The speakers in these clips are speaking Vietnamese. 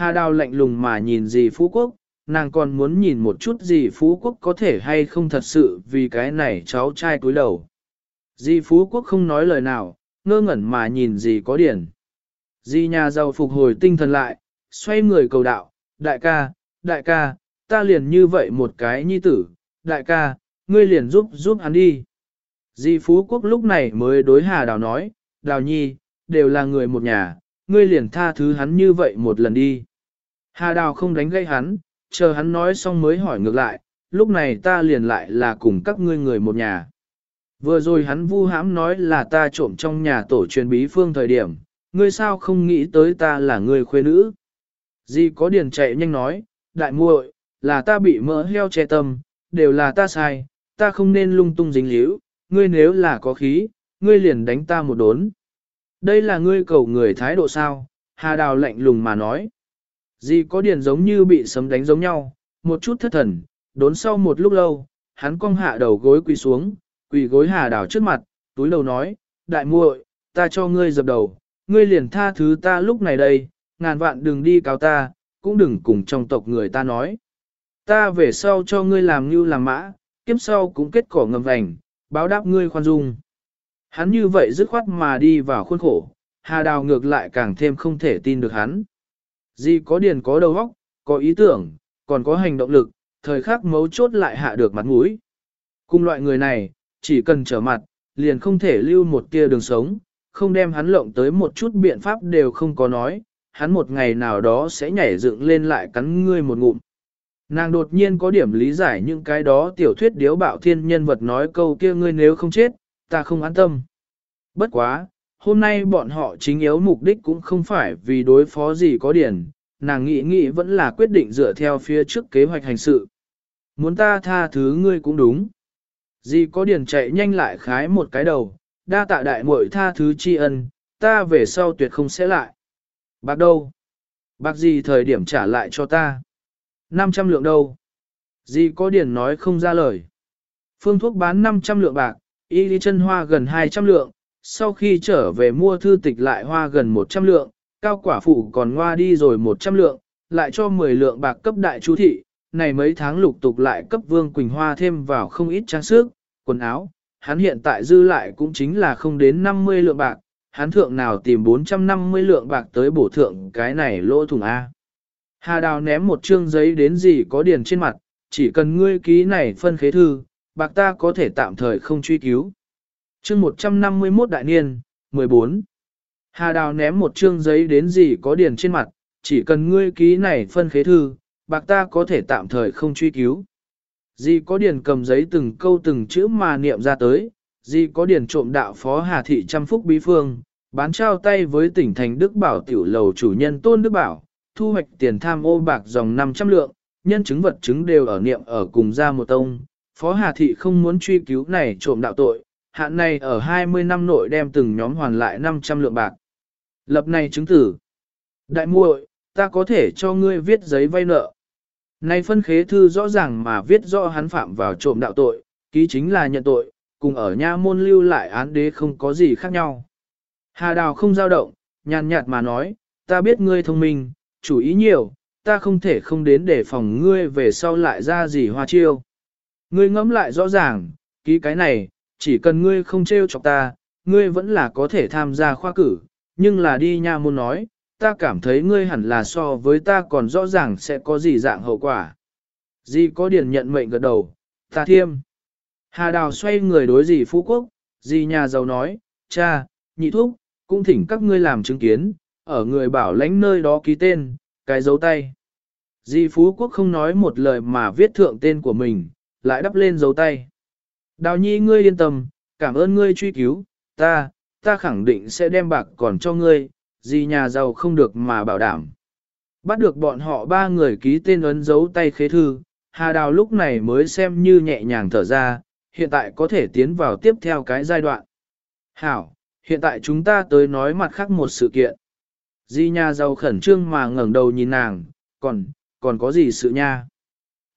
Hà đào lạnh lùng mà nhìn dì Phú Quốc, nàng còn muốn nhìn một chút dì Phú Quốc có thể hay không thật sự vì cái này cháu trai cúi đầu. Dì Phú Quốc không nói lời nào, ngơ ngẩn mà nhìn dì có điển. Dì nhà giàu phục hồi tinh thần lại, xoay người cầu đạo, đại ca, đại ca, ta liền như vậy một cái nhi tử, đại ca, ngươi liền giúp giúp hắn đi. Di Phú Quốc lúc này mới đối Hà Đào nói, Đào Nhi, đều là người một nhà, ngươi liền tha thứ hắn như vậy một lần đi. Hà Đào không đánh gây hắn, chờ hắn nói xong mới hỏi ngược lại, lúc này ta liền lại là cùng các ngươi người một nhà. Vừa rồi hắn vu hãm nói là ta trộm trong nhà tổ truyền bí phương thời điểm, ngươi sao không nghĩ tới ta là người khuê nữ. Di có điền chạy nhanh nói, đại muội, là ta bị mỡ heo che tâm, đều là ta sai, ta không nên lung tung dính líu, ngươi nếu là có khí, ngươi liền đánh ta một đốn. Đây là ngươi cầu người thái độ sao, Hà Đào lạnh lùng mà nói. Dì có điền giống như bị sấm đánh giống nhau, một chút thất thần, đốn sau một lúc lâu, hắn cong hạ đầu gối quỳ xuống, quỳ gối Hà Đào trước mặt, túi đầu nói, đại muội, ta cho ngươi dập đầu, ngươi liền tha thứ ta lúc này đây, ngàn vạn đừng đi cáo ta, cũng đừng cùng trong tộc người ta nói. Ta về sau cho ngươi làm như làm mã, kiếp sau cũng kết cỏ ngầm vành, báo đáp ngươi khoan dung. Hắn như vậy dứt khoát mà đi vào khuôn khổ, Hà Đào ngược lại càng thêm không thể tin được hắn. Gì có điền có đầu óc, có ý tưởng, còn có hành động lực, thời khắc mấu chốt lại hạ được mặt mũi. Cùng loại người này, chỉ cần trở mặt, liền không thể lưu một tia đường sống, không đem hắn lộng tới một chút biện pháp đều không có nói, hắn một ngày nào đó sẽ nhảy dựng lên lại cắn ngươi một ngụm. Nàng đột nhiên có điểm lý giải những cái đó tiểu thuyết điếu bạo thiên nhân vật nói câu kia ngươi nếu không chết, ta không an tâm. Bất quá, hôm nay bọn họ chính yếu mục đích cũng không phải vì đối phó gì có điển, nàng nghĩ nghĩ vẫn là quyết định dựa theo phía trước kế hoạch hành sự. Muốn ta tha thứ ngươi cũng đúng. Dì có điển chạy nhanh lại khái một cái đầu, đa tạ đại muội tha thứ tri ân, ta về sau tuyệt không sẽ lại. Bạc đâu? Bạc gì thời điểm trả lại cho ta? 500 lượng đâu? Dì có điển nói không ra lời. Phương thuốc bán 500 lượng bạc, y đi chân hoa gần 200 lượng, sau khi trở về mua thư tịch lại hoa gần 100 lượng, cao quả phụ còn hoa đi rồi 100 lượng, lại cho 10 lượng bạc cấp đại chú thị, này mấy tháng lục tục lại cấp Vương Quỳnh Hoa thêm vào không ít trang sức, quần áo, hắn hiện tại dư lại cũng chính là không đến 50 lượng bạc, hắn thượng nào tìm 450 lượng bạc tới bổ thượng cái này lỗ thùng A. Hà Đào ném một chương giấy đến gì có điền trên mặt, chỉ cần ngươi ký này phân khế thư, bạc ta có thể tạm thời không truy cứu. Chương 151 đại niên, 14. Hà Đào ném một chương giấy đến gì có điền trên mặt, chỉ cần ngươi ký này phân khế thư, bạc ta có thể tạm thời không truy cứu. Dì có điền cầm giấy từng câu từng chữ mà niệm ra tới, dì có điền trộm đạo phó Hà Thị trăm phúc bí phương, bán trao tay với tỉnh thành Đức Bảo tiểu lầu chủ nhân Tôn Đức Bảo, thu hoạch tiền tham ô bạc dòng 500 lượng, nhân chứng vật chứng đều ở niệm ở cùng ra một tông. Phó Hà Thị không muốn truy cứu này trộm đạo tội, hạn này ở 20 năm nội đem từng nhóm hoàn lại 500 lượng bạc. Lập này chứng tử. Đại muội, ta có thể cho ngươi viết giấy vay nợ. Này phân khế thư rõ ràng mà viết rõ hắn phạm vào trộm đạo tội, ký chính là nhận tội, cùng ở nha môn lưu lại án đế không có gì khác nhau. Hà Đào không dao động, nhàn nhạt mà nói, ta biết ngươi thông minh, chủ ý nhiều, ta không thể không đến để phòng ngươi về sau lại ra gì hoa chiêu. Ngươi ngẫm lại rõ ràng, ký cái này, chỉ cần ngươi không trêu chọc ta, ngươi vẫn là có thể tham gia khoa cử, nhưng là đi nha môn nói, ta cảm thấy ngươi hẳn là so với ta còn rõ ràng sẽ có gì dạng hậu quả. Di có điển nhận mệnh gật đầu, ta thiêm. Hà Đào xoay người đối dì Phú Quốc, dì nhà giàu nói, cha, nhị thúc, cũng thỉnh các ngươi làm chứng kiến, ở người bảo lãnh nơi đó ký tên, cái dấu tay. Di Phú Quốc không nói một lời mà viết thượng tên của mình, lại đắp lên dấu tay. Đào nhi ngươi yên tâm, cảm ơn ngươi truy cứu, ta, ta khẳng định sẽ đem bạc còn cho ngươi, gì nhà giàu không được mà bảo đảm. Bắt được bọn họ ba người ký tên ấn dấu tay khế thư, Hà Đào lúc này mới xem như nhẹ nhàng thở ra, hiện tại có thể tiến vào tiếp theo cái giai đoạn. Hảo, hiện tại chúng ta tới nói mặt khác một sự kiện. Di nhà giàu khẩn trương mà ngẩng đầu nhìn nàng, còn, còn có gì sự nha?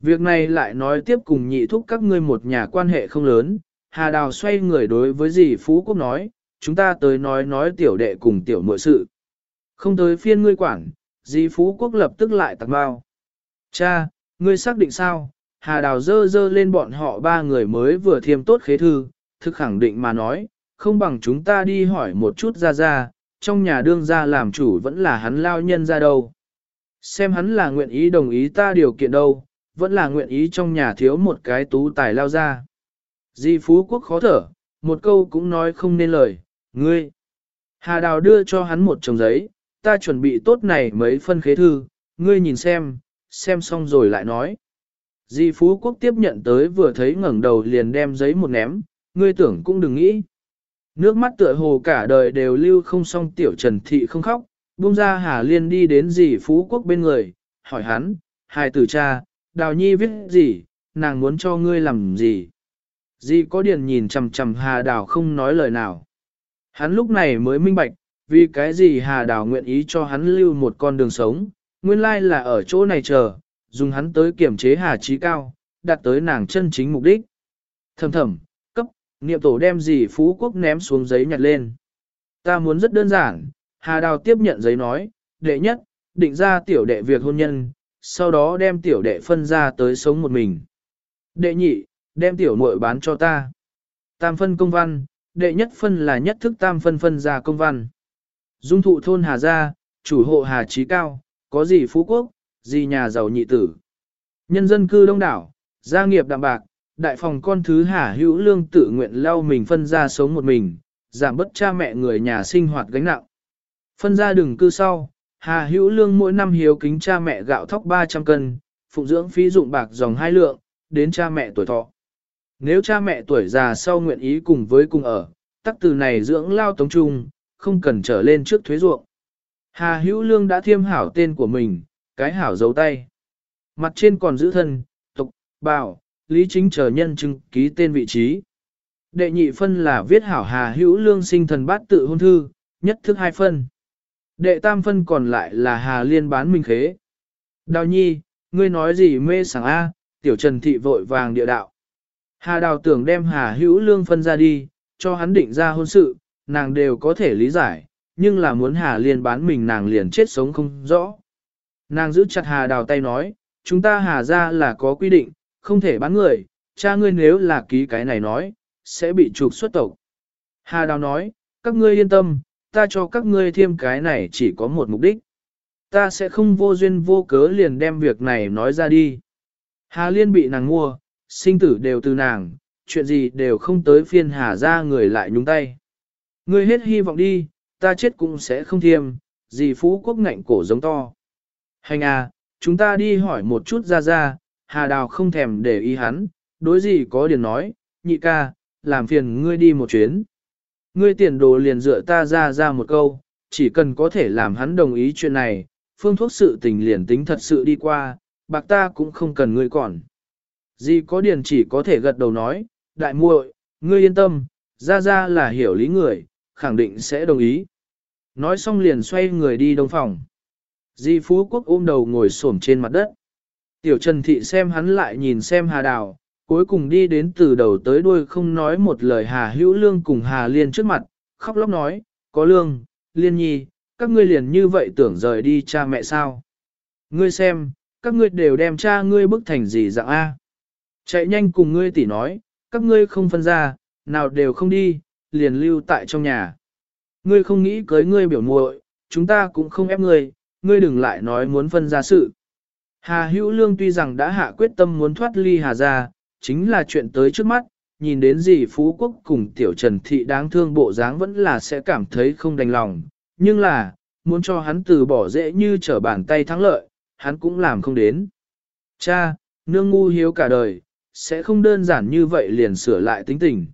Việc này lại nói tiếp cùng nhị thúc các ngươi một nhà quan hệ không lớn, Hà Đào xoay người đối với dì Phú Quốc nói, chúng ta tới nói nói tiểu đệ cùng tiểu muội sự. Không tới phiên ngươi quản, dì Phú Quốc lập tức lại tặng bao. Cha, ngươi xác định sao? Hà Đào dơ dơ lên bọn họ ba người mới vừa thiêm tốt khế thư, thực khẳng định mà nói, không bằng chúng ta đi hỏi một chút ra ra, trong nhà đương gia làm chủ vẫn là hắn lao nhân ra đâu. Xem hắn là nguyện ý đồng ý ta điều kiện đâu, vẫn là nguyện ý trong nhà thiếu một cái tú tài lao ra. Di Phú Quốc khó thở, một câu cũng nói không nên lời, ngươi. Hà Đào đưa cho hắn một chồng giấy, ta chuẩn bị tốt này mấy phân khế thư, ngươi nhìn xem, xem xong rồi lại nói. Di Phú Quốc tiếp nhận tới vừa thấy ngẩng đầu liền đem giấy một ném, ngươi tưởng cũng đừng nghĩ. Nước mắt tựa hồ cả đời đều lưu không xong tiểu trần thị không khóc, buông ra Hà Liên đi đến dì Phú Quốc bên người, hỏi hắn, hài tử cha, Đào Nhi viết gì, nàng muốn cho ngươi làm gì. Di có điền nhìn chằm chằm Hà Đào không nói lời nào. Hắn lúc này mới minh bạch, vì cái gì Hà Đào nguyện ý cho hắn lưu một con đường sống, nguyên lai là ở chỗ này chờ, dùng hắn tới kiểm chế Hà Trí Cao, đạt tới nàng chân chính mục đích. Thầm thầm, cấp, niệm tổ đem gì Phú Quốc ném xuống giấy nhặt lên. Ta muốn rất đơn giản, Hà Đào tiếp nhận giấy nói, đệ nhất, định ra tiểu đệ việc hôn nhân, sau đó đem tiểu đệ phân ra tới sống một mình. Đệ nhị, đem tiểu muội bán cho ta. Tam phân công văn, đệ nhất phân là nhất thức tam phân phân ra công văn. Dung thụ thôn Hà Gia, chủ hộ Hà Trí Cao, có gì phú quốc, gì nhà giàu nhị tử. Nhân dân cư đông đảo, gia nghiệp đạm bạc, đại phòng con thứ Hà Hữu Lương tự nguyện lao mình phân ra sống một mình, giảm bất cha mẹ người nhà sinh hoạt gánh nặng. Phân ra đừng cư sau, Hà Hữu Lương mỗi năm hiếu kính cha mẹ gạo thóc 300 cân, phụng dưỡng phí dụng bạc dòng hai lượng, đến cha mẹ tuổi thọ. Nếu cha mẹ tuổi già sau nguyện ý cùng với cùng ở, tắc từ này dưỡng lao tống trung, không cần trở lên trước thuế ruộng. Hà Hữu Lương đã thiêm hảo tên của mình, cái hảo dấu tay. Mặt trên còn giữ thân, tục, bảo, lý chính chờ nhân chứng ký tên vị trí. Đệ nhị phân là viết hảo Hà Hữu Lương sinh thần bát tự hôn thư, nhất thức hai phân. Đệ tam phân còn lại là Hà Liên bán minh khế. Đào nhi, ngươi nói gì mê sảng A, tiểu trần thị vội vàng địa đạo. Hà đào tưởng đem Hà hữu lương phân ra đi, cho hắn định ra hôn sự, nàng đều có thể lý giải, nhưng là muốn Hà Liên bán mình nàng liền chết sống không rõ. Nàng giữ chặt Hà đào tay nói, chúng ta Hà ra là có quy định, không thể bán người, cha ngươi nếu là ký cái này nói, sẽ bị trục xuất tộc. Hà đào nói, các ngươi yên tâm, ta cho các ngươi thêm cái này chỉ có một mục đích. Ta sẽ không vô duyên vô cớ liền đem việc này nói ra đi. Hà Liên bị nàng mua, sinh tử đều từ nàng, chuyện gì đều không tới phiên Hà ra người lại nhúng tay. Ngươi hết hy vọng đi, ta chết cũng sẽ không thiêm, gì phú quốc ngạnh cổ giống to. Hành à, chúng ta đi hỏi một chút ra ra, Hà Đào không thèm để ý hắn, đối gì có điền nói, nhị ca, làm phiền ngươi đi một chuyến. Ngươi tiền đồ liền dựa ta ra ra một câu, chỉ cần có thể làm hắn đồng ý chuyện này, phương thuốc sự tình liền tính thật sự đi qua, bạc ta cũng không cần ngươi còn. Di có điền chỉ có thể gật đầu nói, đại muội, ngươi yên tâm, ra ra là hiểu lý người, khẳng định sẽ đồng ý. Nói xong liền xoay người đi đông phòng. Di Phú Quốc ôm đầu ngồi xổm trên mặt đất. Tiểu Trần Thị xem hắn lại nhìn xem Hà Đào, cuối cùng đi đến từ đầu tới đuôi không nói một lời Hà Hữu Lương cùng Hà Liên trước mặt, khóc lóc nói, có Lương, Liên Nhi, các ngươi liền như vậy tưởng rời đi cha mẹ sao? Ngươi xem, các ngươi đều đem cha ngươi bức thành gì dạng A. Chạy nhanh cùng ngươi tỉ nói, các ngươi không phân ra, nào đều không đi, liền lưu tại trong nhà. Ngươi không nghĩ cưới ngươi biểu muội, chúng ta cũng không ép ngươi, ngươi đừng lại nói muốn phân ra sự. Hà Hữu Lương tuy rằng đã hạ quyết tâm muốn thoát ly Hà gia, chính là chuyện tới trước mắt, nhìn đến gì Phú Quốc cùng Tiểu Trần Thị đáng thương bộ dáng vẫn là sẽ cảm thấy không đành lòng, nhưng là, muốn cho hắn từ bỏ dễ như trở bàn tay thắng lợi, hắn cũng làm không đến. Cha, nương ngu hiếu cả đời, sẽ không đơn giản như vậy liền sửa lại tính tình.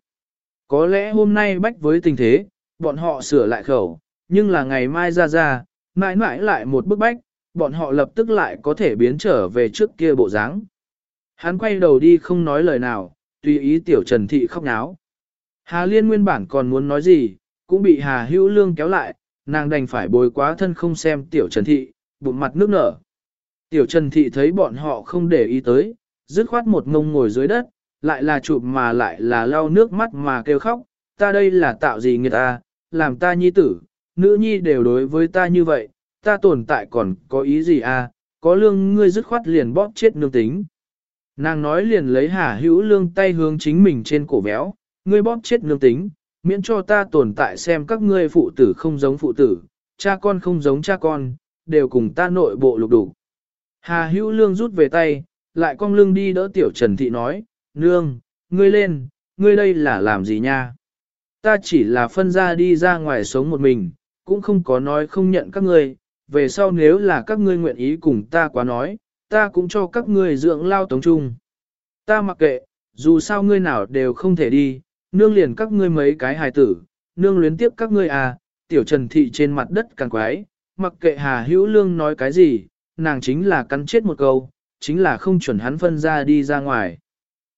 Có lẽ hôm nay bách với tình thế, bọn họ sửa lại khẩu, nhưng là ngày mai ra ra, mãi mãi lại một bức bách, bọn họ lập tức lại có thể biến trở về trước kia bộ dáng. Hắn quay đầu đi không nói lời nào, tùy ý tiểu Trần Thị khóc náo. Hà Liên nguyên bản còn muốn nói gì, cũng bị Hà Hữu Lương kéo lại, nàng đành phải bồi quá thân không xem tiểu Trần Thị, bụng mặt nước nở. Tiểu Trần Thị thấy bọn họ không để ý tới, dứt khoát một ngông ngồi dưới đất, lại là chụp mà lại là lau nước mắt mà kêu khóc, ta đây là tạo gì người ta, làm ta nhi tử, nữ nhi đều đối với ta như vậy, ta tồn tại còn có ý gì à, có lương ngươi dứt khoát liền bóp chết nương tính. Nàng nói liền lấy hà hữu lương tay hướng chính mình trên cổ béo, ngươi bóp chết nương tính, miễn cho ta tồn tại xem các ngươi phụ tử không giống phụ tử, cha con không giống cha con, đều cùng ta nội bộ lục đủ. Hà hữu lương rút về tay, lại cong lưng đi đỡ tiểu trần thị nói, nương, ngươi lên, ngươi đây là làm gì nha? Ta chỉ là phân ra đi ra ngoài sống một mình, cũng không có nói không nhận các ngươi, về sau nếu là các ngươi nguyện ý cùng ta quá nói, ta cũng cho các ngươi dưỡng lao tống trung. Ta mặc kệ, dù sao ngươi nào đều không thể đi, nương liền các ngươi mấy cái hài tử, nương luyến tiếp các ngươi à, tiểu trần thị trên mặt đất càng quái, mặc kệ hà hữu lương nói cái gì, nàng chính là cắn chết một câu, chính là không chuẩn hắn phân ra đi ra ngoài.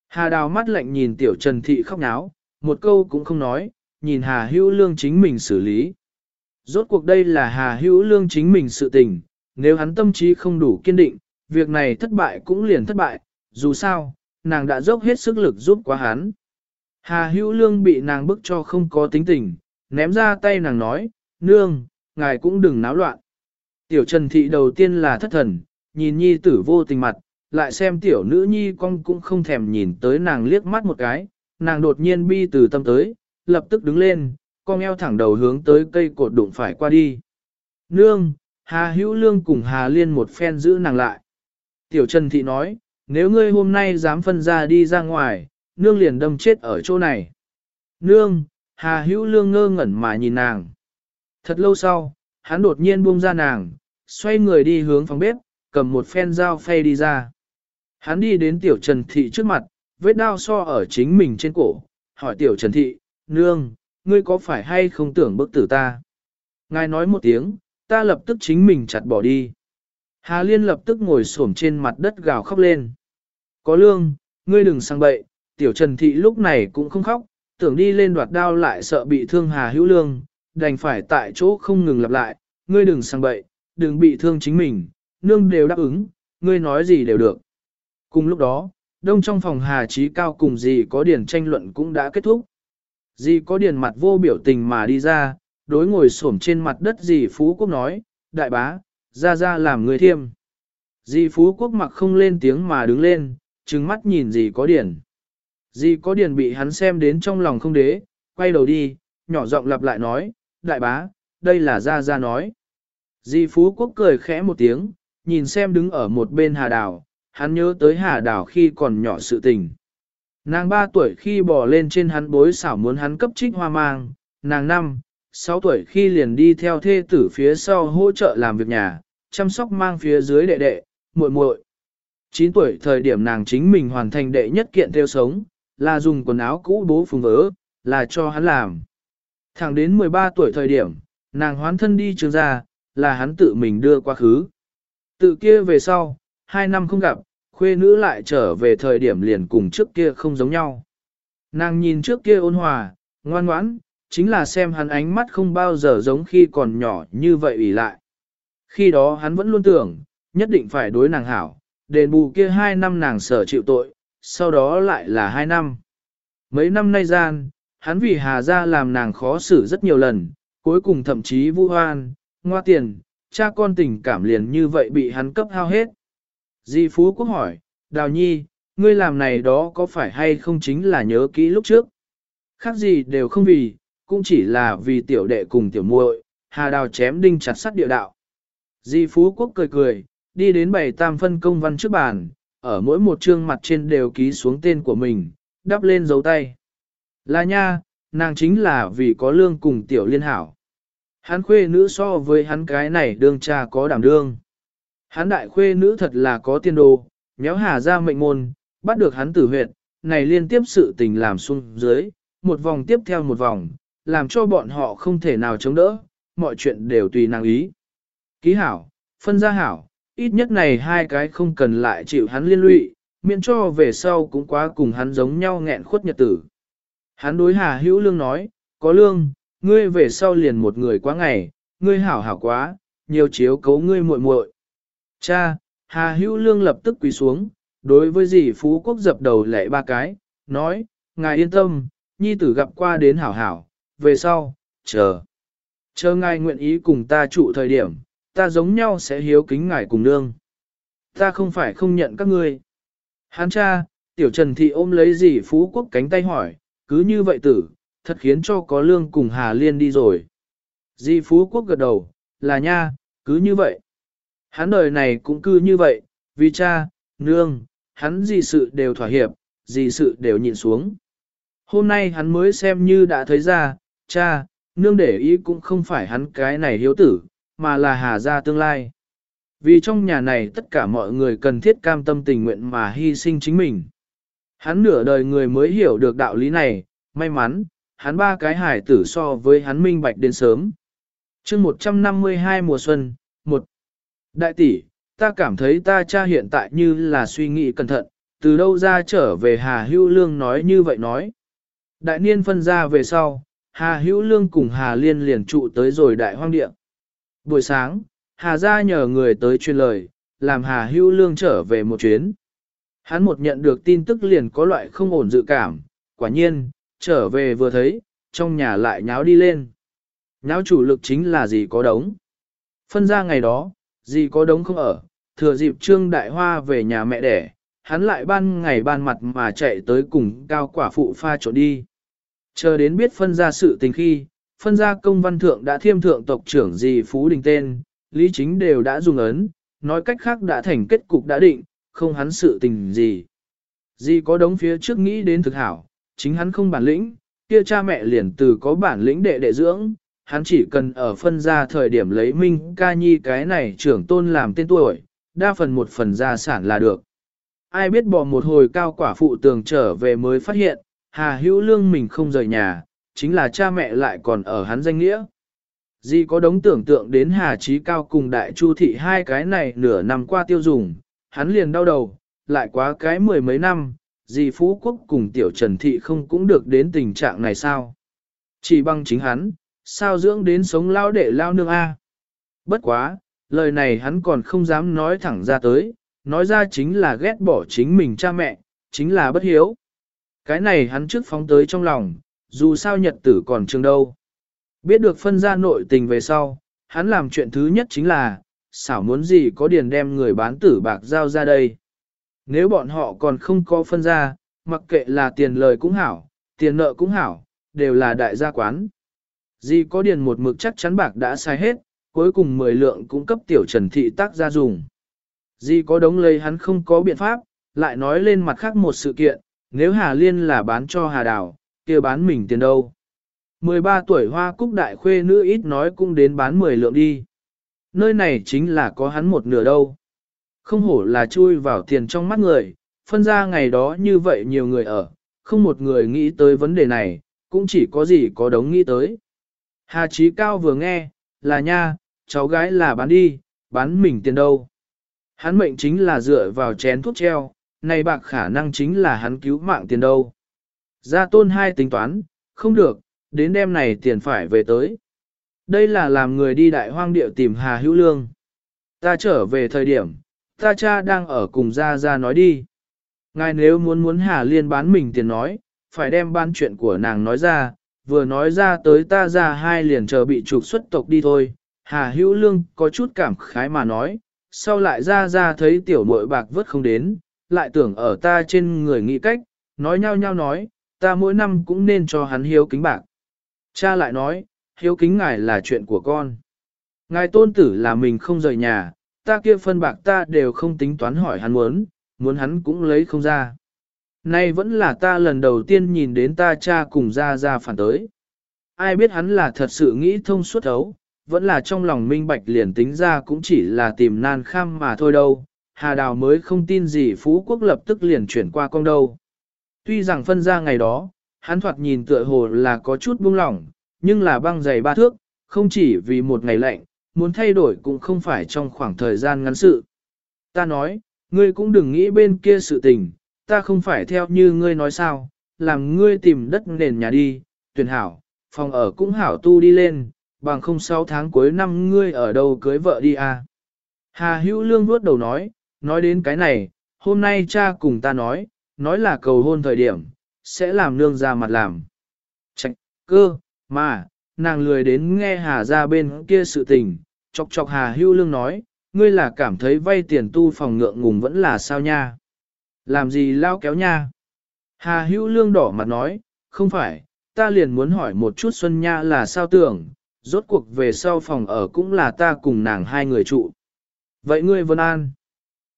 Hà đào mắt lạnh nhìn tiểu trần thị khóc náo, một câu cũng không nói, nhìn hà hữu lương chính mình xử lý. Rốt cuộc đây là hà hữu lương chính mình sự tình, nếu hắn tâm trí không đủ kiên định, việc này thất bại cũng liền thất bại, dù sao, nàng đã dốc hết sức lực giúp quá hắn. Hà hữu lương bị nàng bức cho không có tính tình, ném ra tay nàng nói, nương, ngài cũng đừng náo loạn. Tiểu Trần Thị đầu tiên là thất thần, nhìn nhi tử vô tình mặt, lại xem tiểu nữ nhi con cũng không thèm nhìn tới nàng liếc mắt một cái, nàng đột nhiên bi từ tâm tới, lập tức đứng lên, con eo thẳng đầu hướng tới cây cột đụng phải qua đi. Nương, Hà Hữu Lương cùng Hà Liên một phen giữ nàng lại. Tiểu Trần Thị nói, nếu ngươi hôm nay dám phân ra đi ra ngoài, nương liền đâm chết ở chỗ này. Nương, Hà Hữu Lương ngơ ngẩn mà nhìn nàng. Thật lâu sau, hắn đột nhiên buông ra nàng, xoay người đi hướng phòng bếp, cầm một phen dao phay đi ra. Hắn đi đến tiểu Trần Thị trước mặt, vết đao so ở chính mình trên cổ, hỏi tiểu Trần Thị, nương, ngươi có phải hay không tưởng bức tử ta? Ngài nói một tiếng, ta lập tức chính mình chặt bỏ đi. Hà Liên lập tức ngồi xổm trên mặt đất gào khóc lên. Có lương, ngươi đừng sang bậy, tiểu Trần Thị lúc này cũng không khóc, tưởng đi lên đoạt đao lại sợ bị thương Hà Hữu Lương, đành phải tại chỗ không ngừng lặp lại, ngươi đừng sang bậy, đừng bị thương chính mình, nương đều đáp ứng, ngươi nói gì đều được. Cùng lúc đó, đông trong phòng Hà Chí Cao cùng dì có điển tranh luận cũng đã kết thúc. Dì có điển mặt vô biểu tình mà đi ra, đối ngồi xổm trên mặt đất dì Phú Quốc nói, đại bá, ra ra làm người thiêm. Dì Phú Quốc mặc không lên tiếng mà đứng lên, trừng mắt nhìn dì có điển. Dì có điển bị hắn xem đến trong lòng không đế, quay đầu đi, nhỏ giọng lặp lại nói, đại bá, đây là ra ra nói. Dì Phú Quốc cười khẽ một tiếng, nhìn xem đứng ở một bên Hà Đào, hắn nhớ tới Hà Đào khi còn nhỏ sự tình. Nàng 3 tuổi khi bò lên trên hắn bối xảo muốn hắn cấp trích hoa mang, nàng 5, 6 tuổi khi liền đi theo thê tử phía sau hỗ trợ làm việc nhà, chăm sóc mang phía dưới đệ đệ, muội muội. 9 tuổi thời điểm nàng chính mình hoàn thành đệ nhất kiện theo sống, là dùng quần áo cũ bố phùng vỡ, là cho hắn làm. Thẳng đến 13 tuổi thời điểm, nàng hoán thân đi trường ra, là hắn tự mình đưa qua khứ. Tự kia về sau, hai năm không gặp, khuê nữ lại trở về thời điểm liền cùng trước kia không giống nhau. Nàng nhìn trước kia ôn hòa, ngoan ngoãn, chính là xem hắn ánh mắt không bao giờ giống khi còn nhỏ như vậy ủy lại. Khi đó hắn vẫn luôn tưởng, nhất định phải đối nàng hảo, đền bù kia hai năm nàng sở chịu tội, sau đó lại là hai năm. Mấy năm nay gian, hắn vì Hà Gia làm nàng khó xử rất nhiều lần, cuối cùng thậm chí vu hoan, ngoa tiền, cha con tình cảm liền như vậy bị hắn cấp hao hết. Di Phú Quốc hỏi, Đào Nhi, ngươi làm này đó có phải hay không chính là nhớ kỹ lúc trước? Khác gì đều không vì, cũng chỉ là vì tiểu đệ cùng tiểu muội, Hà Đào chém đinh chặt sắt địa đạo. Di Phú Quốc cười cười, đi đến bảy tam phân công văn trước bàn, ở mỗi một chương mặt trên đều ký xuống tên của mình, đắp lên dấu tay. Là nha, nàng chính là vì có lương cùng tiểu liên hảo. Hắn khuê nữ so với hắn cái này đương cha có đảm đương. Hắn đại khuê nữ thật là có tiên đồ, méo hà ra mệnh môn, bắt được hắn tử huyệt, này liên tiếp sự tình làm xuống dưới, một vòng tiếp theo một vòng, làm cho bọn họ không thể nào chống đỡ, mọi chuyện đều tùy nàng ý. Ký hảo, phân ra hảo, ít nhất này hai cái không cần lại chịu hắn liên lụy, miễn cho về sau cũng quá cùng hắn giống nhau nghẹn khuất nhật tử. Hắn đối Hà Hữu Lương nói, có lương, ngươi về sau liền một người quá ngày, ngươi hảo hảo quá, nhiều chiếu cấu ngươi muội muội. Cha, Hà Hữu Lương lập tức quỳ xuống, đối với dì Phú Quốc dập đầu lệ ba cái, nói, ngài yên tâm, nhi tử gặp qua đến hảo hảo, về sau, chờ. Chờ ngài nguyện ý cùng ta trụ thời điểm, ta giống nhau sẽ hiếu kính ngài cùng nương. Ta không phải không nhận các ngươi. Hán cha, tiểu trần thị ôm lấy dì phú quốc cánh tay hỏi, cứ như vậy tử, thật khiến cho có lương cùng Hà Liên đi rồi. Dì phú quốc gật đầu, là nha, cứ như vậy. Hắn đời này cũng cứ như vậy, vì cha, nương, hắn gì sự đều thỏa hiệp, gì sự đều nhịn xuống. Hôm nay hắn mới xem như đã thấy ra, cha, nương để ý cũng không phải hắn cái này hiếu tử, mà là hà gia tương lai. Vì trong nhà này tất cả mọi người cần thiết cam tâm tình nguyện mà hy sinh chính mình. Hắn nửa đời người mới hiểu được đạo lý này, may mắn, hắn ba cái hải tử so với hắn minh bạch đến sớm. chương 152 mùa xuân, một Đại tỷ, ta cảm thấy ta cha hiện tại như là suy nghĩ cẩn thận, từ đâu ra trở về Hà Hưu Lương nói như vậy nói. Đại niên phân ra về sau, Hà Hữu Lương cùng Hà Liên liền trụ tới rồi đại hoang địa. Buổi sáng, Hà gia nhờ người tới truyền lời, làm Hà Hữu Lương trở về một chuyến. Hắn một nhận được tin tức liền có loại không ổn dự cảm, quả nhiên, trở về vừa thấy, trong nhà lại nháo đi lên. Nháo chủ lực chính là gì có đống. Phân ra ngày đó, gì có đống không ở, thừa dịp Trương Đại Hoa về nhà mẹ đẻ, hắn lại ban ngày ban mặt mà chạy tới cùng cao quả phụ pha trộn đi. Chờ đến biết phân ra sự tình khi, phân ra công văn thượng đã thiêm thượng tộc trưởng gì Phú Đình tên, Lý Chính đều đã dùng ấn, nói cách khác đã thành kết cục đã định, không hắn sự tình gì. Gì có đống phía trước nghĩ đến thực hảo, chính hắn không bản lĩnh, kia cha mẹ liền từ có bản lĩnh đệ đệ dưỡng, hắn chỉ cần ở phân ra thời điểm lấy Minh ca nhi cái này trưởng tôn làm tên tuổi, đa phần một phần gia sản là được. Ai biết bỏ một hồi cao quả phụ tường trở về mới phát hiện, Hà Hữu Lương mình không rời nhà, chính là cha mẹ lại còn ở hắn danh nghĩa. Di có đống tưởng tượng đến Hà Chí Cao cùng Đại Chu Thị hai cái này nửa năm qua tiêu dùng, hắn liền đau đầu, lại quá cái mười mấy năm, Di Phú Quốc cùng Tiểu Trần Thị không cũng được đến tình trạng này sao? Chỉ bằng chính hắn, sao dưỡng đến sống lao để lao nương A? Bất quá, lời này hắn còn không dám nói thẳng ra tới, nói ra chính là ghét bỏ chính mình cha mẹ, chính là bất hiếu. Cái này hắn trước phóng tới trong lòng, dù sao nhật tử còn trường đâu. Biết được phân ra nội tình về sau, hắn làm chuyện thứ nhất chính là, xảo muốn gì có điền đem người bán tử bạc giao ra đây. Nếu bọn họ còn không có phân ra, mặc kệ là tiền lời cũng hảo, tiền nợ cũng hảo, đều là đại gia quán. Gì có điền một mực chắc chắn bạc đã sai hết, cuối cùng 10 lượng cũng cấp tiểu trần thị tác ra dùng. Gì có đống lấy hắn không có biện pháp, lại nói lên mặt khác một sự kiện, nếu Hà Liên là bán cho Hà Đào, kia bán mình tiền đâu. 13 tuổi hoa cúc đại khuê nữ ít nói cũng đến bán 10 lượng đi. Nơi này chính là có hắn một nửa đâu. Không hổ là chui vào tiền trong mắt người, phân ra ngày đó như vậy nhiều người ở, không một người nghĩ tới vấn đề này, cũng chỉ có gì có đống nghĩ tới. Hà Chí Cao vừa nghe, là nha, cháu gái là bán đi, bán mình tiền đâu. Hắn mệnh chính là dựa vào chén thuốc treo, này bạc khả năng chính là hắn cứu mạng tiền đâu. Gia tôn hai tính toán, không được, đến đêm này tiền phải về tới. Đây là làm người đi đại hoang địa tìm Hà Hữu Lương. Ta trở về thời điểm, ta cha đang ở cùng Gia Gia nói đi. Ngài nếu muốn muốn Hà Liên bán mình tiền nói, phải đem ban chuyện của nàng nói ra, vừa nói ra tới ta ra hai liền chờ bị trục xuất tộc đi thôi. Hà Hữu Lương có chút cảm khái mà nói, sau lại ra ra thấy tiểu muội bạc vớt không đến, lại tưởng ở ta trên người nghĩ cách, nói nhau nhau nói, ta mỗi năm cũng nên cho hắn hiếu kính bạc. Cha lại nói, hiếu kính ngài là chuyện của con. Ngài tôn tử là mình không rời nhà, ta kia phân bạc ta đều không tính toán hỏi hắn muốn, muốn hắn cũng lấy không ra. Nay vẫn là ta lần đầu tiên nhìn đến ta cha cùng ra ra phản tới. Ai biết hắn là thật sự nghĩ thông suốt thấu, vẫn là trong lòng minh bạch liền tính ra cũng chỉ là tìm nan kham mà thôi đâu. Hà Đào mới không tin gì Phú Quốc lập tức liền chuyển qua con đâu. Tuy rằng phân ra ngày đó, hắn thoạt nhìn tựa hồ là có chút buông lỏng, nhưng là băng dày ba thước, không chỉ vì một ngày lạnh, muốn thay đổi cũng không phải trong khoảng thời gian ngắn sự. Ta nói, ngươi cũng đừng nghĩ bên kia sự tình, ta không phải theo như ngươi nói sao, làm ngươi tìm đất nền nhà đi, tuyển hảo, phòng ở cũng hảo tu đi lên, bằng không sáu tháng cuối năm ngươi ở đâu cưới vợ đi à. Hà hữu lương vuốt đầu nói, nói đến cái này, hôm nay cha cùng ta nói, nói là cầu hôn thời điểm, sẽ làm nương ra mặt làm. Trạch, cơ, mà, nàng lười đến nghe hà ra bên kia sự tình, chọc chọc Hà Hưu Lương nói, ngươi là cảm thấy vay tiền tu phòng ngượng ngùng vẫn là sao nha? Làm gì lao kéo nha? Hà Hưu Lương đỏ mặt nói, không phải, ta liền muốn hỏi một chút Xuân Nha là sao tưởng, rốt cuộc về sau phòng ở cũng là ta cùng nàng hai người trụ. Vậy ngươi Vân An?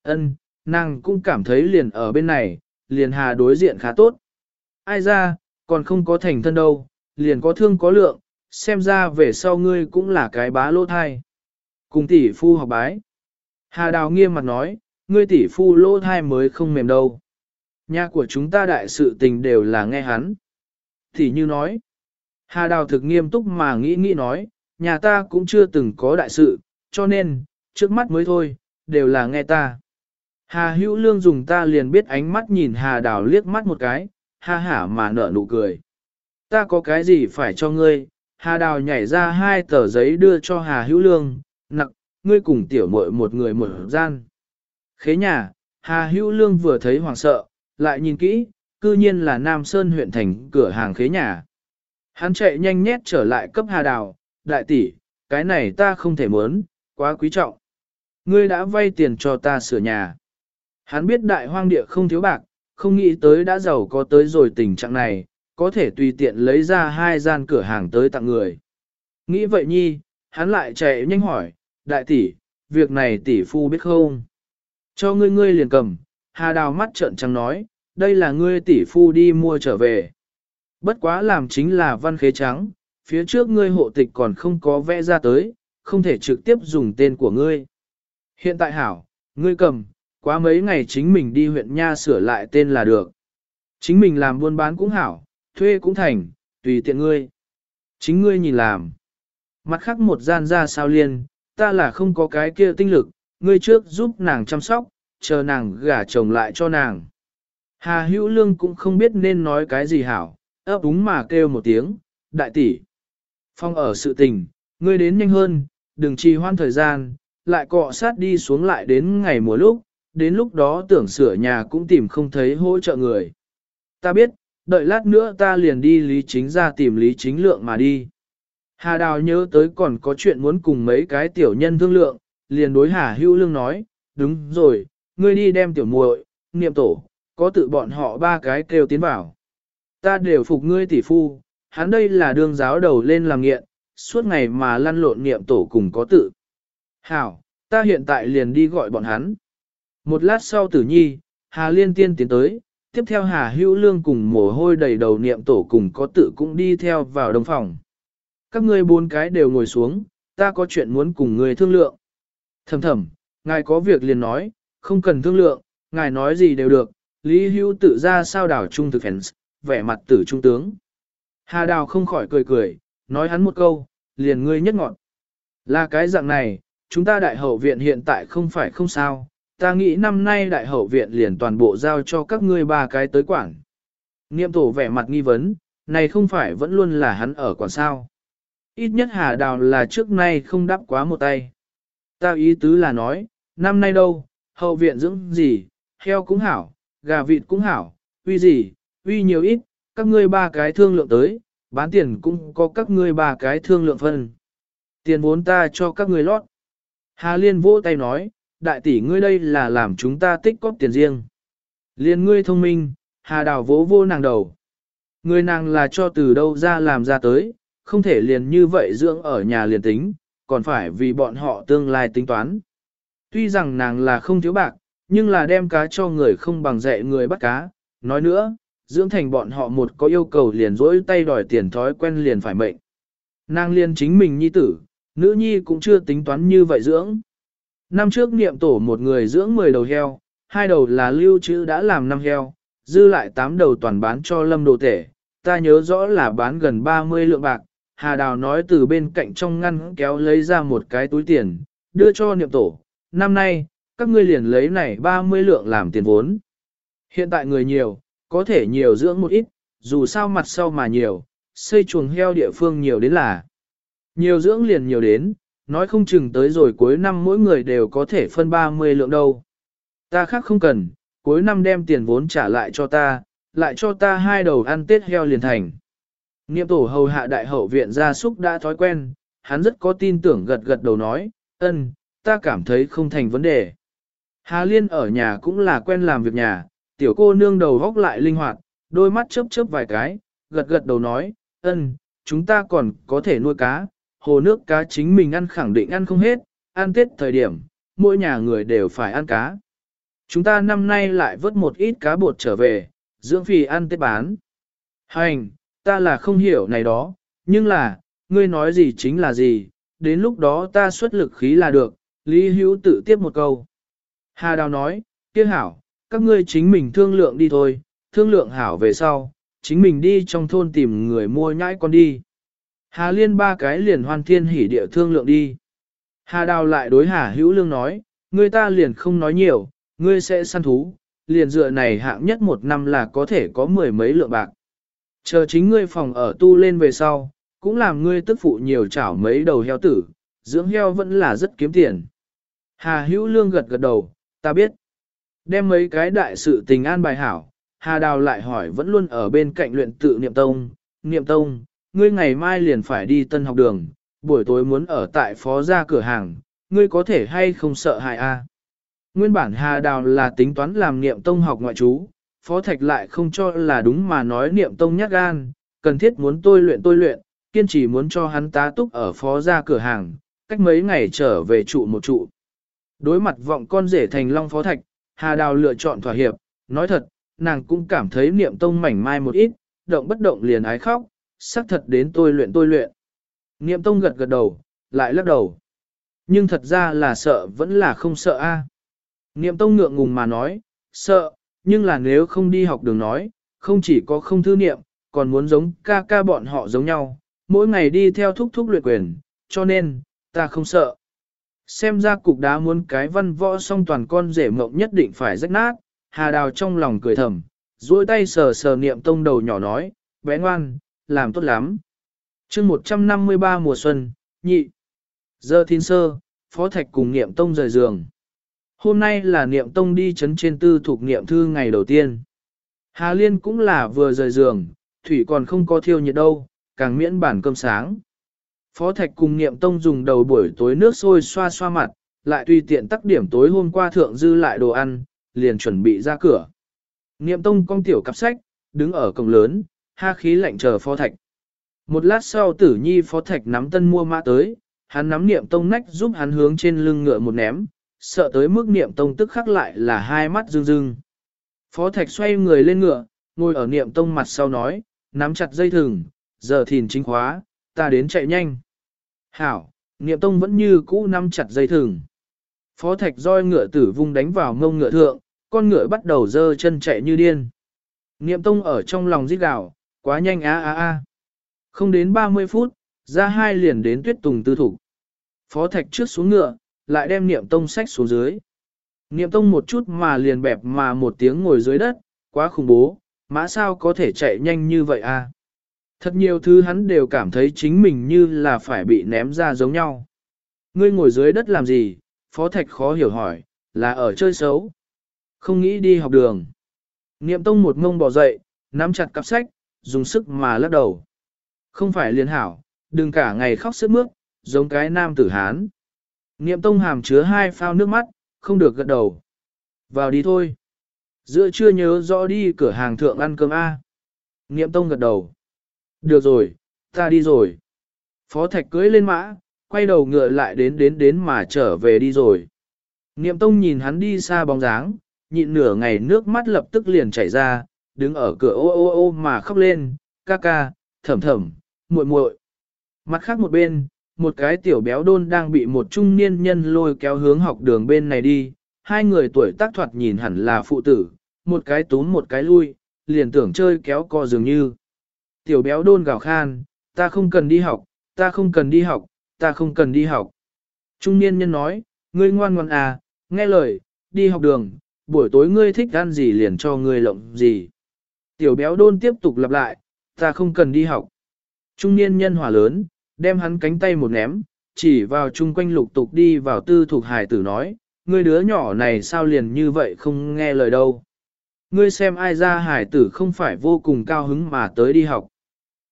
Ân, nàng cũng cảm thấy liền ở bên này, liền hà đối diện khá tốt. Ai ra, còn không có thành thân đâu, liền có thương có lượng, xem ra về sau ngươi cũng là cái bá lỗ thai. Cùng tỷ phu học bái. Hà Đào nghiêm mặt nói, ngươi tỷ phu lỗ thai mới không mềm đâu. Nhà của chúng ta đại sự tình đều là nghe hắn. Thì như nói, Hà Đào thực nghiêm túc mà nghĩ nghĩ nói, nhà ta cũng chưa từng có đại sự, cho nên, trước mắt mới thôi, đều là nghe ta. Hà Hữu Lương dùng ta liền biết ánh mắt nhìn Hà Đào liếc mắt một cái, ha hả mà nở nụ cười. Ta có cái gì phải cho ngươi? Hà Đào nhảy ra hai tờ giấy đưa cho Hà Hữu Lương, nặng, ngươi cùng tiểu muội một người một gian. Khế nhà, Hà Hữu Lương vừa thấy hoảng sợ, lại nhìn kỹ, cư nhiên là Nam Sơn huyện thành cửa hàng khế nhà. Hắn chạy nhanh nhét trở lại cấp Hà Đào, đại tỷ, cái này ta không thể muốn, quá quý trọng. Ngươi đã vay tiền cho ta sửa nhà. Hắn biết đại hoang địa không thiếu bạc, không nghĩ tới đã giàu có tới rồi tình trạng này, có thể tùy tiện lấy ra hai gian cửa hàng tới tặng người. Nghĩ vậy nhi, hắn lại chạy nhanh hỏi, đại tỷ, việc này tỷ phu biết không? Cho ngươi ngươi liền cầm, hà đào mắt trợn trắng nói, đây là ngươi tỷ phu đi mua trở về. Bất quá làm chính là văn khế trắng, phía trước ngươi hộ tịch còn không có vẽ ra tới, không thể trực tiếp dùng tên của ngươi. Hiện tại hảo, ngươi cầm, quá mấy ngày chính mình đi huyện Nha sửa lại tên là được. Chính mình làm buôn bán cũng hảo, thuê cũng thành, tùy tiện ngươi. Chính ngươi nhìn làm. Mặt khác một gian ra sao liên, ta là không có cái kia tinh lực, ngươi trước giúp nàng chăm sóc, chờ nàng gả chồng lại cho nàng. Hà hữu lương cũng không biết nên nói cái gì hảo, ấp úng mà kêu một tiếng, đại tỷ. Phong ở sự tình, ngươi đến nhanh hơn, đừng trì hoãn thời gian, lại cọ sát đi xuống lại đến ngày mùa lúc, đến lúc đó tưởng sửa nhà cũng tìm không thấy hỗ trợ người. Ta biết, đợi lát nữa ta liền đi Lý Chính ra tìm Lý Chính Lượng mà đi. Hà Đào nhớ tới còn có chuyện muốn cùng mấy cái tiểu nhân thương lượng, liền đối Hà Hữu Lương nói, đúng rồi, ngươi đi đem tiểu muội, niệm tổ, có tự bọn họ ba cái kêu tiến vào. Ta đều phục ngươi tỷ phu, hắn đây là đương giáo đầu lên làm nghiện, suốt ngày mà lăn lộn niệm tổ cùng có tự. Hảo, ta hiện tại liền đi gọi bọn hắn. Một lát sau tử nhi, Hà Liên Tiên tiến tới, tiếp theo Hà Hữu Lương cùng mồ hôi đầy đầu niệm tổ cùng có tự cũng đi theo vào đồng phòng. Các ngươi bốn cái đều ngồi xuống, ta có chuyện muốn cùng người thương lượng. Thầm thầm, ngài có việc liền nói, không cần thương lượng, ngài nói gì đều được, Lý Hữu tự ra sao đảo trung thực fans, vẻ mặt tử trung tướng. Hà Đào không khỏi cười cười, nói hắn một câu, liền ngươi nhất ngọn. Là cái dạng này, chúng ta đại hậu viện hiện tại không phải không sao, ta nghĩ năm nay đại hậu viện liền toàn bộ giao cho các ngươi ba cái tới quản. Niệm tổ vẻ mặt nghi vấn, này không phải vẫn luôn là hắn ở quản sao. Ít nhất Hà Đào là trước nay không đáp quá một tay. Ta ý tứ là nói, năm nay đâu, hậu viện dưỡng gì, heo cũng hảo, gà vịt cũng hảo, uy gì, uy nhiều ít, các ngươi ba cái thương lượng tới, bán tiền cũng có các ngươi ba cái thương lượng phân. Tiền vốn ta cho các ngươi lót. Hà Liên vỗ tay nói, đại tỷ ngươi đây là làm chúng ta tích cóp tiền riêng. Liên ngươi thông minh, Hà Đào vỗ vô nàng đầu. Người nàng là cho từ đâu ra làm ra tới, không thể liền như vậy dưỡng ở nhà liền tính, còn phải vì bọn họ tương lai tính toán. Tuy rằng nàng là không thiếu bạc, nhưng là đem cá cho người không bằng dạy người bắt cá. Nói nữa, dưỡng thành bọn họ một có yêu cầu liền dỗi tay đòi tiền thói quen liền phải mệnh. Nàng liền chính mình nhi tử, nữ nhi cũng chưa tính toán như vậy dưỡng. Năm trước niệm tổ một người dưỡng 10 đầu heo, hai đầu là lưu trữ đã làm năm heo, dư lại 8 đầu toàn bán cho lâm đồ tể. Ta nhớ rõ là bán gần 30 lượng bạc, Hà Đào nói từ bên cạnh trong ngăn kéo lấy ra một cái túi tiền, đưa cho niệm tổ. Năm nay, các ngươi liền lấy này 30 lượng làm tiền vốn. Hiện tại người nhiều, có thể nhiều dưỡng một ít, dù sao mặt sau mà nhiều, xây chuồng heo địa phương nhiều đến là. Nhiều dưỡng liền nhiều đến, nói không chừng tới rồi cuối năm mỗi người đều có thể phân 30 lượng đâu. Ta khác không cần, cuối năm đem tiền vốn trả lại cho ta, lại cho ta hai đầu ăn tết heo liền thành. Niệm tổ hầu hạ đại hậu viện gia súc đã thói quen, hắn rất có tin tưởng gật gật đầu nói, Ân, ta cảm thấy không thành vấn đề. Hà Liên ở nhà cũng là quen làm việc nhà, tiểu cô nương đầu góc lại linh hoạt, đôi mắt chớp chớp vài cái, gật gật đầu nói, ân, chúng ta còn có thể nuôi cá, hồ nước cá chính mình ăn khẳng định ăn không hết, ăn tết thời điểm, mỗi nhà người đều phải ăn cá. Chúng ta năm nay lại vớt một ít cá bột trở về, dưỡng phì ăn tết bán. Hành, ta là không hiểu này đó, nhưng là, ngươi nói gì chính là gì, đến lúc đó ta xuất lực khí là được, Lý Hữu tự tiếp một câu. Hà Đào nói, kia hảo, các ngươi chính mình thương lượng đi thôi, thương lượng hảo về sau, chính mình đi trong thôn tìm người mua nhãi con đi. Hà Liên ba cái liền hoan thiên hỉ địa thương lượng đi. Hà Đào lại đối Hà Hữu Lương nói, người ta liền không nói nhiều, ngươi sẽ săn thú, liền dựa này hạng nhất một năm là có thể có mười mấy lượng bạc. Chờ chính ngươi phòng ở tu lên về sau, cũng làm ngươi tức phụ nhiều chảo mấy đầu heo tử, dưỡng heo vẫn là rất kiếm tiền. Hà Hữu Lương gật gật đầu, ta biết. Đem mấy cái đại sự tình an bài hảo, Hà Đào lại hỏi vẫn luôn ở bên cạnh luyện tự niệm tông, niệm tông, ngươi ngày mai liền phải đi tân học đường, buổi tối muốn ở tại phó gia cửa hàng, ngươi có thể hay không sợ hại a? Nguyên bản Hà Đào là tính toán làm niệm tông học ngoại trú, phó thạch lại không cho là đúng mà nói niệm tông nhát gan, cần thiết muốn tôi luyện tôi luyện, kiên trì muốn cho hắn tá túc ở phó gia cửa hàng, cách mấy ngày trở về trụ một trụ. Đối mặt vọng con rể thành long phó thạch, Hà Đào lựa chọn thỏa hiệp, nói thật, nàng cũng cảm thấy niệm tông mảnh mai một ít, động bất động liền ái khóc, xác thật đến tôi luyện tôi luyện. Niệm tông gật gật đầu, lại lắc đầu. Nhưng thật ra là sợ vẫn là không sợ a. Niệm tông ngượng ngùng mà nói, sợ, nhưng là nếu không đi học đường nói, không chỉ có không thư niệm, còn muốn giống ca ca bọn họ giống nhau, mỗi ngày đi theo thúc thúc luyện quyền, cho nên, ta không sợ. Xem ra cục đá muốn cái văn võ song toàn con rể mộng nhất định phải rách nát, hà đào trong lòng cười thầm, duỗi tay sờ sờ niệm tông đầu nhỏ nói, bé ngoan, làm tốt lắm. chương 153 mùa xuân, nhị. Giờ thiên sơ, phó thạch cùng niệm tông rời giường. Hôm nay là niệm tông đi chấn trên tư thuộc niệm thư ngày đầu tiên. Hà Liên cũng là vừa rời giường, thủy còn không có thiêu nhiệt đâu, càng miễn bản cơm sáng. Phó Thạch cùng Niệm Tông dùng đầu buổi tối nước sôi xoa xoa mặt, lại tùy tiện tắc điểm tối hôm qua thượng dư lại đồ ăn, liền chuẩn bị ra cửa. Niệm Tông cong tiểu cặp sách, đứng ở cổng lớn, ha khí lạnh chờ Phó Thạch. Một lát sau tử nhi Phó Thạch nắm tân mua mã tới, hắn nắm Niệm Tông nách giúp hắn hướng trên lưng ngựa một ném, sợ tới mức Niệm Tông tức khắc lại là hai mắt rưng rưng. Phó Thạch xoay người lên ngựa, ngồi ở Niệm Tông mặt sau nói, nắm chặt dây thừng, giờ thìn chính khóa, ta đến chạy nhanh. Hảo, niệm tông vẫn như cũ nắm chặt dây thừng. Phó thạch roi ngựa tử vung đánh vào ngông ngựa thượng, con ngựa bắt đầu dơ chân chạy như điên. Niệm tông ở trong lòng rít gào, quá nhanh á a a Không đến 30 phút, ra hai liền đến tuyết tùng tư thủ. Phó thạch trước xuống ngựa, lại đem niệm tông sách xuống dưới. Niệm tông một chút mà liền bẹp mà một tiếng ngồi dưới đất, quá khủng bố, mã sao có thể chạy nhanh như vậy a? Thật nhiều thứ hắn đều cảm thấy chính mình như là phải bị ném ra giống nhau. Ngươi ngồi dưới đất làm gì? Phó Thạch khó hiểu hỏi, là ở chơi xấu. Không nghĩ đi học đường. Niệm tông một ngông bỏ dậy, nắm chặt cặp sách, dùng sức mà lắc đầu. Không phải liên hảo, đừng cả ngày khóc sức mướt, giống cái nam tử Hán. Niệm tông hàm chứa hai phao nước mắt, không được gật đầu. Vào đi thôi. Giữa chưa nhớ rõ đi cửa hàng thượng ăn cơm A. Niệm tông gật đầu. Được rồi, ta đi rồi. Phó Thạch cưỡi lên mã, quay đầu ngựa lại đến đến đến mà trở về đi rồi. Niệm Tông nhìn hắn đi xa bóng dáng, nhịn nửa ngày nước mắt lập tức liền chảy ra, đứng ở cửa ô ô ô mà khóc lên, ca ca, thầm thầm, muội muội. Mặt khác một bên, một cái tiểu béo đôn đang bị một trung niên nhân lôi kéo hướng học đường bên này đi, hai người tuổi tác thoạt nhìn hẳn là phụ tử, một cái túm một cái lui, liền tưởng chơi kéo co dường như. Tiểu béo đôn gào khan, ta không cần đi học, ta không cần đi học, ta không cần đi học. Trung niên nhân nói, ngươi ngoan ngoan à, nghe lời, đi học đường, buổi tối ngươi thích ăn gì liền cho ngươi lộng gì. Tiểu béo đôn tiếp tục lặp lại, ta không cần đi học. Trung niên nhân hỏa lớn, đem hắn cánh tay một ném, chỉ vào chung quanh lục tục đi vào tư thuộc hải tử nói, ngươi đứa nhỏ này sao liền như vậy không nghe lời đâu. Ngươi xem ai ra hải tử không phải vô cùng cao hứng mà tới đi học.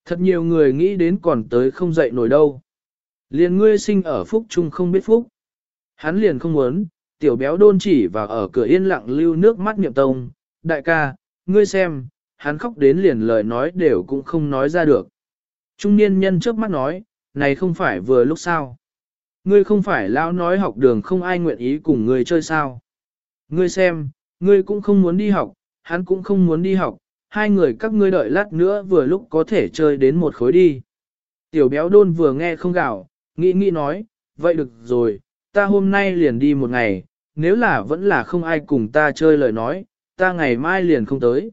Thật nhiều người nghĩ đến còn tới không dậy nổi đâu. Liền ngươi sinh ở phúc chung không biết phúc. Hắn liền không muốn, tiểu béo đôn chỉ vào ở cửa yên lặng lưu nước mắt niệm tông, đại ca, ngươi xem, hắn khóc đến liền lời nói đều cũng không nói ra được. Trung niên nhân trước mắt nói, này không phải vừa lúc sao. Ngươi không phải lão nói học đường không ai nguyện ý cùng ngươi chơi sao. Ngươi xem, ngươi cũng không muốn đi học, hắn cũng không muốn đi học, hai người các ngươi đợi lát nữa vừa lúc có thể chơi đến một khối đi. Tiểu béo đôn vừa nghe không gạo, nghĩ nghĩ nói, vậy được rồi, ta hôm nay liền đi một ngày, nếu là vẫn là không ai cùng ta chơi lời nói, ta ngày mai liền không tới.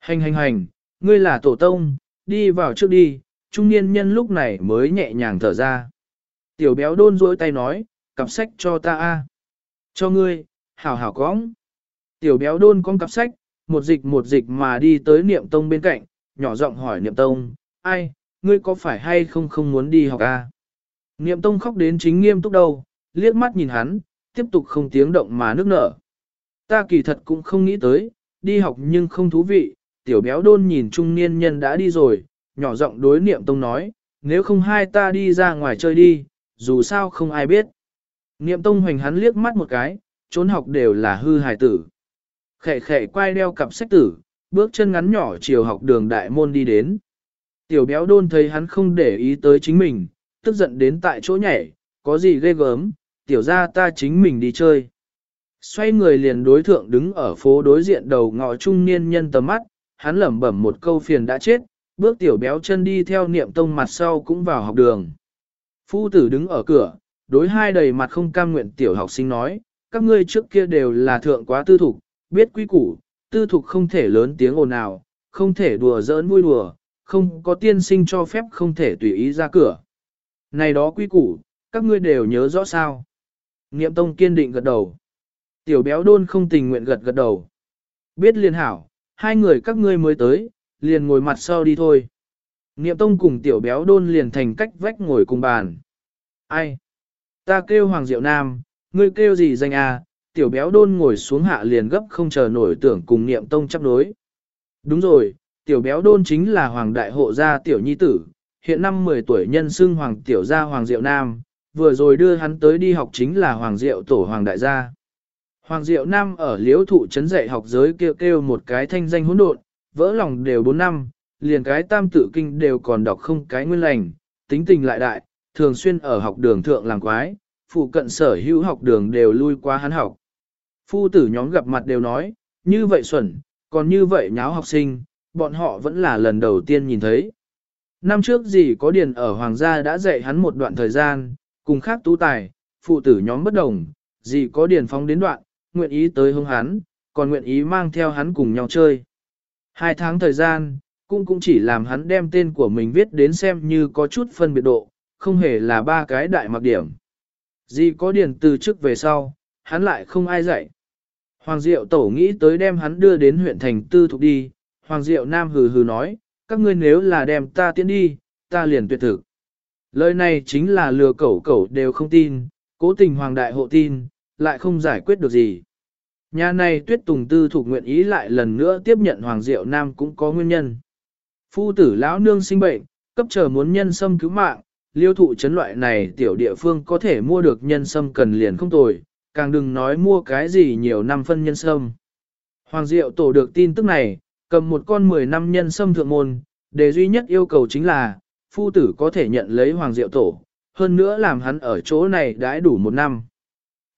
Hành hành hành, ngươi là tổ tông, đi vào trước đi, trung niên nhân lúc này mới nhẹ nhàng thở ra. Tiểu béo đôn rỗi tay nói, cặp sách cho ta a, Cho ngươi, hảo hảo cóng. Tiểu béo đôn con cặp sách, một dịch một dịch mà đi tới niệm tông bên cạnh, nhỏ giọng hỏi niệm tông, ai, ngươi có phải hay không không muốn đi học a? Niệm tông khóc đến chính nghiêm túc đâu, liếc mắt nhìn hắn, tiếp tục không tiếng động mà nước nở. Ta kỳ thật cũng không nghĩ tới, đi học nhưng không thú vị, tiểu béo đôn nhìn trung niên nhân đã đi rồi, nhỏ giọng đối niệm tông nói, nếu không hai ta đi ra ngoài chơi đi, dù sao không ai biết. Niệm tông hoành hắn liếc mắt một cái, trốn học đều là hư hài tử. Khệ khệ quay đeo cặp sách tử, bước chân ngắn nhỏ chiều học đường đại môn đi đến. Tiểu béo đôn thấy hắn không để ý tới chính mình, tức giận đến tại chỗ nhảy, có gì ghê gớm, tiểu ra ta chính mình đi chơi. Xoay người liền đối thượng đứng ở phố đối diện đầu ngõ trung niên nhân tầm mắt, hắn lẩm bẩm một câu phiền đã chết, bước tiểu béo chân đi theo niệm tông mặt sau cũng vào học đường. Phu tử đứng ở cửa, đối hai đầy mặt không cam nguyện tiểu học sinh nói, các ngươi trước kia đều là thượng quá tư thục, biết quy củ, tư thục không thể lớn tiếng ồn ào, không thể đùa giỡn vui đùa, không có tiên sinh cho phép không thể tùy ý ra cửa. Này đó quy củ, các ngươi đều nhớ rõ sao. Niệm tông kiên định gật đầu. Tiểu béo đôn không tình nguyện gật gật đầu. Biết liên hảo, hai người các ngươi mới tới, liền ngồi mặt sau đi thôi. Niệm tông cùng tiểu béo đôn liền thành cách vách ngồi cùng bàn. Ai? Ta kêu Hoàng Diệu Nam, ngươi kêu gì danh à? Tiểu béo đôn ngồi xuống hạ liền gấp không chờ nổi tưởng cùng niệm tông chấp đối. Đúng rồi, tiểu béo đôn chính là Hoàng Đại Hộ gia tiểu nhi tử, hiện năm 10 tuổi nhân xưng Hoàng Tiểu gia Hoàng Diệu Nam, vừa rồi đưa hắn tới đi học chính là Hoàng Diệu Tổ Hoàng Đại gia. Hoàng Diệu Nam ở liễu thụ trấn dạy học giới kêu kêu một cái thanh danh hỗn độn, vỡ lòng đều 4 năm, liền cái tam tự kinh đều còn đọc không cái nguyên lành, tính tình lại đại, thường xuyên ở học đường thượng làng quái, phụ cận sở hữu học đường đều lui qua hắn học. Phu tử nhóm gặp mặt đều nói, như vậy xuẩn, còn như vậy nháo học sinh, bọn họ vẫn là lần đầu tiên nhìn thấy. Năm trước gì có điền ở Hoàng gia đã dạy hắn một đoạn thời gian, cùng khác tú tài, phụ tử nhóm bất đồng, gì có điền phóng đến đoạn, nguyện ý tới hông hắn, còn nguyện ý mang theo hắn cùng nhau chơi. Hai tháng thời gian, cũng cũng chỉ làm hắn đem tên của mình viết đến xem như có chút phân biệt độ, không hề là ba cái đại mặc điểm. Gì có điền từ trước về sau, hắn lại không ai dạy. Hoàng Diệu Tổ nghĩ tới đem hắn đưa đến huyện thành tư thục đi, Hoàng Diệu Nam hừ hừ nói, các ngươi nếu là đem ta tiến đi, ta liền tuyệt thực. Lời này chính là lừa cẩu cẩu đều không tin, cố tình Hoàng Đại hộ tin, lại không giải quyết được gì. Nhà này tuyết tùng tư thuộc nguyện ý lại lần nữa tiếp nhận Hoàng Diệu Nam cũng có nguyên nhân. Phu tử lão nương sinh bệnh, cấp chờ muốn nhân sâm cứu mạng, liêu thụ chấn loại này tiểu địa phương có thể mua được nhân sâm cần liền không tồi, càng đừng nói mua cái gì nhiều năm phân nhân sâm. Hoàng Diệu tổ được tin tức này, cầm một con 10 năm nhân sâm thượng môn, đề duy nhất yêu cầu chính là, phu tử có thể nhận lấy Hoàng Diệu tổ, hơn nữa làm hắn ở chỗ này đãi đủ một năm.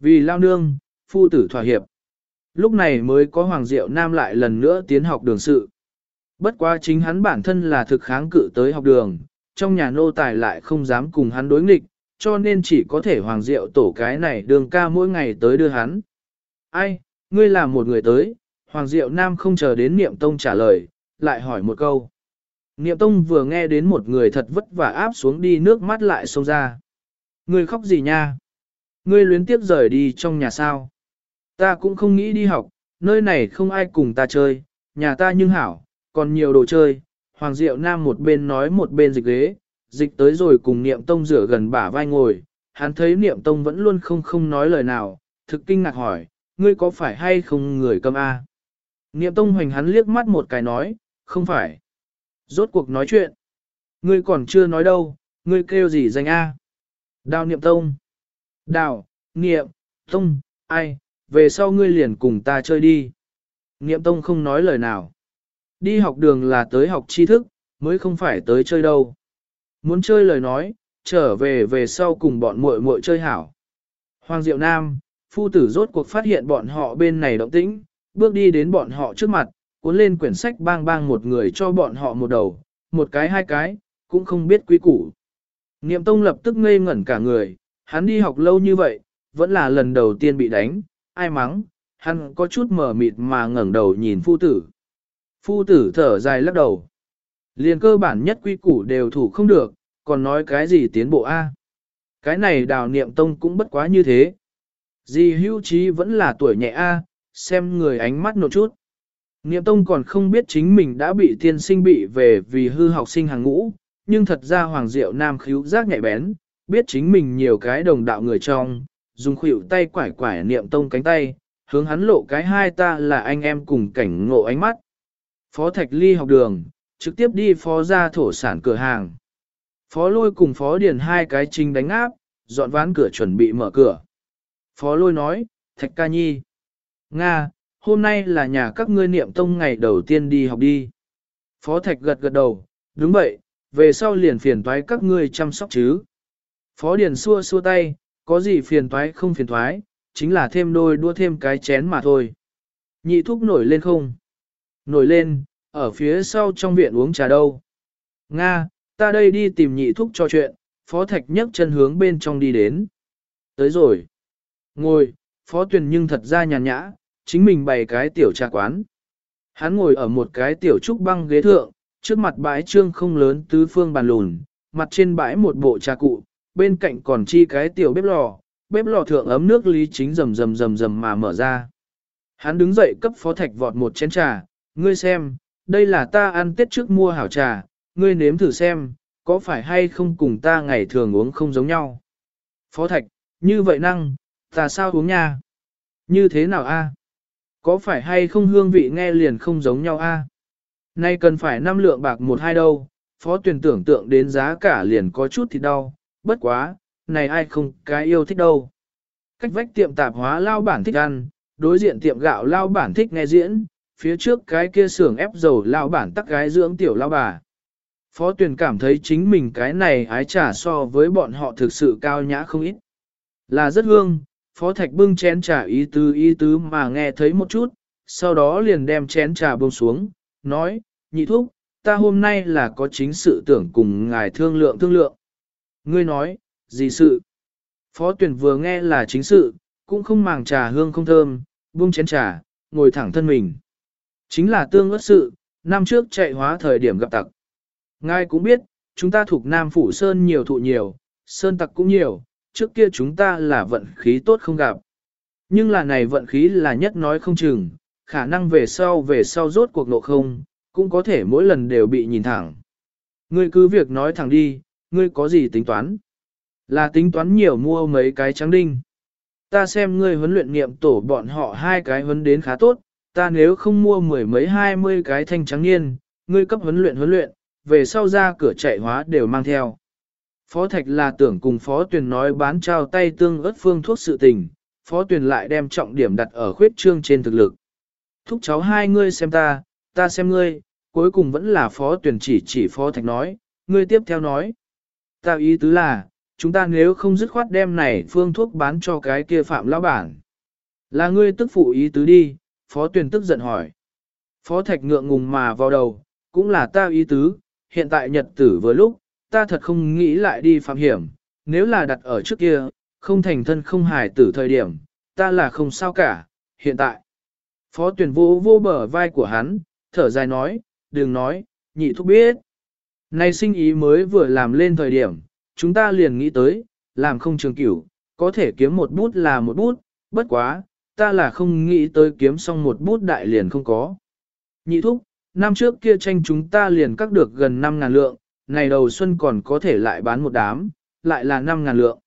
Vì lao nương, phu tử thỏa hiệp. Lúc này mới có Hoàng Diệu Nam lại lần nữa tiến học đường sự. Bất quá chính hắn bản thân là thực kháng cự tới học đường, trong nhà nô tài lại không dám cùng hắn đối nghịch, cho nên chỉ có thể Hoàng Diệu tổ cái này đường ca mỗi ngày tới đưa hắn. Ai, ngươi là một người tới, Hoàng Diệu Nam không chờ đến Niệm Tông trả lời, lại hỏi một câu. Niệm Tông vừa nghe đến một người thật vất vả áp xuống đi nước mắt lại xông ra. Ngươi khóc gì nha? Ngươi luyến tiếp rời đi trong nhà sao? Ta cũng không nghĩ đi học, nơi này không ai cùng ta chơi, nhà ta nhưng hảo, còn nhiều đồ chơi. Hoàng Diệu Nam một bên nói một bên dịch ghế, dịch tới rồi cùng Niệm Tông rửa gần bả vai ngồi. Hắn thấy Niệm Tông vẫn luôn không không nói lời nào, thực kinh ngạc hỏi, ngươi có phải hay không người cầm A? Niệm Tông hoành hắn liếc mắt một cái nói, không phải. Rốt cuộc nói chuyện. Ngươi còn chưa nói đâu, ngươi kêu gì danh A? Đào Niệm Tông. Đào, Niệm, Tông, ai, về sau ngươi liền cùng ta chơi đi. Niệm Tông không nói lời nào. Đi học đường là tới học tri thức, mới không phải tới chơi đâu. Muốn chơi lời nói, trở về về sau cùng bọn muội muội chơi hảo. Hoàng Diệu Nam, phu tử rốt cuộc phát hiện bọn họ bên này động tĩnh, bước đi đến bọn họ trước mặt, cuốn lên quyển sách bang bang một người cho bọn họ một đầu, một cái hai cái, cũng không biết quý củ. Niệm Tông lập tức ngây ngẩn cả người, hắn đi học lâu như vậy, vẫn là lần đầu tiên bị đánh, ai mắng, hắn có chút mờ mịt mà ngẩng đầu nhìn phu tử. Phu tử thở dài lắc đầu. Liền cơ bản nhất quy củ đều thủ không được, còn nói cái gì tiến bộ A. Cái này đào niệm tông cũng bất quá như thế. Dì hưu trí vẫn là tuổi nhẹ A, xem người ánh mắt một chút. Niệm tông còn không biết chính mình đã bị tiên sinh bị về vì hư học sinh hàng ngũ, nhưng thật ra Hoàng Diệu Nam khíu giác nhạy bén, biết chính mình nhiều cái đồng đạo người trong, dùng khuỷu tay quải quải niệm tông cánh tay, hướng hắn lộ cái hai ta là anh em cùng cảnh ngộ ánh mắt. Phó Thạch Ly học đường, trực tiếp đi phó ra thổ sản cửa hàng. Phó lôi cùng phó điền hai cái trinh đánh áp, dọn ván cửa chuẩn bị mở cửa. Phó lôi nói, Thạch ca nhi. Nga, hôm nay là nhà các ngươi niệm tông ngày đầu tiên đi học đi. Phó Thạch gật gật đầu, đúng vậy, về sau liền phiền toái các ngươi chăm sóc chứ. Phó Điền xua xua tay, có gì phiền toái không phiền toái, chính là thêm đôi đua thêm cái chén mà thôi. Nhị thúc nổi lên không? Nổi lên, ở phía sau trong viện uống trà đâu. Nga, ta đây đi tìm nhị thúc cho chuyện, phó thạch nhấc chân hướng bên trong đi đến. Tới rồi. Ngồi, phó tuyền nhưng thật ra nhàn nhã, chính mình bày cái tiểu trà quán. Hắn ngồi ở một cái tiểu trúc băng ghế thượng, trước mặt bãi trương không lớn tứ phương bàn lùn, mặt trên bãi một bộ trà cụ, bên cạnh còn chi cái tiểu bếp lò, bếp lò thượng ấm nước lý chính rầm rầm rầm rầm mà mở ra. Hắn đứng dậy cấp phó thạch vọt một chén trà, ngươi xem, đây là ta ăn tết trước mua hảo trà, ngươi nếm thử xem, có phải hay không cùng ta ngày thường uống không giống nhau. Phó thạch, như vậy năng, ta sao uống nha? Như thế nào a? Có phải hay không hương vị nghe liền không giống nhau a? Nay cần phải năm lượng bạc một hai đâu, phó tuyển tưởng tượng đến giá cả liền có chút thì đau, bất quá, này ai không cái yêu thích đâu. Cách vách tiệm tạp hóa lao bản thích ăn, đối diện tiệm gạo lao bản thích nghe diễn, phía trước cái kia xưởng ép dầu lao bản tắc gái dưỡng tiểu lao bà. Phó tuyển cảm thấy chính mình cái này ái trả so với bọn họ thực sự cao nhã không ít. Là rất hương, phó thạch bưng chén trà ý tứ ý tứ mà nghe thấy một chút, sau đó liền đem chén trà buông xuống, nói, nhị thúc, ta hôm nay là có chính sự tưởng cùng ngài thương lượng thương lượng. Ngươi nói, gì sự? Phó tuyển vừa nghe là chính sự, cũng không màng trà hương không thơm, buông chén trà, ngồi thẳng thân mình. Chính là tương ớt sự, năm trước chạy hóa thời điểm gặp tặc. Ngài cũng biết, chúng ta thuộc Nam Phủ Sơn nhiều thụ nhiều, Sơn tặc cũng nhiều, trước kia chúng ta là vận khí tốt không gặp. Nhưng là này vận khí là nhất nói không chừng, khả năng về sau về sau rốt cuộc nộ không, cũng có thể mỗi lần đều bị nhìn thẳng. Ngươi cứ việc nói thẳng đi, ngươi có gì tính toán? Là tính toán nhiều mua mấy cái trắng đinh. Ta xem ngươi huấn luyện nghiệm tổ bọn họ hai cái huấn đến khá tốt, ta nếu không mua mười mấy hai mươi cái thanh trắng niên, ngươi cấp huấn luyện huấn luyện, về sau ra cửa chạy hóa đều mang theo. Phó Thạch là tưởng cùng Phó Tuyền nói bán trao tay tương ớt phương thuốc sự tình, Phó Tuyền lại đem trọng điểm đặt ở khuyết trương trên thực lực. Thúc cháu hai ngươi xem ta, ta xem ngươi, cuối cùng vẫn là Phó Tuyền chỉ chỉ Phó Thạch nói, ngươi tiếp theo nói. Ta ý tứ là, chúng ta nếu không dứt khoát đem này phương thuốc bán cho cái kia phạm lão bản. Là ngươi tức phụ ý tứ đi, Phó tuyển tức giận hỏi. Phó Thạch ngượng ngùng mà vào đầu, cũng là ta ý tứ, hiện tại nhật tử vừa lúc, ta thật không nghĩ lại đi phạm hiểm, nếu là đặt ở trước kia, không thành thân không hài tử thời điểm, ta là không sao cả, hiện tại. Phó tuyển vô vô bờ vai của hắn, thở dài nói, đừng nói, nhị thúc biết. Nay sinh ý mới vừa làm lên thời điểm, chúng ta liền nghĩ tới, làm không trường cửu, có thể kiếm một bút là một bút, bất quá, ta là không nghĩ tới kiếm xong một bút đại liền không có. Nhị thúc, năm trước kia tranh chúng ta liền cắt được gần 5 ngàn lượng, này đầu xuân còn có thể lại bán một đám, lại là 5 ngàn lượng.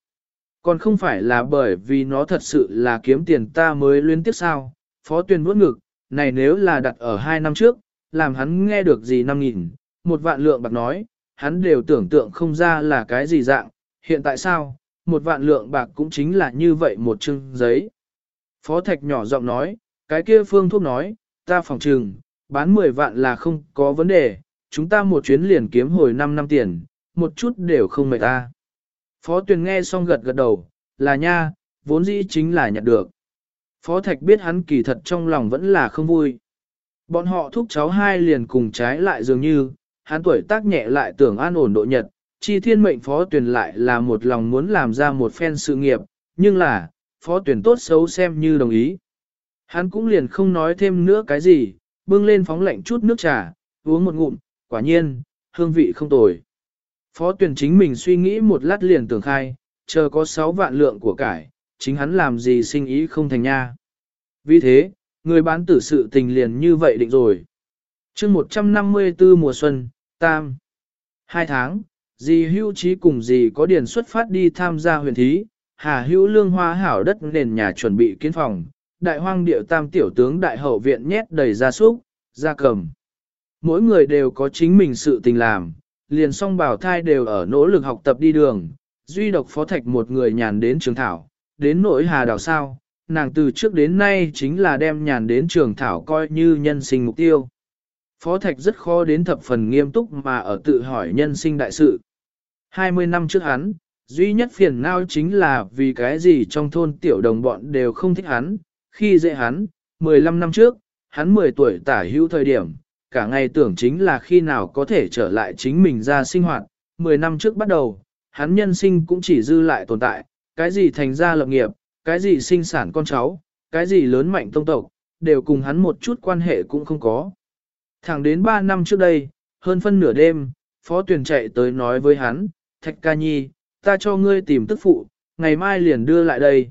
Còn không phải là bởi vì nó thật sự là kiếm tiền ta mới liên tiếp sao, phó tuyên vuốt ngực, này nếu là đặt ở hai năm trước, làm hắn nghe được gì năm nghìn, một vạn lượng bạc nói, hắn đều tưởng tượng không ra là cái gì dạng, hiện tại sao, một vạn lượng bạc cũng chính là như vậy một chương giấy. Phó Thạch nhỏ giọng nói, cái kia phương thuốc nói, ta phòng trừng, bán 10 vạn là không có vấn đề, chúng ta một chuyến liền kiếm hồi 5 năm tiền, một chút đều không mệt ta. Phó Tuyền nghe xong gật gật đầu, là nha, vốn dĩ chính là nhặt được. Phó Thạch biết hắn kỳ thật trong lòng vẫn là không vui. Bọn họ thúc cháu hai liền cùng trái lại dường như, hắn tuổi tác nhẹ lại tưởng an ổn độ nhật, chi thiên mệnh phó tuyển lại là một lòng muốn làm ra một phen sự nghiệp, nhưng là, phó tuyển tốt xấu xem như đồng ý. Hắn cũng liền không nói thêm nữa cái gì, bưng lên phóng lạnh chút nước trà, uống một ngụm, quả nhiên, hương vị không tồi. Phó tuyển chính mình suy nghĩ một lát liền tưởng khai, chờ có 6 vạn lượng của cải, chính hắn làm gì sinh ý không thành nha. Vì thế, người bán tử sự tình liền như vậy định rồi. chương 154 mùa xuân, tam. Hai tháng, dì hưu trí cùng dì có điền xuất phát đi tham gia huyền thí, hà hữu lương hoa hảo đất nền nhà chuẩn bị kiến phòng, đại hoang điệu tam tiểu tướng đại hậu viện nhét đầy gia súc, gia cầm. Mỗi người đều có chính mình sự tình làm, liền song bảo thai đều ở nỗ lực học tập đi đường, duy độc phó thạch một người nhàn đến trường thảo, đến nỗi hà đào sao, nàng từ trước đến nay chính là đem nhàn đến trường thảo coi như nhân sinh mục tiêu. Phó Thạch rất khó đến thập phần nghiêm túc mà ở tự hỏi nhân sinh đại sự. 20 năm trước hắn, duy nhất phiền não chính là vì cái gì trong thôn tiểu đồng bọn đều không thích hắn, khi dễ hắn, 15 năm trước, hắn 10 tuổi tả hữu thời điểm, cả ngày tưởng chính là khi nào có thể trở lại chính mình ra sinh hoạt, 10 năm trước bắt đầu, hắn nhân sinh cũng chỉ dư lại tồn tại, cái gì thành ra lập nghiệp, cái gì sinh sản con cháu, cái gì lớn mạnh tông tộc, đều cùng hắn một chút quan hệ cũng không có. Thẳng đến 3 năm trước đây, hơn phân nửa đêm, phó tuyển chạy tới nói với hắn, Thạch ca nhi, ta cho ngươi tìm tức phụ, ngày mai liền đưa lại đây.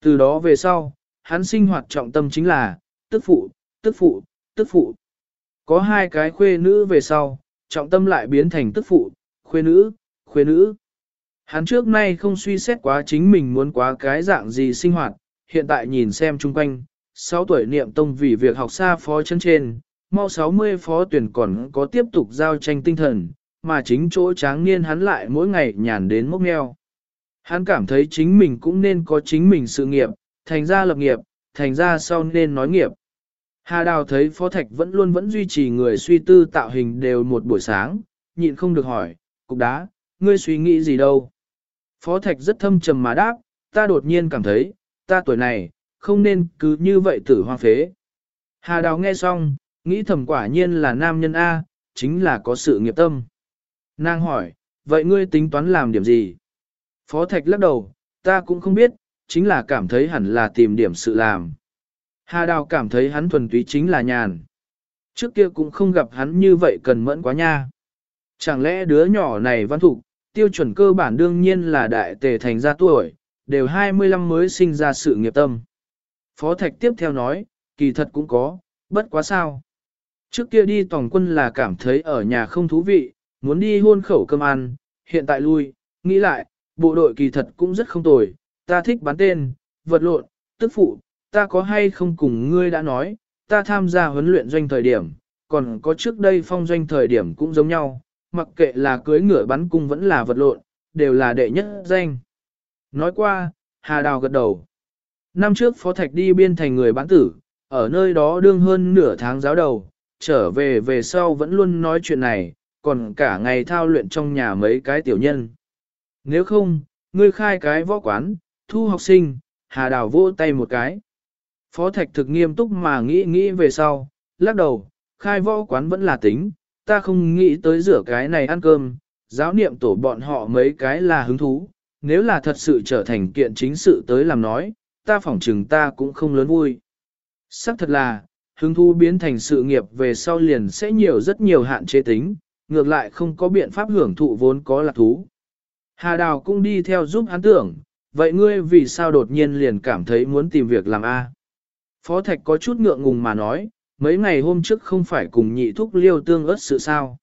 Từ đó về sau, hắn sinh hoạt trọng tâm chính là, tức phụ, tức phụ, tức phụ. Có hai cái khuê nữ về sau, trọng tâm lại biến thành tức phụ, khuê nữ, khuê nữ. Hắn trước nay không suy xét quá chính mình muốn quá cái dạng gì sinh hoạt, hiện tại nhìn xem chung quanh, 6 tuổi niệm tông vì việc học xa phó chân trên, mau 60 phó tuyển còn có tiếp tục giao tranh tinh thần, mà chính chỗ tráng niên hắn lại mỗi ngày nhàn đến mốc nheo. Hắn cảm thấy chính mình cũng nên có chính mình sự nghiệp, thành ra lập nghiệp, thành ra sau nên nói nghiệp. Hà Đào thấy Phó Thạch vẫn luôn vẫn duy trì người suy tư tạo hình đều một buổi sáng, nhịn không được hỏi, cục đá, ngươi suy nghĩ gì đâu? Phó Thạch rất thâm trầm mà đáp, ta đột nhiên cảm thấy, ta tuổi này, không nên cứ như vậy tử hoang phế. Hà Đào nghe xong, nghĩ thầm quả nhiên là nam nhân A, chính là có sự nghiệp tâm. Nàng hỏi, vậy ngươi tính toán làm điểm gì? Phó Thạch lắc đầu, ta cũng không biết, chính là cảm thấy hẳn là tìm điểm sự làm. Hà Đào cảm thấy hắn thuần túy chính là nhàn. Trước kia cũng không gặp hắn như vậy cần mẫn quá nha. Chẳng lẽ đứa nhỏ này văn thục, tiêu chuẩn cơ bản đương nhiên là đại tề thành ra tuổi, đều 25 mới sinh ra sự nghiệp tâm. Phó Thạch tiếp theo nói, kỳ thật cũng có, bất quá sao. Trước kia đi tổng quân là cảm thấy ở nhà không thú vị, muốn đi hôn khẩu cơm ăn, hiện tại lui, nghĩ lại, bộ đội kỳ thật cũng rất không tồi, ta thích bán tên, vật lộn, tức phụ, ta có hay không cùng ngươi đã nói, ta tham gia huấn luyện doanh thời điểm, còn có trước đây phong doanh thời điểm cũng giống nhau, mặc kệ là cưới ngựa bắn cung vẫn là vật lộn, đều là đệ nhất danh. Nói qua, Hà Đào gật đầu. Năm trước Phó Thạch đi biên thành người bán tử, ở nơi đó đương hơn nửa tháng giáo đầu, trở về về sau vẫn luôn nói chuyện này, còn cả ngày thao luyện trong nhà mấy cái tiểu nhân. Nếu không, ngươi khai cái võ quán, thu học sinh, Hà Đào vỗ tay một cái. Phó Thạch thực nghiêm túc mà nghĩ nghĩ về sau, lắc đầu, khai võ quán vẫn là tính, ta không nghĩ tới rửa cái này ăn cơm, giáo niệm tổ bọn họ mấy cái là hứng thú, nếu là thật sự trở thành kiện chính sự tới làm nói, ta phỏng chừng ta cũng không lớn vui. Sắc thật là, hứng thú biến thành sự nghiệp về sau liền sẽ nhiều rất nhiều hạn chế tính, ngược lại không có biện pháp hưởng thụ vốn có là thú. Hà Đào cũng đi theo giúp hắn tưởng, vậy ngươi vì sao đột nhiên liền cảm thấy muốn tìm việc làm A? Phó Thạch có chút ngượng ngùng mà nói, mấy ngày hôm trước không phải cùng nhị thúc liêu tương ớt sự sao.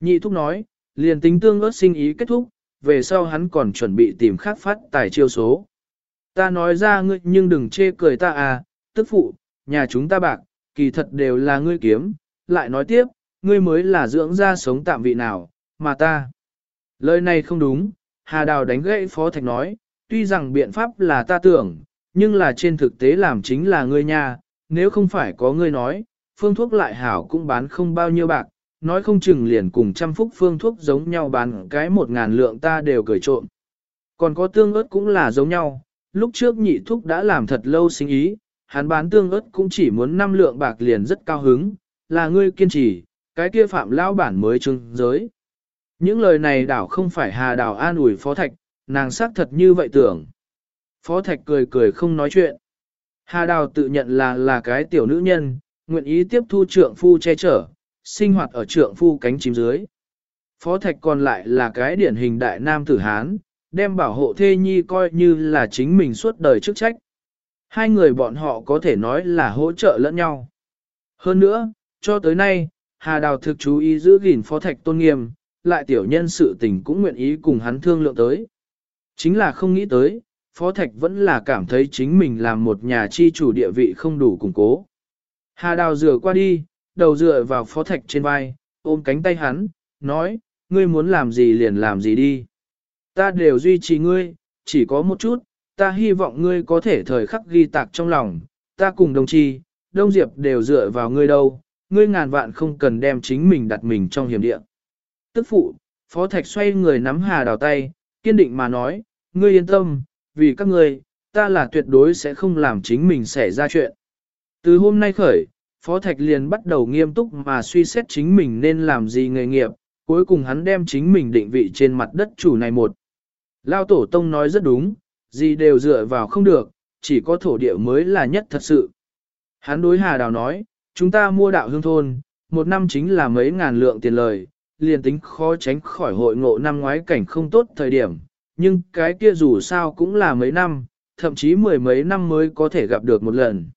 Nhị thúc nói, liền tính tương ớt sinh ý kết thúc, về sau hắn còn chuẩn bị tìm khác phát tài chiêu số. Ta nói ra ngươi nhưng đừng chê cười ta à, tức phụ, nhà chúng ta bạc, kỳ thật đều là ngươi kiếm, lại nói tiếp, ngươi mới là dưỡng ra sống tạm vị nào, mà ta. Lời này không đúng, Hà Đào đánh gãy Phó Thạch nói, tuy rằng biện pháp là ta tưởng, nhưng là trên thực tế làm chính là ngươi nha, nếu không phải có ngươi nói, phương thuốc lại hảo cũng bán không bao nhiêu bạc, nói không chừng liền cùng trăm phúc phương thuốc giống nhau bán cái một ngàn lượng ta đều cởi trộm. Còn có tương ớt cũng là giống nhau, lúc trước nhị thúc đã làm thật lâu sinh ý, hắn bán tương ớt cũng chỉ muốn năm lượng bạc liền rất cao hứng, là ngươi kiên trì, cái kia phạm lão bản mới trưng giới. Những lời này đảo không phải hà đảo an ủi phó thạch, nàng xác thật như vậy tưởng. Phó thạch cười cười không nói chuyện. Hà đào tự nhận là là cái tiểu nữ nhân, nguyện ý tiếp thu trượng phu che chở, sinh hoạt ở trượng phu cánh chim dưới. Phó thạch còn lại là cái điển hình đại nam tử Hán, đem bảo hộ thê nhi coi như là chính mình suốt đời chức trách. Hai người bọn họ có thể nói là hỗ trợ lẫn nhau. Hơn nữa, cho tới nay, Hà Đào thực chú ý giữ gìn phó thạch tôn nghiêm, lại tiểu nhân sự tình cũng nguyện ý cùng hắn thương lượng tới. Chính là không nghĩ tới, phó thạch vẫn là cảm thấy chính mình làm một nhà chi chủ địa vị không đủ củng cố. Hà Đào rửa qua đi, đầu dựa vào phó thạch trên vai, ôm cánh tay hắn, nói, ngươi muốn làm gì liền làm gì đi. Ta đều duy trì ngươi, chỉ có một chút, ta hy vọng ngươi có thể thời khắc ghi tạc trong lòng, ta cùng đồng chi, đông diệp đều dựa vào ngươi đâu, ngươi ngàn vạn không cần đem chính mình đặt mình trong hiểm địa. Tức phụ, phó thạch xoay người nắm hà đào tay, kiên định mà nói, ngươi yên tâm, vì các ngươi, ta là tuyệt đối sẽ không làm chính mình xảy ra chuyện. Từ hôm nay khởi, Phó Thạch liền bắt đầu nghiêm túc mà suy xét chính mình nên làm gì nghề nghiệp, cuối cùng hắn đem chính mình định vị trên mặt đất chủ này một. Lao Tổ Tông nói rất đúng, gì đều dựa vào không được, chỉ có thổ địa mới là nhất thật sự. Hắn đối Hà Đào nói, chúng ta mua đạo hương thôn, một năm chính là mấy ngàn lượng tiền lời, liền tính khó tránh khỏi hội ngộ năm ngoái cảnh không tốt thời điểm, nhưng cái kia dù sao cũng là mấy năm, thậm chí mười mấy năm mới có thể gặp được một lần.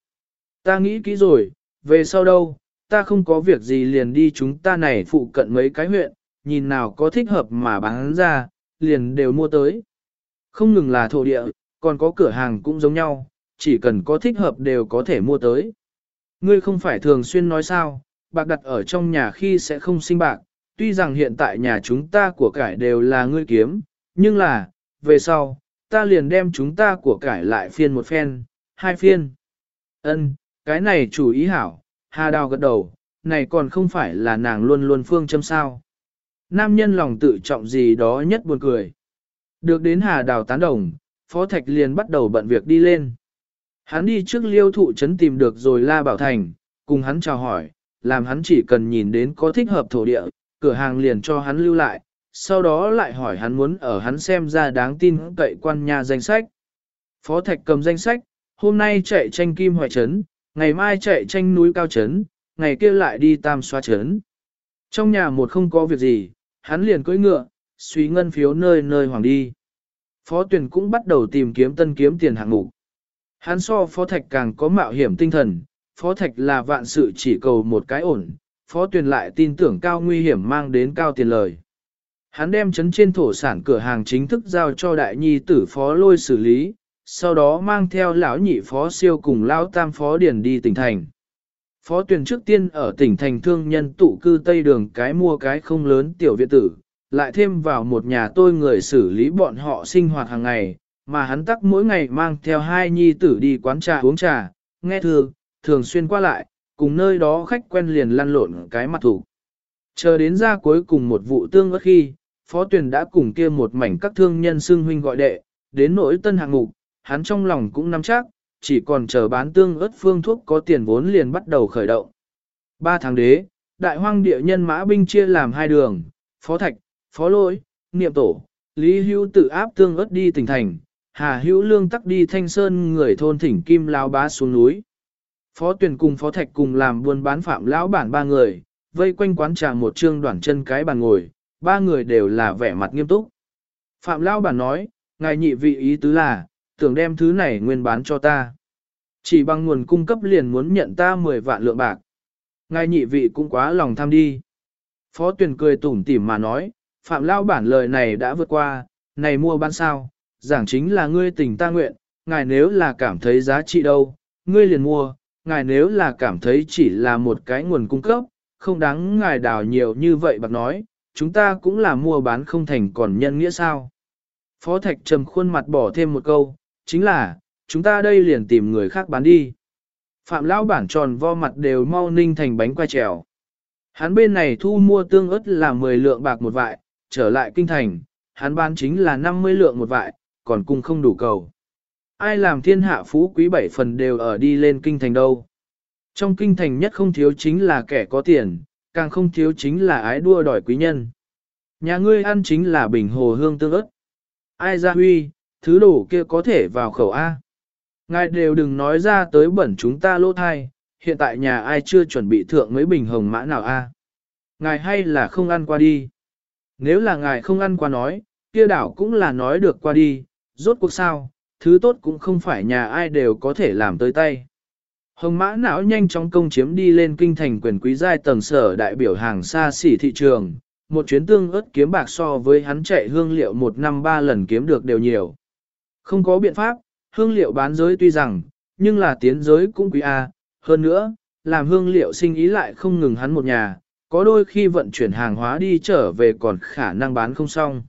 Ta nghĩ kỹ rồi, về sau đâu, ta không có việc gì liền đi chúng ta này phụ cận mấy cái huyện, nhìn nào có thích hợp mà bán ra, liền đều mua tới. Không ngừng là thổ địa, còn có cửa hàng cũng giống nhau, chỉ cần có thích hợp đều có thể mua tới. Ngươi không phải thường xuyên nói sao, bạc đặt ở trong nhà khi sẽ không sinh bạc, tuy rằng hiện tại nhà chúng ta của cải đều là ngươi kiếm, nhưng là, về sau, ta liền đem chúng ta của cải lại phiên một phen, hai phiên. Ân, cái này chủ ý hảo, Hà Đào gật đầu, này còn không phải là nàng luôn luôn phương châm sao. Nam nhân lòng tự trọng gì đó nhất buồn cười. Được đến Hà Đào tán đồng, Phó Thạch liền bắt đầu bận việc đi lên. Hắn đi trước liêu thụ trấn tìm được rồi La Bảo Thành, cùng hắn chào hỏi, làm hắn chỉ cần nhìn đến có thích hợp thổ địa, cửa hàng liền cho hắn lưu lại, sau đó lại hỏi hắn muốn ở hắn xem ra đáng tin cậy quan nhà danh sách. Phó Thạch cầm danh sách, hôm nay chạy tranh kim hoài trấn, ngày mai chạy tranh núi cao trấn, ngày kia lại đi tam xoa trấn. Trong nhà một không có việc gì, hắn liền cưỡi ngựa, suy ngân phiếu nơi nơi hoàng đi. Phó tuyển cũng bắt đầu tìm kiếm tân kiếm tiền hạng mục. Hắn so phó thạch càng có mạo hiểm tinh thần, phó thạch là vạn sự chỉ cầu một cái ổn, phó tuyển lại tin tưởng cao nguy hiểm mang đến cao tiền lời. Hắn đem chấn trên thổ sản cửa hàng chính thức giao cho đại nhi tử phó lôi xử lý, sau đó mang theo lão nhị phó siêu cùng lão tam phó điển đi tỉnh thành. Phó tuyển trước tiên ở tỉnh thành thương nhân tụ cư Tây Đường cái mua cái không lớn tiểu viện tử, lại thêm vào một nhà tôi người xử lý bọn họ sinh hoạt hàng ngày, mà hắn tắc mỗi ngày mang theo hai nhi tử đi quán trà uống trà, nghe thường, thường xuyên qua lại, cùng nơi đó khách quen liền lăn lộn cái mặt thủ. Chờ đến ra cuối cùng một vụ tương ớt khi, Phó Tuyền đã cùng kia một mảnh các thương nhân xưng huynh gọi đệ, đến nỗi tân hạng mục, hắn trong lòng cũng nắm chắc, chỉ còn chờ bán tương ớt phương thuốc có tiền vốn liền bắt đầu khởi động. Ba tháng đế, đại hoang địa nhân mã binh chia làm hai đường, Phó Thạch, Phó Lỗi, Niệm Tổ, Lý Hữu tự áp tương ớt đi tỉnh thành, Hà Hữu Lương tắc đi Thanh Sơn người thôn thỉnh Kim Lao Bá xuống núi. Phó Tuyền cùng Phó Thạch cùng làm buôn bán phạm lão bản ba người, vây quanh quán trà một trương đoạn chân cái bàn ngồi, ba người đều là vẻ mặt nghiêm túc. Phạm lão bản nói, ngài nhị vị ý tứ là, tưởng đem thứ này nguyên bán cho ta. Chỉ bằng nguồn cung cấp liền muốn nhận ta 10 vạn lượng bạc. Ngài nhị vị cũng quá lòng tham đi. Phó Tuyền cười tủm tỉm mà nói, Phạm lão bản lời này đã vượt qua, này mua bán sao, giảng chính là ngươi tình ta nguyện, ngài nếu là cảm thấy giá trị đâu, ngươi liền mua, ngài nếu là cảm thấy chỉ là một cái nguồn cung cấp, không đáng ngài đào nhiều như vậy bạc nói, chúng ta cũng là mua bán không thành còn nhân nghĩa sao. Phó Thạch trầm khuôn mặt bỏ thêm một câu, chính là, chúng ta đây liền tìm người khác bán đi. Phạm lão bản tròn vo mặt đều mau ninh thành bánh qua trèo. Hắn bên này thu mua tương ớt là 10 lượng bạc một vại, trở lại kinh thành, hắn bán chính là 50 lượng một vại, còn cung không đủ cầu. Ai làm thiên hạ phú quý bảy phần đều ở đi lên kinh thành đâu. Trong kinh thành nhất không thiếu chính là kẻ có tiền, càng không thiếu chính là ái đua đòi quý nhân. Nhà ngươi ăn chính là bình hồ hương tương ớt. Ai ra huy, thứ đồ kia có thể vào khẩu A. Ngài đều đừng nói ra tới bẩn chúng ta lỗ thai, hiện tại nhà ai chưa chuẩn bị thượng mấy bình hồng mã nào A. Ngài hay là không ăn qua đi. Nếu là ngài không ăn qua nói, kia đảo cũng là nói được qua đi, rốt cuộc sao, thứ tốt cũng không phải nhà ai đều có thể làm tới tay. Hồng mã não nhanh chóng công chiếm đi lên kinh thành quyền quý giai tầng sở đại biểu hàng xa xỉ thị trường, một chuyến tương ớt kiếm bạc so với hắn chạy hương liệu một năm ba lần kiếm được đều nhiều. Không có biện pháp, hương liệu bán giới tuy rằng, nhưng là tiến giới cũng quý A, hơn nữa, làm hương liệu sinh ý lại không ngừng hắn một nhà, có đôi khi vận chuyển hàng hóa đi trở về còn khả năng bán không xong.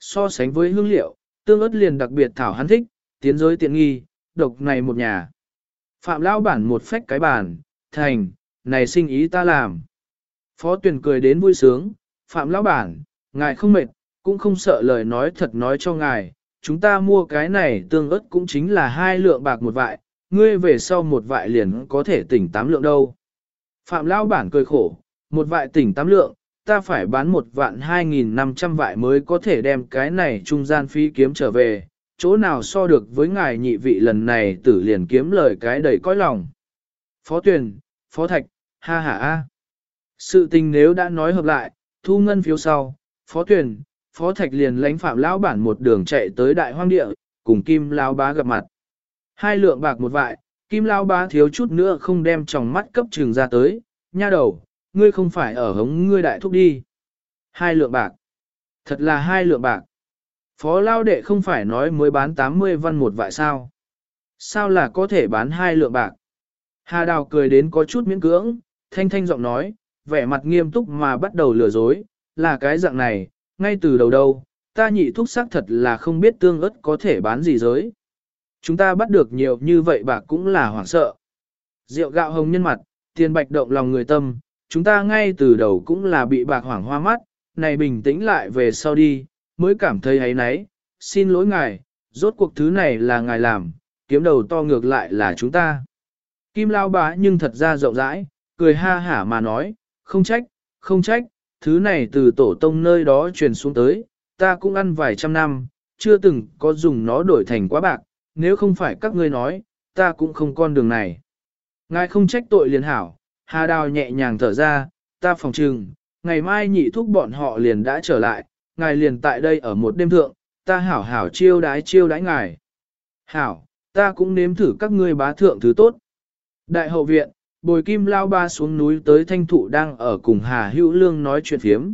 So sánh với hương liệu, tương ớt liền đặc biệt thảo hắn thích, tiến giới tiện nghi, độc này một nhà. Phạm lão bản một phách cái bàn, thành, này sinh ý ta làm. Phó tuyển cười đến vui sướng, Phạm lão bản, ngài không mệt, cũng không sợ lời nói thật nói cho ngài, chúng ta mua cái này tương ớt cũng chính là hai lượng bạc một vại, ngươi về sau một vại liền có thể tỉnh tám lượng đâu. Phạm lão bản cười khổ, một vại tỉnh tám lượng, ta phải bán một vạn hai nghìn năm trăm vại mới có thể đem cái này trung gian phí kiếm trở về, chỗ nào so được với ngài nhị vị lần này tử liền kiếm lời cái đầy cõi lòng. Phó tuyển, phó thạch, ha ha a. Sự tình nếu đã nói hợp lại, thu ngân phiếu sau, phó tuyển, phó thạch liền lãnh phạm lão bản một đường chạy tới đại hoang địa, cùng kim lão bá gặp mặt. Hai lượng bạc một vại, kim lão bá thiếu chút nữa không đem tròng mắt cấp trường ra tới, nha đầu, ngươi không phải ở hống ngươi đại thúc đi. Hai lượng bạc. Thật là hai lượng bạc. Phó lao đệ không phải nói mới bán 80 văn một vại sao. Sao là có thể bán hai lượng bạc? Hà đào cười đến có chút miễn cưỡng, thanh thanh giọng nói, vẻ mặt nghiêm túc mà bắt đầu lừa dối, là cái dạng này, ngay từ đầu đâu, ta nhị thúc xác thật là không biết tương ớt có thể bán gì giới. Chúng ta bắt được nhiều như vậy bạc cũng là hoảng sợ. Rượu gạo hồng nhân mặt, tiền bạch động lòng người tâm, chúng ta ngay từ đầu cũng là bị bạc hoảng hoa mắt, này bình tĩnh lại về sau đi, mới cảm thấy ấy nấy, xin lỗi ngài, rốt cuộc thứ này là ngài làm, kiếm đầu to ngược lại là chúng ta. Kim lao bá nhưng thật ra rộng rãi, cười ha hả mà nói, không trách, không trách, thứ này từ tổ tông nơi đó truyền xuống tới, ta cũng ăn vài trăm năm, chưa từng có dùng nó đổi thành quá bạc, nếu không phải các ngươi nói, ta cũng không con đường này. Ngài không trách tội liền hảo, Hà Đào nhẹ nhàng thở ra, ta phòng trừng, ngày mai nhị thúc bọn họ liền đã trở lại, ngài liền tại đây ở một đêm thượng, ta hảo hảo chiêu đái chiêu đái ngài. Hảo, ta cũng nếm thử các ngươi bá thượng thứ tốt. Đại hậu viện, bồi kim lao ba xuống núi tới thanh thụ đang ở cùng Hà Hữu Lương nói chuyện phiếm.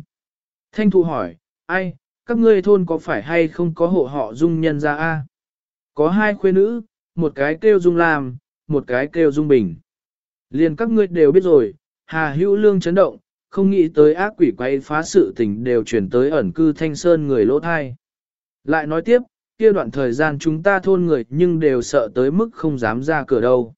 Thanh thụ hỏi, ai, các ngươi thôn có phải hay không có hộ họ dung nhân ra a? Có hai khuê nữ, một cái kêu dung làm, một cái kêu dung bình. Liền các ngươi đều biết rồi, Hà Hữu Lương chấn động, không nghĩ tới ác quỷ quay phá sự tình đều chuyển tới ẩn cư thanh sơn người lỗ thai. Lại nói tiếp, kia đoạn thời gian chúng ta thôn người nhưng đều sợ tới mức không dám ra cửa đâu.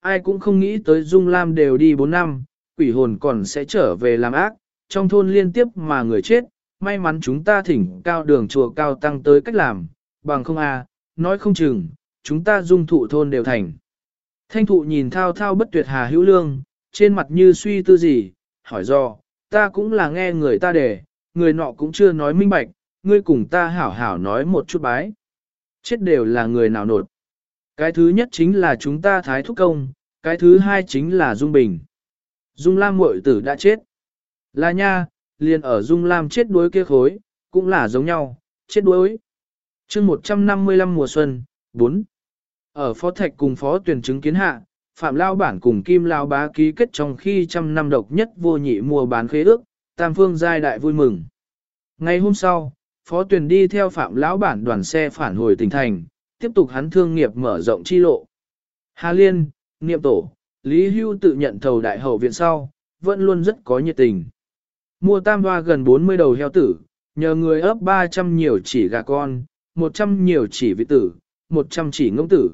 Ai cũng không nghĩ tới Dung Lam đều đi 4 năm, quỷ hồn còn sẽ trở về làm ác, trong thôn liên tiếp mà người chết, may mắn chúng ta thỉnh cao đường chùa cao tăng tới cách làm, bằng không a, nói không chừng, chúng ta dung thụ thôn đều thành. Thanh thụ nhìn thao thao bất tuyệt hà hữu lương, trên mặt như suy tư gì, hỏi do, ta cũng là nghe người ta để, người nọ cũng chưa nói minh bạch, ngươi cùng ta hảo hảo nói một chút bái. Chết đều là người nào nột. Cái thứ nhất chính là chúng ta thái thúc công, cái thứ hai chính là Dung Bình. Dung Lam muội tử đã chết. Là nha, liền ở Dung Lam chết đuối kia khối, cũng là giống nhau, chết đuối. chương 155 mùa xuân, 4. Ở phó thạch cùng phó tuyển chứng kiến hạ, Phạm Lao Bản cùng Kim Lao Bá ký kết trong khi trăm năm độc nhất vô nhị mua bán khế ước, Tam Phương giai đại vui mừng. Ngày hôm sau, Phó Tuyền đi theo Phạm Lão Bản đoàn xe phản hồi tỉnh thành, tiếp tục hắn thương nghiệp mở rộng chi lộ. Hà Liên, Niệm Tổ, Lý Hưu tự nhận thầu đại hậu viện sau, vẫn luôn rất có nhiệt tình. Mua tam hoa gần 40 đầu heo tử, nhờ người ấp 300 nhiều chỉ gà con, một trăm nhiều chỉ vị tử, một trăm chỉ ngỗng tử.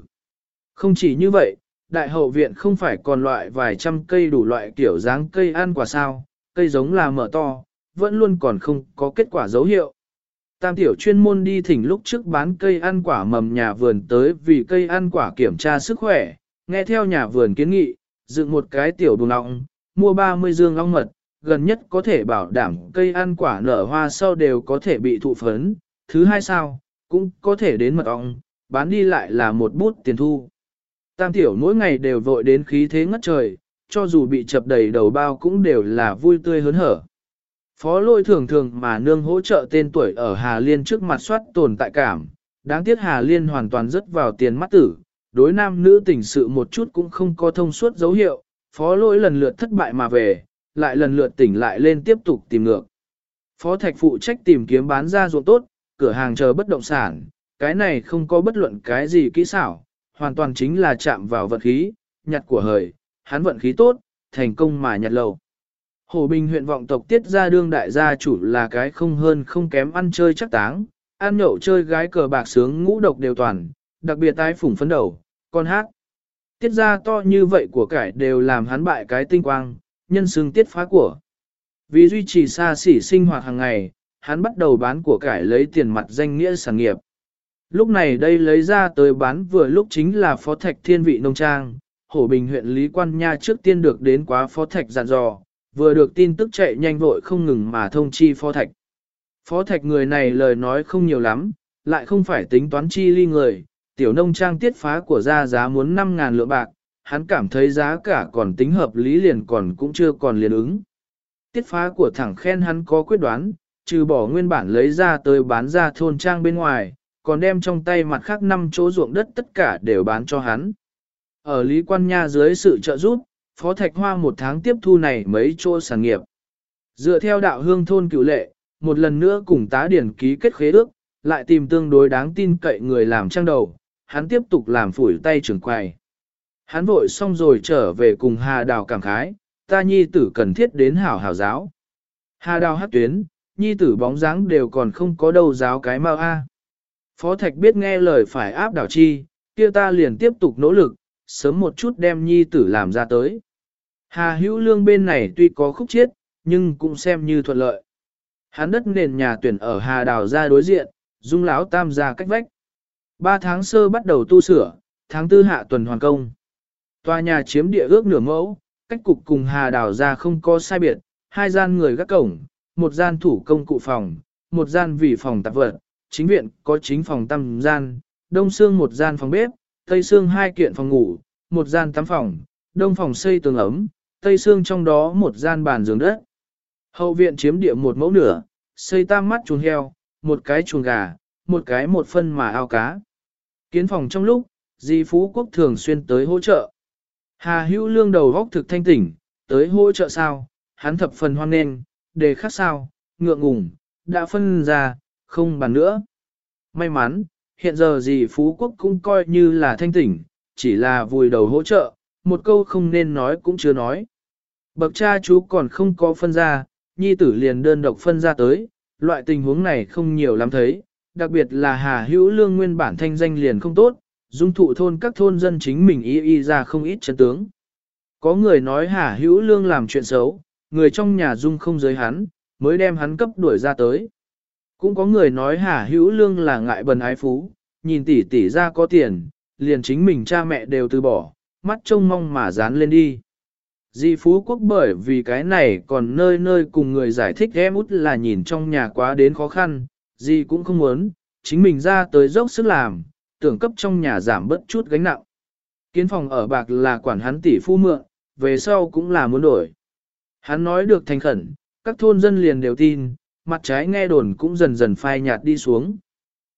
Không chỉ như vậy, đại hậu viện không phải còn loại vài trăm cây đủ loại kiểu dáng cây ăn quả sao, cây giống là mở to, vẫn luôn còn không có kết quả dấu hiệu. Tam tiểu chuyên môn đi thỉnh lúc trước bán cây ăn quả mầm nhà vườn tới vì cây ăn quả kiểm tra sức khỏe, nghe theo nhà vườn kiến nghị, dựng một cái tiểu đùn nọng, mua 30 dương long mật, gần nhất có thể bảo đảm cây ăn quả nở hoa sau đều có thể bị thụ phấn, thứ hai sao, cũng có thể đến mật ong, bán đi lại là một bút tiền thu. Tam tiểu mỗi ngày đều vội đến khí thế ngất trời, cho dù bị chập đầy đầu bao cũng đều là vui tươi hớn hở. Phó lôi thường thường mà nương hỗ trợ tên tuổi ở Hà Liên trước mặt soát tồn tại cảm, đáng tiếc Hà Liên hoàn toàn rớt vào tiền mắt tử, đối nam nữ tình sự một chút cũng không có thông suốt dấu hiệu, phó lôi lần lượt thất bại mà về, lại lần lượt tỉnh lại lên tiếp tục tìm ngược. Phó thạch phụ trách tìm kiếm bán ra ruộng tốt, cửa hàng chờ bất động sản, cái này không có bất luận cái gì kỹ xảo, hoàn toàn chính là chạm vào vận khí, nhặt của hời, hắn vận khí tốt, thành công mà nhặt lầu. Hồ Bình huyện vọng tộc tiết ra đương đại gia chủ là cái không hơn không kém ăn chơi chắc táng, ăn nhậu chơi gái cờ bạc sướng ngũ độc đều toàn, đặc biệt tái phủng phấn đầu, con hát. Tiết ra to như vậy của cải đều làm hắn bại cái tinh quang, nhân xương tiết phá của. Vì duy trì xa xỉ sinh hoạt hàng ngày, hắn bắt đầu bán của cải lấy tiền mặt danh nghĩa sản nghiệp. Lúc này đây lấy ra tới bán vừa lúc chính là phó thạch thiên vị nông trang, hổ bình huyện Lý Quan Nha trước tiên được đến quá phó thạch dặn dò, vừa được tin tức chạy nhanh vội không ngừng mà thông chi phó thạch. Phó thạch người này lời nói không nhiều lắm, lại không phải tính toán chi ly người, tiểu nông trang tiết phá của gia giá muốn 5.000 lượng bạc, hắn cảm thấy giá cả còn tính hợp lý liền còn cũng chưa còn liền ứng. Tiết phá của thẳng khen hắn có quyết đoán, trừ bỏ nguyên bản lấy ra tới bán ra thôn trang bên ngoài, còn đem trong tay mặt khác năm chỗ ruộng đất tất cả đều bán cho hắn. Ở Lý Quan Nha dưới sự trợ giúp, Phó Thạch Hoa một tháng tiếp thu này mấy chỗ sản nghiệp. Dựa theo đạo hương thôn cựu lệ, một lần nữa cùng tá điển ký kết khế ước, lại tìm tương đối đáng tin cậy người làm trang đầu, hắn tiếp tục làm phủi tay trưởng quầy. Hắn vội xong rồi trở về cùng Hà Đào cảm khái, ta nhi tử cần thiết đến hảo hảo giáo. Hà Đào hát tuyến, nhi tử bóng dáng đều còn không có đâu giáo cái mau a. Phó Thạch biết nghe lời phải áp đảo chi, kia ta liền tiếp tục nỗ lực, sớm một chút đem nhi tử làm ra tới. Hà hữu lương bên này tuy có khúc chiết, nhưng cũng xem như thuận lợi. Hắn đất nền nhà tuyển ở Hà Đào ra đối diện, dung lão tam ra cách vách. Ba tháng sơ bắt đầu tu sửa, tháng tư hạ tuần hoàn công. Tòa nhà chiếm địa ước nửa mẫu, cách cục cùng Hà Đào ra không có sai biệt, hai gian người gác cổng, một gian thủ công cụ phòng, một gian vị phòng tạp vật, chính viện có chính phòng tăm gian, đông xương một gian phòng bếp, tây xương hai kiện phòng ngủ, một gian tắm phòng, đông phòng xây tường ấm, tây xương trong đó một gian bàn giường đất. Hậu viện chiếm địa một mẫu nửa, xây tam mắt chuồng heo, một cái chuồng gà, một cái một phân mà ao cá. Kiến phòng trong lúc, di phú quốc thường xuyên tới hỗ trợ. Hà hữu lương đầu góc thực thanh tỉnh, tới hỗ trợ sao, hắn thập phần hoan nghênh, đề khác sao, ngượng ngùng, đã phân ra, không bàn nữa. May mắn, hiện giờ gì Phú Quốc cũng coi như là thanh tỉnh, chỉ là vùi đầu hỗ trợ, một câu không nên nói cũng chưa nói. Bậc cha chú còn không có phân ra, nhi tử liền đơn độc phân ra tới, loại tình huống này không nhiều lắm thấy, đặc biệt là Hà Hữu Lương nguyên bản thanh danh liền không tốt, dung thụ thôn các thôn dân chính mình y y ra không ít chân tướng. Có người nói Hà Hữu Lương làm chuyện xấu, người trong nhà dung không giới hắn, mới đem hắn cấp đuổi ra tới. Cũng có người nói Hà Hữu Lương là ngại bần ái phú, nhìn tỷ tỷ ra có tiền, liền chính mình cha mẹ đều từ bỏ, mắt trông mong mà dán lên đi. Di Phú Quốc bởi vì cái này còn nơi nơi cùng người giải thích em út là nhìn trong nhà quá đến khó khăn, Di cũng không muốn, chính mình ra tới dốc sức làm, tưởng cấp trong nhà giảm bớt chút gánh nặng. Kiến phòng ở bạc là quản hắn tỷ phu mượn, về sau cũng là muốn đổi. Hắn nói được thành khẩn, các thôn dân liền đều tin, mặt trái nghe đồn cũng dần dần phai nhạt đi xuống.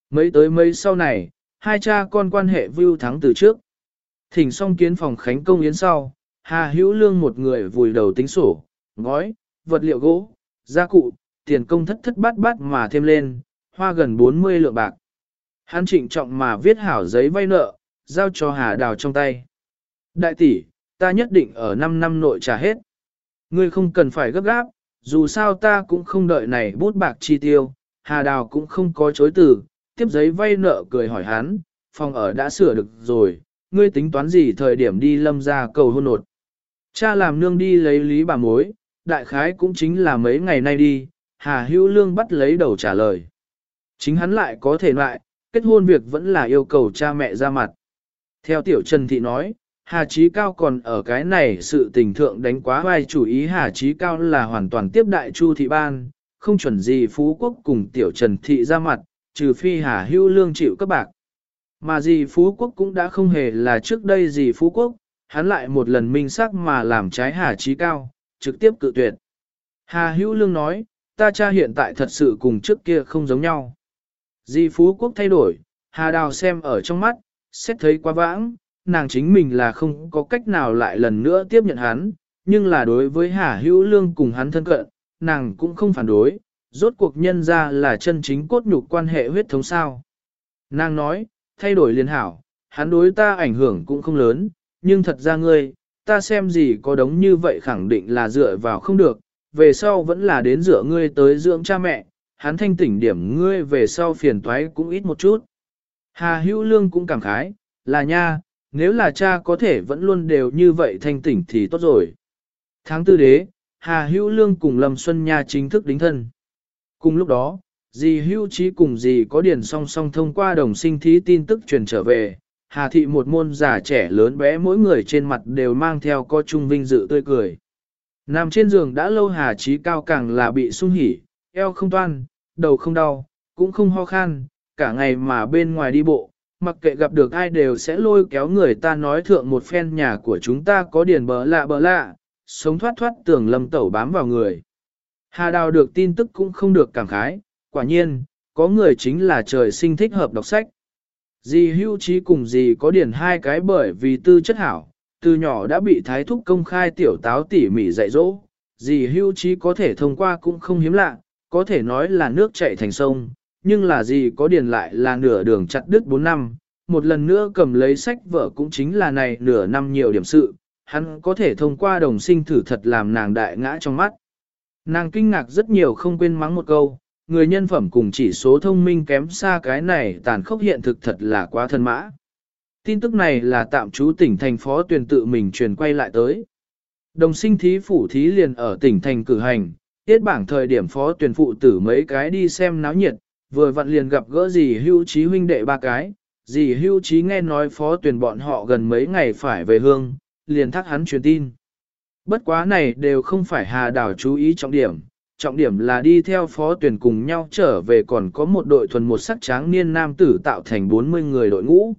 Mấy tới mấy sau này, hai cha con quan hệ vưu thắng từ trước. Thỉnh xong kiến phòng khánh công yến sau, Hà Hữu Lương một người vùi đầu tính sổ, ngói, vật liệu gỗ, gia cụ, tiền công thất thất bát bát mà thêm lên, hoa gần 40 lượng bạc. Hắn trịnh trọng mà viết hảo giấy vay nợ, giao cho Hà Đào trong tay. Đại tỷ, ta nhất định ở 5 năm nội trả hết. Ngươi không cần phải gấp gáp, dù sao ta cũng không đợi này bút bạc chi tiêu, Hà Đào cũng không có chối từ, tiếp giấy vay nợ cười hỏi hắn, phòng ở đã sửa được rồi, ngươi tính toán gì thời điểm đi lâm ra cầu hôn nột. Cha làm nương đi lấy lý bà mối, đại khái cũng chính là mấy ngày nay đi, Hà Hữu Lương bắt lấy đầu trả lời. Chính hắn lại có thể lại, kết hôn việc vẫn là yêu cầu cha mẹ ra mặt. Theo Tiểu Trần Thị nói, Hà Chí Cao còn ở cái này sự tình thượng đánh quá vai chủ ý Hà Chí Cao là hoàn toàn tiếp đại Chu Thị Ban, không chuẩn gì Phú Quốc cùng Tiểu Trần Thị ra mặt, trừ phi Hà Hữu Lương chịu các bạc. Mà gì Phú Quốc cũng đã không hề là trước đây gì Phú Quốc, hắn lại một lần minh xác mà làm trái Hà Chí Cao, trực tiếp cự tuyệt. Hà Hữu Lương nói, ta cha hiện tại thật sự cùng trước kia không giống nhau. Di Phú Quốc thay đổi, Hà Đào xem ở trong mắt, xét thấy quá vãng, nàng chính mình là không có cách nào lại lần nữa tiếp nhận hắn, nhưng là đối với Hà Hữu Lương cùng hắn thân cận, nàng cũng không phản đối, rốt cuộc nhân ra là chân chính cốt nhục quan hệ huyết thống sao. Nàng nói, thay đổi liền hảo, hắn đối ta ảnh hưởng cũng không lớn, nhưng thật ra ngươi, ta xem gì có đống như vậy khẳng định là dựa vào không được, về sau vẫn là đến dựa ngươi tới dưỡng cha mẹ, hắn thanh tỉnh điểm ngươi về sau phiền toái cũng ít một chút. Hà hữu lương cũng cảm khái, là nha, nếu là cha có thể vẫn luôn đều như vậy thanh tỉnh thì tốt rồi. Tháng tư đế, Hà hữu lương cùng Lâm Xuân Nha chính thức đính thân. Cùng lúc đó, dì hữu trí cùng dì có điển song song thông qua đồng sinh thí tin tức truyền trở về. Hà thị một môn già trẻ lớn bé mỗi người trên mặt đều mang theo co trung vinh dự tươi cười. Nằm trên giường đã lâu Hà trí cao càng là bị sung hỉ, eo không toan, đầu không đau, cũng không ho khan, cả ngày mà bên ngoài đi bộ, mặc kệ gặp được ai đều sẽ lôi kéo người ta nói thượng một phen nhà của chúng ta có điền bờ lạ bờ lạ, sống thoát thoát tưởng lâm tẩu bám vào người. Hà đào được tin tức cũng không được cảm khái, quả nhiên, có người chính là trời sinh thích hợp đọc sách. Dì hưu trí cùng dì có điển hai cái bởi vì tư chất hảo, từ nhỏ đã bị thái thúc công khai tiểu táo tỉ mỉ dạy dỗ, dì hưu trí có thể thông qua cũng không hiếm lạ, có thể nói là nước chảy thành sông, nhưng là gì có điền lại là nửa đường chặt đứt 4 năm, một lần nữa cầm lấy sách vở cũng chính là này nửa năm nhiều điểm sự, hắn có thể thông qua đồng sinh thử thật làm nàng đại ngã trong mắt. Nàng kinh ngạc rất nhiều không quên mắng một câu, người nhân phẩm cùng chỉ số thông minh kém xa cái này tàn khốc hiện thực thật là quá thân mã. Tin tức này là tạm trú tỉnh thành phó tuyển tự mình truyền quay lại tới. Đồng sinh thí phủ thí liền ở tỉnh thành cử hành, tiết bảng thời điểm phó tuyển phụ tử mấy cái đi xem náo nhiệt, vừa vặn liền gặp gỡ Dì hưu trí huynh đệ ba cái, dì hưu trí nghe nói phó tuyển bọn họ gần mấy ngày phải về hương, liền thắc hắn truyền tin. Bất quá này đều không phải hà đảo chú ý trọng điểm, trọng điểm là đi theo phó tuyển cùng nhau trở về còn có một đội thuần một sắc tráng niên nam tử tạo thành 40 người đội ngũ.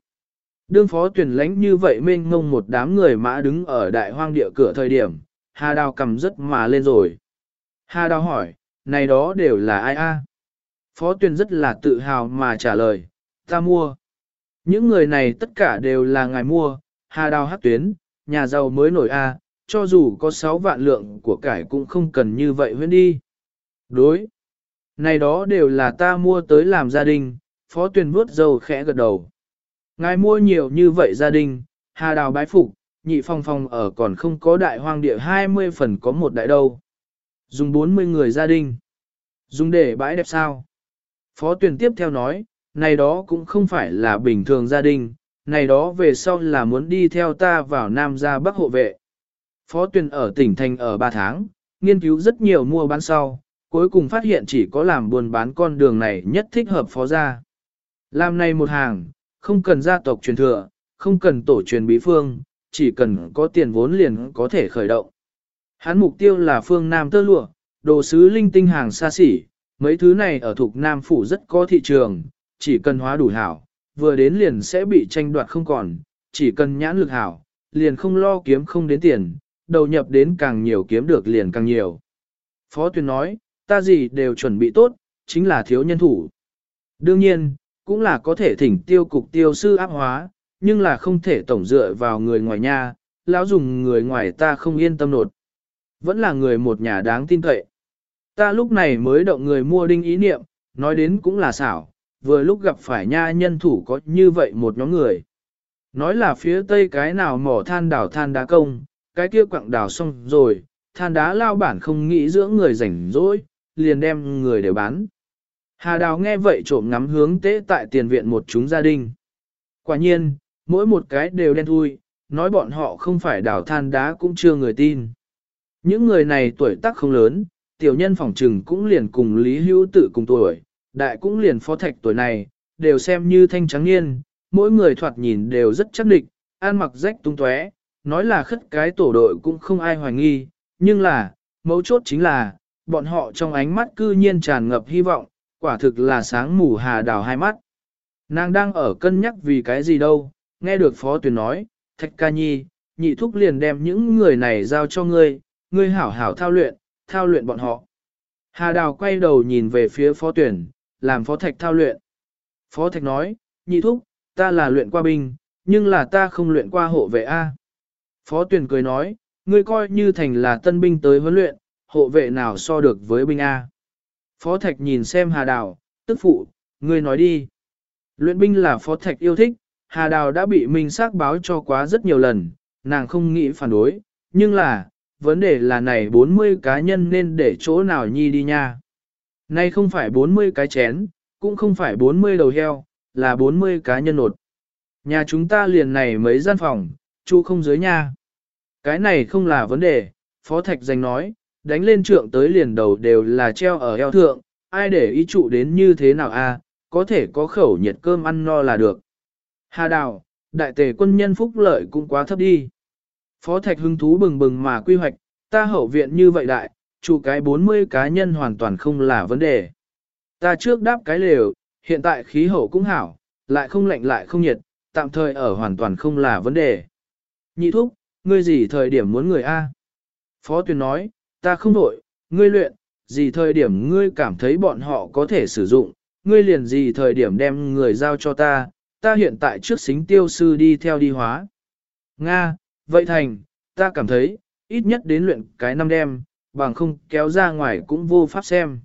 Đương phó tuyển lánh như vậy mênh ngông một đám người mã đứng ở đại hoang địa cửa thời điểm, hà đào cầm rất mà lên rồi. Hà đào hỏi, này đó đều là ai a? Phó Tuyền rất là tự hào mà trả lời, ta mua. Những người này tất cả đều là ngài mua, hà đào hát tuyến, nhà giàu mới nổi a, cho dù có 6 vạn lượng của cải cũng không cần như vậy huyên đi. Đối. Này đó đều là ta mua tới làm gia đình, phó Tuyền vuốt dầu khẽ gật đầu. Ngài mua nhiều như vậy gia đình, hà đào bái phục, nhị phong phong ở còn không có đại hoang địa 20 phần có một đại đâu. Dùng 40 người gia đình. Dùng để bãi đẹp sao? Phó tuyển tiếp theo nói, này đó cũng không phải là bình thường gia đình, này đó về sau là muốn đi theo ta vào Nam gia Bắc hộ vệ. Phó tuyển ở tỉnh thành ở 3 tháng, nghiên cứu rất nhiều mua bán sau, cuối cùng phát hiện chỉ có làm buôn bán con đường này nhất thích hợp phó gia. Làm này một hàng, không cần gia tộc truyền thừa, không cần tổ truyền bí phương, chỉ cần có tiền vốn liền có thể khởi động. Hắn mục tiêu là phương Nam tơ lụa, đồ sứ linh tinh hàng xa xỉ, mấy thứ này ở thuộc Nam Phủ rất có thị trường, chỉ cần hóa đủ hảo, vừa đến liền sẽ bị tranh đoạt không còn, chỉ cần nhãn lực hảo, liền không lo kiếm không đến tiền, đầu nhập đến càng nhiều kiếm được liền càng nhiều. Phó Tuyền nói, ta gì đều chuẩn bị tốt, chính là thiếu nhân thủ. Đương nhiên, cũng là có thể thỉnh tiêu cục tiêu sư áp hóa, nhưng là không thể tổng dựa vào người ngoài nhà, lão dùng người ngoài ta không yên tâm nột. Vẫn là người một nhà đáng tin cậy. Ta lúc này mới động người mua đinh ý niệm, nói đến cũng là xảo, vừa lúc gặp phải nha nhân thủ có như vậy một nhóm người. Nói là phía tây cái nào mỏ than đảo than đá công, cái kia quặng đảo xong rồi, than đá lao bản không nghĩ giữa người rảnh rỗi, liền đem người đều bán. Hà Đào nghe vậy trộm ngắm hướng tế tại tiền viện một chúng gia đình. Quả nhiên, mỗi một cái đều đen thui, nói bọn họ không phải đào than đá cũng chưa người tin. Những người này tuổi tác không lớn, tiểu nhân phỏng trừng cũng liền cùng Lý Hữu tự cùng tuổi, đại cũng liền phó thạch tuổi này, đều xem như thanh trắng niên, mỗi người thoạt nhìn đều rất chắc địch, an mặc rách tung tóe, nói là khất cái tổ đội cũng không ai hoài nghi, nhưng là, mấu chốt chính là, bọn họ trong ánh mắt cư nhiên tràn ngập hy vọng, quả thực là sáng mù hà đào hai mắt. Nàng đang ở cân nhắc vì cái gì đâu, nghe được phó tuyển nói, thạch ca nhi, nhị thúc liền đem những người này giao cho ngươi, ngươi hảo hảo thao luyện, thao luyện bọn họ. Hà đào quay đầu nhìn về phía phó tuyển, làm phó thạch thao luyện. Phó thạch nói, nhị thúc, ta là luyện qua binh, nhưng là ta không luyện qua hộ vệ A. Phó tuyển cười nói, ngươi coi như thành là tân binh tới huấn luyện, hộ vệ nào so được với binh A. Phó Thạch nhìn xem Hà Đào, tức phụ, ngươi nói đi. Luyện binh là Phó Thạch yêu thích, Hà Đào đã bị Minh xác báo cho quá rất nhiều lần, nàng không nghĩ phản đối, nhưng là, vấn đề là này 40 cá nhân nên để chỗ nào nhi đi nha. Nay không phải 40 cái chén, cũng không phải 40 đầu heo, là 40 cá nhân nột. Nhà chúng ta liền này mấy gian phòng, chu không dưới nha. Cái này không là vấn đề, Phó Thạch danh nói, đánh lên trượng tới liền đầu đều là treo ở eo thượng, ai để ý trụ đến như thế nào a, có thể có khẩu nhiệt cơm ăn no là được. Hà Đào, đại tề quân nhân phúc lợi cũng quá thấp đi. Phó Thạch hứng thú bừng bừng mà quy hoạch, ta hậu viện như vậy đại, trụ cái 40 cá nhân hoàn toàn không là vấn đề. Ta trước đáp cái lều, hiện tại khí hậu cũng hảo, lại không lạnh lại không nhiệt, tạm thời ở hoàn toàn không là vấn đề. Nhị thúc, ngươi gì thời điểm muốn người A? Phó Tuyền nói, ta không đổi, ngươi luyện, gì thời điểm ngươi cảm thấy bọn họ có thể sử dụng, ngươi liền gì thời điểm đem người giao cho ta, ta hiện tại trước xính tiêu sư đi theo đi hóa. Nga, vậy thành, ta cảm thấy, ít nhất đến luyện cái năm đêm, bằng không kéo ra ngoài cũng vô pháp xem.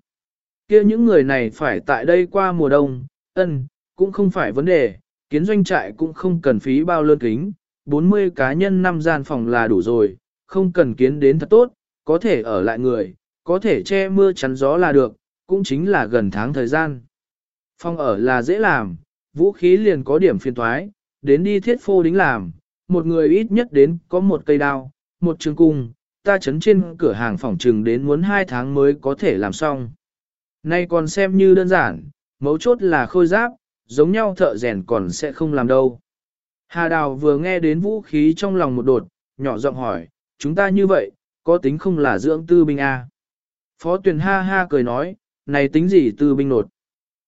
kia những người này phải tại đây qua mùa đông, ân, cũng không phải vấn đề, kiến doanh trại cũng không cần phí bao lơn kính, 40 cá nhân năm gian phòng là đủ rồi, không cần kiến đến thật tốt, có thể ở lại người, có thể che mưa chắn gió là được, cũng chính là gần tháng thời gian. Phòng ở là dễ làm, vũ khí liền có điểm phiên thoái, đến đi thiết phô đính làm, một người ít nhất đến có một cây đao, một trường cung, ta chấn trên cửa hàng phòng trừng đến muốn hai tháng mới có thể làm xong. Nay còn xem như đơn giản, mấu chốt là khôi giáp, giống nhau thợ rèn còn sẽ không làm đâu. Hà Đào vừa nghe đến vũ khí trong lòng một đột, nhỏ giọng hỏi, chúng ta như vậy, có tính không là dưỡng tư binh A. Phó tuyển ha ha cười nói, này tính gì tư binh nột.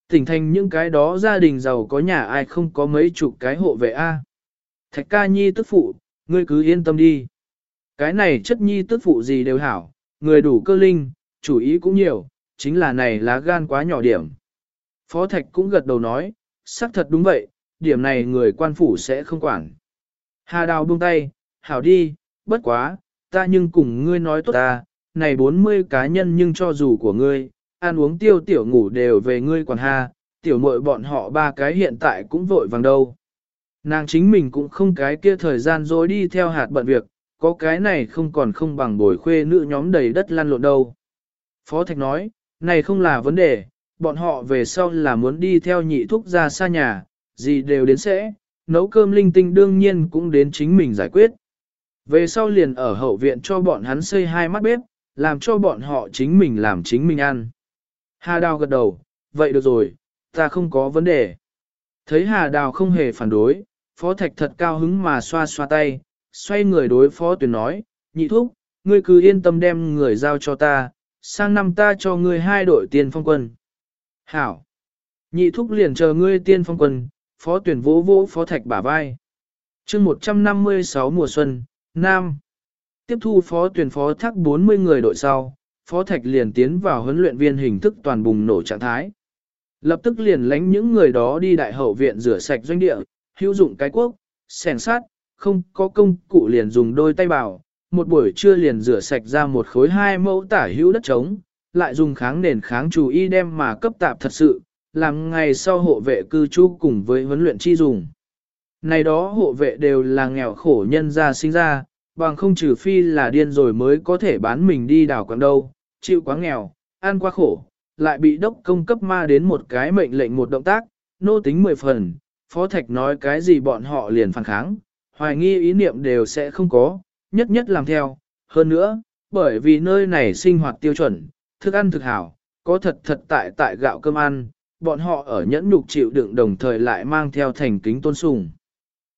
Tỉnh thành những cái đó gia đình giàu có nhà ai không có mấy chục cái hộ vệ A. Thạch ca nhi tức phụ, ngươi cứ yên tâm đi. Cái này chất nhi tức phụ gì đều hảo, người đủ cơ linh, chủ ý cũng nhiều, chính là này lá gan quá nhỏ điểm. Phó Thạch cũng gật đầu nói, xác thật đúng vậy, điểm này người quan phủ sẽ không quản. Hà Đào buông tay, hảo đi, bất quá, ta nhưng cùng ngươi nói tốt ta, này 40 cá nhân nhưng cho dù của ngươi, ăn uống tiêu tiểu ngủ đều về ngươi quản hà. tiểu muội bọn họ ba cái hiện tại cũng vội vàng đâu. Nàng chính mình cũng không cái kia thời gian dối đi theo hạt bận việc, có cái này không còn không bằng bồi khuê nữ nhóm đầy đất lăn lộn đâu. Phó Thạch nói, này không là vấn đề, bọn họ về sau là muốn đi theo nhị thúc ra xa nhà, gì đều đến sẽ, nấu cơm linh tinh đương nhiên cũng đến chính mình giải quyết. Về sau liền ở hậu viện cho bọn hắn xây hai mắt bếp, làm cho bọn họ chính mình làm chính mình ăn. Hà Đào gật đầu, vậy được rồi, ta không có vấn đề. Thấy Hà Đào không hề phản đối, Phó Thạch thật cao hứng mà xoa xoa tay, xoay người đối Phó Tuyền nói, nhị thúc, ngươi cứ yên tâm đem người giao cho ta, sang năm ta cho ngươi hai đội tiên phong quân. Hảo! Nhị thúc liền chờ ngươi tiên phong quân, Phó Tuyền vỗ vỗ Phó Thạch bả vai. chương 156 mùa xuân, Nam. Tiếp thu phó tuyển phó thác 40 người đội sau, phó thạch liền tiến vào huấn luyện viên hình thức toàn bùng nổ trạng thái. Lập tức liền lánh những người đó đi đại hậu viện rửa sạch doanh địa, hữu dụng cái quốc, sèn sát, không có công cụ liền dùng đôi tay bảo, một buổi trưa liền rửa sạch ra một khối hai mẫu tả hữu đất trống, lại dùng kháng nền kháng chủ y đem mà cấp tạp thật sự, làm ngày sau hộ vệ cư trú cùng với huấn luyện chi dùng. Này đó hộ vệ đều là nghèo khổ nhân gia sinh ra, bằng không trừ phi là điên rồi mới có thể bán mình đi đảo quảng đâu, chịu quá nghèo, ăn quá khổ, lại bị đốc công cấp ma đến một cái mệnh lệnh một động tác, nô tính mười phần, Phó Thạch nói cái gì bọn họ liền phản kháng, hoài nghi ý niệm đều sẽ không có, nhất nhất làm theo. Hơn nữa, bởi vì nơi này sinh hoạt tiêu chuẩn, thức ăn thực hảo, có thật thật tại tại gạo cơm ăn, bọn họ ở nhẫn nhục chịu đựng đồng thời lại mang theo thành kính tôn sùng.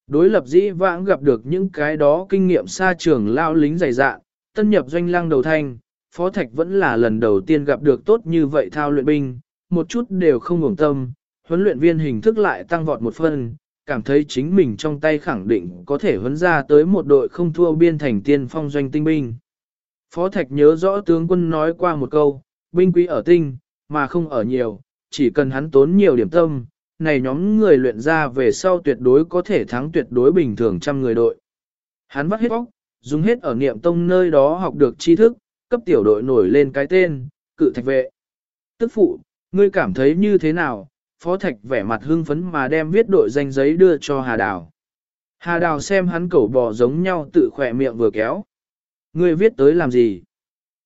Đối lập dĩ vãng gặp được những cái đó kinh nghiệm xa trường lao lính dày dạn, tân nhập doanh lăng đầu thanh, Phó Thạch vẫn là lần đầu tiên gặp được tốt như vậy thao luyện binh, một chút đều không ngủng tâm, huấn luyện viên hình thức lại tăng vọt một phần, cảm thấy chính mình trong tay khẳng định có thể huấn ra tới một đội không thua biên thành tiên phong doanh tinh binh. Phó Thạch nhớ rõ tướng quân nói qua một câu, binh quý ở tinh, mà không ở nhiều, chỉ cần hắn tốn nhiều điểm tâm, này nhóm người luyện ra về sau tuyệt đối có thể thắng tuyệt đối bình thường trăm người đội. Hắn vắt hết bóc, dùng hết ở niệm tông nơi đó học được tri thức, cấp tiểu đội nổi lên cái tên, cự thạch vệ. Tức phụ, ngươi cảm thấy như thế nào? Phó Thạch vẻ mặt hưng phấn mà đem viết đội danh giấy đưa cho Hà Đào. Hà Đào xem hắn cẩu bò giống nhau tự khỏe miệng vừa kéo. Ngươi viết tới làm gì?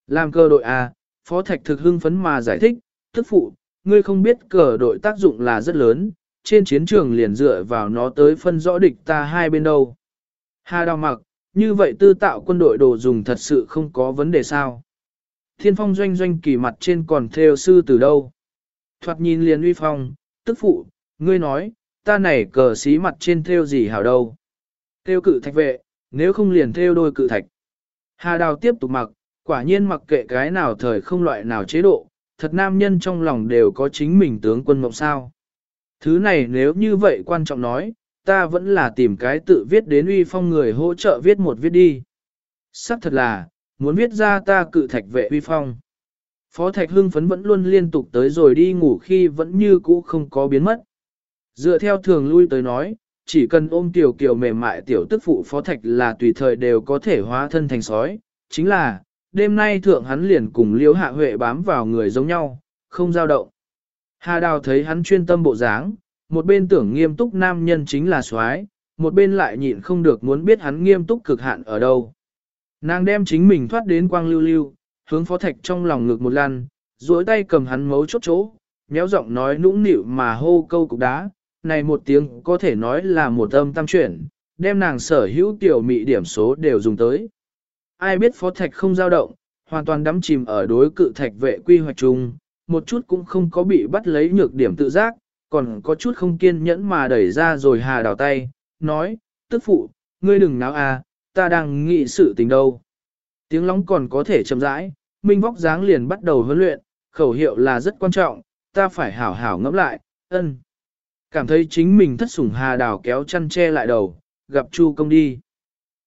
Làm cơ đội à, Phó Thạch thực hưng phấn mà giải thích, tức phụ, ngươi không biết cờ đội tác dụng là rất lớn, trên chiến trường liền dựa vào nó tới phân rõ địch ta hai bên đâu. Hà Đào mặc, như vậy tư tạo quân đội đồ dùng thật sự không có vấn đề sao. Thiên phong doanh doanh kỳ mặt trên còn theo sư từ đâu. Thoạt nhìn liền uy phong, tức phụ, ngươi nói, ta này cờ xí mặt trên theo gì hảo đâu. Theo cự thạch vệ, nếu không liền theo đôi cự thạch. Hà đào tiếp tục mặc, quả nhiên mặc kệ cái nào thời không loại nào chế độ, thật nam nhân trong lòng đều có chính mình tướng quân mộng sao. Thứ này nếu như vậy quan trọng nói, ta vẫn là tìm cái tự viết đến uy phong người hỗ trợ viết một viết đi. Sắc thật là, muốn viết ra ta cự thạch vệ uy phong. Phó Thạch Hưng phấn vẫn luôn liên tục tới rồi đi ngủ khi vẫn như cũ không có biến mất. Dựa theo thường lui tới nói, chỉ cần ôm tiểu kiều mềm mại tiểu tức phụ Phó Thạch là tùy thời đều có thể hóa thân thành sói. Chính là, đêm nay thượng hắn liền cùng Liễu hạ huệ bám vào người giống nhau, không giao động. Hà Đào thấy hắn chuyên tâm bộ dáng, một bên tưởng nghiêm túc nam nhân chính là soái, một bên lại nhịn không được muốn biết hắn nghiêm túc cực hạn ở đâu. Nàng đem chính mình thoát đến quang lưu lưu, hướng phó thạch trong lòng ngực một lần, duỗi tay cầm hắn mấu chốt chỗ, méo giọng nói nũng nịu mà hô câu cục đá, này một tiếng có thể nói là một âm tam chuyển, đem nàng sở hữu tiểu mị điểm số đều dùng tới. Ai biết phó thạch không dao động, hoàn toàn đắm chìm ở đối cự thạch vệ quy hoạch chung, một chút cũng không có bị bắt lấy nhược điểm tự giác, còn có chút không kiên nhẫn mà đẩy ra rồi hà đào tay, nói, tức phụ, ngươi đừng náo à, ta đang nghĩ sự tình đâu. Tiếng lóng còn có thể chậm rãi, minh vóc dáng liền bắt đầu huấn luyện, khẩu hiệu là rất quan trọng, ta phải hảo hảo ngẫm lại, ân. Cảm thấy chính mình thất sủng hà đào kéo chăn che lại đầu, gặp Chu công đi.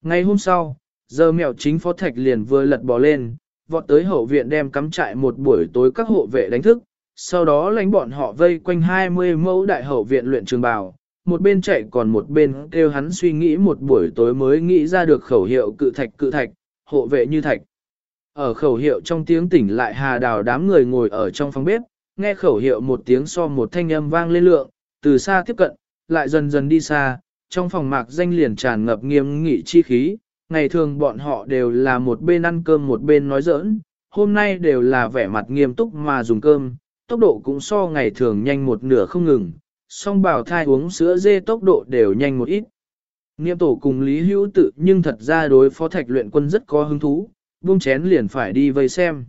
Ngày hôm sau, giờ mèo chính phó thạch liền vừa lật bò lên, vọt tới hậu viện đem cắm trại một buổi tối các hộ vệ đánh thức, sau đó lãnh bọn họ vây quanh 20 mẫu đại hậu viện luyện trường bào, một bên chạy còn một bên kêu hắn suy nghĩ một buổi tối mới nghĩ ra được khẩu hiệu cự thạch cự thạch, hộ vệ như thạch. Ở khẩu hiệu trong tiếng tỉnh lại hà đào đám người ngồi ở trong phòng bếp, nghe khẩu hiệu một tiếng so một thanh âm vang lên lượng, từ xa tiếp cận, lại dần dần đi xa, trong phòng mạc danh liền tràn ngập nghiêm nghị chi khí, ngày thường bọn họ đều là một bên ăn cơm một bên nói giỡn, hôm nay đều là vẻ mặt nghiêm túc mà dùng cơm, tốc độ cũng so ngày thường nhanh một nửa không ngừng, song bảo thai uống sữa dê tốc độ đều nhanh một ít. Niệm tổ cùng Lý Hữu tự nhưng thật ra đối phó thạch luyện quân rất có hứng thú, buông chén liền phải đi vây xem.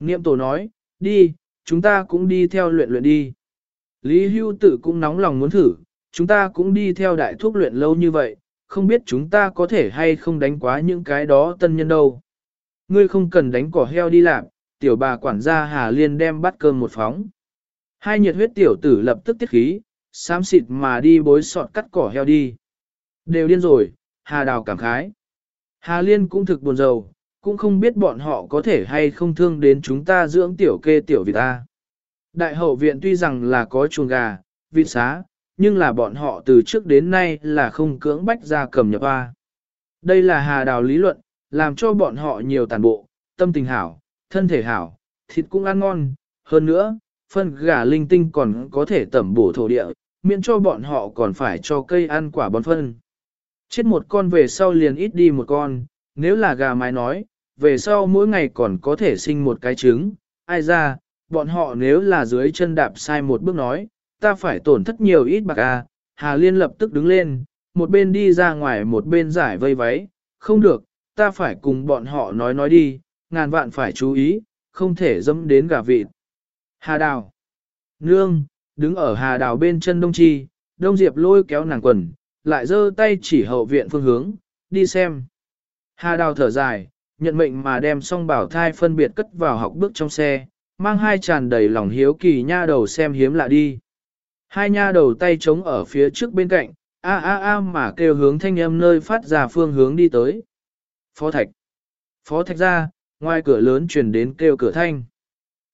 Niệm tổ nói, đi, chúng ta cũng đi theo luyện luyện đi. Lý Hữu tự cũng nóng lòng muốn thử, chúng ta cũng đi theo đại thuốc luyện lâu như vậy, không biết chúng ta có thể hay không đánh quá những cái đó tân nhân đâu. Ngươi không cần đánh cỏ heo đi làm, tiểu bà quản gia Hà Liên đem bắt cơm một phóng. Hai nhiệt huyết tiểu tử lập tức tiết khí, xám xịt mà đi bối sọt cắt cỏ heo đi. Đều điên rồi, Hà Đào cảm khái. Hà Liên cũng thực buồn rầu, cũng không biết bọn họ có thể hay không thương đến chúng ta dưỡng tiểu kê tiểu vịt ta. Đại hậu viện tuy rằng là có chuồng gà, vịt xá, nhưng là bọn họ từ trước đến nay là không cưỡng bách ra cầm nhập A. Đây là Hà Đào lý luận, làm cho bọn họ nhiều tàn bộ, tâm tình hảo, thân thể hảo, thịt cũng ăn ngon, hơn nữa, phân gà linh tinh còn có thể tẩm bổ thổ địa, miễn cho bọn họ còn phải cho cây ăn quả bón phân. Chết một con về sau liền ít đi một con, nếu là gà mái nói, về sau mỗi ngày còn có thể sinh một cái trứng, ai ra, bọn họ nếu là dưới chân đạp sai một bước nói, ta phải tổn thất nhiều ít bạc à, Hà Liên lập tức đứng lên, một bên đi ra ngoài một bên giải vây váy, không được, ta phải cùng bọn họ nói nói đi, ngàn vạn phải chú ý, không thể dẫm đến gà vịt. Hà Đào. Nương, đứng ở Hà Đào bên chân Đông Chi, Đông Diệp lôi kéo nàng quần, lại giơ tay chỉ hậu viện phương hướng, đi xem. Hà Đào thở dài, nhận mệnh mà đem song bảo thai phân biệt cất vào học bước trong xe, mang hai tràn đầy lòng hiếu kỳ nha đầu xem hiếm lạ đi. Hai nha đầu tay trống ở phía trước bên cạnh, a a a mà kêu hướng thanh âm nơi phát ra phương hướng đi tới. Phó Thạch. Phó Thạch ra, ngoài cửa lớn truyền đến kêu cửa thanh.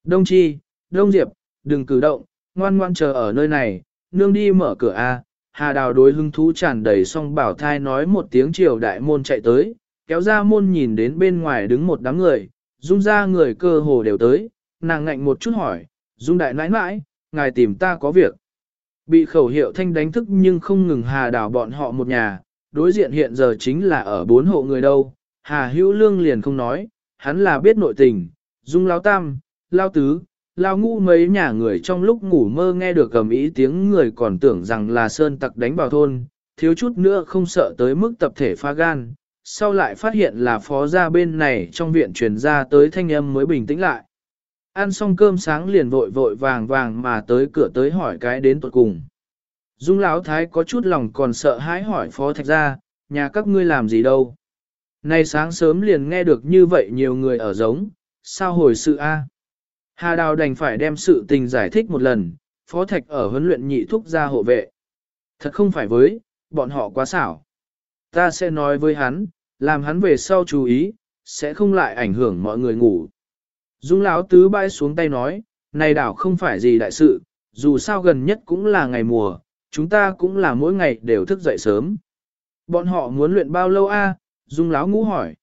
Đông Chi, Đông Diệp, đừng cử động, ngoan ngoan chờ ở nơi này, nương đi mở cửa A. Hà đào đối hưng thú tràn đầy song bảo thai nói một tiếng chiều đại môn chạy tới, kéo ra môn nhìn đến bên ngoài đứng một đám người, dung ra người cơ hồ đều tới, nàng ngạnh một chút hỏi, dung đại nãi nãi, ngài tìm ta có việc. Bị khẩu hiệu thanh đánh thức nhưng không ngừng hà đào bọn họ một nhà, đối diện hiện giờ chính là ở bốn hộ người đâu, hà hữu lương liền không nói, hắn là biết nội tình, dung lao tam, lao tứ, lao ngũ mấy nhà người trong lúc ngủ mơ nghe được cầm ý tiếng người còn tưởng rằng là sơn tặc đánh vào thôn, thiếu chút nữa không sợ tới mức tập thể pha gan, sau lại phát hiện là phó gia bên này trong viện truyền ra tới thanh âm mới bình tĩnh lại. Ăn xong cơm sáng liền vội vội vàng vàng mà tới cửa tới hỏi cái đến tuột cùng. Dung Lão Thái có chút lòng còn sợ hãi hỏi phó thạch gia, nhà các ngươi làm gì đâu. Nay sáng sớm liền nghe được như vậy nhiều người ở giống, sao hồi sự a? Hà Đào đành phải đem sự tình giải thích một lần, phó thạch ở huấn luyện nhị thúc gia hộ vệ. Thật không phải với, bọn họ quá xảo. Ta sẽ nói với hắn, làm hắn về sau chú ý, sẽ không lại ảnh hưởng mọi người ngủ. Dung lão tứ bãi xuống tay nói, này đảo không phải gì đại sự, dù sao gần nhất cũng là ngày mùa, chúng ta cũng là mỗi ngày đều thức dậy sớm. Bọn họ muốn luyện bao lâu a? Dung lão ngũ hỏi.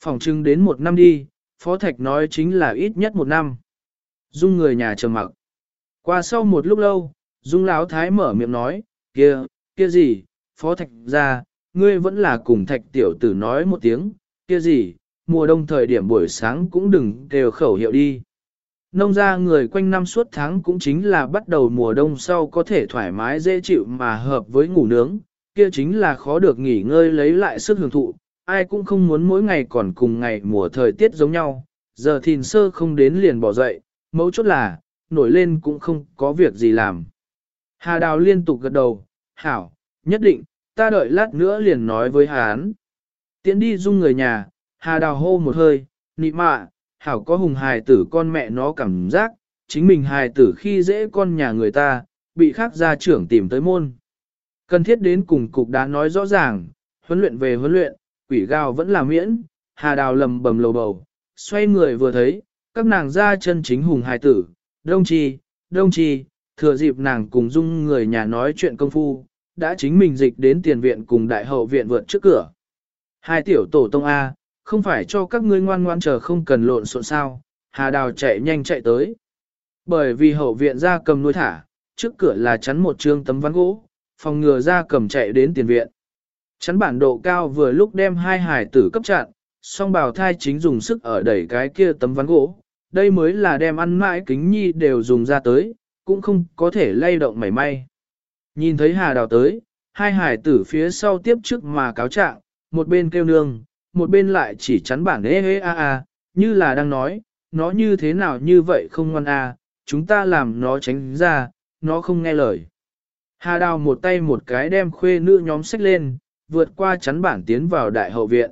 Phòng trưng đến một năm đi, Phó Thạch nói chính là ít nhất một năm. Dung người nhà trầm mặc. Qua sau một lúc lâu, Dung lão thái mở miệng nói, kia, kia gì, Phó Thạch ra, ngươi vẫn là cùng Thạch tiểu tử nói một tiếng, kia gì, mùa đông thời điểm buổi sáng cũng đừng đều khẩu hiệu đi. Nông gia người quanh năm suốt tháng cũng chính là bắt đầu mùa đông sau có thể thoải mái dễ chịu mà hợp với ngủ nướng, kia chính là khó được nghỉ ngơi lấy lại sức hưởng thụ, ai cũng không muốn mỗi ngày còn cùng ngày mùa thời tiết giống nhau, giờ thìn sơ không đến liền bỏ dậy, mấu chốt là, nổi lên cũng không có việc gì làm. Hà Đào liên tục gật đầu, hảo, nhất định, ta đợi lát nữa liền nói với Hán. Tiến đi dung người nhà, Hà Đào hô một hơi, nị mạ, hảo có hùng hài tử con mẹ nó cảm giác, chính mình hài tử khi dễ con nhà người ta, bị khác gia trưởng tìm tới môn. Cần thiết đến cùng cục đã nói rõ ràng, huấn luyện về huấn luyện, quỷ gào vẫn là miễn, Hà Đào lầm bầm lầu bầu, xoay người vừa thấy, các nàng ra chân chính hùng hài tử, đông chi, đông chi, thừa dịp nàng cùng dung người nhà nói chuyện công phu, đã chính mình dịch đến tiền viện cùng đại hậu viện vượt trước cửa. Hai tiểu tổ tông A, không phải cho các ngươi ngoan ngoan chờ không cần lộn xộn sao, Hà Đào chạy nhanh chạy tới. Bởi vì hậu viện ra cầm nuôi thả, trước cửa là chắn một trương tấm ván gỗ, phòng ngừa ra cầm chạy đến tiền viện. Chắn bản độ cao vừa lúc đem hai hải tử cấp chặn, song bào thai chính dùng sức ở đẩy cái kia tấm ván gỗ. Đây mới là đem ăn mãi kính nhi đều dùng ra tới, cũng không có thể lay động mảy may. Nhìn thấy Hà Đào tới, hai hải tử phía sau tiếp trước mà cáo trạng, một bên kêu nương, một bên lại chỉ chắn bản ê ê a a, như là đang nói, nó như thế nào như vậy không ngoan a, chúng ta làm nó tránh ra, nó không nghe lời. Hà đào một tay một cái đem khuê nữ nhóm sách lên, vượt qua chắn bản tiến vào đại hậu viện.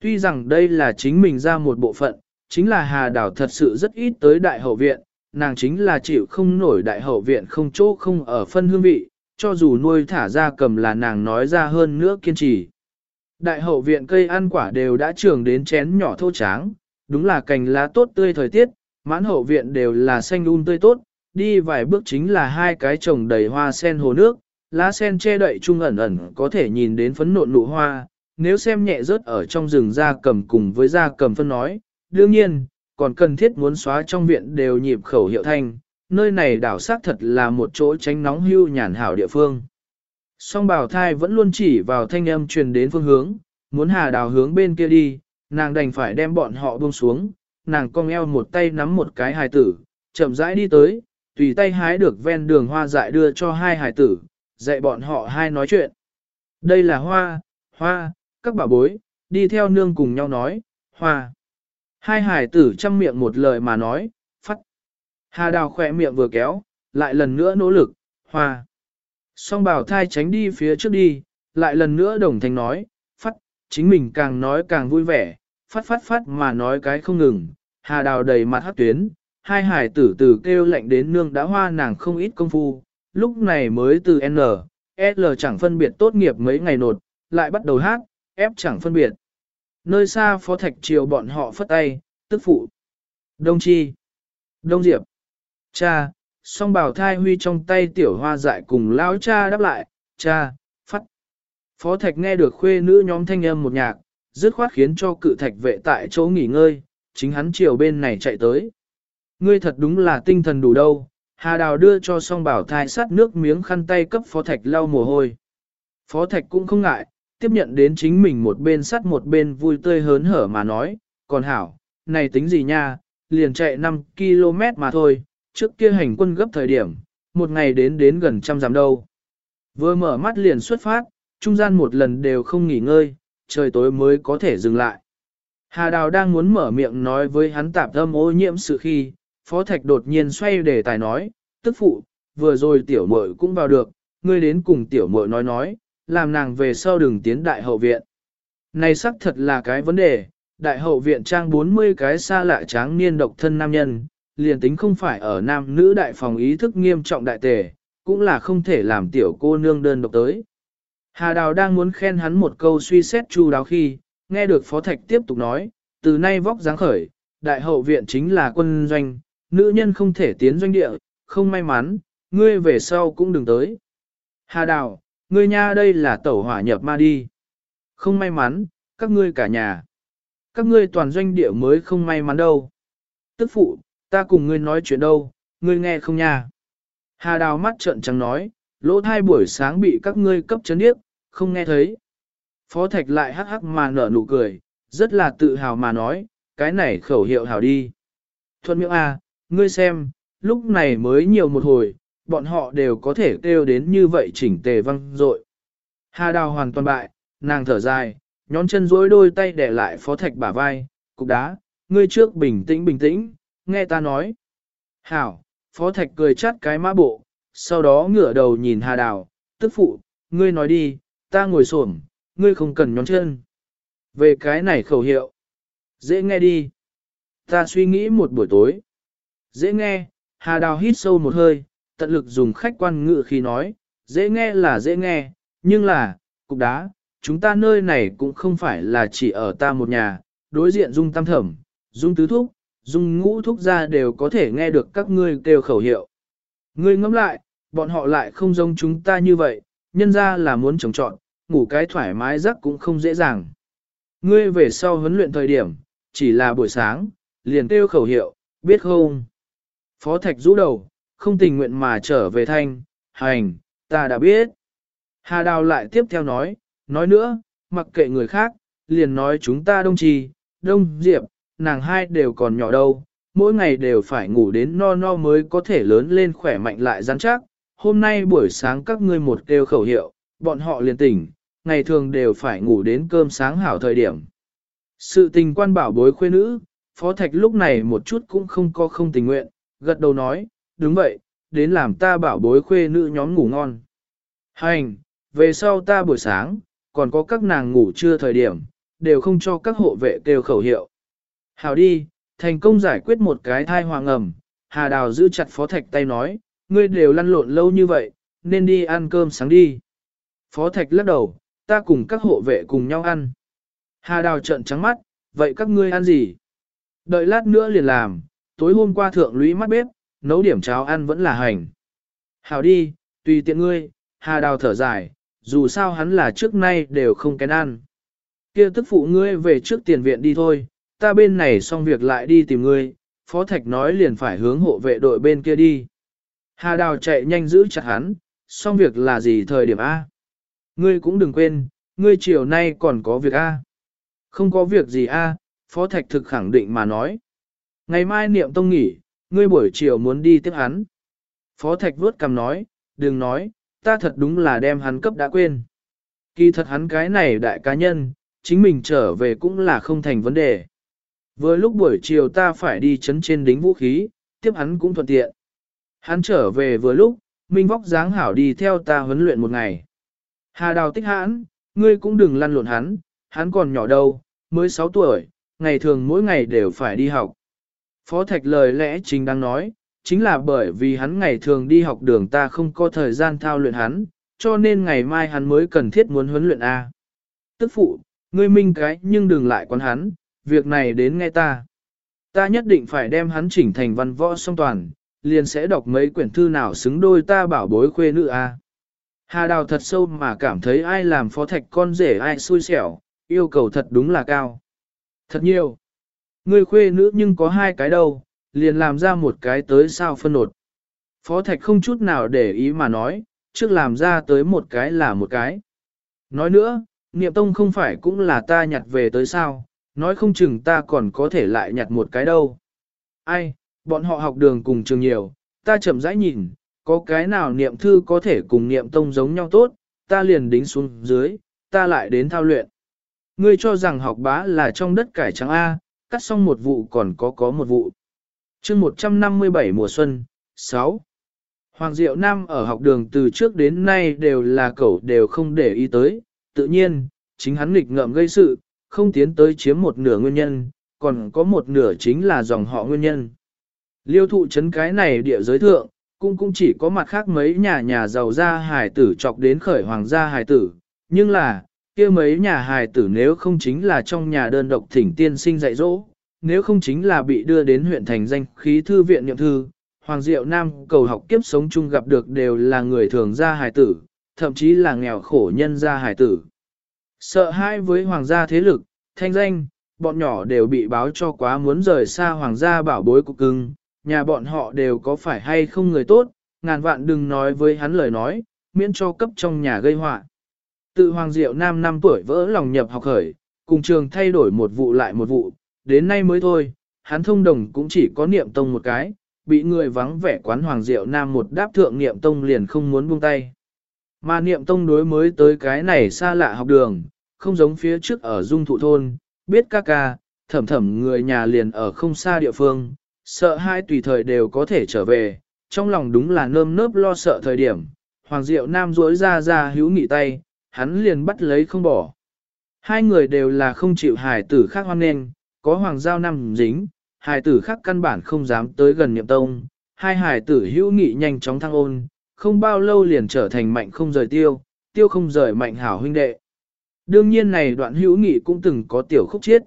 Tuy rằng đây là chính mình ra một bộ phận, chính là hà đào thật sự rất ít tới đại hậu viện, nàng chính là chịu không nổi đại hậu viện không chỗ không ở phân hương vị, cho dù nuôi thả ra cầm là nàng nói ra hơn nữa kiên trì. Đại hậu viện cây ăn quả đều đã trưởng đến chén nhỏ thô tráng, đúng là cành lá tốt tươi thời tiết, mãn hậu viện đều là xanh un tươi tốt, đi vài bước chính là hai cái trồng đầy hoa sen hồ nước, lá sen che đậy trung ẩn ẩn có thể nhìn đến phấn nộn nụ hoa, nếu xem nhẹ rớt ở trong rừng da cầm cùng với da cầm phân nói, đương nhiên, còn cần thiết muốn xóa trong viện đều nhịp khẩu hiệu thanh, nơi này đảo xác thật là một chỗ tránh nóng hưu nhàn hảo địa phương. Song bảo thai vẫn luôn chỉ vào thanh âm truyền đến phương hướng, muốn hà đào hướng bên kia đi, nàng đành phải đem bọn họ buông xuống, nàng cong eo một tay nắm một cái hài tử, chậm rãi đi tới, tùy tay hái được ven đường hoa dại đưa cho hai hài tử, dạy bọn họ hai nói chuyện. Đây là hoa, hoa, các bà bối, đi theo nương cùng nhau nói, hoa. Hai hải tử chăm miệng một lời mà nói, phát. Hà đào khỏe miệng vừa kéo, lại lần nữa nỗ lực, hoa. Song bảo thai tránh đi phía trước đi, lại lần nữa đồng thanh nói, phát, chính mình càng nói càng vui vẻ, phát phát phát mà nói cái không ngừng, hà đào đầy mặt hát tuyến, hai hải tử từ kêu lạnh đến nương đã hoa nàng không ít công phu, lúc này mới từ N, L chẳng phân biệt tốt nghiệp mấy ngày nột, lại bắt đầu hát, F chẳng phân biệt. Nơi xa phó thạch triều bọn họ phất tay, tức phụ. Đông Chi. Đông Diệp. Cha, song bảo thai huy trong tay tiểu hoa dại cùng lão cha đáp lại, cha, phát. Phó thạch nghe được khuê nữ nhóm thanh âm một nhạc, dứt khoát khiến cho cự thạch vệ tại chỗ nghỉ ngơi, chính hắn chiều bên này chạy tới. Ngươi thật đúng là tinh thần đủ đâu, Hà Đào đưa cho song bảo thai sát nước miếng khăn tay cấp phó thạch lau mồ hôi. Phó thạch cũng không ngại, tiếp nhận đến chính mình một bên sắt một bên vui tươi hớn hở mà nói, còn hảo, này tính gì nha, liền chạy 5 km mà thôi, trước kia hành quân gấp thời điểm, một ngày đến đến gần trăm dặm đâu. Vừa mở mắt liền xuất phát, trung gian một lần đều không nghỉ ngơi, trời tối mới có thể dừng lại. Hà Đào đang muốn mở miệng nói với hắn tạp âm ô nhiễm sự khi, Phó Thạch đột nhiên xoay để tài nói, tức phụ, vừa rồi tiểu muội cũng vào được, ngươi đến cùng tiểu muội nói nói, làm nàng về sau đừng tiến đại hậu viện. Này xác thật là cái vấn đề, đại hậu viện trang 40 cái xa lạ tráng niên độc thân nam nhân, liền tính không phải ở nam nữ đại phòng ý thức nghiêm trọng đại tề, cũng là không thể làm tiểu cô nương đơn độc tới. Hà Đào đang muốn khen hắn một câu suy xét chu đáo khi, nghe được Phó Thạch tiếp tục nói, từ nay vóc dáng khởi, đại hậu viện chính là quân doanh, nữ nhân không thể tiến doanh địa, không may mắn, ngươi về sau cũng đừng tới. Hà Đào, ngươi nha đây là tẩu hỏa nhập ma đi. Không may mắn, các ngươi cả nhà. Các ngươi toàn doanh địa mới không may mắn đâu. Tức phụ, ta cùng ngươi nói chuyện đâu, ngươi nghe không nha. Hà Đào mắt trợn trắng nói, lỗ thai buổi sáng bị các ngươi cấp chấn điếc, không nghe thấy. Phó Thạch lại hắc hắc mà nở nụ cười, rất là tự hào mà nói, cái này khẩu hiệu hảo đi. Thuận miệng A, à, ngươi xem, lúc này mới nhiều một hồi, bọn họ đều có thể kêu đến như vậy chỉnh tề văng rội. Hà đào hoàn toàn bại, nàng thở dài, nhón chân duỗi đôi tay để lại phó thạch bả vai, cục đá, ngươi trước bình tĩnh bình tĩnh, nghe ta nói. Hảo, phó thạch cười chát cái mã bộ, sau đó ngửa đầu nhìn hà đào, tức phụ, ngươi nói đi, ta ngồi xổm, ngươi không cần nhón chân. Về cái này khẩu hiệu, dễ nghe đi. Ta suy nghĩ một buổi tối. Dễ nghe, Hà Đào hít sâu một hơi, tận lực dùng khách quan ngự khi nói, dễ nghe là dễ nghe, nhưng là, cục đá, chúng ta nơi này cũng không phải là chỉ ở ta một nhà, đối diện dung tam thẩm, dung tứ thúc, dung ngũ thúc ra đều có thể nghe được các ngươi kêu khẩu hiệu. Ngươi ngẫm lại, bọn họ lại không giống chúng ta như vậy, nhân ra là muốn trồng trọn, ngủ cái thoải mái giấc cũng không dễ dàng. Ngươi về sau huấn luyện thời điểm, chỉ là buổi sáng, liền kêu khẩu hiệu, biết không? Phó Thạch rũ đầu, không tình nguyện mà trở về thanh, hành, ta đã biết. Hà Đào lại tiếp theo nói, nói nữa, mặc kệ người khác, liền nói chúng ta đông trì, đông diệp, nàng hai đều còn nhỏ đâu, mỗi ngày đều phải ngủ đến no no mới có thể lớn lên khỏe mạnh lại rắn chắc. Hôm nay buổi sáng các ngươi một kêu khẩu hiệu, bọn họ liền tỉnh, ngày thường đều phải ngủ đến cơm sáng hảo thời điểm. Sự tình quan bảo bối khuê nữ, Phó Thạch lúc này một chút cũng không có không tình nguyện, gật đầu nói, đúng vậy, đến làm ta bảo bối khuê nữ nhóm ngủ ngon. Hành, về sau ta buổi sáng, còn có các nàng ngủ trưa thời điểm, đều không cho các hộ vệ kêu khẩu hiệu. Hào đi, thành công giải quyết một cái thai hoàng ẩm, Hà Đào giữ chặt Phó Thạch tay nói, ngươi đều lăn lộn lâu như vậy, nên đi ăn cơm sáng đi. Phó Thạch lắc đầu, ta cùng các hộ vệ cùng nhau ăn. Hà Đào trợn trắng mắt, vậy các ngươi ăn gì? Đợi lát nữa liền làm, tối hôm qua thượng lũy mắt bếp, nấu điểm cháo ăn vẫn là hành. Hảo đi, tùy tiện ngươi, Hà Đào thở dài, dù sao hắn là trước nay đều không kén ăn. kia tức phụ ngươi về trước tiền viện đi thôi, ta bên này xong việc lại đi tìm ngươi, Phó Thạch nói liền phải hướng hộ vệ đội bên kia đi. Hà Đào chạy nhanh giữ chặt hắn, xong việc là gì thời điểm A? Ngươi cũng đừng quên, ngươi chiều nay còn có việc A. Không có việc gì A, Phó Thạch thực khẳng định mà nói. Ngày mai niệm tông nghỉ, ngươi buổi chiều muốn đi tiếp hắn. Phó Thạch vuốt cầm nói, đừng nói, ta thật đúng là đem hắn cấp đã quên. Kỳ thật hắn cái này đại cá nhân, chính mình trở về cũng là không thành vấn đề. Vừa lúc buổi chiều ta phải đi chấn trên đính vũ khí, tiếp hắn cũng thuận tiện. Hắn trở về vừa lúc, Minh vóc dáng hảo đi theo ta huấn luyện một ngày. Hà đào tích hãn, ngươi cũng đừng lăn lộn hắn, hắn còn nhỏ đâu, mới 6 tuổi, ngày thường mỗi ngày đều phải đi học. Phó Thạch lời lẽ chính đang nói, chính là bởi vì hắn ngày thường đi học đường ta không có thời gian thao luyện hắn, cho nên ngày mai hắn mới cần thiết muốn huấn luyện A. Tức phụ, ngươi minh cái nhưng đừng lại quán hắn, việc này đến nghe ta. Ta nhất định phải đem hắn chỉnh thành văn võ song toàn, liền sẽ đọc mấy quyển thư nào xứng đôi ta bảo bối khuê nữ A. Hà đào thật sâu mà cảm thấy ai làm phó thạch con rể ai xui xẻo, yêu cầu thật đúng là cao. Thật nhiều. Ngươi khuê nữ nhưng có hai cái đâu, liền làm ra một cái tới sao phân nột. Phó thạch không chút nào để ý mà nói, trước làm ra tới một cái là một cái. Nói nữa, niệm tông không phải cũng là ta nhặt về tới sao, nói không chừng ta còn có thể lại nhặt một cái đâu. Ai, bọn họ học đường cùng trường nhiều, ta chậm rãi nhìn, có cái nào niệm thư có thể cùng niệm tông giống nhau tốt, ta liền đính xuống dưới, ta lại đến thao luyện. Ngươi cho rằng học bá là trong đất cải trắng A, cắt xong một vụ còn có có một vụ. chương 157 mùa xuân, 6. Hoàng Diệu Nam ở học đường từ trước đến nay đều là cậu đều không để ý tới, tự nhiên, chính hắn nghịch ngợm gây sự, không tiến tới chiếm một nửa nguyên nhân, còn có một nửa chính là dòng họ nguyên nhân. Liêu thụ chấn cái này địa giới thượng, cũng cũng chỉ có mặt khác mấy nhà nhà giàu gia hài tử chọc đến khởi hoàng gia hài tử, nhưng là, kia mấy nhà hài tử nếu không chính là trong nhà đơn độc thỉnh tiên sinh dạy dỗ, nếu không chính là bị đưa đến huyện thành danh khí thư viện nhậm thư, Hoàng Diệu Nam cầu học kiếp sống chung gặp được đều là người thường gia hài tử, thậm chí là nghèo khổ nhân gia hài tử. Sợ hãi với hoàng gia thế lực, thanh danh, bọn nhỏ đều bị báo cho quá muốn rời xa hoàng gia bảo bối cục cưng, nhà bọn họ đều có phải hay không người tốt, ngàn vạn đừng nói với hắn lời nói, miễn cho cấp trong nhà gây họa. Tự Hoàng Diệu Nam năm tuổi vỡ lòng nhập học khởi, cùng trường thay đổi một vụ lại một vụ, đến nay mới thôi, hắn thông đồng cũng chỉ có niệm tông một cái, bị người vắng vẻ quán Hoàng Diệu Nam một đáp thượng niệm tông liền không muốn buông tay. Mà niệm tông đối mới tới cái này xa lạ học đường, không giống phía trước ở dung thụ thôn, biết ca ca, thẩm thẩm người nhà liền ở không xa địa phương, sợ hai tùy thời đều có thể trở về, trong lòng đúng là nơm nớp lo sợ thời điểm, Hoàng Diệu Nam rỗi ra ra hữu nghị tay, hắn liền bắt lấy không bỏ. Hai người đều là không chịu hài tử khác hoan nghênh, có Hoàng Giao Nam dính, hài tử khác căn bản không dám tới gần niệm tông, hai hài tử hữu nghị nhanh chóng thăng ôn, không bao lâu liền trở thành mạnh không rời tiêu, tiêu không rời mạnh hảo huynh đệ. Đương nhiên này đoạn hữu nghị cũng từng có tiểu khúc chiết.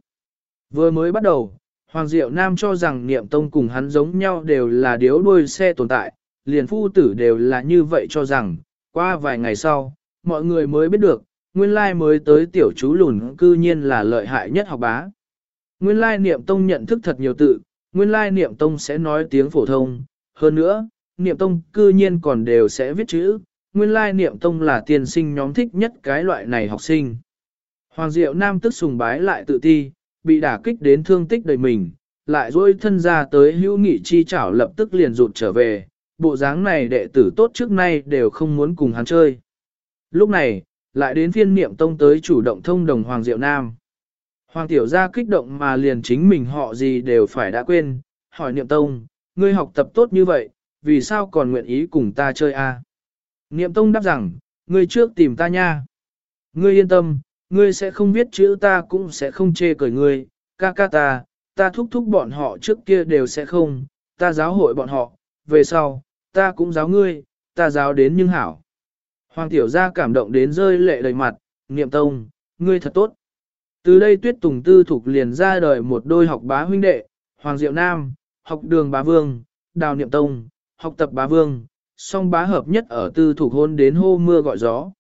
Vừa mới bắt đầu, Hoàng Diệu Nam cho rằng niệm tông cùng hắn giống nhau đều là điếu đuôi xe tồn tại, liền phu tử đều là như vậy cho rằng, qua vài ngày sau, mọi người mới biết được, nguyên lai mới tới tiểu chú lùn cư nhiên là lợi hại nhất học bá. Nguyên lai niệm tông nhận thức thật nhiều tự, nguyên lai niệm tông sẽ nói tiếng phổ thông, hơn nữa, niệm tông cư nhiên còn đều sẽ viết chữ, nguyên lai niệm tông là tiền sinh nhóm thích nhất cái loại này học sinh. Hoàng Diệu Nam tức sùng bái lại tự ti, bị đả kích đến thương tích đầy mình, lại dối thân ra tới hữu nghị chi chảo lập tức liền rụt trở về, bộ dáng này đệ tử tốt trước nay đều không muốn cùng hắn chơi. Lúc này, lại đến phiên niệm tông tới chủ động thông đồng Hoàng Diệu Nam. Hoàng tiểu gia kích động mà liền chính mình họ gì đều phải đã quên, hỏi niệm tông, ngươi học tập tốt như vậy, vì sao còn nguyện ý cùng ta chơi a? Niệm tông đáp rằng, ngươi trước tìm ta nha. Ngươi yên tâm, ngươi sẽ không viết chữ ta cũng sẽ không chê cười ngươi, ca ca ta, ta thúc thúc bọn họ trước kia đều sẽ không, ta giáo hội bọn họ, về sau, ta cũng giáo ngươi, ta giáo đến nhưng hảo. Hoàng tiểu gia cảm động đến rơi lệ đầy mặt, niệm tông, ngươi thật tốt. Từ đây tuyết tùng tư thuộc liền ra đời một đôi học bá huynh đệ, Hoàng Diệu Nam, học đường bá vương, đào niệm tông, học tập bá vương, song bá hợp nhất ở tư thuộc hôn đến hô mưa gọi gió.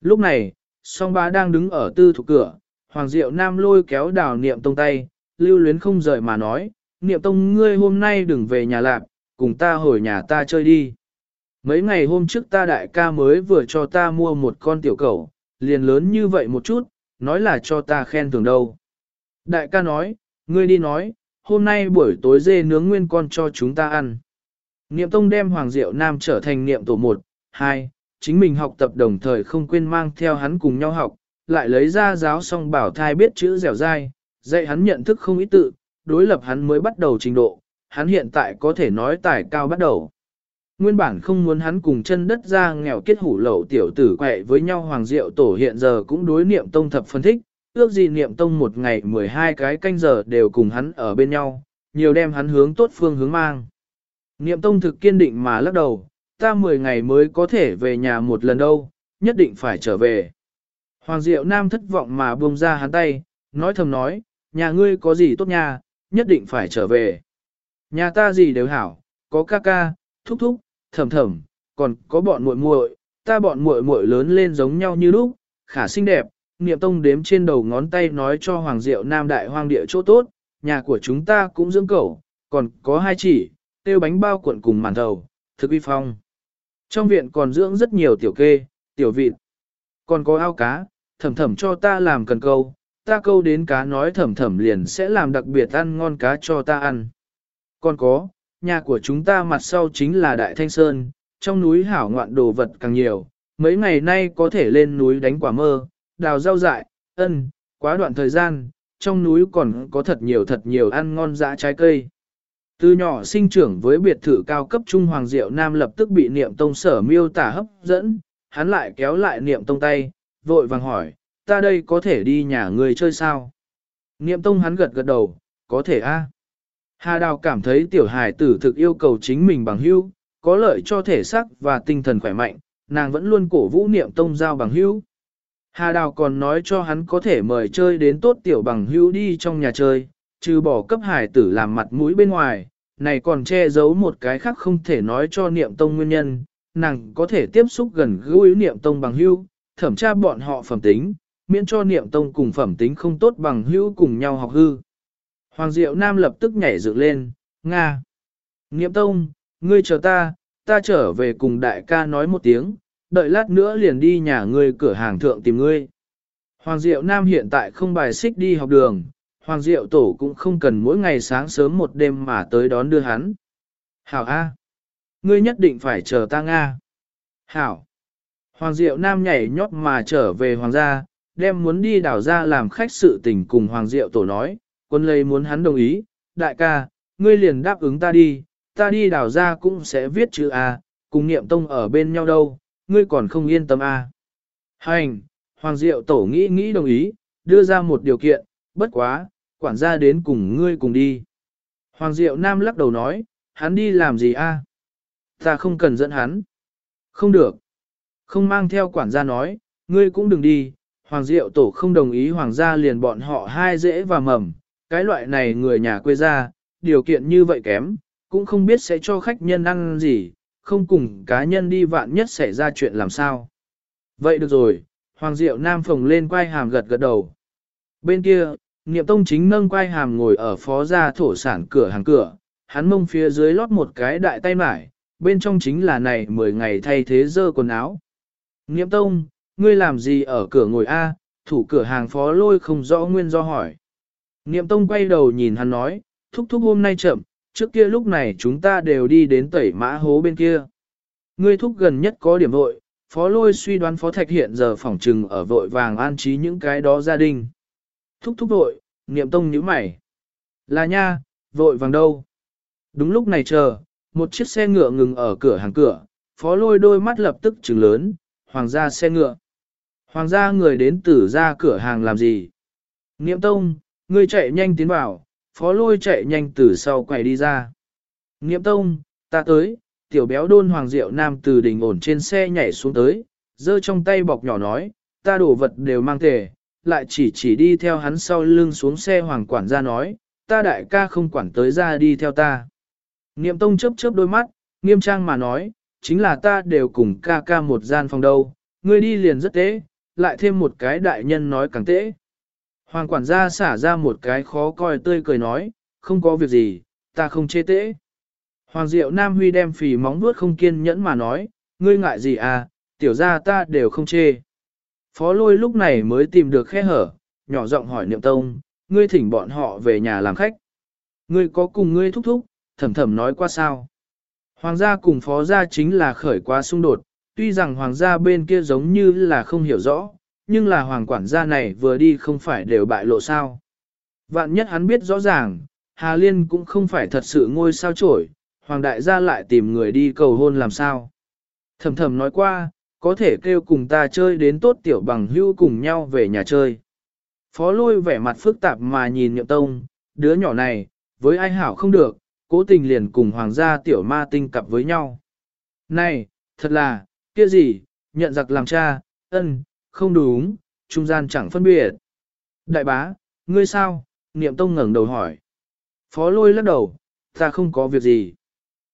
Lúc này, song bá đang đứng ở tư thuộc cửa, Hoàng Diệu Nam lôi kéo đào niệm tông tay, lưu luyến không rời mà nói, niệm tông ngươi hôm nay đừng về nhà lạp, cùng ta hồi nhà ta chơi đi. Mấy ngày hôm trước ta đại ca mới vừa cho ta mua một con tiểu cẩu, liền lớn như vậy một chút, nói là cho ta khen thưởng đâu. Đại ca nói, ngươi đi nói, hôm nay buổi tối dê nướng nguyên con cho chúng ta ăn. Niệm Tông đem Hoàng Diệu Nam trở thành niệm tổ 1, 2, chính mình học tập đồng thời không quên mang theo hắn cùng nhau học, lại lấy ra giáo song bảo thai biết chữ dẻo dai, dạy hắn nhận thức không ý tự, đối lập hắn mới bắt đầu trình độ, hắn hiện tại có thể nói tài cao bắt đầu. Nguyên bản không muốn hắn cùng chân đất ra nghèo kết hủ lậu tiểu tử quẹ với nhau Hoàng Diệu Tổ hiện giờ cũng đối niệm tông thập phân thích, ước gì niệm tông một ngày 12 cái canh giờ đều cùng hắn ở bên nhau, nhiều đem hắn hướng tốt phương hướng mang. Niệm tông thực kiên định mà lắc đầu, ta 10 ngày mới có thể về nhà một lần đâu, nhất định phải trở về. Hoàng Diệu Nam thất vọng mà buông ra hắn tay, nói thầm nói, nhà ngươi có gì tốt nha, nhất định phải trở về. Nhà ta gì đều hảo, có ca ca, thúc thúc, thầm thầm, còn có bọn muội muội, ta bọn muội muội lớn lên giống nhau như lúc, khả xinh đẹp. Niệm Tông đếm trên đầu ngón tay nói cho Hoàng Diệu Nam đại hoang địa chỗ tốt, nhà của chúng ta cũng dưỡng cẩu, còn có hai chỉ, tiêu bánh bao cuộn cùng màn thầu, thực uy phong. Trong viện còn dưỡng rất nhiều tiểu kê, tiểu vịt, còn có ao cá, thầm thầm cho ta làm cần câu, ta câu đến cá nói thầm thầm liền sẽ làm đặc biệt ăn ngon cá cho ta ăn. Còn có, nhà của chúng ta mặt sau chính là Đại Thanh Sơn, trong núi hảo ngoạn đồ vật càng nhiều, mấy ngày nay có thể lên núi đánh quả mơ, đào rau dại, ân, quá đoạn thời gian, trong núi còn có thật nhiều thật nhiều ăn ngon dã trái cây. Từ nhỏ sinh trưởng với biệt thự cao cấp Trung Hoàng Diệu Nam lập tức bị niệm tông sở miêu tả hấp dẫn, hắn lại kéo lại niệm tông tay, vội vàng hỏi, ta đây có thể đi nhà người chơi sao? Niệm tông hắn gật gật đầu, có thể a. Hà Đào cảm thấy tiểu hài tử thực yêu cầu chính mình bằng hữu, có lợi cho thể xác và tinh thần khỏe mạnh, nàng vẫn luôn cổ vũ niệm tông giao bằng hữu. Hà Đào còn nói cho hắn có thể mời chơi đến tốt tiểu bằng hữu đi trong nhà chơi, trừ bỏ cấp hài tử làm mặt mũi bên ngoài, này còn che giấu một cái khác không thể nói cho niệm tông nguyên nhân, nàng có thể tiếp xúc gần gũi niệm tông bằng hữu, thẩm tra bọn họ phẩm tính, miễn cho niệm tông cùng phẩm tính không tốt bằng hữu cùng nhau học hư. Hoàng Diệu Nam lập tức nhảy dựng lên, Nga. Niệm tông, ngươi chờ ta, ta trở về cùng đại ca nói một tiếng, đợi lát nữa liền đi nhà ngươi cửa hàng thượng tìm ngươi. Hoàng Diệu Nam hiện tại không bài xích đi học đường, Hoàng Diệu Tổ cũng không cần mỗi ngày sáng sớm một đêm mà tới đón đưa hắn. Hảo A. Ngươi nhất định phải chờ ta Nga. Hảo. Hoàng Diệu Nam nhảy nhót mà trở về Hoàng gia, đem muốn đi đảo ra làm khách sự tình cùng Hoàng Diệu Tổ nói, quân lây muốn hắn đồng ý, đại ca, ngươi liền đáp ứng ta đi, ta đi đảo ra cũng sẽ viết chữ A, cùng niệm tông ở bên nhau đâu, ngươi còn không yên tâm A. Hành, Hoàng Diệu Tổ nghĩ nghĩ đồng ý, đưa ra một điều kiện, bất quá, quản gia đến cùng ngươi cùng đi. Hoàng Diệu Nam lắc đầu nói, hắn đi làm gì a? Ta không cần dẫn hắn. Không được. Không mang theo quản gia nói, ngươi cũng đừng đi. Hoàng Diệu Tổ không đồng ý Hoàng gia liền bọn họ hai dễ và mầm. Cái loại này người nhà quê ra, điều kiện như vậy kém, cũng không biết sẽ cho khách nhân ăn gì, không cùng cá nhân đi vạn nhất xảy ra chuyện làm sao. Vậy được rồi, Hoàng Diệu Nam phồng lên quay hàm gật gật đầu. Bên kia, Niệm Tông chính nâng quay hàm ngồi ở phó gia thổ sản cửa hàng cửa, hắn mông phía dưới lót một cái đại tay mải, bên trong chính là này 10 ngày thay thế dơ quần áo. Niệm Tông, ngươi làm gì ở cửa ngồi A, thủ cửa hàng phó lôi không rõ nguyên do hỏi. Niệm Tông quay đầu nhìn hắn nói, thúc thúc hôm nay chậm, trước kia lúc này chúng ta đều đi đến tẩy mã hố bên kia. Ngươi thúc gần nhất có điểm vội, phó lôi suy đoán phó thạch hiện giờ phỏng trừng ở vội vàng an trí những cái đó gia đình. Thúc thúc vội, niệm tông nhíu mày. Là nha, vội vàng đâu. Đúng lúc này chờ, một chiếc xe ngựa ngừng ở cửa hàng cửa, phó lôi đôi mắt lập tức trừng lớn, hoàng gia xe ngựa. Hoàng gia người đến tử ra cửa hàng làm gì? Niệm tông, ngươi chạy nhanh tiến vào, phó lôi chạy nhanh từ sau quầy đi ra. Niệm tông, ta tới, tiểu béo đôn hoàng diệu nam từ đỉnh ổn trên xe nhảy xuống tới, giơ trong tay bọc nhỏ nói, ta đổ vật đều mang tề, lại chỉ chỉ đi theo hắn sau lưng xuống xe hoàng quản gia nói, ta đại ca không quản tới ra đi theo ta. Niệm tông chớp chớp đôi mắt, nghiêm trang mà nói, chính là ta đều cùng ca ca một gian phòng đâu, ngươi đi liền rất tế, lại thêm một cái đại nhân nói càng tế. Hoàng quản gia xả ra một cái khó coi tươi cười nói, không có việc gì, ta không chê tễ. Hoàng Diệu Nam Huy đem phì móng vuốt không kiên nhẫn mà nói, ngươi ngại gì à, tiểu gia ta đều không chê. Phó lôi lúc này mới tìm được khe hở, nhỏ giọng hỏi niệm tông, ngươi thỉnh bọn họ về nhà làm khách. Ngươi có cùng ngươi thúc thúc, thầm thầm nói qua sao. Hoàng gia cùng phó gia chính là khởi quá xung đột, tuy rằng hoàng gia bên kia giống như là không hiểu rõ, nhưng là hoàng quản gia này vừa đi không phải đều bại lộ sao. Vạn nhất hắn biết rõ ràng, Hà Liên cũng không phải thật sự ngôi sao trổi, hoàng đại gia lại tìm người đi cầu hôn làm sao. Thầm thầm nói qua, có thể kêu cùng ta chơi đến tốt tiểu bằng hưu cùng nhau về nhà chơi. Phó lôi vẻ mặt phức tạp mà nhìn nhậm tông, đứa nhỏ này, với ai hảo không được, cố tình liền cùng hoàng gia tiểu ma tinh cặp với nhau. Này, thật là, kia gì, nhận giặc làm cha, ân, không đúng, trung gian chẳng phân biệt. Đại bá, ngươi sao? Niệm tông ngẩng đầu hỏi. Phó lôi lắc đầu, ta không có việc gì.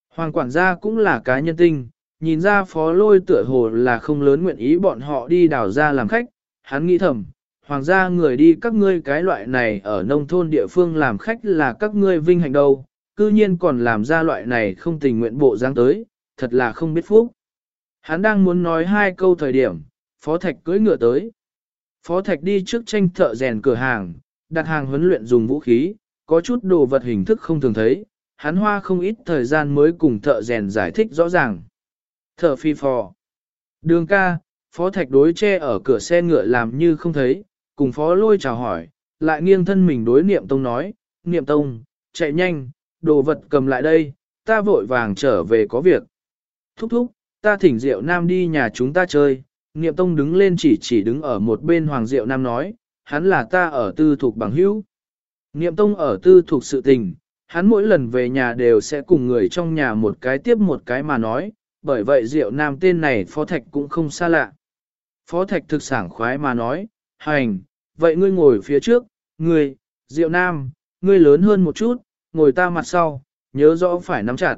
Hoàng quản gia cũng là cá nhân tinh, nhìn ra phó lôi tựa hồ là không lớn nguyện ý bọn họ đi đào ra làm khách, hắn nghĩ thầm, hoàng gia người đi các ngươi cái loại này ở nông thôn địa phương làm khách là các ngươi vinh hạnh đâu, cư nhiên còn làm ra loại này không tình nguyện bộ dáng tới, thật là không biết phúc. Hắn đang muốn nói hai câu thời điểm, phó thạch cưỡi ngựa tới. Phó thạch đi trước tranh thợ rèn cửa hàng, đặt hàng huấn luyện dùng vũ khí, có chút đồ vật hình thức không thường thấy, hắn hoa không ít thời gian mới cùng thợ rèn giải thích rõ ràng. Thợ phi phò. Đường ca, phó thạch đối che ở cửa xe ngựa làm như không thấy, cùng phó lôi chào hỏi, lại nghiêng thân mình đối niệm tông nói, niệm tông, chạy nhanh, đồ vật cầm lại đây, ta vội vàng trở về có việc. Thúc thúc, ta thỉnh Diệu Nam đi nhà chúng ta chơi, niệm tông đứng lên chỉ chỉ đứng ở một bên Hoàng Diệu Nam nói, hắn là ta ở tư thuộc bằng hữu. Niệm tông ở tư thuộc sự tình, hắn mỗi lần về nhà đều sẽ cùng người trong nhà một cái tiếp một cái mà nói, bởi vậy Diệu Nam tên này Phó Thạch cũng không xa lạ. Phó Thạch thực sảng khoái mà nói, hành, vậy ngươi ngồi phía trước, ngươi, Diệu Nam, ngươi lớn hơn một chút, ngồi ta mặt sau, nhớ rõ phải nắm chặt.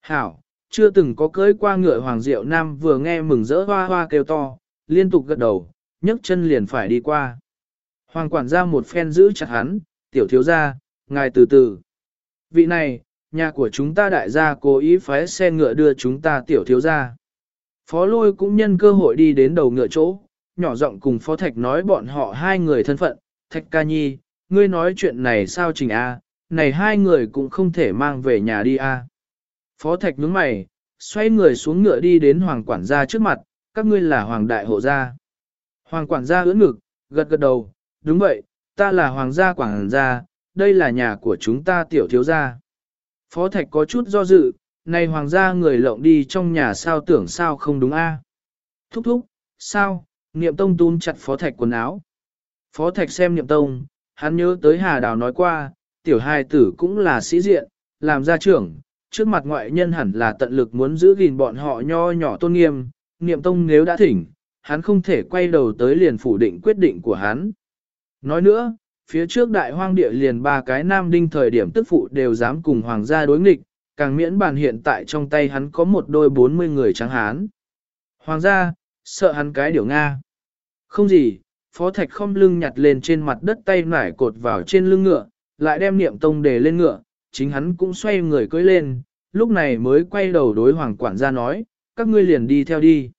Hảo, chưa từng có cưới qua ngựa Hoàng Diệu Nam vừa nghe mừng rỡ hoa hoa kêu to, liên tục gật đầu, nhấc chân liền phải đi qua. Hoàng quản gia một phen giữ chặt hắn, tiểu thiếu gia, ngài từ từ. Vị này, nhà của chúng ta đại gia cố ý phái xe ngựa đưa chúng ta tiểu thiếu gia. Phó lôi cũng nhân cơ hội đi đến đầu ngựa chỗ, nhỏ giọng cùng Phó Thạch nói bọn họ hai người thân phận, Thạch ca nhi, ngươi nói chuyện này sao trình A, này hai người cũng không thể mang về nhà đi A. Phó Thạch nhướng mày, xoay người xuống ngựa đi đến Hoàng quản gia trước mặt, các ngươi là Hoàng đại hộ gia. Hoàng quản gia ưỡn ngực, gật gật đầu, đúng vậy, ta là Hoàng gia quản gia, đây là nhà của chúng ta tiểu thiếu gia. Phó Thạch có chút do dự, này Hoàng gia người lộng đi trong nhà sao tưởng sao không đúng a? Thúc thúc, sao, Niệm Tông tún chặt Phó Thạch quần áo. Phó Thạch xem Niệm Tông, hắn nhớ tới Hà Đào nói qua, tiểu hài tử cũng là sĩ diện, làm gia trưởng, trước mặt ngoại nhân hẳn là tận lực muốn giữ gìn bọn họ nho nhỏ tôn nghiêm, Niệm Tông nếu đã thỉnh, hắn không thể quay đầu tới liền phủ định quyết định của hắn. Nói nữa, phía trước đại hoang địa liền ba cái nam đinh thời điểm tức phụ đều dám cùng hoàng gia đối nghịch, càng miễn bàn hiện tại trong tay hắn có một đôi bốn mươi người trắng hán. Hoàng gia, sợ hắn cái điều Nga. Không gì, phó thạch không lưng nhặt lên trên mặt đất tay nải cột vào trên lưng ngựa, lại đem niệm tông để lên ngựa, chính hắn cũng xoay người cưỡi lên, lúc này mới quay đầu đối hoàng quản gia nói, các ngươi liền đi theo đi.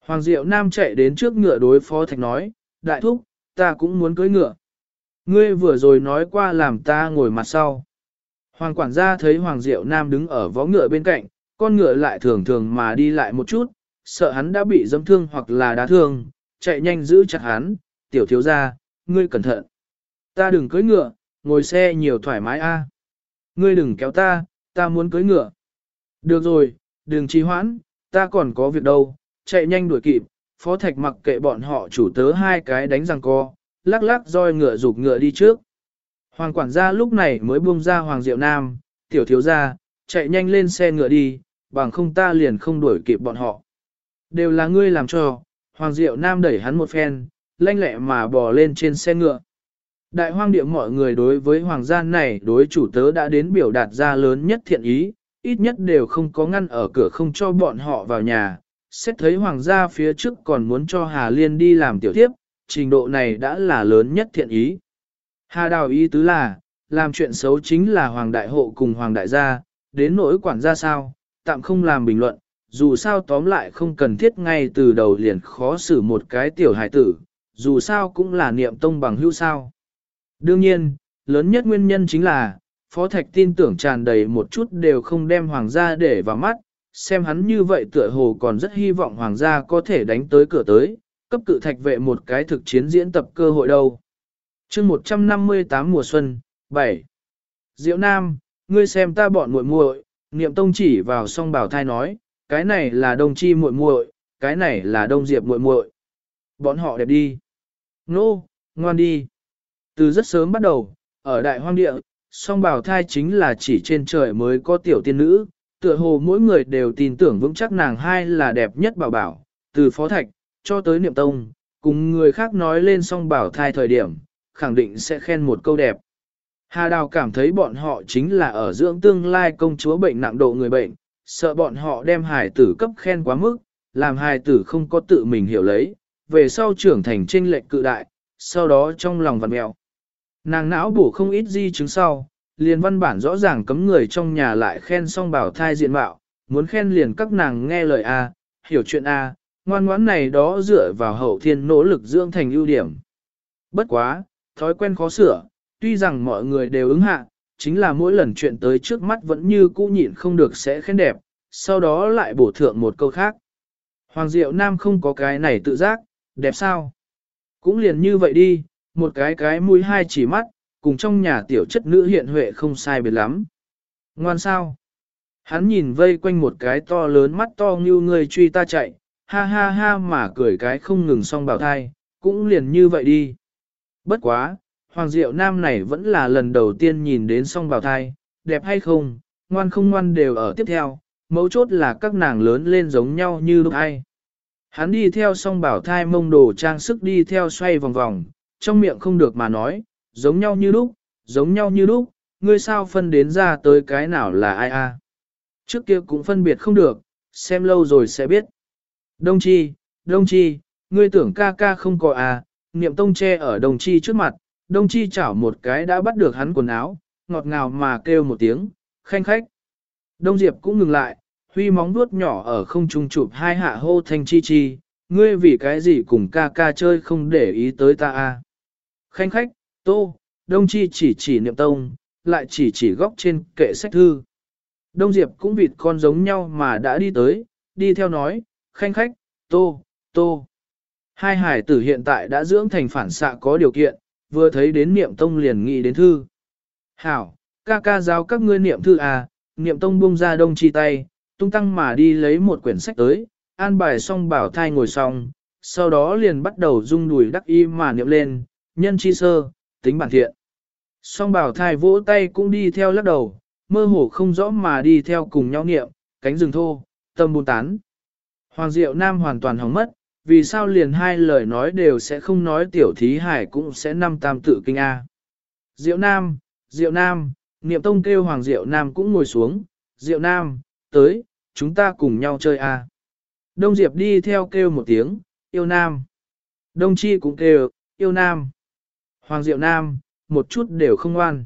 Hoàng Diệu Nam chạy đến trước ngựa đối phó thạch nói, đại thúc, ta cũng muốn cưỡi ngựa. Ngươi vừa rồi nói qua làm ta ngồi mặt sau. Hoàng quản gia thấy Hoàng Diệu Nam đứng ở vó ngựa bên cạnh, con ngựa lại thường thường mà đi lại một chút, sợ hắn đã bị dâm thương hoặc là đá thương, chạy nhanh giữ chặt hắn, tiểu thiếu gia, ngươi cẩn thận. Ta đừng cưỡi ngựa, ngồi xe nhiều thoải mái a. Ngươi đừng kéo ta, ta muốn cưỡi ngựa. Được rồi, đừng trì hoãn, ta còn có việc đâu, chạy nhanh đuổi kịp, phó thạch mặc kệ bọn họ chủ tớ hai cái đánh răng co, lắc lắc roi ngựa rụt ngựa đi trước. Hoàng quản gia lúc này mới buông ra Hoàng Diệu Nam, tiểu thiếu gia, chạy nhanh lên xe ngựa đi, bằng không ta liền không đuổi kịp bọn họ. Đều là ngươi làm cho, Hoàng Diệu Nam đẩy hắn một phen, lanh lẹ mà bò lên trên xe ngựa. Đại hoang địa mọi người đối với hoàng gia này đối chủ tớ đã đến biểu đạt ra lớn nhất thiện ý, ít nhất đều không có ngăn ở cửa không cho bọn họ vào nhà. Xét thấy hoàng gia phía trước còn muốn cho Hà Liên đi làm tiểu tiếp, trình độ này đã là lớn nhất thiện ý. Hà đào ý tứ là, làm chuyện xấu chính là hoàng đại hộ cùng hoàng đại gia, đến nỗi quản gia sao, tạm không làm bình luận, dù sao tóm lại không cần thiết ngay từ đầu liền khó xử một cái tiểu hải tử, dù sao cũng là niệm tông bằng hữu sao. Đương nhiên, lớn nhất nguyên nhân chính là, Phó Thạch tin tưởng tràn đầy một chút đều không đem hoàng gia để vào mắt, xem hắn như vậy tựa hồ còn rất hy vọng hoàng gia có thể đánh tới cửa tới, cấp cự thạch vệ một cái thực chiến diễn tập cơ hội đâu. chương 158 mùa xuân, 7. Diệu Nam, ngươi xem ta bọn muội muội, niệm tông chỉ vào song bảo thai nói, cái này là đông chi muội muội, cái này là đông diệp muội muội. Bọn họ đẹp đi. Nô, no, ngoan đi. Từ rất sớm bắt đầu, ở đại hoang địa, song bảo thai chính là chỉ trên trời mới có tiểu tiên nữ, tựa hồ mỗi người đều tin tưởng vững chắc nàng hai là đẹp nhất bảo bảo, từ phó thạch, cho tới niệm tông, cùng người khác nói lên song bảo thai thời điểm, khẳng định sẽ khen một câu đẹp. Hà Đào cảm thấy bọn họ chính là ở dưỡng tương lai công chúa bệnh nặng độ người bệnh, sợ bọn họ đem hài tử cấp khen quá mức, làm hài tử không có tự mình hiểu lấy, về sau trưởng thành tranh lệch cự đại, sau đó trong lòng vặn mẹo. Nàng não bổ không ít di chứng sau, liền văn bản rõ ràng cấm người trong nhà lại khen xong bảo thai diện mạo, muốn khen liền các nàng nghe lời A, hiểu chuyện A, ngoan ngoãn này đó dựa vào hậu thiên nỗ lực dưỡng thành ưu điểm. Bất quá, thói quen khó sửa, tuy rằng mọi người đều ứng hạ, chính là mỗi lần chuyện tới trước mắt vẫn như cũ nhịn không được sẽ khen đẹp, sau đó lại bổ thượng một câu khác. Hoàng Diệu Nam không có cái này tự giác, đẹp sao? Cũng liền như vậy đi, một cái cái mũi hai chỉ mắt, cùng trong nhà tiểu chất nữ hiện huệ không sai biệt lắm. Ngoan sao? Hắn nhìn vây quanh một cái to lớn mắt to như người truy ta chạy, ha ha ha mà cười cái không ngừng xong bảo thai, cũng liền như vậy đi. Bất quá, Hoàng Diệu Nam này vẫn là lần đầu tiên nhìn đến song bảo thai, đẹp hay không, ngoan không ngoan đều ở tiếp theo, mấu chốt là các nàng lớn lên giống nhau như lúc ai. Hắn đi theo song bảo thai mông đồ trang sức đi theo xoay vòng vòng, trong miệng không được mà nói, giống nhau như lúc, giống nhau như lúc, ngươi sao phân đến ra tới cái nào là ai a? Trước kia cũng phân biệt không được, xem lâu rồi sẽ biết. Đông chi, đông chi, ngươi tưởng ca ca không có à, niệm tông che ở đông chi trước mặt, đông chi chảo một cái đã bắt được hắn quần áo, ngọt ngào mà kêu một tiếng, khanh khách. Đông Diệp cũng ngừng lại, huy móng vuốt nhỏ ở không trung chụp hai hạ hô thanh chi chi, ngươi vì cái gì cùng ca ca chơi không để ý tới ta à. Khanh khách, tô, đông chi chỉ chỉ niệm tông, lại chỉ chỉ góc trên kệ sách thư. Đông Diệp cũng vịt con giống nhau mà đã đi tới, đi theo nói, khanh khách, tô, tô. Hai hải tử hiện tại đã dưỡng thành phản xạ có điều kiện, vừa thấy đến niệm tông liền nghĩ đến thư. Hảo, ca ca giáo các ngươi niệm thư à, niệm tông buông ra đông chi tay, tung tăng mà đi lấy một quyển sách tới, an bài xong bảo thai ngồi xong, sau đó liền bắt đầu rung đùi đắc y mà niệm lên, nhân chi sơ, tính bản thiện. Song bảo thai vỗ tay cũng đi theo lắc đầu, mơ hồ không rõ mà đi theo cùng nhau niệm, cánh rừng thô, tâm buôn tán. Hoàng Diệu Nam hoàn toàn hỏng mất, vì sao liền hai lời nói đều sẽ không nói tiểu thí hải cũng sẽ năm tam tự kinh A. Diệu Nam, Diệu Nam, Niệm Tông kêu Hoàng Diệu Nam cũng ngồi xuống, Diệu Nam, tới, chúng ta cùng nhau chơi A. Đông Diệp đi theo kêu một tiếng, yêu Nam. Đông Chi cũng kêu, yêu Nam. Hoàng Diệu Nam, một chút đều không ngoan.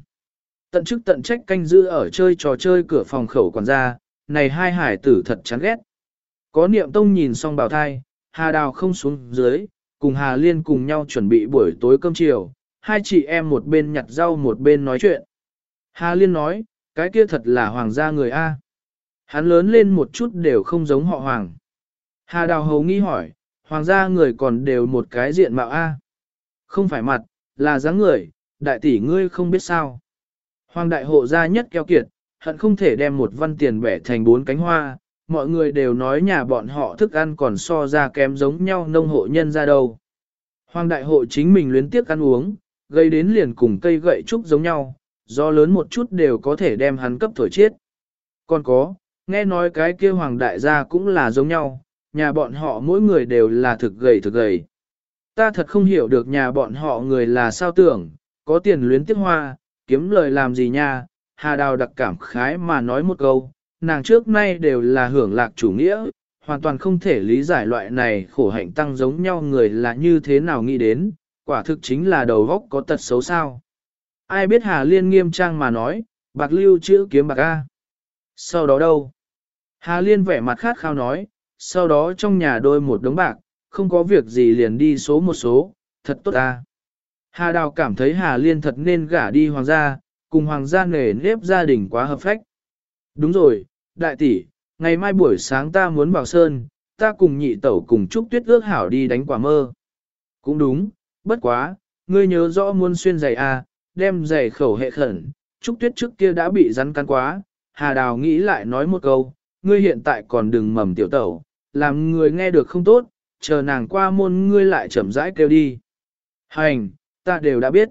Tận chức tận trách canh giữ ở chơi trò chơi cửa phòng khẩu quản gia, này hai hải tử thật chán ghét. Có niệm tông nhìn xong bảo thai, Hà Đào không xuống dưới, cùng Hà Liên cùng nhau chuẩn bị buổi tối cơm chiều, hai chị em một bên nhặt rau một bên nói chuyện. Hà Liên nói, cái kia thật là hoàng gia người A. Hắn lớn lên một chút đều không giống họ hoàng. Hà Đào hầu nghi hỏi, hoàng gia người còn đều một cái diện mạo A. Không phải mặt, là dáng người, đại tỷ ngươi không biết sao. Hoàng đại hộ gia nhất keo kiệt, hận không thể đem một văn tiền bẻ thành bốn cánh hoa, mọi người đều nói nhà bọn họ thức ăn còn so ra kém giống nhau nông hộ nhân ra đâu. Hoàng đại hộ chính mình luyến tiếc ăn uống, gây đến liền cùng cây gậy trúc giống nhau, do lớn một chút đều có thể đem hắn cấp thổi chết. Còn có, nghe nói cái kia hoàng đại gia cũng là giống nhau, nhà bọn họ mỗi người đều là thực gầy thực gầy. Ta thật không hiểu được nhà bọn họ người là sao tưởng, có tiền luyến tiếc hoa, kiếm lời làm gì nha, Hà Đào đặc cảm khái mà nói một câu, nàng trước nay đều là hưởng lạc chủ nghĩa, hoàn toàn không thể lý giải loại này khổ hạnh tăng giống nhau người là như thế nào nghĩ đến, quả thực chính là đầu góc có tật xấu sao. Ai biết Hà Liên nghiêm trang mà nói, bạc lưu chữ kiếm bạc A. Sau đó đâu? Hà Liên vẻ mặt khát khao nói, sau đó trong nhà đôi một đống bạc, không có việc gì liền đi số một số, thật tốt à Hà Đào cảm thấy Hà Liên thật nên gả đi hoàng gia, cùng hoàng gia nể nếp gia đình quá hợp phách. Đúng rồi, đại tỷ, ngày mai buổi sáng ta muốn vào sơn, ta cùng nhị tẩu cùng Trúc Tuyết ước hảo đi đánh quả mơ. Cũng đúng, bất quá, ngươi nhớ rõ muốn xuyên giày à, đem giày khẩu hệ khẩn, Trúc Tuyết trước kia đã bị rắn cắn quá, Hà Đào nghĩ lại nói một câu, ngươi hiện tại còn đừng mầm tiểu tẩu, làm người nghe được không tốt, chờ nàng qua môn ngươi lại chậm rãi kêu đi. Hành, ta đều đã biết.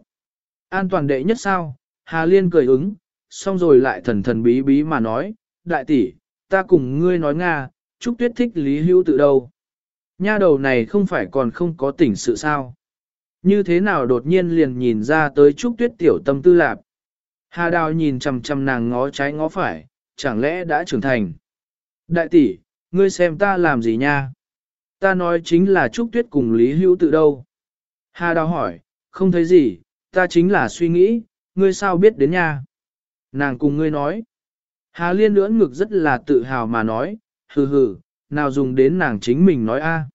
An toàn đệ nhất sao, Hà Liên cười ứng, xong rồi lại thần thần bí bí mà nói, đại tỷ, ta cùng ngươi nói Nga, Trúc Tuyết thích Lý Hữu tự đâu. Nha đầu này không phải còn không có tỉnh sự sao. Như thế nào đột nhiên liền nhìn ra tới Trúc Tuyết tiểu tâm tư lạp. Hà Đào nhìn chằm chằm nàng ngó trái ngó phải, chẳng lẽ đã trưởng thành. Đại tỷ, ngươi xem ta làm gì nha? Ta nói chính là Trúc Tuyết cùng Lý Hữu tự đâu. Hà Đào hỏi, không thấy gì, ta chính là suy nghĩ, ngươi sao biết đến nha? Nàng cùng ngươi nói. Hà Liên lưỡn ngực rất là tự hào mà nói, hừ hừ, nào dùng đến nàng chính mình nói a.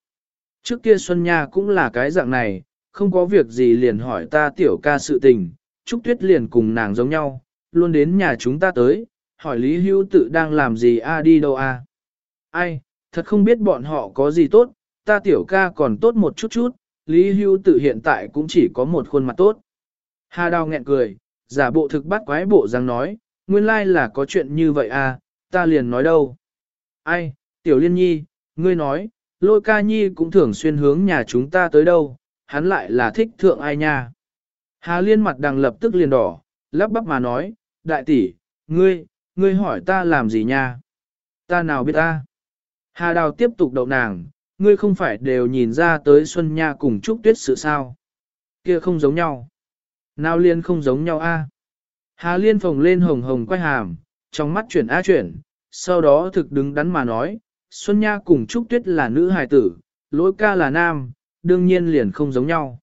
Trước kia Xuân Nha cũng là cái dạng này, không có việc gì liền hỏi ta tiểu ca sự tình, Trúc Tuyết liền cùng nàng giống nhau, luôn đến nhà chúng ta tới, hỏi Lý Hữu tự đang làm gì a đi đâu a. Ai, thật không biết bọn họ có gì tốt, ta tiểu ca còn tốt một chút chút, Lý hưu tự hiện tại cũng chỉ có một khuôn mặt tốt. Hà Đào nghẹn cười, giả bộ thực bắt quái bộ răng nói, nguyên lai là có chuyện như vậy à, ta liền nói đâu. Ai, tiểu liên nhi, ngươi nói, lôi ca nhi cũng thường xuyên hướng nhà chúng ta tới đâu, hắn lại là thích thượng ai nha. Hà liên mặt đằng lập tức liền đỏ, lắp bắp mà nói, đại tỷ, ngươi, ngươi hỏi ta làm gì nha? Ta nào biết ta? Hà đào tiếp tục đậu nàng, ngươi không phải đều nhìn ra tới Xuân Nha cùng Trúc Tuyết sự sao? Kia không giống nhau. Nào liên không giống nhau a? Hà liên phồng lên hồng hồng quay hàm, trong mắt chuyển á chuyển, sau đó thực đứng đắn mà nói, Xuân Nha cùng Trúc Tuyết là nữ hài tử, lỗi ca là nam, đương nhiên liền không giống nhau.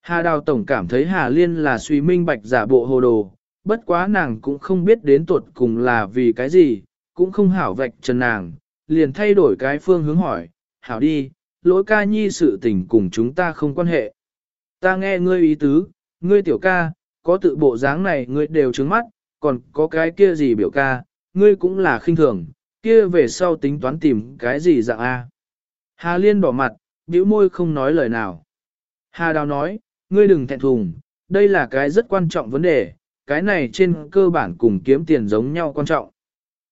Hà Đào Tổng cảm thấy Hà Liên là suy minh bạch giả bộ hồ đồ, bất quá nàng cũng không biết đến tuột cùng là vì cái gì, cũng không hảo vạch trần nàng, liền thay đổi cái phương hướng hỏi, hảo đi, lỗi ca nhi sự tình cùng chúng ta không quan hệ. Ta nghe ngươi ý tứ, ngươi tiểu ca, có tự bộ dáng này ngươi đều trứng mắt, còn có cái kia gì biểu ca, ngươi cũng là khinh thường, kia về sau tính toán tìm cái gì dạng A. Hà Liên đỏ mặt, bĩu môi không nói lời nào. Hà Đào nói, ngươi đừng thẹn thùng, đây là cái rất quan trọng vấn đề, cái này trên cơ bản cùng kiếm tiền giống nhau quan trọng.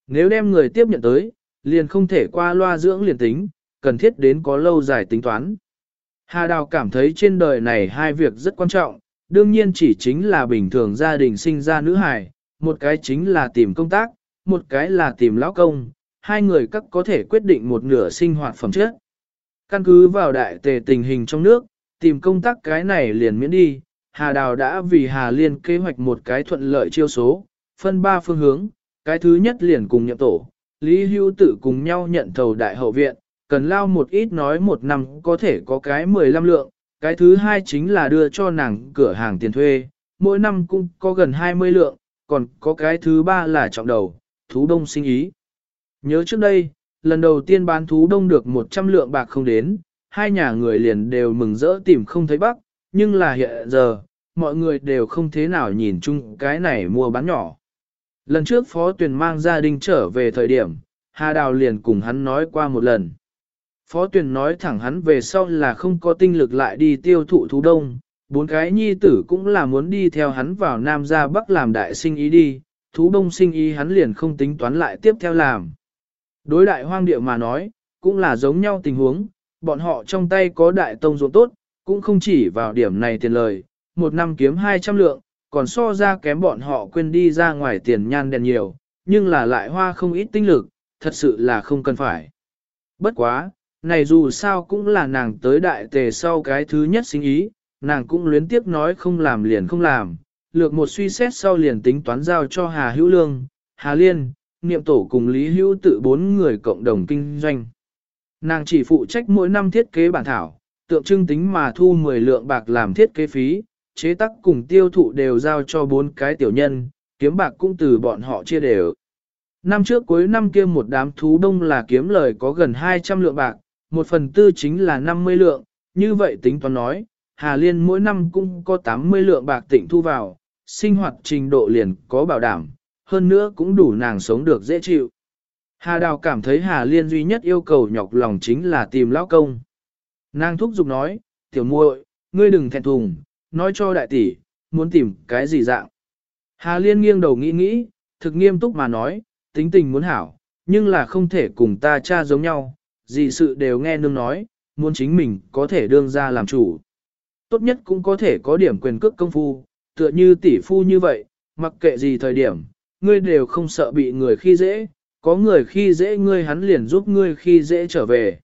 Nếu đem người tiếp nhận tới, liền không thể qua loa dưỡng liền tính, cần thiết đến có lâu dài tính toán. Hà Đào cảm thấy trên đời này hai việc rất quan trọng, đương nhiên chỉ chính là bình thường gia đình sinh ra nữ hài, một cái chính là tìm công tác, một cái là tìm lão công, hai người các có thể quyết định một nửa sinh hoạt phẩm chất. Căn cứ vào đại tề tình hình trong nước, tìm công tác cái này liền miễn đi, Hà Đào đã vì Hà Liên kế hoạch một cái thuận lợi chiêu số, phân ba phương hướng, cái thứ nhất liền cùng nhậm tổ, Lý Hưu Tử cùng nhau nhận thầu đại hậu viện, cần lao một ít nói một năm có thể có cái 15 lượng, cái thứ hai chính là đưa cho nàng cửa hàng tiền thuê, mỗi năm cũng có gần 20 lượng, còn có cái thứ ba là trọng đầu, thú đông sinh ý. Nhớ trước đây, lần đầu tiên bán thú đông được 100 lượng bạc không đến, hai nhà người liền đều mừng rỡ tìm không thấy bắc, nhưng là hiện giờ, mọi người đều không thế nào nhìn chung cái này mua bán nhỏ. Lần trước Phó Tuyền mang gia đình trở về thời điểm, Hà Đào liền cùng hắn nói qua một lần. Phó Tuyền nói thẳng hắn về sau là không có tinh lực lại đi tiêu thụ thú đông, bốn cái nhi tử cũng là muốn đi theo hắn vào Nam ra Bắc làm đại sinh ý đi, thú đông sinh ý hắn liền không tính toán lại tiếp theo làm. Đối đại hoang địa mà nói, cũng là giống nhau tình huống, bọn họ trong tay có đại tông ruộng tốt, cũng không chỉ vào điểm này tiền lời, một năm kiếm 200 lượng, còn so ra kém bọn họ quên đi ra ngoài tiền nhan đèn nhiều, nhưng là lại hoa không ít tinh lực, thật sự là không cần phải. Bất quá, này dù sao cũng là nàng tới đại tề sau cái thứ nhất sinh ý, nàng cũng luyến tiếp nói không làm liền không làm, lược một suy xét sau liền tính toán giao cho Hà Hữu Lương, Hà Liên, Niệm Tổ cùng Lý Hữu tự bốn người cộng đồng kinh doanh. Nàng chỉ phụ trách mỗi năm thiết kế bản thảo, tượng trưng tính mà thu 10 lượng bạc làm thiết kế phí, chế tác cùng tiêu thụ đều giao cho bốn cái tiểu nhân, kiếm bạc cũng từ bọn họ chia đều. Năm trước cuối năm kia một đám thú đông là kiếm lời có gần 200 lượng bạc, một phần tư chính là 50 lượng, như vậy tính toán nói, Hà Liên mỗi năm cũng có 80 lượng bạc tỉnh thu vào, sinh hoạt trình độ liền có bảo đảm, hơn nữa cũng đủ nàng sống được dễ chịu. Hà Đào cảm thấy Hà Liên duy nhất yêu cầu nhọc lòng chính là tìm lão công. Nàng thúc giục nói, tiểu muội, ngươi đừng thẹn thùng, nói cho đại tỷ, muốn tìm cái gì dạng. Hà Liên nghiêng đầu nghĩ nghĩ, thực nghiêm túc mà nói, tính tình muốn hảo, nhưng là không thể cùng ta cha giống nhau, gì sự đều nghe nương nói, muốn chính mình có thể đương ra làm chủ. Tốt nhất cũng có thể có điểm quyền cước công phu, tựa như tỷ phu như vậy, mặc kệ gì thời điểm, ngươi đều không sợ bị người khi dễ, có người khi dễ ngươi hắn liền giúp ngươi khi dễ trở về.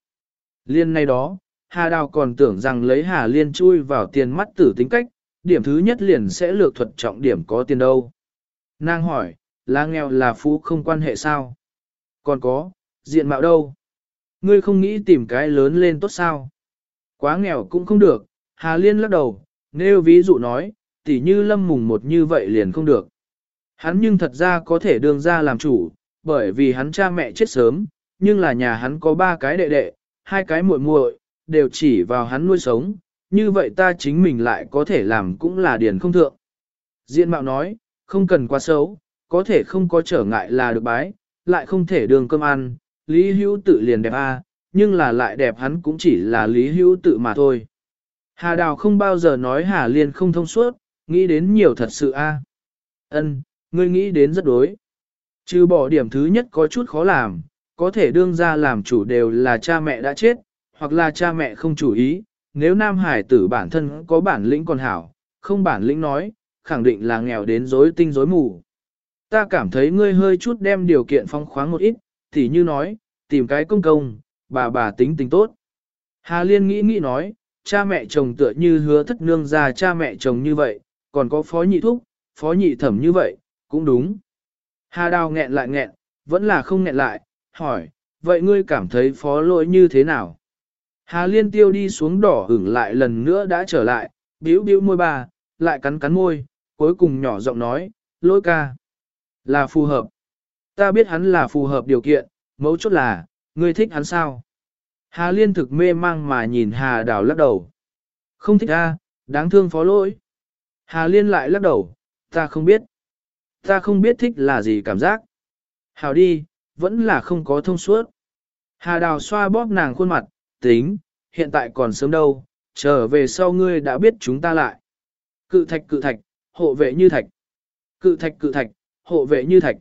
Liên này đó, Hà Đào còn tưởng rằng lấy Hà Liên chui vào tiền mắt tử tính cách, điểm thứ nhất liền sẽ lược thuật trọng điểm có tiền đâu. Nàng hỏi, là nghèo là phú không quan hệ sao? Còn có, diện mạo đâu? Ngươi không nghĩ tìm cái lớn lên tốt sao? Quá nghèo cũng không được, Hà Liên lắc đầu, nêu ví dụ nói, tỉ như lâm mùng một như vậy liền không được. Hắn nhưng thật ra có thể đương ra làm chủ, bởi vì hắn cha mẹ chết sớm, nhưng là nhà hắn có ba cái đệ đệ, hai cái muội muội, đều chỉ vào hắn nuôi sống, như vậy ta chính mình lại có thể làm cũng là điển không thượng. Diện mạo nói, không cần quá xấu, có thể không có trở ngại là được bái, lại không thể đường cơm ăn, Lý Hữu tự liền đẹp a, nhưng là lại đẹp hắn cũng chỉ là Lý Hữu tự mà thôi. Hà Đào không bao giờ nói Hà Liên không thông suốt, nghĩ đến nhiều thật sự a. Ân, ngươi nghĩ đến rất đối. Trừ bỏ điểm thứ nhất có chút khó làm, có thể đương ra làm chủ đều là cha mẹ đã chết, hoặc là cha mẹ không chủ ý, nếu nam hải tử bản thân có bản lĩnh còn hảo, không bản lĩnh nói, khẳng định là nghèo đến rối tinh rối mù. Ta cảm thấy ngươi hơi chút đem điều kiện phong khoáng một ít, thì như nói, tìm cái công công, bà bà tính tính tốt. Hà Liên nghĩ nghĩ nói, cha mẹ chồng tựa như hứa thất nương ra cha mẹ chồng như vậy, còn có phó nhị thúc, phó nhị thẩm như vậy, cũng đúng. Hà Đào nghẹn lại nghẹn, vẫn là không nghẹn lại, hỏi, vậy ngươi cảm thấy phó lỗi như thế nào? Hà Liên tiêu đi xuống đỏ hửng lại lần nữa đã trở lại, bĩu bĩu môi bà, lại cắn cắn môi, cuối cùng nhỏ giọng nói, lỗi ca. Là phù hợp. Ta biết hắn là phù hợp điều kiện, mấu chốt là, ngươi thích hắn sao? Hà Liên thực mê mang mà nhìn Hà Đào lắc đầu. Không thích a, đáng thương phó lỗi. Hà Liên lại lắc đầu, ta không biết. Ta không biết thích là gì cảm giác. Hào đi, vẫn là không có thông suốt. Hà Đào xoa bóp nàng khuôn mặt, tính, hiện tại còn sớm đâu, trở về sau ngươi đã biết chúng ta lại. Cự thạch cự thạch, hộ vệ như thạch. Cự thạch cự thạch, hộ vệ như thạch.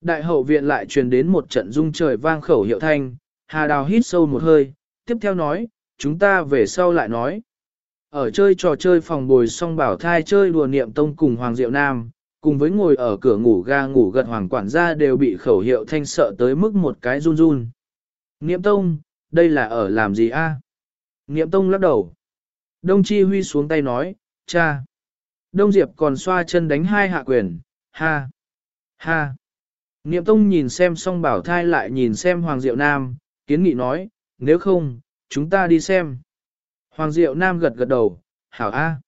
Đại hậu viện lại truyền đến một trận rung trời vang khẩu hiệu thanh, Hà Đào hít sâu một hơi, tiếp theo nói, chúng ta về sau lại nói. Ở chơi trò chơi phòng bồi song bảo thai chơi đùa niệm tông cùng Hoàng Diệu Nam, cùng với ngồi ở cửa ngủ ga ngủ gật Hoàng quản gia đều bị khẩu hiệu thanh sợ tới mức một cái run run. Niệm tông, đây là ở làm gì a? Niệm tông lắc đầu. Đông Chi Huy xuống tay nói, cha. Đông Diệp còn xoa chân đánh hai hạ quyền, ha, ha. Niệm tông nhìn xem song bảo thai lại nhìn xem Hoàng Diệu Nam, kiến nghị nói, nếu không, chúng ta đi xem. Hoàng Diệu Nam gật gật đầu, hảo a.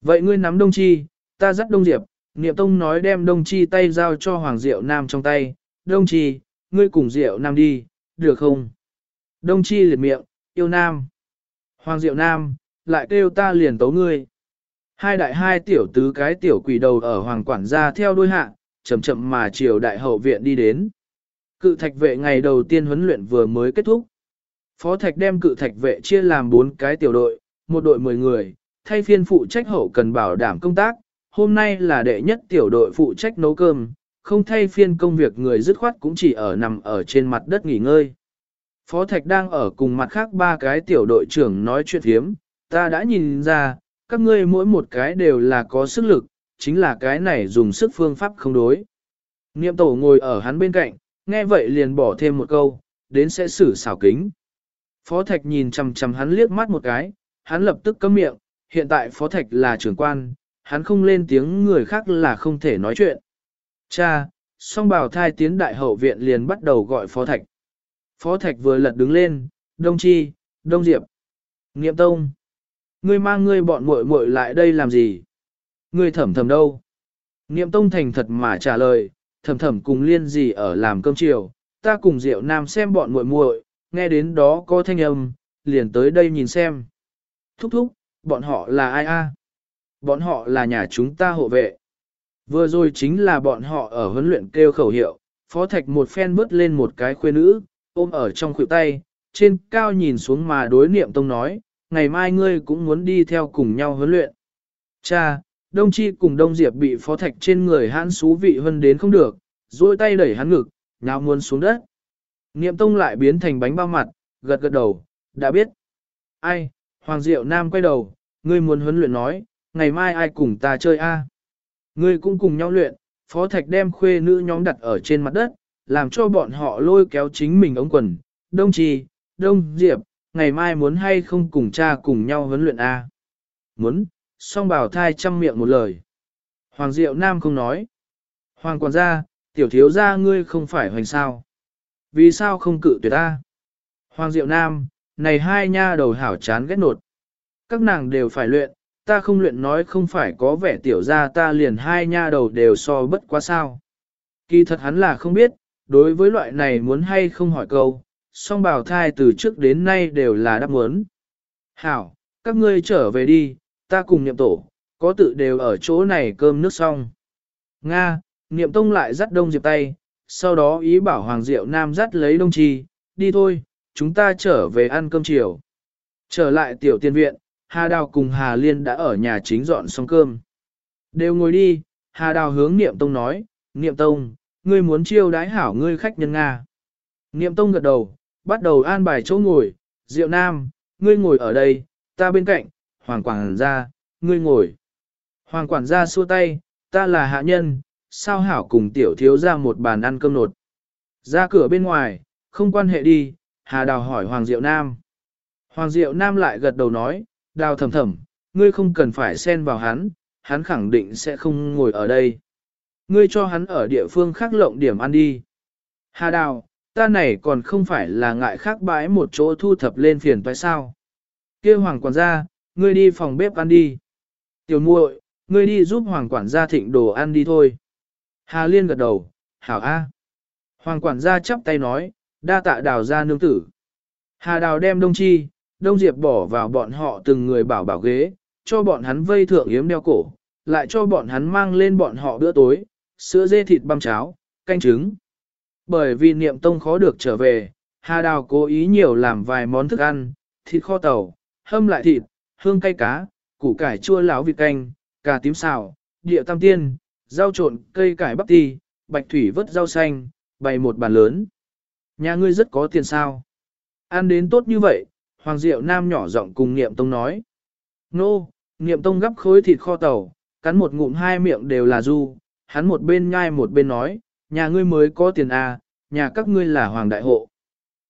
Vậy ngươi nắm Đông Chi, ta dắt Đông Diệp, Niệm Tông nói đem Đông Chi tay giao cho Hoàng Diệu Nam trong tay, Đông Chi, ngươi cùng Diệu Nam đi, được không? Đông Chi liệt miệng, yêu Nam. Hoàng Diệu Nam, lại kêu ta liền tấu ngươi. Hai đại hai tiểu tứ cái tiểu quỷ đầu ở Hoàng Quản gia theo đuôi hạ, chậm chậm mà chiều đại hậu viện đi đến. Cự thạch vệ ngày đầu tiên huấn luyện vừa mới kết thúc. Phó thạch đem cự thạch vệ chia làm bốn cái tiểu đội, một đội 10 người, thay phiên phụ trách hậu cần bảo đảm công tác. Hôm nay là đệ nhất tiểu đội phụ trách nấu cơm, không thay phiên công việc người dứt khoát cũng chỉ ở nằm ở trên mặt đất nghỉ ngơi. Phó Thạch đang ở cùng mặt khác ba cái tiểu đội trưởng nói chuyện hiếm, ta đã nhìn ra, các ngươi mỗi một cái đều là có sức lực, chính là cái này dùng sức phương pháp không đối. Niệm tổ ngồi ở hắn bên cạnh, nghe vậy liền bỏ thêm một câu, đến sẽ xử xảo kính. Phó Thạch nhìn chằm chằm hắn liếc mắt một cái, hắn lập tức cấm miệng, hiện tại Phó Thạch là trưởng quan, hắn không lên tiếng người khác là không thể nói chuyện. Cha, song bảo thai tiến đại hậu viện liền bắt đầu gọi Phó Thạch. Phó Thạch vừa lật đứng lên, Đông Chi, Đông Diệp, Niệm Tông. Ngươi mang ngươi bọn muội muội lại đây làm gì? Ngươi thẩm thầm đâu? Niệm Tông thành thật mà trả lời, thẩm thầm cùng liên gì ở làm cơm chiều, ta cùng Diệu Nam xem bọn muội muội, nghe đến đó có thanh âm, liền tới đây nhìn xem. Thúc thúc, bọn họ là ai a? Bọn họ là nhà chúng ta hộ vệ. Vừa rồi chính là bọn họ ở huấn luyện kêu khẩu hiệu, phó thạch một phen bước lên một cái khuê nữ, ôm ở trong khuỷu tay, trên cao nhìn xuống mà đối niệm tông nói, ngày mai ngươi cũng muốn đi theo cùng nhau huấn luyện. Cha, Đông Chi cùng Đông Diệp bị phó thạch trên người hãn xú vị hơn đến không được, duỗi tay đẩy hắn ngực, nhào muốn xuống đất. Niệm tông lại biến thành bánh bao mặt, gật gật đầu, đã biết. Ai, Hoàng Diệu Nam quay đầu, ngươi muốn huấn luyện nói, ngày mai ai cùng ta chơi a? Ngươi cũng cùng nhau luyện, phó thạch đem khuê nữ nhóm đặt ở trên mặt đất, làm cho bọn họ lôi kéo chính mình ống quần. Đông trì, Đông Diệp, ngày mai muốn hay không cùng cha cùng nhau huấn luyện a? Muốn, song bảo thai chăm miệng một lời. Hoàng Diệu Nam không nói. Hoàng quản gia, tiểu thiếu gia ngươi không phải hoành sao. Vì sao không cự tuyệt ta? Hoàng Diệu Nam, này hai nha đầu hảo chán ghét nột. Các nàng đều phải luyện, ta không luyện nói không phải có vẻ tiểu gia ta liền hai nha đầu đều so bất quá sao. Kỳ thật hắn là không biết, đối với loại này muốn hay không hỏi câu, song bào thai từ trước đến nay đều là đáp muốn. Hảo, các ngươi trở về đi, ta cùng niệm tổ, có tự đều ở chỗ này cơm nước xong. Nga, niệm tông lại dắt đông diệp tay, sau đó ý bảo Hoàng Diệu Nam dắt lấy đông chi, đi thôi, chúng ta trở về ăn cơm chiều. Trở lại tiểu tiên viện, Hà Đào cùng Hà Liên đã ở nhà chính dọn xong cơm. Đều ngồi đi, Hà Đào hướng Niệm Tông nói, Niệm Tông, ngươi muốn chiêu đái hảo ngươi khách nhân Nga. Niệm Tông gật đầu, bắt đầu an bài chỗ ngồi, Diệu Nam, ngươi ngồi ở đây, ta bên cạnh, Hoàng Quảng gia, ngươi ngồi. Hoàng Quản gia xua tay, ta là hạ nhân, sao hảo cùng tiểu thiếu ra một bàn ăn cơm nột. Ra cửa bên ngoài, không quan hệ đi, Hà Đào hỏi Hoàng Diệu Nam. Hoàng Diệu Nam lại gật đầu nói, Đào thầm thầm, ngươi không cần phải xen vào hắn, hắn khẳng định sẽ không ngồi ở đây. Ngươi cho hắn ở địa phương khác lộng điểm ăn đi. Hà Đào, ta này còn không phải là ngại khác bãi một chỗ thu thập lên phiền tại sao. kia Hoàng quản gia, ngươi đi phòng bếp ăn đi. Tiểu muội, ngươi đi giúp Hoàng quản gia thịnh đồ ăn đi thôi. Hà Liên gật đầu, hảo a. Hoàng quản gia chắp tay nói, đa tạ đào ra nương tử. Hà đào đem đông chi, đông diệp bỏ vào bọn họ từng người bảo bảo ghế, cho bọn hắn vây thượng yếm đeo cổ, lại cho bọn hắn mang lên bọn họ bữa tối, sữa dê thịt băm cháo, canh trứng. Bởi vì niệm tông khó được trở về, Hà Đào cố ý nhiều làm vài món thức ăn, thịt kho tàu, hâm lại thịt, hương cay cá, củ cải chua láo vịt canh, cà tím xào, địa tam tiên, rau trộn, cây cải bắp ti, bạch thủy vớt rau xanh, bày một bàn lớn. Nhà ngươi rất có tiền sao. Ăn đến tốt như vậy, Hoàng Diệu Nam nhỏ giọng cùng Niệm Tông nói. Nô, Niệm Tông gấp khối thịt kho tàu, cắn một ngụm hai miệng đều là du, hắn một bên nhai một bên nói, nhà ngươi mới có tiền à, nhà các ngươi là Hoàng Đại Hộ.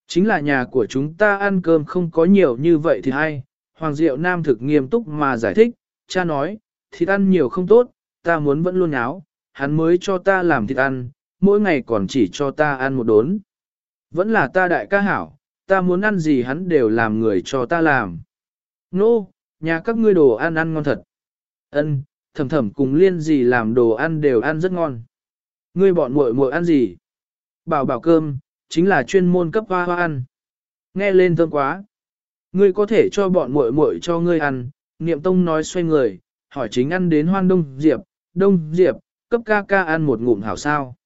Chính là nhà của chúng ta ăn cơm không có nhiều như vậy thì hay, Hoàng Diệu Nam thực nghiêm túc mà giải thích, cha nói, thịt ăn nhiều không tốt, ta muốn vẫn luôn áo, hắn mới cho ta làm thịt ăn, mỗi ngày còn chỉ cho ta ăn một đốn. Vẫn là ta đại ca hảo, ta muốn ăn gì hắn đều làm người cho ta làm. Nô, no, nhà các ngươi đồ ăn ăn ngon thật. Ân, thầm thầm cùng liên gì làm đồ ăn đều ăn rất ngon. Ngươi bọn muội muội ăn gì? Bảo bảo cơm, chính là chuyên môn cấp hoa hoa ăn. Nghe lên thơm quá. Ngươi có thể cho bọn muội muội cho ngươi ăn, niệm tông nói xoay người, hỏi chính ăn đến hoan đông diệp, đông diệp, cấp ca ca ăn một ngụm hảo sao.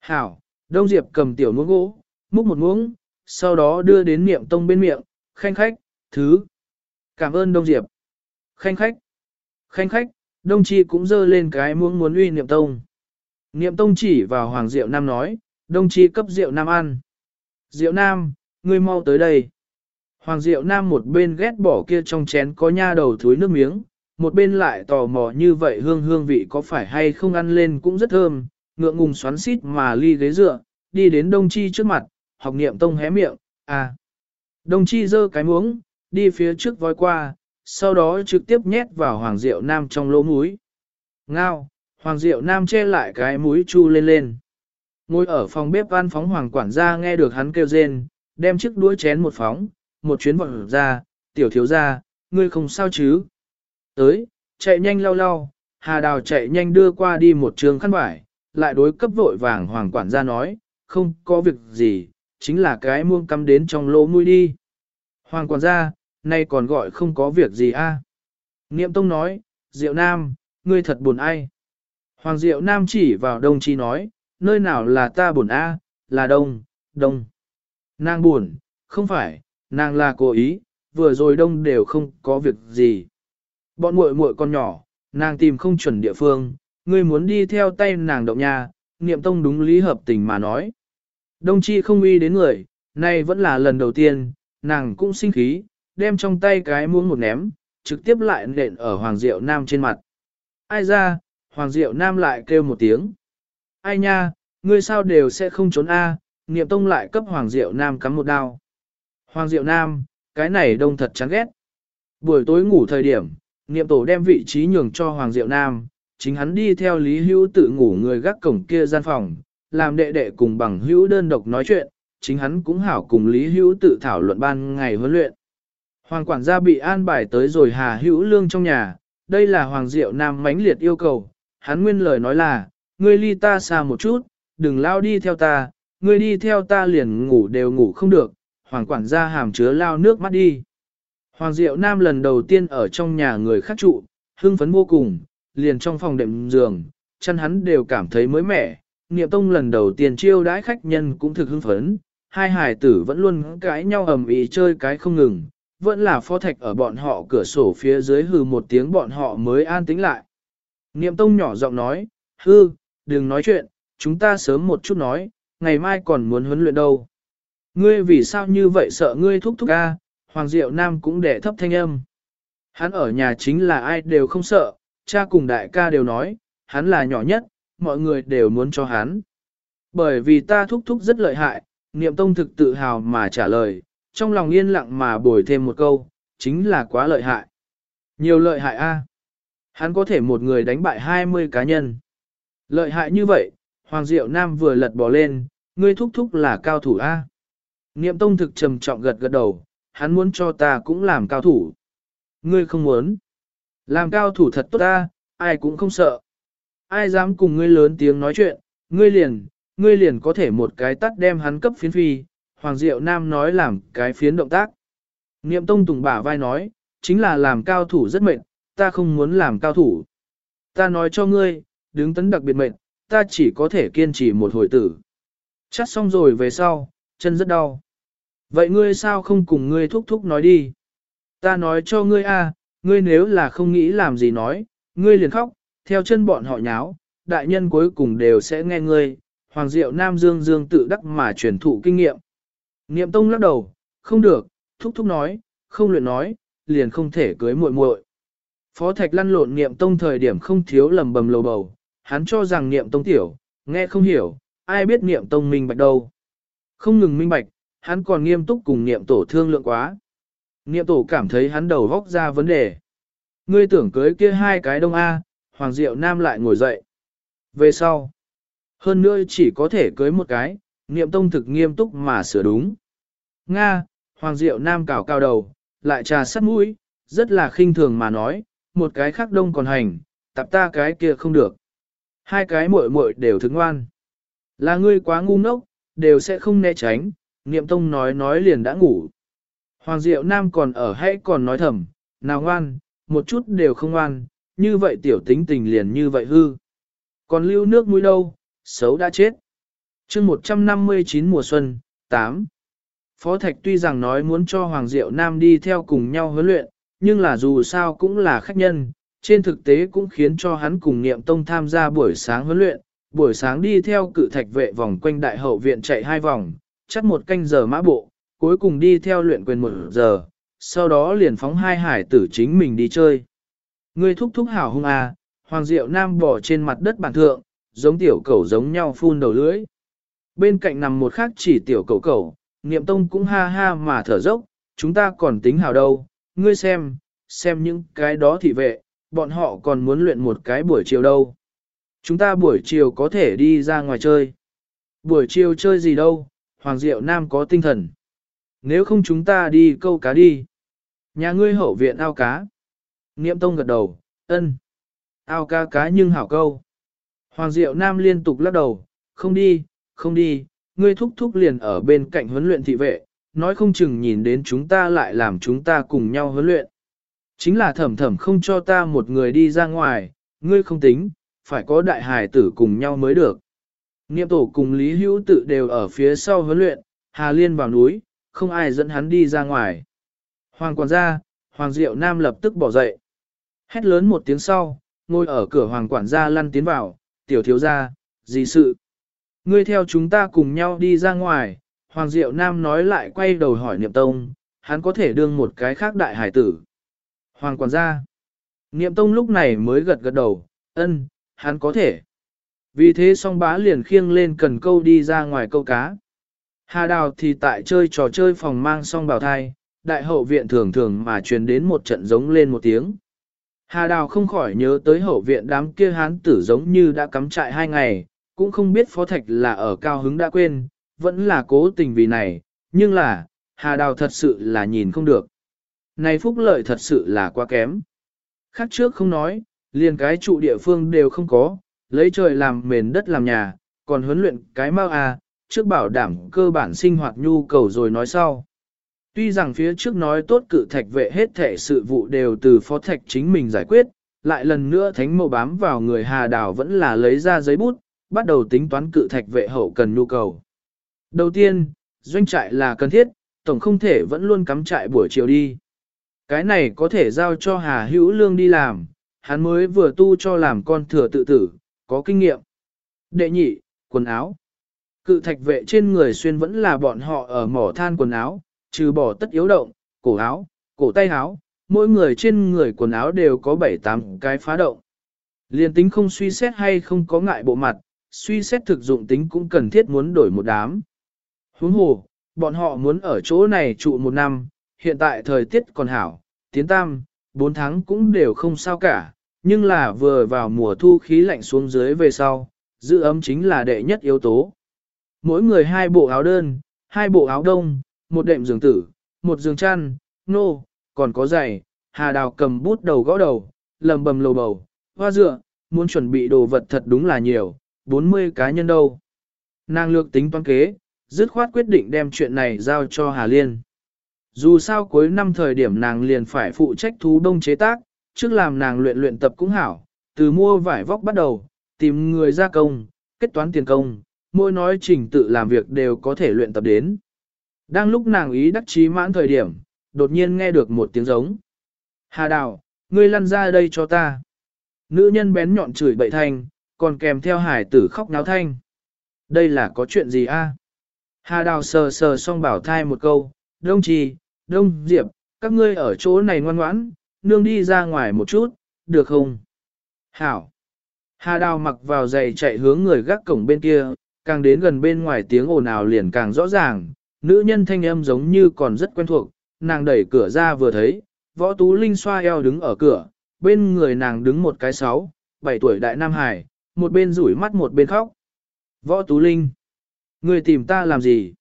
Hảo, đông diệp cầm tiểu muỗng gỗ, múc một muỗng, sau đó đưa đến niệm tông bên miệng, khanh khách, thứ. Cảm ơn đông diệp. Khanh khách, khanh khách, đông chi cũng dơ lên cái muỗng muốn uy niệm tông. Niệm tông chỉ vào hoàng diệu nam nói, đông chi cấp diệu nam ăn. Diệu nam, ngươi mau tới đây. Hoàng Diệu Nam một bên ghét bỏ kia trong chén có nha đầu thúi nước miếng, một bên lại tò mò như vậy hương hương vị có phải hay không ăn lên cũng rất thơm, ngượng ngùng xoắn xít mà ly ghế dựa, đi đến Đông Chi trước mặt, học niệm tông hé miệng, à. Đông Chi giơ cái muỗng, đi phía trước voi qua, sau đó trực tiếp nhét vào Hoàng Diệu Nam trong lỗ mũi. Ngao, Hoàng Diệu Nam che lại cái mũi chu lên lên. Ngồi ở phòng bếp ăn phóng Hoàng quản gia nghe được hắn kêu rên, đem chiếc đũa chén một phóng, một chuyến vọt ra, tiểu thiếu ra, ngươi không sao chứ. Tới, chạy nhanh lau lau, Hà Đào chạy nhanh đưa qua đi một trường khăn vải, lại đối cấp vội vàng hoàng quản gia nói, không có việc gì, chính là cái muông cắm đến trong lỗ mũi đi. Hoàng quản gia, nay còn gọi không có việc gì a? À? Niệm Tông nói, Diệu Nam, ngươi thật buồn ai. Hoàng Diệu Nam chỉ vào đông chi nói, nơi nào là ta buồn A, là đông, đông. Nàng buồn, không phải, nàng là cố ý, vừa rồi đông đều không có việc gì. Bọn muội muội con nhỏ, nàng tìm không chuẩn địa phương, ngươi muốn đi theo tay nàng động nhà, niệm tông đúng lý hợp tình mà nói. Đông chi không uy đến người, nay vẫn là lần đầu tiên, nàng cũng sinh khí, đem trong tay cái muỗng một ném, trực tiếp lại nện ở Hoàng Diệu Nam trên mặt. Ai ra, Hoàng Diệu Nam lại kêu một tiếng. Ai nha, ngươi sao đều sẽ không trốn A, niệm tông lại cấp Hoàng Diệu Nam cắm một đao. Hoàng Diệu Nam, cái này đông thật chán ghét. Buổi tối ngủ thời điểm, niệm tổ đem vị trí nhường cho Hoàng Diệu Nam, chính hắn đi theo Lý Hữu tự ngủ người gác cổng kia gian phòng, làm đệ đệ cùng bằng hữu đơn độc nói chuyện, chính hắn cũng hảo cùng Lý Hữu tự thảo luận ban ngày huấn luyện. Hoàng quản gia bị an bài tới rồi Hà Hữu Lương trong nhà, đây là Hoàng Diệu Nam mãnh liệt yêu cầu, hắn nguyên lời nói là, ngươi ly ta xa một chút, đừng lao đi theo ta, ngươi đi theo ta liền ngủ đều ngủ không được, Hoàng quản gia hàm chứa lao nước mắt đi. Hoàng Diệu Nam lần đầu tiên ở trong nhà người khác trụ, hưng phấn vô cùng, liền trong phòng đệm giường, chân hắn đều cảm thấy mới mẻ. Niệm Tông lần đầu tiên chiêu đãi khách nhân cũng thực hưng phấn, hai hài tử vẫn luôn cãi nhau ầm ĩ chơi cái không ngừng, vẫn là pho thạch ở bọn họ cửa sổ phía dưới hừ một tiếng bọn họ mới an tĩnh lại. Niệm Tông nhỏ giọng nói, hư, đừng nói chuyện, chúng ta sớm một chút nói, ngày mai còn muốn huấn luyện đâu. Ngươi vì sao như vậy sợ ngươi thúc thúc ca, Hoàng Diệu Nam cũng để thấp thanh âm. Hắn ở nhà chính là ai đều không sợ, cha cùng đại ca đều nói, hắn là nhỏ nhất, mọi người đều muốn cho hắn. Bởi vì ta thúc thúc rất lợi hại, niệm tông thực tự hào mà trả lời, trong lòng yên lặng mà bồi thêm một câu, chính là quá lợi hại. Nhiều lợi hại a. Hắn có thể một người đánh bại 20 cá nhân. Lợi hại như vậy, Hoàng Diệu Nam vừa lật bò lên, ngươi thúc thúc là cao thủ a. Niệm tông thực trầm trọng gật gật đầu, hắn muốn cho ta cũng làm cao thủ. Ngươi không muốn. Làm cao thủ thật tốt ta, ai cũng không sợ. Ai dám cùng ngươi lớn tiếng nói chuyện, ngươi liền, ngươi liền có thể một cái tắt đem hắn cấp phiến phi. Hoàng Diệu Nam nói làm cái phiến động tác. Niệm Tông Tùng bả vai nói, chính là làm cao thủ rất mệt, ta không muốn làm cao thủ. Ta nói cho ngươi, đứng tấn đặc biệt mệt, ta chỉ có thể kiên trì một hồi tử. Chắc xong rồi về sau, chân rất đau. Vậy ngươi sao không cùng ngươi thúc thúc nói đi? Ta nói cho ngươi a, ngươi nếu là không nghĩ làm gì nói, ngươi liền khóc, theo chân bọn họ nháo, đại nhân cuối cùng đều sẽ nghe ngươi. Hoàng Diệu Nam Dương Dương tự đắc mà truyền thụ kinh nghiệm. Niệm Tông lắc đầu, không được, thúc thúc nói, không luyện nói, liền không thể cưới muội muội. Phó Thạch lăn lộn Niệm Tông thời điểm không thiếu lầm bầm lầu bầu, hắn cho rằng Niệm Tông tiểu, nghe không hiểu, ai biết Niệm Tông minh bạch đâu. Không ngừng minh bạch, hắn còn nghiêm túc cùng niệm tổ thương lượng quá. Niệm tổ cảm thấy hắn đầu vóc ra vấn đề. Ngươi tưởng cưới kia hai cái đông A, Hoàng Diệu Nam lại ngồi dậy. Về sau, hơn nữa chỉ có thể cưới một cái, niệm tông thực nghiêm túc mà sửa đúng. Nga, Hoàng Diệu Nam cào cao đầu, lại trà sắt mũi, rất là khinh thường mà nói, một cái khác đông còn hành, tập ta cái kia không được. Hai cái muội muội đều thức ngoan. Là ngươi quá ngu ngốc, đều sẽ không né tránh, Niệm Tông nói nói liền đã ngủ. Hoàng Diệu Nam còn ở hay còn nói thầm, nào ngoan, một chút đều không ngoan, như vậy tiểu tính tình liền như vậy hư. Còn lưu nước mũi đâu, xấu đã chết chương 159 mùa xuân, 8. Phó Thạch tuy rằng nói muốn cho Hoàng Diệu Nam đi theo cùng nhau huấn luyện, nhưng là dù sao cũng là khách nhân, trên thực tế cũng khiến cho hắn cùng Niệm Tông tham gia buổi sáng huấn luyện, buổi sáng đi theo cự thạch vệ vòng quanh đại hậu viện chạy hai vòng, chắc một canh giờ mã bộ, cuối cùng đi theo luyện quyền một giờ, sau đó liền phóng hai hải tử chính mình đi chơi. Người thúc thúc hảo hung à, Hoàng Diệu Nam bỏ trên mặt đất bàn thượng, giống tiểu cẩu giống nhau phun đầu lưỡi. Bên cạnh nằm một khác chỉ tiểu cầu cầu niệm tông cũng ha ha mà thở dốc, chúng ta còn tính hảo đâu, ngươi xem, xem những cái đó thị vệ, bọn họ còn muốn luyện một cái buổi chiều đâu. Chúng ta buổi chiều có thể đi ra ngoài chơi. Buổi chiều chơi gì đâu, Hoàng Diệu Nam có tinh thần. Nếu không chúng ta đi câu cá đi. Nhà ngươi hậu viện ao cá. Niệm Tông gật đầu, ân. Ao cá cá nhưng hảo câu. Hoàng Diệu Nam liên tục lắc đầu, không đi, không đi, ngươi thúc thúc liền ở bên cạnh huấn luyện thị vệ, nói không chừng nhìn đến chúng ta lại làm chúng ta cùng nhau huấn luyện. Chính là thẩm thẩm không cho ta một người đi ra ngoài, ngươi không tính, phải có đại hài tử cùng nhau mới được. Niệm tổ cùng Lý Hữu tự đều ở phía sau huấn luyện, Hà Liên vào núi, không ai dẫn hắn đi ra ngoài. Hoàng quản gia, Hoàng Diệu Nam lập tức bỏ dậy. Hét lớn một tiếng sau, ngồi ở cửa Hoàng quản gia lăn tiến vào, tiểu thiếu gia, gì sự? Ngươi theo chúng ta cùng nhau đi ra ngoài, Hoàng Diệu Nam nói lại quay đầu hỏi Niệm Tông, hắn có thể đương một cái khác đại hải tử. Hoàng quản gia. Niệm Tông lúc này mới gật gật đầu, ân, hắn có thể. Vì thế song bá liền khiêng lên cần câu đi ra ngoài câu cá. Hà Đào thì tại chơi trò chơi phòng mang song bào thai, đại hậu viện thường thường mà truyền đến một trận giống lên một tiếng. Hà Đào không khỏi nhớ tới hậu viện đám kia hán tử giống như đã cắm trại hai ngày, cũng không biết Phó Thạch là ở cao hứng đã quên, vẫn là cố tình vì này, nhưng là, Hà Đào thật sự là nhìn không được. Này phúc lợi thật sự là quá kém. Khác trước không nói, liền cái trụ địa phương đều không có, lấy trời làm mền đất làm nhà, còn huấn luyện cái mau à, trước bảo đảm cơ bản sinh hoạt nhu cầu rồi nói sau. Tuy rằng phía trước nói tốt cự thạch vệ hết thể sự vụ đều từ phó thạch chính mình giải quyết, lại lần nữa thánh mẫu bám vào người Hà Đào vẫn là lấy ra giấy bút, bắt đầu tính toán cự thạch vệ hậu cần nhu cầu. Đầu tiên, doanh trại là cần thiết, tổng không thể vẫn luôn cắm trại buổi chiều đi. Cái này có thể giao cho Hà Hữu Lương đi làm, hắn mới vừa tu cho làm con thừa tự tử, có kinh nghiệm. Đệ nhị, quần áo. Cự thạch vệ trên người xuyên vẫn là bọn họ ở mỏ than quần áo, trừ bỏ tất yếu động, cổ áo, cổ tay áo, mỗi người trên người quần áo đều có 7-8 cái phá động. Liên tính không suy xét hay không có ngại bộ mặt, suy xét thực dụng tính cũng cần thiết muốn đổi một đám. Huống hồ, bọn họ muốn ở chỗ này trụ một năm, hiện tại thời tiết còn hảo, tiến tam, bốn tháng cũng đều không sao cả, nhưng là vừa vào mùa thu khí lạnh xuống dưới về sau, giữ ấm chính là đệ nhất yếu tố. Mỗi người hai bộ áo đơn, hai bộ áo đông, một đệm giường tử, một giường chăn, nô, còn có giày, hà đào cầm bút đầu gõ đầu, lầm bầm lầu bầu, hoa dựa, muốn chuẩn bị đồ vật thật đúng là nhiều, 40 cá nhân đâu. Nàng lược tính toán kế, dứt khoát quyết định đem chuyện này giao cho Hà Liên. Dù sao cuối năm thời điểm nàng liền phải phụ trách thú đông chế tác, trước làm nàng luyện luyện tập cũng hảo, từ mua vải vóc bắt đầu, tìm người gia công, kết toán tiền công, mỗi nói trình tự làm việc đều có thể luyện tập đến. Đang lúc nàng ý đắc chí mãn thời điểm, đột nhiên nghe được một tiếng giống. Hà đào, ngươi lăn ra đây cho ta. Nữ nhân bén nhọn chửi bậy thanh, còn kèm theo hải tử khóc náo thanh. Đây là có chuyện gì a? Hà đào sờ sờ xong bảo thai một câu, đông trì, đông diệp, các ngươi ở chỗ này ngoan ngoãn, nương đi ra ngoài một chút, được không? Hảo. Hà đào mặc vào giày chạy hướng người gác cổng bên kia, càng đến gần bên ngoài tiếng ồn ào liền càng rõ ràng, nữ nhân thanh âm giống như còn rất quen thuộc, nàng đẩy cửa ra vừa thấy, võ tú linh xoa eo đứng ở cửa, bên người nàng đứng một cái sáu, bảy tuổi đại nam hải, một bên rủi mắt một bên khóc. Võ tú linh, ngươi tìm ta làm gì?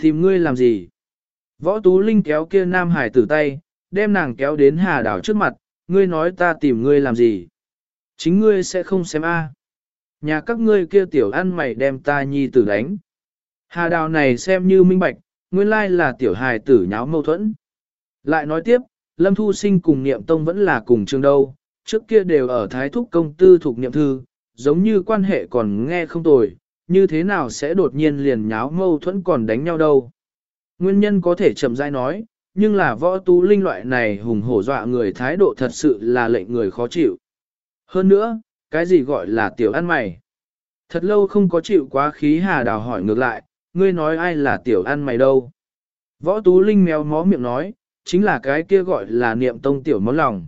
Tìm ngươi làm gì? Võ tú linh kéo kia nam hải tử tay, đem nàng kéo đến hà đảo trước mặt, ngươi nói ta tìm ngươi làm gì? Chính ngươi sẽ không xem a. Nhà các ngươi kia tiểu ăn mày đem ta nhi tử đánh. Hà đào này xem như minh bạch, nguyên lai là tiểu hài tử nháo mâu thuẫn. Lại nói tiếp, Lâm Thu Sinh cùng Niệm Tông vẫn là cùng trường đâu, trước kia đều ở Thái Thúc Công Tư thuộc Niệm Thư, giống như quan hệ còn nghe không tồi, như thế nào sẽ đột nhiên liền nháo mâu thuẫn còn đánh nhau đâu. Nguyên nhân có thể chậm rãi nói, nhưng là võ tú linh loại này hùng hổ dọa người thái độ thật sự là lệnh người khó chịu. Hơn nữa, cái gì gọi là tiểu ăn mày? Thật lâu không có chịu quá khí hà đào hỏi ngược lại, ngươi nói ai là tiểu ăn mày đâu? Võ tú linh mèo mó miệng nói, chính là cái kia gọi là niệm tông tiểu món lòng.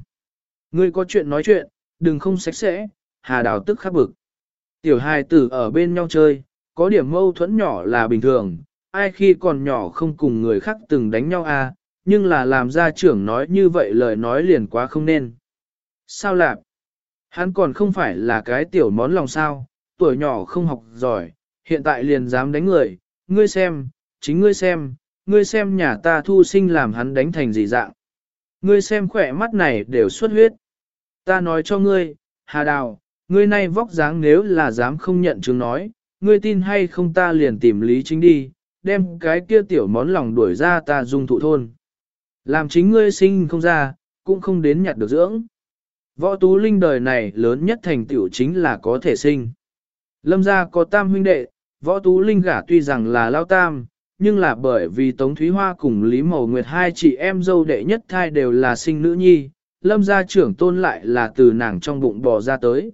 Ngươi có chuyện nói chuyện, đừng không sạch sẽ, hà đào tức khắc bực. Tiểu hài tử ở bên nhau chơi, có điểm mâu thuẫn nhỏ là bình thường, ai khi còn nhỏ không cùng người khác từng đánh nhau à, nhưng là làm ra trưởng nói như vậy lời nói liền quá không nên. Sao lạc? Hắn còn không phải là cái tiểu món lòng sao, tuổi nhỏ không học giỏi, hiện tại liền dám đánh người, ngươi xem, chính ngươi xem, ngươi xem nhà ta thu sinh làm hắn đánh thành gì dạng. Ngươi xem khỏe mắt này đều xuất huyết. Ta nói cho ngươi, Hà Đào, ngươi nay vóc dáng nếu là dám không nhận chứng nói, ngươi tin hay không ta liền tìm lý chính đi, đem cái kia tiểu món lòng đuổi ra ta dung thụ thôn. Làm chính ngươi sinh không ra, cũng không đến nhặt được dưỡng. Võ Tú Linh đời này lớn nhất thành tựu chính là có thể sinh. Lâm gia có tam huynh đệ, Võ Tú Linh gả tuy rằng là lao tam, nhưng là bởi vì Tống Thúy Hoa cùng Lý mầu Nguyệt hai chị em dâu đệ nhất thai đều là sinh nữ nhi, Lâm gia trưởng tôn lại là từ nàng trong bụng bò ra tới.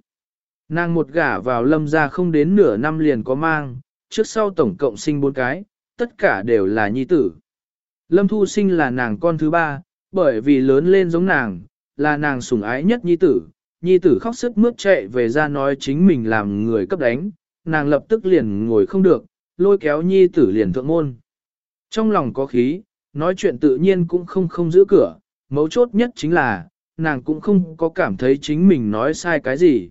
Nàng một gả vào Lâm gia không đến nửa năm liền có mang, trước sau tổng cộng sinh bốn cái, tất cả đều là nhi tử. Lâm Thu Sinh là nàng con thứ ba, bởi vì lớn lên giống nàng, là nàng sủng ái nhất nhi tử. Nhi tử khóc sức mướt chạy về ra nói chính mình làm người cấp đánh, nàng lập tức liền ngồi không được, lôi kéo nhi tử liền thượng môn. Trong lòng có khí, nói chuyện tự nhiên cũng không không giữ cửa, mấu chốt nhất chính là, nàng cũng không có cảm thấy chính mình nói sai cái gì.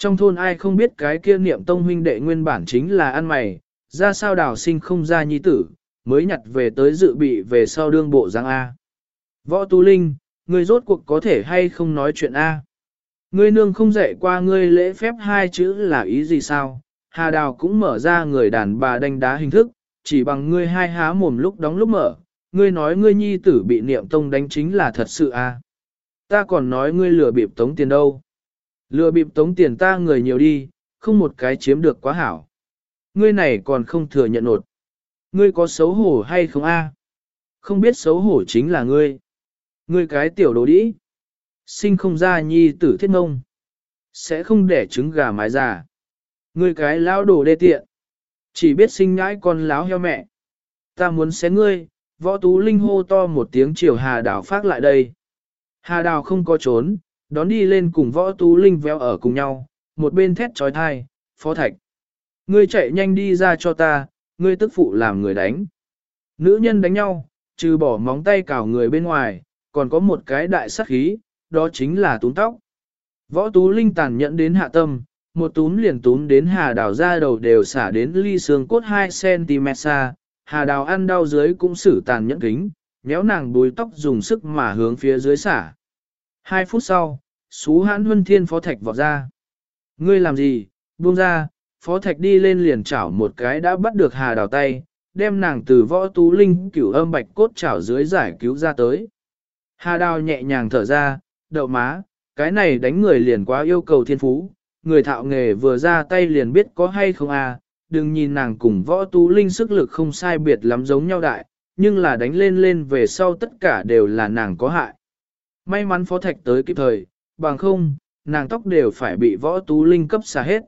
Trong thôn ai không biết cái kia niệm tông huynh đệ nguyên bản chính là ăn mày, ra sao đào sinh không ra nhi tử, mới nhặt về tới dự bị về sau đương bộ giang A. Võ Tu Linh, ngươi rốt cuộc có thể hay không nói chuyện A. Ngươi nương không dạy qua ngươi lễ phép hai chữ là ý gì sao? Hà Đào cũng mở ra người đàn bà đánh đá hình thức, chỉ bằng ngươi hai há mồm lúc đóng lúc mở, ngươi nói ngươi nhi tử bị niệm tông đánh chính là thật sự a. Ta còn nói ngươi lừa bịp tống tiền đâu. Lừa bịp tống tiền ta người nhiều đi, không một cái chiếm được quá hảo. Ngươi này còn không thừa nhận nột. Ngươi có xấu hổ hay không a? Không biết xấu hổ chính là ngươi. Ngươi cái tiểu đồ đĩ. Sinh không ra nhi tử thiết ngông. Sẽ không để trứng gà mái già. Ngươi cái lão đồ đê tiện. Chỉ biết sinh ngãi con láo heo mẹ. Ta muốn xé ngươi, võ tú linh hô to một tiếng chiều hà đảo phát lại đây. Hà đào không có trốn, đón đi lên cùng võ tú linh véo ở cùng nhau, một bên thét trói thai, phó thạch. Ngươi chạy nhanh đi ra cho ta, ngươi tức phụ làm người đánh. Nữ nhân đánh nhau, trừ bỏ móng tay cào người bên ngoài, còn có một cái đại sắc khí, đó chính là túm tóc. Võ tú linh tàn nhẫn đến hạ tâm, một túm liền túm đến hà đào ra đầu đều xả đến ly xương cốt 2cm xa, hà đào ăn đau dưới cũng xử tàn nhẫn kính, nhéo nàng bùi tóc dùng sức mà hướng phía dưới xả. Hai phút sau, xú hãn huân thiên phó thạch vọt ra. Ngươi làm gì, buông ra, phó thạch đi lên liền chảo một cái đã bắt được hà đào tay, đem nàng từ võ tú linh cửu âm bạch cốt chảo dưới giải cứu ra tới. Hà đào nhẹ nhàng thở ra, đậu má, cái này đánh người liền quá yêu cầu thiên phú, người thạo nghề vừa ra tay liền biết có hay không à, đừng nhìn nàng cùng võ tú linh sức lực không sai biệt lắm giống nhau đại, nhưng là đánh lên lên về sau tất cả đều là nàng có hại. May mắn phó thạch tới kịp thời, bằng không, nàng tóc đều phải bị võ tú linh cấp xả hết.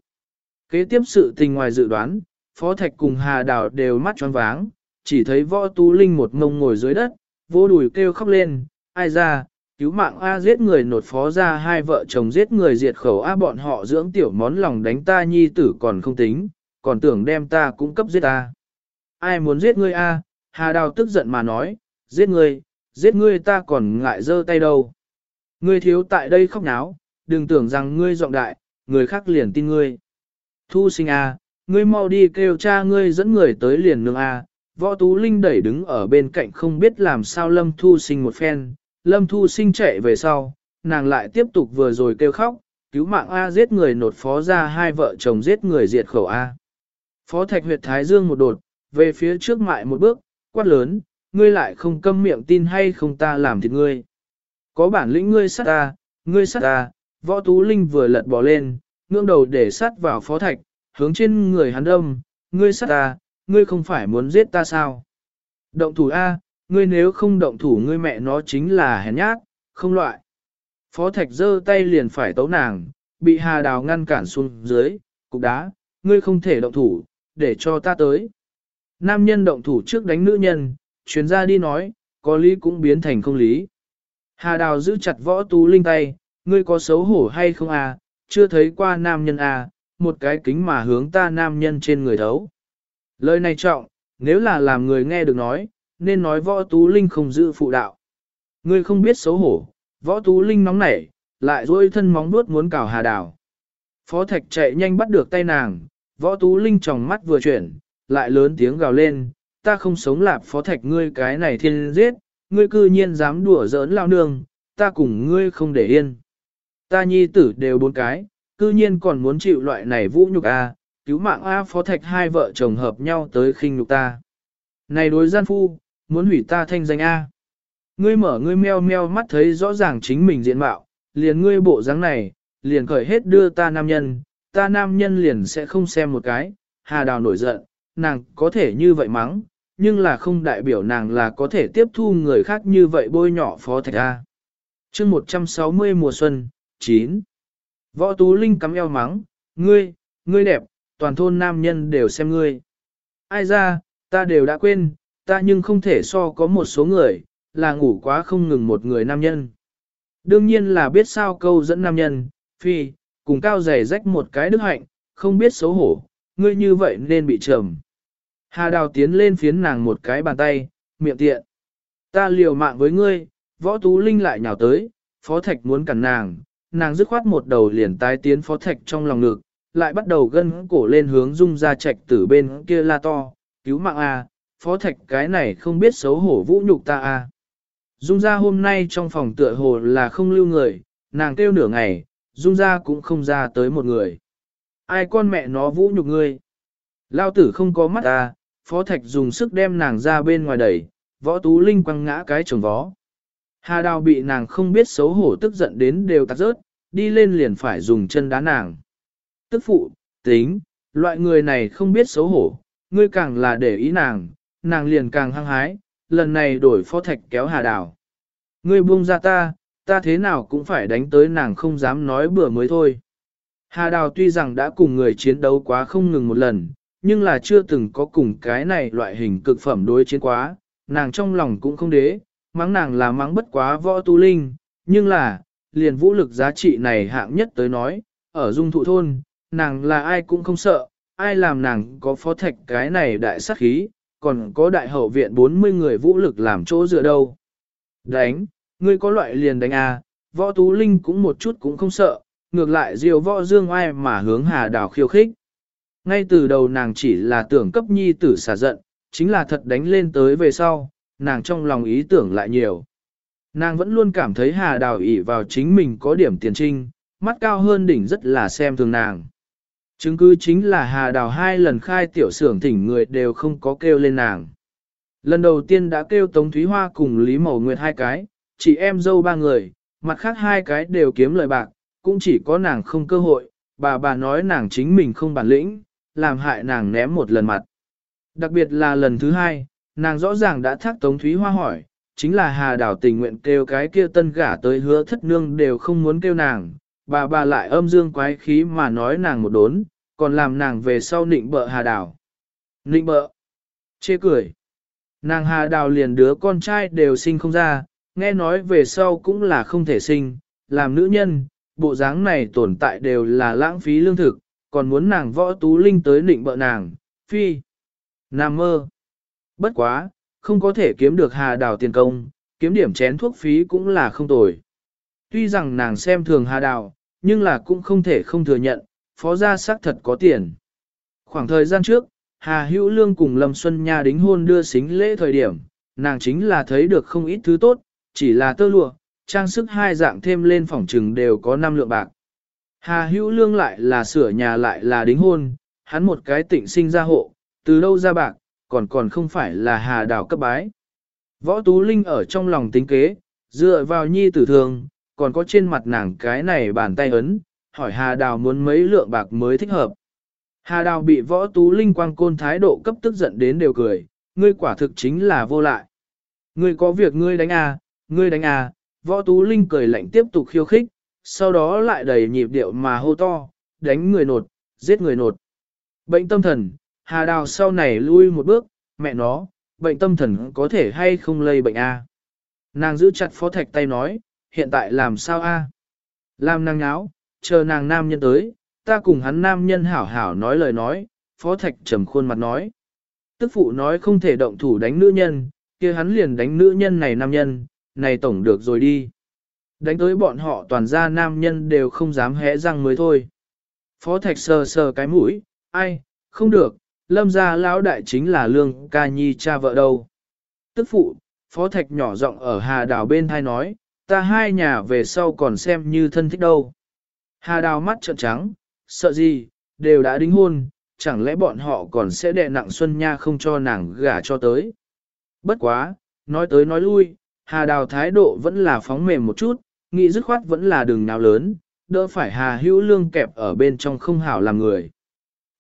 Kế tiếp sự tình ngoài dự đoán, phó thạch cùng hà đào đều mắt tròn váng, chỉ thấy võ tú linh một ngông ngồi dưới đất, vô đùi kêu khóc lên, ai ra, cứu mạng A giết người nột phó ra hai vợ chồng giết người diệt khẩu A bọn họ dưỡng tiểu món lòng đánh ta nhi tử còn không tính, còn tưởng đem ta cũng cấp giết ta. Ai muốn giết ngươi A, Hà Đào tức giận mà nói, giết ngươi, giết ngươi ta còn ngại dơ tay đâu. Ngươi thiếu tại đây khóc náo, đừng tưởng rằng ngươi giọng đại, người khác liền tin ngươi. Thu sinh A, ngươi mau đi kêu cha ngươi dẫn người tới liền nương A, võ tú linh đẩy đứng ở bên cạnh không biết làm sao lâm thu sinh một phen, lâm thu sinh chạy về sau, nàng lại tiếp tục vừa rồi kêu khóc, cứu mạng A giết người nột phó ra hai vợ chồng giết người diệt khẩu A. Phó thạch huyệt thái dương một đột, về phía trước mại một bước, quát lớn, ngươi lại không câm miệng tin hay không ta làm thịt ngươi. Có bản lĩnh ngươi sát ta, ngươi sát ta, võ tú linh vừa lật bỏ lên, ngưỡng đầu để sát vào phó thạch, hướng trên người hắn đâm. ngươi sát ta, ngươi không phải muốn giết ta sao? Động thủ A, ngươi nếu không động thủ ngươi mẹ nó chính là hèn nhát, không loại. Phó thạch giơ tay liền phải tấu nàng, bị hà đào ngăn cản xuống dưới, cục đá, ngươi không thể động thủ, để cho ta tới. Nam nhân động thủ trước đánh nữ nhân, chuyên ra đi nói, có lý cũng biến thành không lý. Hà đào giữ chặt võ tú linh tay, ngươi có xấu hổ hay không à, chưa thấy qua nam nhân à, một cái kính mà hướng ta nam nhân trên người thấu. Lời này trọng, nếu là làm người nghe được nói, nên nói võ tú linh không giữ phụ đạo. Ngươi không biết xấu hổ, võ tú linh nóng nảy, lại dôi thân móng nuốt muốn cào hà đào. Phó thạch chạy nhanh bắt được tay nàng, võ tú linh tròng mắt vừa chuyển, lại lớn tiếng gào lên, ta không sống lạp phó thạch ngươi cái này thiên giết, ngươi cư nhiên dám đùa giỡn lao nương, ta cùng ngươi không để yên. Ta nhi tử đều bốn cái, cư nhiên còn muốn chịu loại này vũ nhục a, cứu mạng a phó thạch hai vợ chồng hợp nhau tới khinh nhục ta. Này đối gian phu, muốn hủy ta thanh danh a. Ngươi mở ngươi meo meo mắt thấy rõ ràng chính mình diện mạo, liền ngươi bộ dáng này, liền khởi hết đưa ta nam nhân, ta nam nhân liền sẽ không xem một cái, hà đào nổi giận, nàng có thể như vậy mắng, nhưng là không đại biểu nàng là có thể tiếp thu người khác như vậy bôi nhỏ phó thạch A. chương 160 mùa xuân, 9. Võ Tú Linh cắm eo mắng, ngươi, ngươi đẹp, toàn thôn nam nhân đều xem ngươi. Ai ra, ta đều đã quên, ta nhưng không thể so có một số người, là ngủ quá không ngừng một người nam nhân. Đương nhiên là biết sao câu dẫn nam nhân, phi, cùng cao giày rách một cái đức hạnh, không biết xấu hổ, ngươi như vậy nên bị trầm. Hà đào tiến lên phiến nàng một cái bàn tay, miệng tiện. Ta liều mạng với ngươi, võ tú linh lại nhào tới, phó thạch muốn cản nàng, nàng dứt khoát một đầu liền tái tiến phó thạch trong lòng ngực, lại bắt đầu gân cổ lên hướng dung ra trạch tử bên kia la to, cứu mạng a, phó thạch cái này không biết xấu hổ vũ nhục ta a. Dung ra hôm nay trong phòng tựa hồ là không lưu người, nàng kêu nửa ngày, dung ra cũng không ra tới một người. Ai con mẹ nó vũ nhục ngươi? Lao tử không có mắt ta, phó thạch dùng sức đem nàng ra bên ngoài đẩy, võ tú linh quăng ngã cái chồng vó. Hà đào bị nàng không biết xấu hổ tức giận đến đều tạt rớt, đi lên liền phải dùng chân đá nàng. Tức phụ, tính, loại người này không biết xấu hổ, ngươi càng là để ý nàng, nàng liền càng hăng hái, lần này đổi phó thạch kéo hà đào. Ngươi buông ra ta, ta thế nào cũng phải đánh tới nàng không dám nói bừa mới thôi. Hà đào tuy rằng đã cùng người chiến đấu quá không ngừng một lần, nhưng là chưa từng có cùng cái này loại hình cực phẩm đối chiến quá, nàng trong lòng cũng không đế, mắng nàng là mắng bất quá võ tu linh, nhưng là, liền vũ lực giá trị này hạng nhất tới nói, ở dung thụ thôn, nàng là ai cũng không sợ, ai làm nàng có phó thạch cái này đại sát khí, còn có đại hậu viện 40 người vũ lực làm chỗ dựa đâu. Đánh, ngươi có loại liền đánh à, võ tú linh cũng một chút cũng không sợ, ngược lại diều võ dương ai mà hướng hà đào khiêu khích. Ngay từ đầu nàng chỉ là tưởng cấp nhi tử xả giận, chính là thật đánh lên tới về sau, nàng trong lòng ý tưởng lại nhiều. Nàng vẫn luôn cảm thấy hà đào ỷ vào chính mình có điểm tiền trinh, mắt cao hơn đỉnh rất là xem thường nàng. Chứng cứ chính là hà đào hai lần khai tiểu xưởng thỉnh người đều không có kêu lên nàng. Lần đầu tiên đã kêu Tống Thúy Hoa cùng Lý Mậu Nguyệt hai cái, chị em dâu ba người, mặt khác hai cái đều kiếm lời bạc, cũng chỉ có nàng không cơ hội, bà bà nói nàng chính mình không bản lĩnh, làm hại nàng ném một lần mặt. Đặc biệt là lần thứ hai, nàng rõ ràng đã thác Tống Thúy Hoa hỏi, chính là Hà Đảo tình nguyện kêu cái kia tân gả tới hứa thất nương đều không muốn kêu nàng, bà bà lại âm dương quái khí mà nói nàng một đốn, còn làm nàng về sau nịnh bợ Hà Đảo. Nịnh bợ, chê cười. Nàng Hà Đào liền đứa con trai đều sinh không ra, nghe nói về sau cũng là không thể sinh, làm nữ nhân, bộ dáng này tồn tại đều là lãng phí lương thực, còn muốn nàng võ tú linh tới định bợ nàng, phi. Nam mơ. Bất quá, không có thể kiếm được hà đào tiền công, kiếm điểm chén thuốc phí cũng là không tồi. Tuy rằng nàng xem thường hà đào, nhưng là cũng không thể không thừa nhận, phó gia xác thật có tiền. Khoảng thời gian trước, Hà Hữu Lương cùng Lâm Xuân Nha đính hôn đưa xính lễ thời điểm, nàng chính là thấy được không ít thứ tốt, chỉ là tơ lụa, trang sức hai dạng thêm lên phòng trừng đều có năm lượng bạc. Hà Hữu Lương lại là sửa nhà lại là đính hôn, hắn một cái tịnh sinh ra hộ, từ đâu ra bạc, còn còn không phải là Hà Đào cấp bái. Võ Tú Linh ở trong lòng tính kế, dựa vào nhi tử thường, còn có trên mặt nàng cái này bàn tay ấn, hỏi Hà Đào muốn mấy lượng bạc mới thích hợp. Hà Đào bị võ tú linh quang côn thái độ cấp tức giận đến đều cười, ngươi quả thực chính là vô lại. Ngươi có việc ngươi đánh à, ngươi đánh à, võ tú linh cười lạnh tiếp tục khiêu khích, sau đó lại đầy nhịp điệu mà hô to, đánh người nột, giết người nột. Bệnh tâm thần, Hà Đào sau này lui một bước, mẹ nó, bệnh tâm thần có thể hay không lây bệnh a? Nàng giữ chặt phó thạch tay nói, hiện tại làm sao a? Làm nàng nháo, chờ nàng nam nhân tới, ta cùng hắn nam nhân hảo hảo nói lời nói, phó thạch trầm khuôn mặt nói. Tức phụ nói không thể động thủ đánh nữ nhân, kia hắn liền đánh nữ nhân này nam nhân, này tổng được rồi đi. Đánh tới bọn họ toàn gia nam nhân đều không dám hé răng mới thôi. Phó thạch sờ sờ cái mũi, ai, không được, lâm gia lão đại chính là lương ca nhi cha vợ đâu. Tức phụ, phó thạch nhỏ giọng ở hà Đào bên thai nói, ta hai nhà về sau còn xem như thân thích đâu. Hà đào mắt trợn trắng, sợ gì, đều đã đính hôn, chẳng lẽ bọn họ còn sẽ đè nặng Xuân Nha không cho nàng gả cho tới. Bất quá, nói tới nói lui, Hà Đào thái độ vẫn là phóng mềm một chút, nghĩ dứt khoát vẫn là đường nào lớn, đỡ phải Hà Hữu Lương kẹp ở bên trong không hảo làm người.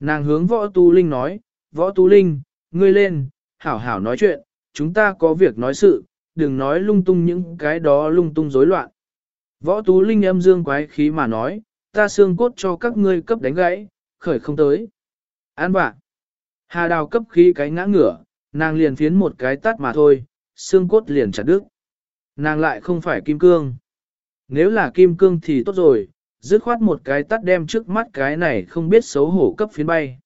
Nàng hướng Võ Tu Linh nói, Võ Tu Linh, ngươi lên, hảo hảo nói chuyện, chúng ta có việc nói sự, đừng nói lung tung những cái đó lung tung rối loạn. Võ Tú Linh âm dương quái khí mà nói, ta xương cốt cho các ngươi cấp đánh gãy, khởi không tới. An bạ. Hà đào cấp khí cái ngã ngửa, nàng liền phiến một cái tắt mà thôi, xương cốt liền chặt đứt. Nàng lại không phải kim cương. Nếu là kim cương thì tốt rồi, dứt khoát một cái tắt đem trước mắt cái này không biết xấu hổ cấp phiến bay.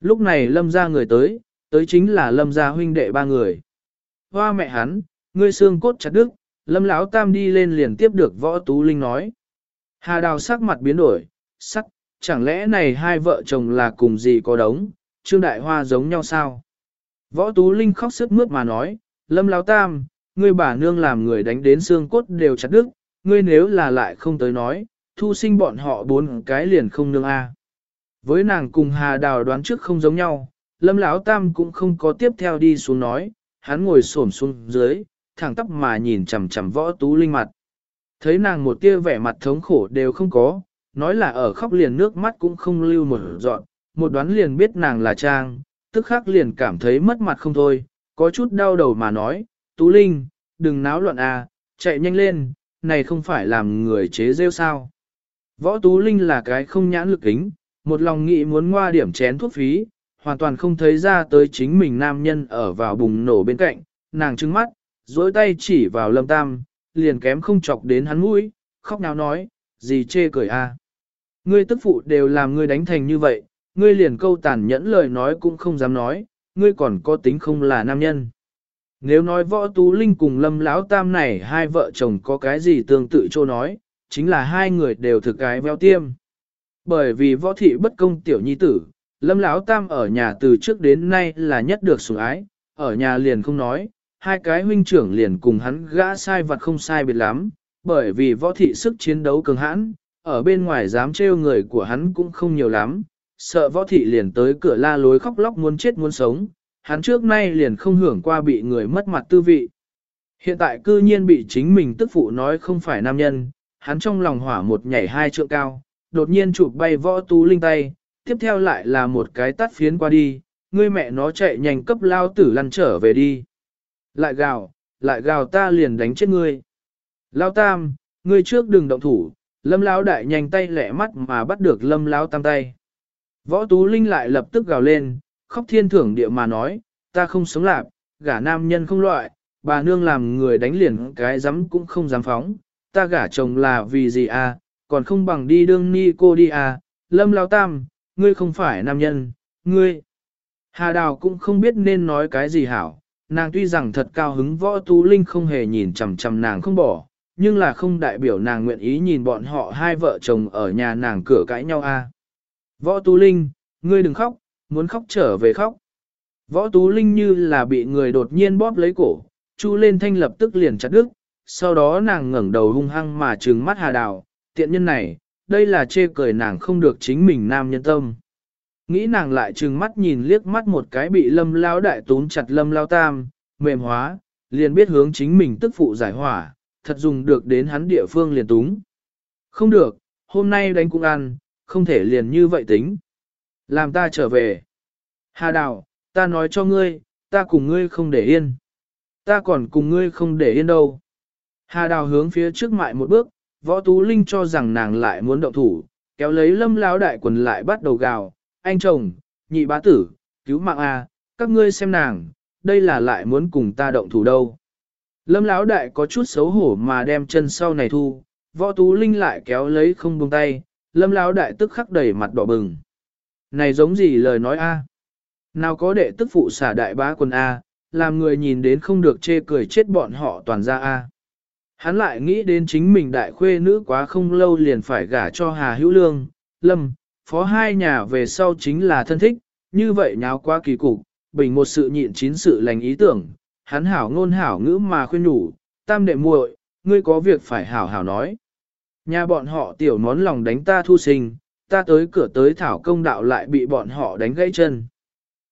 Lúc này lâm ra người tới, tới chính là lâm gia huynh đệ ba người. Hoa mẹ hắn, ngươi xương cốt chặt đứt, lâm lão tam đi lên liền tiếp được võ tú linh nói. Hà đào sắc mặt biến đổi, sắc, chẳng lẽ này hai vợ chồng là cùng gì có đống, trương đại hoa giống nhau sao? Võ tú linh khóc sức mướt mà nói, lâm lão tam, ngươi bà nương làm người đánh đến xương cốt đều chặt đứt, ngươi nếu là lại không tới nói, thu sinh bọn họ bốn cái liền không nương a. Với nàng cùng Hà Đào đoán trước không giống nhau, Lâm Lão Tam cũng không có tiếp theo đi xuống nói, hắn ngồi xổm xuống dưới, thẳng tắp mà nhìn chằm chằm võ tú linh mặt. Thấy nàng một tia vẻ mặt thống khổ đều không có, nói là ở khóc liền nước mắt cũng không lưu một dọn, một đoán liền biết nàng là Trang, tức khắc liền cảm thấy mất mặt không thôi, có chút đau đầu mà nói, Tú Linh, đừng náo loạn à, chạy nhanh lên, này không phải làm người chế rêu sao. Võ Tú Linh là cái không nhãn lực kính, một lòng nghĩ muốn ngoa điểm chén thuốc phí, hoàn toàn không thấy ra tới chính mình nam nhân ở vào bùng nổ bên cạnh, nàng trừng mắt, dối tay chỉ vào lâm tam, liền kém không chọc đến hắn mũi, khóc nào nói, gì chê cười a Ngươi tức phụ đều làm ngươi đánh thành như vậy, ngươi liền câu tàn nhẫn lời nói cũng không dám nói, ngươi còn có tính không là nam nhân. Nếu nói võ tú linh cùng lâm lão tam này hai vợ chồng có cái gì tương tự chỗ nói, chính là hai người đều thực cái veo tiêm. Bởi vì võ thị bất công tiểu nhi tử, lâm lão tam ở nhà từ trước đến nay là nhất được sủng ái, ở nhà liền không nói, hai cái huynh trưởng liền cùng hắn gã sai vật không sai biệt lắm, bởi vì võ thị sức chiến đấu cường hãn, ở bên ngoài dám trêu người của hắn cũng không nhiều lắm, sợ võ thị liền tới cửa la lối khóc lóc muốn chết muốn sống, hắn trước nay liền không hưởng qua bị người mất mặt tư vị. Hiện tại cư nhiên bị chính mình tức phụ nói không phải nam nhân, hắn trong lòng hỏa một nhảy hai trượng cao, đột nhiên chụp bay võ tú linh tay, tiếp theo lại là một cái tắt phiến qua đi, ngươi mẹ nó chạy nhanh cấp lao tử lăn trở về đi. Lại gào, lại gào ta liền đánh chết ngươi. Lao tam, ngươi trước đừng động thủ, lâm lão đại nhanh tay lẹ mắt mà bắt được lâm lão tam tay. Võ Tú Linh lại lập tức gào lên, khóc thiên thưởng địa mà nói, ta không sống lạc, gả nam nhân không loại, bà nương làm người đánh liền cái dám cũng không dám phóng, ta gả chồng là vì gì à, còn không bằng đi đương ni cô đi à, lâm lao tam, ngươi không phải nam nhân, ngươi. Hà Đào cũng không biết nên nói cái gì hảo, nàng tuy rằng thật cao hứng võ tú linh không hề nhìn chằm chằm nàng không bỏ, nhưng là không đại biểu nàng nguyện ý nhìn bọn họ hai vợ chồng ở nhà nàng cửa cãi nhau a. À. Võ tú linh, ngươi đừng khóc, muốn khóc trở về khóc. Võ tú linh như là bị người đột nhiên bóp lấy cổ, chu lên thanh lập tức liền chặt đứt, sau đó nàng ngẩng đầu hung hăng mà trừng mắt hà đào, tiện nhân này, đây là chê cười nàng không được chính mình nam nhân tâm. Nghĩ nàng lại trừng mắt nhìn liếc mắt một cái bị lâm lao đại tún chặt lâm lao tam, mềm hóa, liền biết hướng chính mình tức phụ giải hỏa, thật dùng được đến hắn địa phương liền túng. Không được, hôm nay đánh cũng ăn, không thể liền như vậy tính. Làm ta trở về. Hà đào, ta nói cho ngươi, ta cùng ngươi không để yên. Ta còn cùng ngươi không để yên đâu. Hà đào hướng phía trước mại một bước, võ tú linh cho rằng nàng lại muốn động thủ, kéo lấy lâm lão đại quần lại bắt đầu gào, anh chồng, nhị bá tử, cứu mạng a, các ngươi xem nàng, đây là lại muốn cùng ta động thủ đâu. Lâm lão đại có chút xấu hổ mà đem chân sau này thu, võ tú linh lại kéo lấy không buông tay, lâm lão đại tức khắc đẩy mặt đỏ bừng. Này giống gì lời nói a? Nào có đệ tức phụ xả đại bá quân a, làm người nhìn đến không được chê cười chết bọn họ toàn ra a. Hắn lại nghĩ đến chính mình đại khuê nữ quá không lâu liền phải gả cho Hà Hữu Lương, Lâm, phó hai nhà về sau chính là thân thích, như vậy nháo quá kỳ cục, bình một sự nhịn chín sự lành ý tưởng, hắn hảo ngôn hảo ngữ mà khuyên nhủ, tam đệ muội, ngươi có việc phải hảo hảo nói. Nhà bọn họ tiểu nón lòng đánh ta thu sinh, ta tới cửa tới thảo công đạo lại bị bọn họ đánh gãy chân.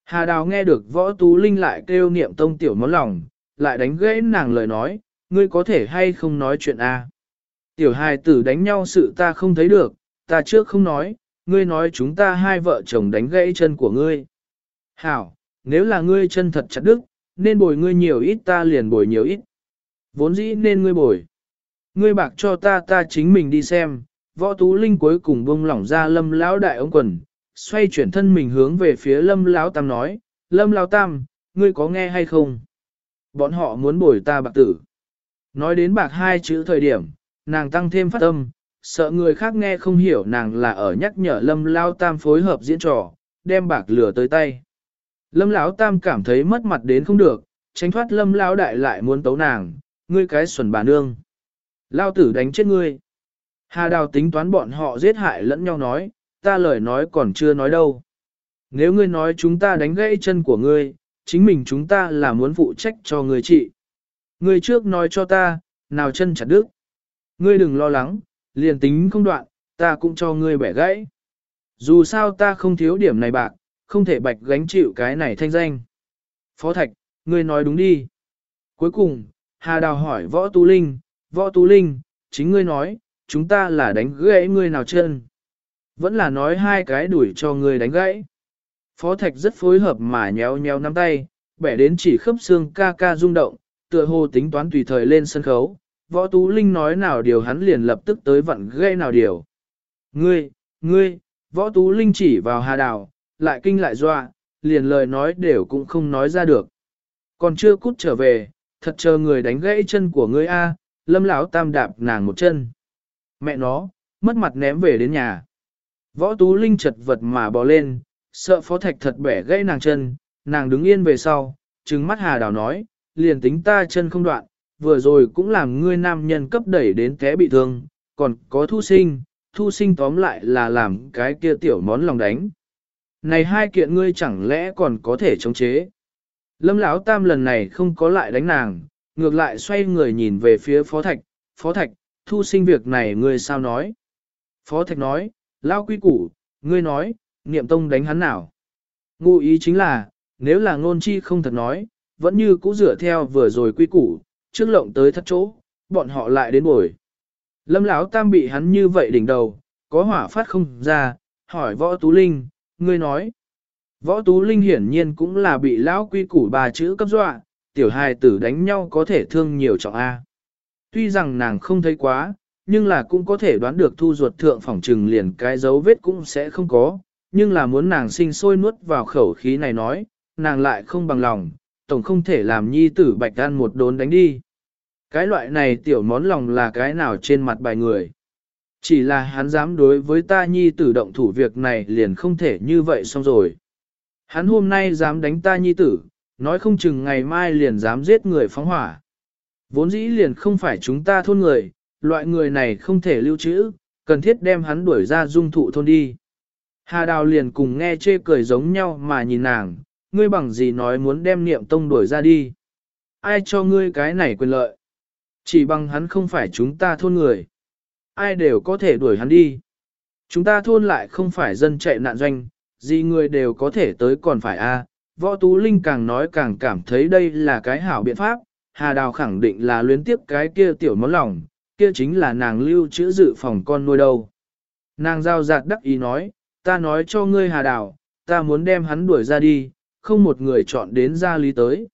Hà Đào nghe được võ tú linh lại kêu niệm tông tiểu món lòng, lại đánh gãy nàng lời nói, ngươi có thể hay không nói chuyện a? Tiểu hài tử đánh nhau sự ta không thấy được, ta trước không nói, ngươi nói chúng ta hai vợ chồng đánh gãy chân của ngươi. Hảo, nếu là ngươi chân thật chặt đức, nên bồi ngươi nhiều ít ta liền bồi nhiều ít. Vốn dĩ nên ngươi bồi. Ngươi bạc cho ta ta chính mình đi xem, võ tú linh cuối cùng buông lỏng ra lâm lão đại ống quần, xoay chuyển thân mình hướng về phía lâm lão tam nói, lâm lão tam, ngươi có nghe hay không? Bọn họ muốn bồi ta bạc tử. Nói đến bạc hai chữ thời điểm, nàng tăng thêm phát tâm, sợ người khác nghe không hiểu nàng là ở nhắc nhở lâm lão tam phối hợp diễn trò, đem bạc lửa tới tay. Lâm lão tam cảm thấy mất mặt đến không được, tránh thoát lâm lão đại lại muốn tấu nàng, ngươi cái xuẩn bà nương. Lao tử đánh chết ngươi. Hà đào tính toán bọn họ giết hại lẫn nhau nói, ta lời nói còn chưa nói đâu. Nếu ngươi nói chúng ta đánh gãy chân của ngươi, chính mình chúng ta là muốn phụ trách cho ngươi trị. Ngươi trước nói cho ta, nào chân chặt đứt. Ngươi đừng lo lắng, liền tính không đoạn, ta cũng cho ngươi bẻ gãy. Dù sao ta không thiếu điểm này bạc, không thể bạch gánh chịu cái này thanh danh. Phó Thạch, ngươi nói đúng đi. Cuối cùng, Hà Đào hỏi Võ Tú Linh, Võ Tú Linh, chính ngươi nói, chúng ta là đánh gãy ngươi nào chân. Vẫn là nói hai cái đuổi cho ngươi đánh gãy. Phó Thạch rất phối hợp mà nhéo nhéo nắm tay, bẻ đến chỉ khớp xương ca ca rung động, tựa hồ tính toán tùy thời lên sân khấu. Võ Tú Linh nói nào điều hắn liền lập tức tới vặn gãy nào điều. Ngươi, ngươi, Võ Tú Linh chỉ vào Hà Đào, lại kinh lại dọa, liền lời nói đều cũng không nói ra được. Còn chưa cút trở về, thật chờ người đánh gãy chân của ngươi a, lâm lão tam đạp nàng một chân. Mẹ nó, mất mặt ném về đến nhà. Võ Tú Linh chật vật mà bò lên, sợ phó thạch thật bẻ gãy nàng chân, nàng đứng yên về sau, trừng mắt hà đào nói, liền tính ta chân không đoạn, vừa rồi cũng làm ngươi nam nhân cấp đẩy đến té bị thương, còn có thu sinh, thu sinh tóm lại là làm cái kia tiểu món lòng đánh. Này hai kiện ngươi chẳng lẽ còn có thể chống chế. Lâm Lão Tam lần này không có lại đánh nàng, ngược lại xoay người nhìn về phía Phó Thạch, Phó Thạch, thu sinh việc này ngươi sao nói. Phó Thạch nói, Lao quy củ, ngươi nói, niệm tông đánh hắn nào. Ngụ ý chính là, nếu là ngôn chi không thật nói, vẫn như cũ dựa theo vừa rồi quy củ, trước lộng tới thất chỗ, bọn họ lại đến bồi. Lâm Lão Tam bị hắn như vậy đỉnh đầu, có hỏa phát không ra, hỏi võ tú linh, ngươi nói. Võ Tú Linh hiển nhiên cũng là bị lão quy củ bà chữ cấp dọa, tiểu hài tử đánh nhau có thể thương nhiều trọng A. Tuy rằng nàng không thấy quá, nhưng là cũng có thể đoán được thu ruột thượng phỏng trừng liền cái dấu vết cũng sẽ không có, nhưng là muốn nàng sinh sôi nuốt vào khẩu khí này nói, nàng lại không bằng lòng, tổng không thể làm nhi tử bạch ăn một đốn đánh đi. Cái loại này tiểu món lòng là cái nào trên mặt bài người. Chỉ là hắn dám đối với ta nhi tử động thủ việc này liền không thể như vậy xong rồi. Hắn hôm nay dám đánh ta nhi tử, nói không chừng ngày mai liền dám giết người phóng hỏa. Vốn dĩ liền không phải chúng ta thôn người, loại người này không thể lưu trữ, cần thiết đem hắn đuổi ra dung thụ thôn đi. Hà Đào liền cùng nghe chê cười giống nhau mà nhìn nàng, ngươi bằng gì nói muốn đem niệm tông đuổi ra đi. Ai cho ngươi cái này quyền lợi? Chỉ bằng hắn không phải chúng ta thôn người ai đều có thể đuổi hắn đi. Chúng ta thôn lại không phải dân chạy nạn doanh, gì người đều có thể tới còn phải a. Võ Tú Linh càng nói càng cảm thấy đây là cái hảo biện pháp, Hà Đào khẳng định là luyến tiếp cái kia tiểu món lòng, kia chính là nàng lưu trữ dự phòng con nuôi đâu. Nàng giao giạt đắc ý nói, ta nói cho ngươi Hà Đào, ta muốn đem hắn đuổi ra đi, không một người chọn đến gia lý tới.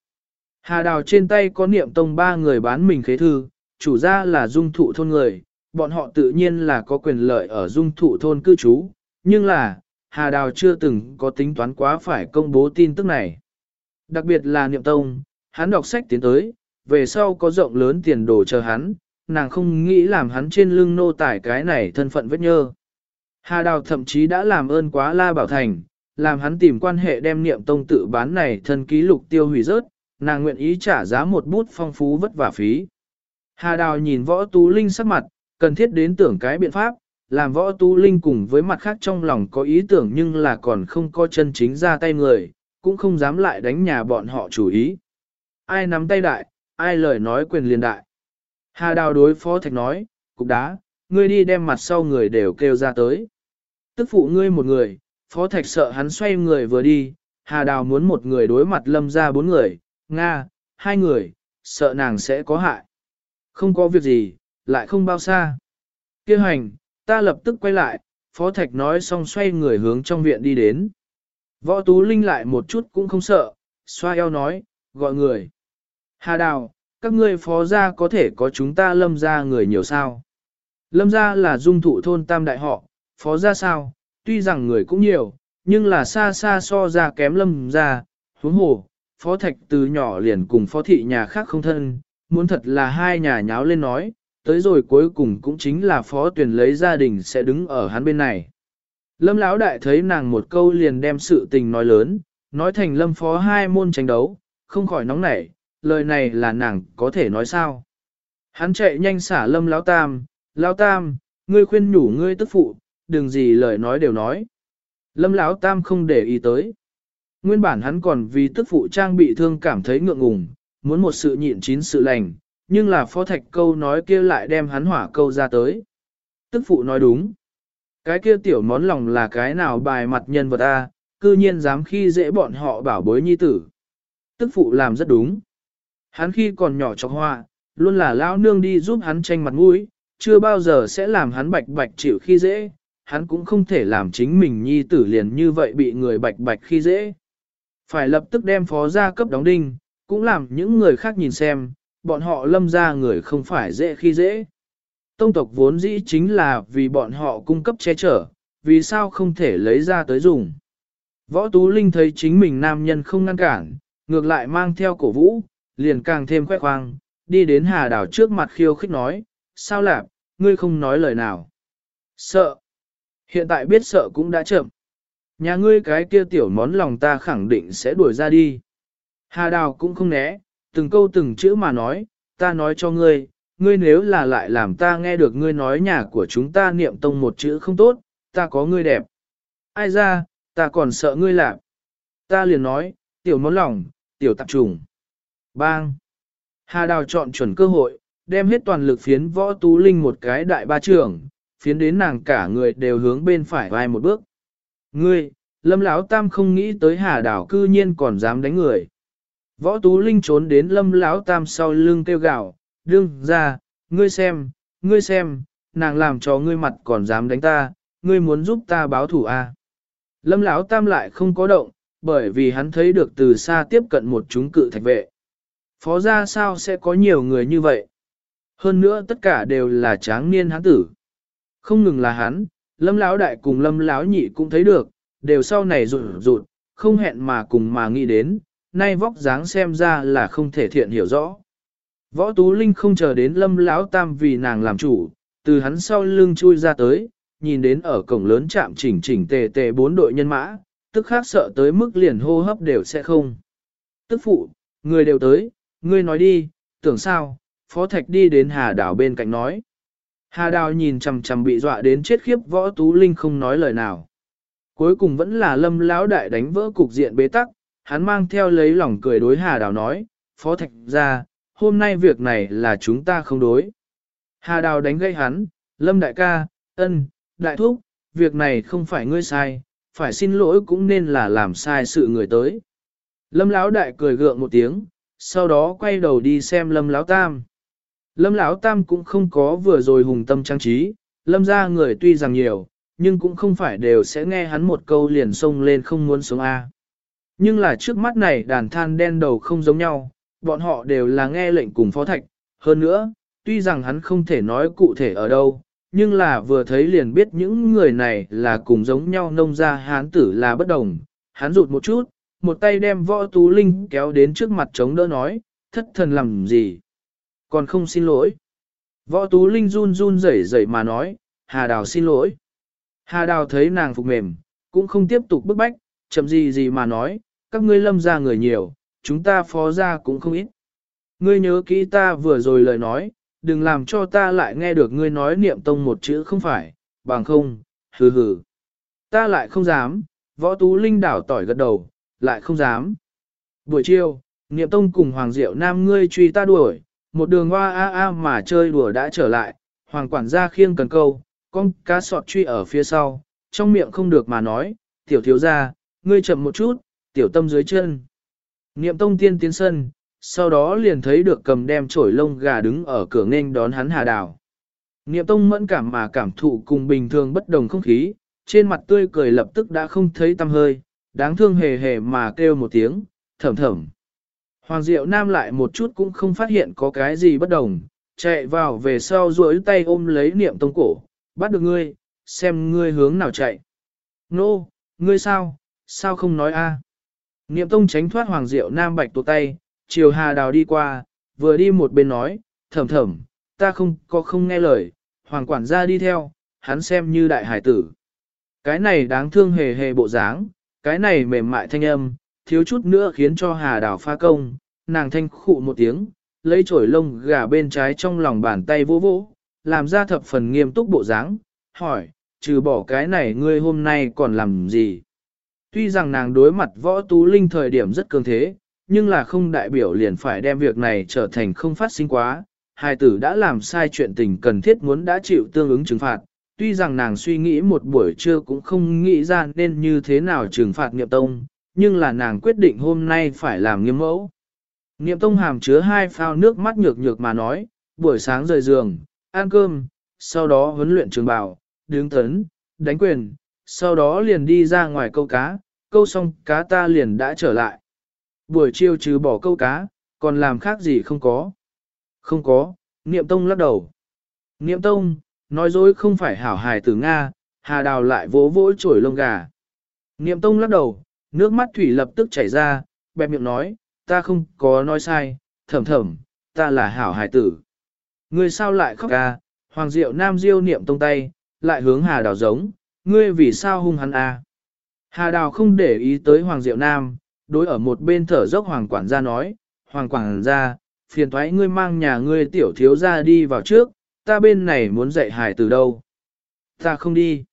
Hà Đào trên tay có niệm tông ba người bán mình khế thư, chủ ra là dung thụ thôn người, bọn họ tự nhiên là có quyền lợi ở dung thụ thôn cư trú, nhưng là, Hà Đào chưa từng có tính toán quá phải công bố tin tức này. Đặc biệt là Niệm Tông, hắn đọc sách tiến tới, về sau có rộng lớn tiền đồ chờ hắn, nàng không nghĩ làm hắn trên lưng nô tải cái này thân phận vết nhơ. Hà Đào thậm chí đã làm ơn quá La Bảo Thành, làm hắn tìm quan hệ đem Niệm Tông tự bán này thân ký lục tiêu hủy rớt, nàng nguyện ý trả giá một bút phong phú vất vả phí. Hà Đào nhìn võ tú linh sắc mặt, cần thiết đến tưởng cái biện pháp, làm võ tú linh cùng với mặt khác trong lòng có ý tưởng nhưng là còn không có chân chính ra tay người, cũng không dám lại đánh nhà bọn họ chủ ý. Ai nắm tay đại, ai lời nói quyền liền đại. Hà đào đối phó thạch nói, cục đá, ngươi đi đem mặt sau người đều kêu ra tới. Tức phụ ngươi một người, phó thạch sợ hắn xoay người vừa đi, hà đào muốn một người đối mặt lâm ra bốn người, Nga, hai người, sợ nàng sẽ có hại. Không có việc gì, lại không bao xa. Kêu hành, ta lập tức quay lại, Phó Thạch nói xong xoay người hướng trong viện đi đến. Võ Tú Linh lại một chút cũng không sợ, xoa eo nói, gọi người. Hà Đào, các ngươi phó gia có thể có chúng ta lâm gia người nhiều sao? Lâm gia là dung thụ thôn tam đại họ, phó gia sao, tuy rằng người cũng nhiều, nhưng là xa xa so ra kém lâm gia, huống hồ, phó thạch từ nhỏ liền cùng phó thị nhà khác không thân, muốn thật là hai nhà nháo lên nói, tới rồi cuối cùng cũng chính là phó tuyển lấy gia đình sẽ đứng ở hắn bên này. Lâm lão đại thấy nàng một câu liền đem sự tình nói lớn, nói thành lâm phó hai môn tranh đấu, không khỏi nóng nảy, lời này là nàng có thể nói sao. Hắn chạy nhanh xả lâm lão tam, lão tam, ngươi khuyên nhủ ngươi tức phụ, đừng gì lời nói đều nói. Lâm lão tam không để ý tới. Nguyên bản hắn còn vì tức phụ trang bị thương cảm thấy ngượng ngùng, muốn một sự nhịn chín sự lành, nhưng là phó thạch câu nói kia lại đem hắn hỏa câu ra tới. Tức phụ nói đúng. Cái kia tiểu món lòng là cái nào bài mặt nhân vật A, cư nhiên dám khi dễ bọn họ bảo bối nhi tử. Tức phụ làm rất đúng. Hắn khi còn nhỏ chọc hoa, luôn là lão nương đi giúp hắn tranh mặt mũi, chưa bao giờ sẽ làm hắn bạch bạch chịu khi dễ, hắn cũng không thể làm chính mình nhi tử liền như vậy bị người bạch bạch khi dễ. Phải lập tức đem phó gia cấp đóng đinh, cũng làm những người khác nhìn xem, bọn họ lâm ra người không phải dễ khi dễ. Tông tộc vốn dĩ chính là vì bọn họ cung cấp che chở, vì sao không thể lấy ra tới dùng. Võ Tú Linh thấy chính mình nam nhân không ngăn cản, ngược lại mang theo cổ vũ, liền càng thêm khoe khoang, đi đến hà đảo trước mặt khiêu khích nói, sao lạp, ngươi không nói lời nào. Sợ. Hiện tại biết sợ cũng đã chậm. Nhà ngươi cái kia tiểu món lòng ta khẳng định sẽ đuổi ra đi. Hà đào cũng không né, từng câu từng chữ mà nói, ta nói cho ngươi, ngươi nếu là lại làm ta nghe được ngươi nói nhà của chúng ta niệm tông một chữ không tốt, ta có ngươi đẹp. Ai ra, ta còn sợ ngươi làm. Ta liền nói, tiểu món lòng, tiểu tạp trùng. Bang! Hà Đào chọn chuẩn cơ hội, đem hết toàn lực phiến võ tú linh một cái đại ba trưởng, phiến đến nàng cả người đều hướng bên phải vai một bước. Ngươi, lâm lão tam không nghĩ tới Hà Đào cư nhiên còn dám đánh người. Võ tú linh trốn đến lâm lão tam sau lưng kêu gạo, đương ra, ngươi xem, ngươi xem, nàng làm cho ngươi mặt còn dám đánh ta, ngươi muốn giúp ta báo thủ à. Lâm lão tam lại không có động, bởi vì hắn thấy được từ xa tiếp cận một chúng cự thạch vệ. Phó ra sao sẽ có nhiều người như vậy? Hơn nữa tất cả đều là tráng niên hắn tử. Không ngừng là hắn, lâm lão đại cùng lâm lão nhị cũng thấy được, đều sau này rụt rụt, không hẹn mà cùng mà nghĩ đến, nay vóc dáng xem ra là không thể thiện hiểu rõ. Võ Tú Linh không chờ đến lâm lão tam vì nàng làm chủ, từ hắn sau lưng chui ra tới, nhìn đến ở cổng lớn chạm chỉnh chỉnh tề tề bốn đội nhân mã, tức khác sợ tới mức liền hô hấp đều sẽ không. Tức phụ, người đều tới, ngươi nói đi, tưởng sao, Phó Thạch đi đến Hà Đào bên cạnh nói. Hà Đào nhìn chằm chằm bị dọa đến chết khiếp võ Tú Linh không nói lời nào. Cuối cùng vẫn là lâm lão đại đánh vỡ cục diện bế tắc, hắn mang theo lấy lòng cười đối Hà Đào nói, Phó Thạch ra, hôm nay việc này là chúng ta không đối. Hà Đào đánh gây hắn, lâm đại ca, ân, đại thúc, việc này không phải ngươi sai, phải xin lỗi cũng nên là làm sai sự người tới. Lâm Lão đại cười gượng một tiếng, sau đó quay đầu đi xem Lâm Lão tam. Lâm Lão tam cũng không có vừa rồi hùng tâm trang trí, Lâm ra người tuy rằng nhiều, nhưng cũng không phải đều sẽ nghe hắn một câu liền xông lên không muốn sống A. Nhưng là trước mắt này đàn than đen đầu không giống nhau, bọn họ đều là nghe lệnh cùng phó thạch. Hơn nữa, tuy rằng hắn không thể nói cụ thể ở đâu, nhưng là vừa thấy liền biết những người này là cùng giống nhau nông ra hán tử là bất đồng. Hắn rụt một chút, một tay đem võ tú linh kéo đến trước mặt chống đỡ nói, thất thần làm gì? Còn không xin lỗi. Võ tú linh run run rẩy rẩy mà nói, Hà Đào xin lỗi. Hà Đào thấy nàng phục mềm, cũng không tiếp tục bức bách, chậm gì gì mà nói, các ngươi lâm ra người nhiều, chúng ta phó ra cũng không ít. Ngươi nhớ kỹ ta vừa rồi lời nói, đừng làm cho ta lại nghe được ngươi nói niệm tông một chữ không phải, bằng không, hừ hừ. Ta lại không dám, võ tú linh đảo tỏi gật đầu, lại không dám. Buổi chiều, niệm tông cùng Hoàng Diệu Nam ngươi truy ta đuổi, một đường hoa a a mà chơi đùa đã trở lại, Hoàng quản gia khiêng cần câu, con cá sọt truy ở phía sau, trong miệng không được mà nói, tiểu thiếu gia, ngươi chậm một chút, tiểu tâm dưới chân. Niệm tông tiên tiến sân, sau đó liền thấy được cầm đem chổi lông gà đứng ở cửa nghênh đón hắn hà đào. Niệm tông mẫn cảm mà cảm thụ cùng bình thường bất đồng không khí, trên mặt tươi cười lập tức đã không thấy tâm hơi, đáng thương hề hề mà kêu một tiếng, thầm thầm. Hoàng Diệu Nam lại một chút cũng không phát hiện có cái gì bất đồng, chạy vào về sau duỗi tay ôm lấy niệm tông cổ, bắt được ngươi, xem ngươi hướng nào chạy. Nô, ngươi sao, sao không nói a? Niệm tông tránh thoát Hoàng Diệu Nam bạch tuột tay, chiều hà đào đi qua, vừa đi một bên nói, thầm thầm, ta không có không nghe lời, Hoàng quản gia đi theo, hắn xem như đại hải tử. Cái này đáng thương hề hề bộ dáng, cái này mềm mại thanh âm, thiếu chút nữa khiến cho hà đào pha công, nàng thanh khụ một tiếng, lấy chổi lông gà bên trái trong lòng bàn tay vỗ vỗ, làm ra thập phần nghiêm túc bộ dáng, hỏi, trừ bỏ cái này ngươi hôm nay còn làm gì? Tuy rằng nàng đối mặt võ tú linh thời điểm rất cường thế, nhưng là không đại biểu liền phải đem việc này trở thành không phát sinh quá. Hai tử đã làm sai chuyện tình cần thiết muốn đã chịu tương ứng trừng phạt, tuy rằng nàng suy nghĩ một buổi trưa cũng không nghĩ ra nên như thế nào trừng phạt Niệm Tông, nhưng là nàng quyết định hôm nay phải làm nghiêm mẫu. Niệm Tông hàm chứa hai phao nước mắt nhược nhược mà nói, buổi sáng rời giường, ăn cơm, sau đó huấn luyện trường bào, đứng tấn, đánh quyền, sau đó liền đi ra ngoài câu cá, câu xong cá ta liền đã trở lại. Buổi chiều trừ bỏ câu cá, còn làm khác gì không có. Không có, Niệm Tông lắc đầu. Niệm Tông, nói dối không phải hảo hài tử Nga, hà đào lại vỗ vỗ chổi lông gà. Niệm Tông lắc đầu, nước mắt thủy lập tức chảy ra, bẹp miệng nói, ta không có nói sai, thầm thầm, ta là hảo hài tử. Ngươi sao lại khóc ca, Hoàng Diệu Nam Diêu niệm tông tay, lại hướng Hà Đào giống, ngươi vì sao hung hắn a? Hà Đào không để ý tới Hoàng Diệu Nam, đối ở một bên thở dốc Hoàng Quản gia nói, Hoàng Quản gia, phiền thoái ngươi mang nhà ngươi tiểu thiếu ra đi vào trước, ta bên này muốn dạy hài từ đâu. Ta không đi.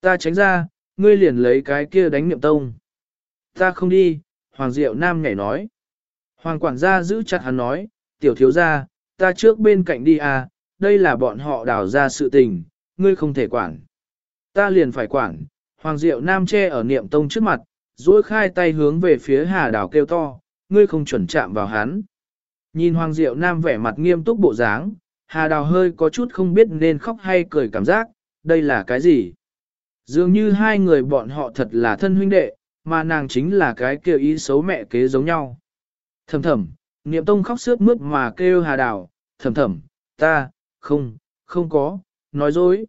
Ta tránh ra, ngươi liền lấy cái kia đánh niệm tông. Ta không đi, Hoàng Diệu Nam nhảy nói. Hoàng quản gia giữ chặt hắn nói, tiểu thiếu gia, ta trước bên cạnh đi à, đây là bọn họ đào ra sự tình, ngươi không thể quản. Ta liền phải quản, Hoàng Diệu Nam che ở niệm tông trước mặt, duỗi khai tay hướng về phía hà đào kêu to, ngươi không chuẩn chạm vào hắn. Nhìn Hoàng Diệu Nam vẻ mặt nghiêm túc bộ dáng, hà đào hơi có chút không biết nên khóc hay cười cảm giác, đây là cái gì? Dường như hai người bọn họ thật là thân huynh đệ, mà nàng chính là cái kêu ý xấu mẹ kế giống nhau. Thầm thầm, niệm tông khóc sướt mướt mà kêu hà đào, thầm thầm, ta, không, không có, nói dối.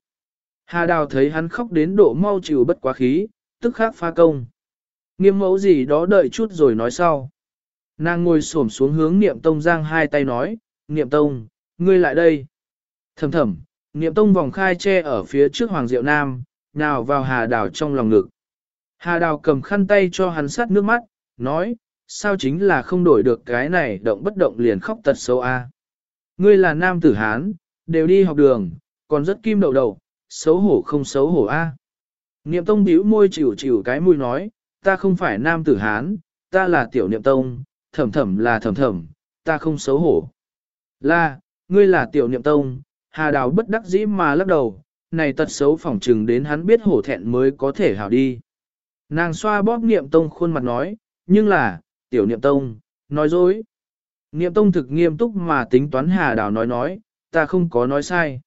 Hà đào thấy hắn khóc đến độ mau chịu bất quá khí, tức khắc pha công. Nghiêm mẫu gì đó đợi chút rồi nói sau. Nàng ngồi xổm xuống hướng niệm tông giang hai tay nói, niệm tông, ngươi lại đây. Thầm thầm, niệm tông vòng khai che ở phía trước Hoàng Diệu Nam, nào vào hà đào trong lòng ngực. Hà đào cầm khăn tay cho hắn sát nước mắt, nói, sao chính là không đổi được cái này động bất động liền khóc tật xấu a. Ngươi là nam tử Hán, đều đi học đường, còn rất kim đầu đầu, xấu hổ không xấu hổ a. Niệm tông bĩu môi chịu chịu cái mũi nói, ta không phải nam tử Hán, ta là tiểu niệm tông, thẩm thẩm là thẩm thẩm, ta không xấu hổ. Là, ngươi là tiểu niệm tông, hà đào bất đắc dĩ mà lắc đầu, này tật xấu phỏng trừng đến hắn biết hổ thẹn mới có thể hảo đi. Nàng xoa bóp niệm tông khuôn mặt nói, nhưng là, tiểu niệm tông, nói dối. Niệm tông thực nghiêm túc mà tính toán Hà Đào nói nói, ta không có nói sai.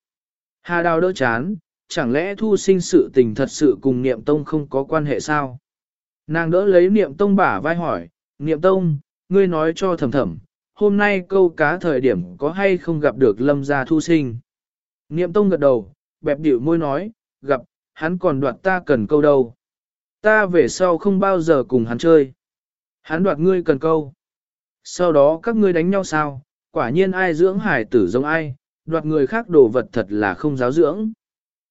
Hà Đào đỡ chán, chẳng lẽ thu sinh sự tình thật sự cùng niệm tông không có quan hệ sao? Nàng đỡ lấy niệm tông bả vai hỏi, niệm tông, ngươi nói cho thầm thầm, hôm nay câu cá thời điểm có hay không gặp được lâm gia thu sinh? Niệm tông gật đầu, bẹp điệu môi nói, gặp, hắn còn đoạt ta cần câu đâu. Ta về sau không bao giờ cùng hắn chơi. Hắn đoạt ngươi cần câu. Sau đó các ngươi đánh nhau sao, quả nhiên ai dưỡng hải tử giống ai, đoạt người khác đồ vật thật là không giáo dưỡng.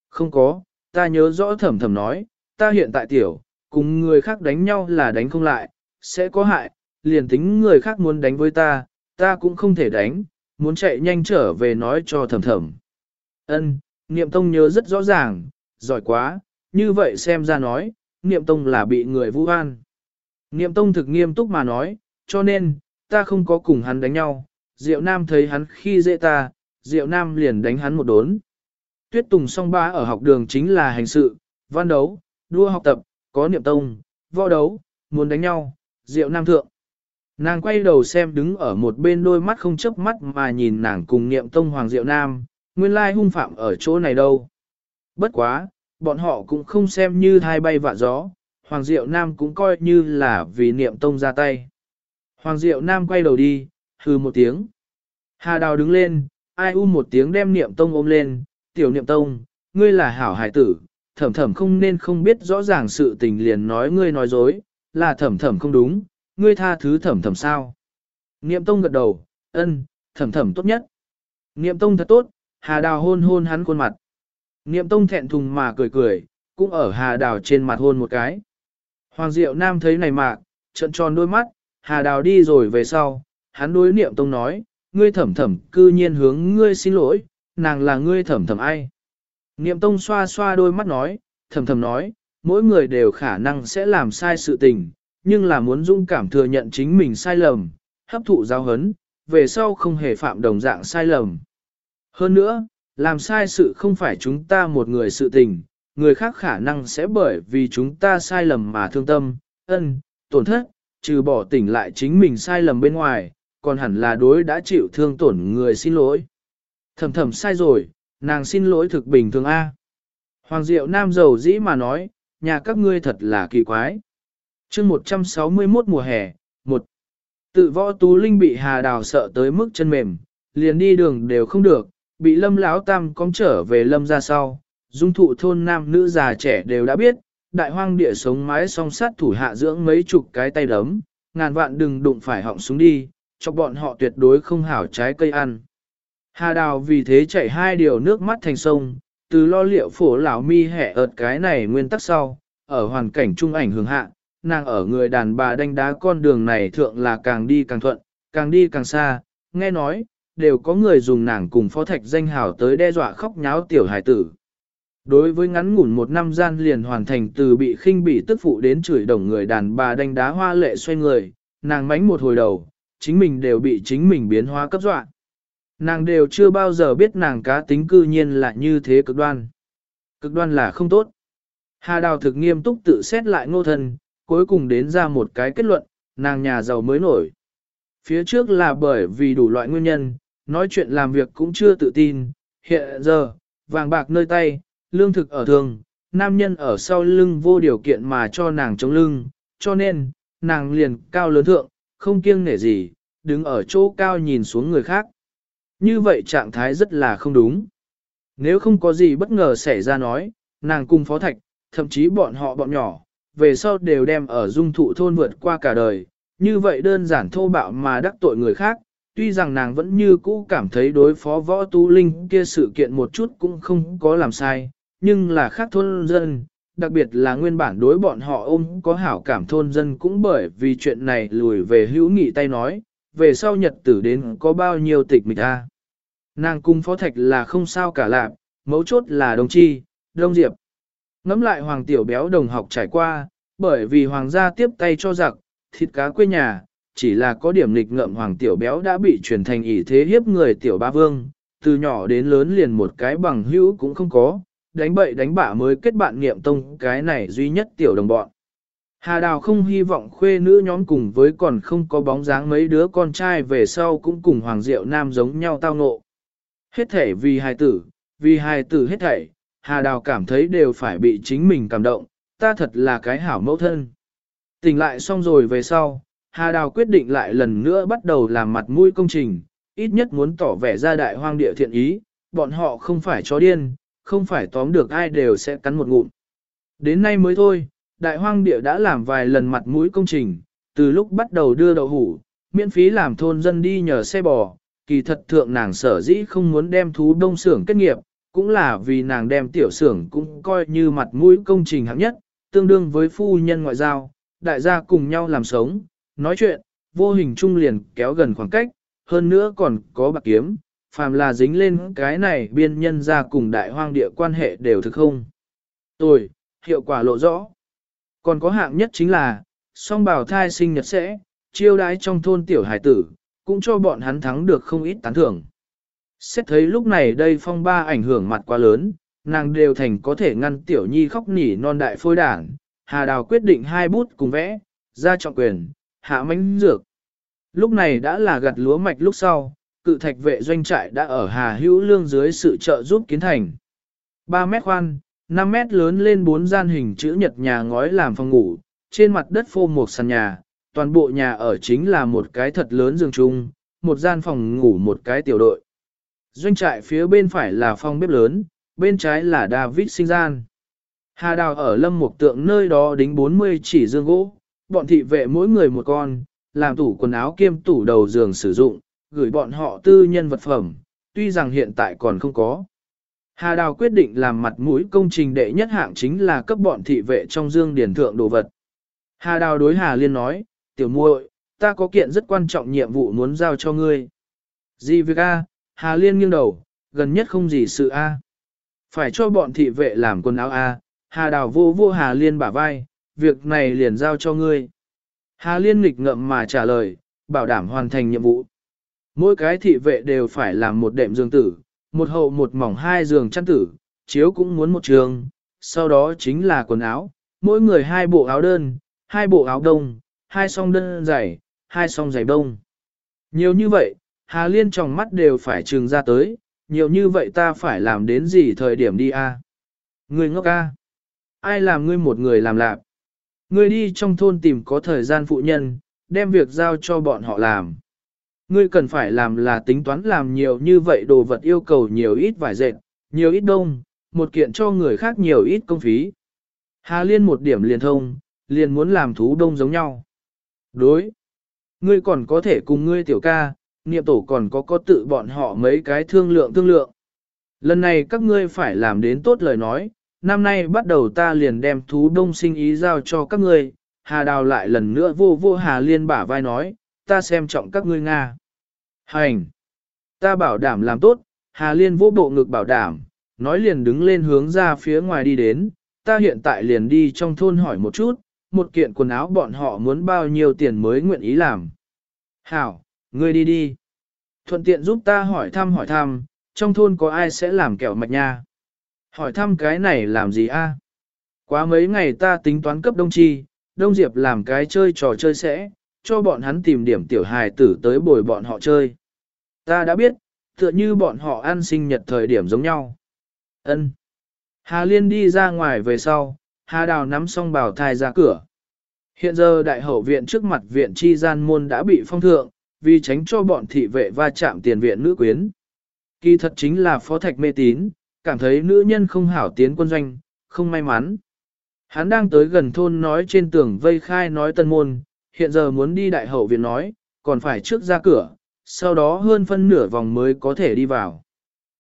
Không có, ta nhớ rõ thầm thầm nói, ta hiện tại tiểu, cùng người khác đánh nhau là đánh không lại, sẽ có hại, liền tính người khác muốn đánh với ta, ta cũng không thể đánh, muốn chạy nhanh trở về nói cho thầm thầm. Ân, Niệm Tông nhớ rất rõ ràng, giỏi quá, như vậy xem ra nói, Niệm Tông là bị người vu oan. Niệm tông thực nghiêm túc mà nói, cho nên, ta không có cùng hắn đánh nhau, Diệu Nam thấy hắn khi dễ ta, Diệu Nam liền đánh hắn một đốn. Tuyết Tùng song ba ở học đường chính là hành sự, văn đấu, đua học tập, có niệm tông, võ đấu, muốn đánh nhau, Diệu Nam thượng. Nàng quay đầu xem đứng ở một bên đôi mắt không chớp mắt mà nhìn nàng cùng niệm tông Hoàng Diệu Nam, nguyên lai hung phạm ở chỗ này đâu. Bất quá, bọn họ cũng không xem như thai bay vạ gió, Hoàng Diệu Nam cũng coi như là vì niệm tông ra tay. Hoàng Diệu Nam quay đầu đi, hừ một tiếng. Hà Đào đứng lên, ai u một tiếng đem niệm tông ôm lên, tiểu niệm tông, ngươi là hảo hải tử, thẩm thẩm không nên không biết rõ ràng sự tình liền nói ngươi nói dối, là thẩm thẩm không đúng, ngươi tha thứ thẩm thẩm sao. Niệm tông gật đầu, ân, thẩm thẩm tốt nhất. Niệm tông thật tốt, Hà Đào hôn hôn hắn khuôn mặt. Niệm tông thẹn thùng mà cười cười, cũng ở Hà Đào trên mặt hôn một cái. Hoàng Diệu Nam thấy này mà trận tròn đôi mắt, Hà Đào đi rồi về sau, hắn đối niệm tông nói, ngươi thẩm thẩm cư nhiên hướng ngươi xin lỗi, nàng là ngươi thẩm thẩm ai. Niệm tông xoa xoa đôi mắt nói, thẩm thẩm nói, mỗi người đều khả năng sẽ làm sai sự tình, nhưng là muốn dung cảm thừa nhận chính mình sai lầm, hấp thụ giáo hấn, về sau không hề phạm đồng dạng sai lầm. Hơn nữa, làm sai sự không phải chúng ta một người sự tình, người khác khả năng sẽ bởi vì chúng ta sai lầm mà thương tâm, ân, tổn thất, trừ bỏ tỉnh lại chính mình sai lầm bên ngoài, còn hẳn là đối đã chịu thương tổn người xin lỗi. Thầm thầm sai rồi, nàng xin lỗi thực bình thường A. Hoàng Diệu Nam giàu dĩ mà nói, nhà các ngươi thật là kỳ quái chương 161 mùa hè, một Tự võ tú linh bị hà đào sợ tới mức chân mềm, liền đi đường đều không được, bị lâm lão tam cong trở về lâm ra sau. Dung thụ thôn nam nữ già trẻ đều đã biết, đại hoang địa sống mái song sát thủ hạ dưỡng mấy chục cái tay đấm, ngàn vạn đừng đụng phải họng xuống đi, cho bọn họ tuyệt đối không hảo trái cây ăn. Hà đào vì thế chảy hai điều nước mắt thành sông, từ lo liệu phổ lão mi hẻ ợt cái này nguyên tắc sau, ở hoàn cảnh trung ảnh hưởng hạ, nàng ở người đàn bà đánh đá con đường này thượng là càng đi càng thuận, càng đi càng xa, nghe nói, đều có người dùng nàng cùng phó thạch danh hào tới đe dọa khóc nháo tiểu hải tử. Đối với ngắn ngủn một năm gian liền hoàn thành từ bị khinh bị tức phụ đến chửi đồng người đàn bà đánh đá hoa lệ xoay người, nàng mánh một hồi đầu, chính mình đều bị chính mình biến hóa cấp dọa. Nàng đều chưa bao giờ biết nàng cá tính cư nhiên là như thế cực đoan. Cực đoan là không tốt. Hà Đào thực nghiêm túc tự xét lại ngô thân, cuối cùng đến ra một cái kết luận, nàng nhà giàu mới nổi. Phía trước là bởi vì đủ loại nguyên nhân, nói chuyện làm việc cũng chưa tự tin, hiện giờ, vàng bạc nơi tay, lương thực ở thường, nam nhân ở sau lưng vô điều kiện mà cho nàng chống lưng, cho nên, nàng liền cao lớn thượng, không kiêng nể gì, đứng ở chỗ cao nhìn xuống người khác. Như vậy trạng thái rất là không đúng. Nếu không có gì bất ngờ xảy ra nói, nàng cùng phó thạch, thậm chí bọn họ bọn nhỏ, về sau đều đem ở dung thụ thôn vượt qua cả đời, như vậy đơn giản thô bạo mà đắc tội người khác, tuy rằng nàng vẫn như cũ cảm thấy đối phó võ tú linh kia sự kiện một chút cũng không có làm sai, nhưng là khác thôn dân, đặc biệt là nguyên bản đối bọn họ ôm có hảo cảm thôn dân cũng bởi vì chuyện này lùi về hữu nghị tay nói, về sau nhật tử đến có bao nhiêu tịch mịch a. Nàng cung phó thạch là không sao cả lạc, mấu chốt là đồng chi, đông diệp. Ngắm lại hoàng tiểu béo đồng học trải qua, bởi vì hoàng gia tiếp tay cho giặc, thịt cá quê nhà, chỉ là có điểm nghịch ngợm hoàng tiểu béo đã bị truyền thành ỷ thế hiếp người tiểu ba vương, từ nhỏ đến lớn liền một cái bằng hữu cũng không có, đánh bậy đánh bạ mới kết bạn niệm tông cái này duy nhất tiểu đồng bọn. Hà Đào không hy vọng khuê nữ nhóm cùng với còn không có bóng dáng mấy đứa con trai về sau cũng cùng Hoàng Diệu Nam giống nhau tao ngộ. Hết thể vì hài tử, vì hài tử hết thảy, Hà Đào cảm thấy đều phải bị chính mình cảm động, ta thật là cái hảo mẫu thân. Tỉnh lại xong rồi về sau, Hà Đào quyết định lại lần nữa bắt đầu làm mặt mũi công trình, ít nhất muốn tỏ vẻ ra đại hoang địa thiện ý, bọn họ không phải chó điên, không phải tóm được ai đều sẽ cắn một ngụm. Đến nay mới thôi, đại hoang địa đã làm vài lần mặt mũi công trình, từ lúc bắt đầu đưa đậu hủ, miễn phí làm thôn dân đi nhờ xe bò, kỳ thật thượng nàng sở dĩ không muốn đem thú đông xưởng kết nghiệp, cũng là vì nàng đem tiểu xưởng cũng coi như mặt mũi công trình hạng nhất, tương đương với phu nhân ngoại giao, đại gia cùng nhau làm sống, nói chuyện, vô hình trung liền kéo gần khoảng cách, hơn nữa còn có bạc kiếm, phàm là dính lên cái này biên nhân ra cùng đại hoang địa quan hệ đều thực không. Tôi, hiệu quả lộ rõ. Còn có hạng nhất chính là, song bào thai sinh nhật sẽ, chiêu đái trong thôn tiểu hải tử, cũng cho bọn hắn thắng được không ít tán thưởng. Xét thấy lúc này đây phong ba ảnh hưởng mặt quá lớn, nàng đều thành có thể ngăn tiểu nhi khóc nỉ non đại phôi đảng, Hà Đào quyết định hai bút cùng vẽ, ra trọng quyền, hạ mánh dược. Lúc này đã là gặt lúa mạch lúc sau, cự thạch vệ doanh trại đã ở Hà Hữu Lương dưới sự trợ giúp kiến thành. 3 mét khoan, 5 mét lớn lên bốn gian hình chữ nhật nhà ngói làm phòng ngủ, trên mặt đất phô một sàn nhà, toàn bộ nhà ở chính là một cái thật lớn giường chung, một gian phòng ngủ một cái tiểu đội. Doanh trại phía bên phải là phòng bếp lớn, bên trái là David sinh gian. Hà đào ở lâm mục tượng nơi đó đính 40 chỉ dương gỗ, bọn thị vệ mỗi người một con, làm tủ quần áo kiêm tủ đầu giường sử dụng, gửi bọn họ tư nhân vật phẩm, tuy rằng hiện tại còn không có. Hà Đào quyết định làm mặt mũi công trình đệ nhất hạng chính là cấp bọn thị vệ trong dương điển thượng đồ vật. Hà Đào đối Hà Liên nói, tiểu muội, ta có kiện rất quan trọng nhiệm vụ muốn giao cho ngươi. Gì việc A, Hà Liên nghiêng đầu, gần nhất không gì sự A. Phải cho bọn thị vệ làm quần áo A, Hà Đào vô vô Hà Liên bả vai, việc này liền giao cho ngươi. Hà Liên nghịch ngậm mà trả lời, bảo đảm hoàn thành nhiệm vụ. Mỗi cái thị vệ đều phải làm một đệm giường tử, một hậu một mỏng hai giường chăn tử, chiếu cũng muốn một trường, sau đó chính là quần áo, mỗi người hai bộ áo đơn, hai bộ áo đông, hai song đơn giày, hai song giày đông. Nhiều như vậy, Hà Liên trong mắt đều phải trừng ra tới, nhiều như vậy ta phải làm đến gì thời điểm đi a? À? Ngốc a? Ai làm ngươi một người làm lạp? Ngươi đi trong thôn tìm có thời gian phụ nhân, đem việc giao cho bọn họ làm. Ngươi cần phải làm là tính toán làm nhiều như vậy đồ vật yêu cầu nhiều ít vải dệt, nhiều ít đông, một kiện cho người khác nhiều ít công phí. Hà Liên một điểm liền thông, liền muốn làm thú đông giống nhau. Đối. Ngươi còn có thể cùng ngươi tiểu ca, niệm tổ còn có có tự bọn họ mấy cái thương lượng thương lượng. Lần này các ngươi phải làm đến tốt lời nói, năm nay bắt đầu ta liền đem thú đông sinh ý giao cho các ngươi. Hà Đào lại lần nữa vô vô Hà Liên bả vai nói, ta xem trọng các ngươi Nga. Hành! Ta bảo đảm làm tốt, Hà Liên vô bộ ngực bảo đảm, nói liền đứng lên hướng ra phía ngoài đi đến, ta hiện tại liền đi trong thôn hỏi một chút, một kiện quần áo bọn họ muốn bao nhiêu tiền mới nguyện ý làm. Hảo, ngươi đi đi. Thuận tiện giúp ta hỏi thăm hỏi thăm, trong thôn có ai sẽ làm kẹo mạch nha. Hỏi thăm cái này làm gì a? Quá mấy ngày ta tính toán cấp đông chi, đông diệp làm cái chơi trò chơi sẽ, cho bọn hắn tìm điểm tiểu hài tử tới bồi bọn họ chơi. Ta đã biết, tựa như bọn họ ăn sinh nhật thời điểm giống nhau. Ân. Hà Liên đi ra ngoài về sau, Hà Đào nắm xong bảo thai ra cửa. Hiện giờ đại hậu viện trước mặt viện chi gian môn đã bị phong thượng, vì tránh cho bọn thị vệ va chạm tiền viện nữ quyến. Kỳ thật chính là phó thạch mê tín, cảm thấy nữ nhân không hảo tiến quân doanh, không may mắn. Hắn đang tới gần thôn nói trên tường vây khai nói tân môn, hiện giờ muốn đi đại hậu viện nói, còn phải trước ra cửa, sau đó hơn phân nửa vòng mới có thể đi vào.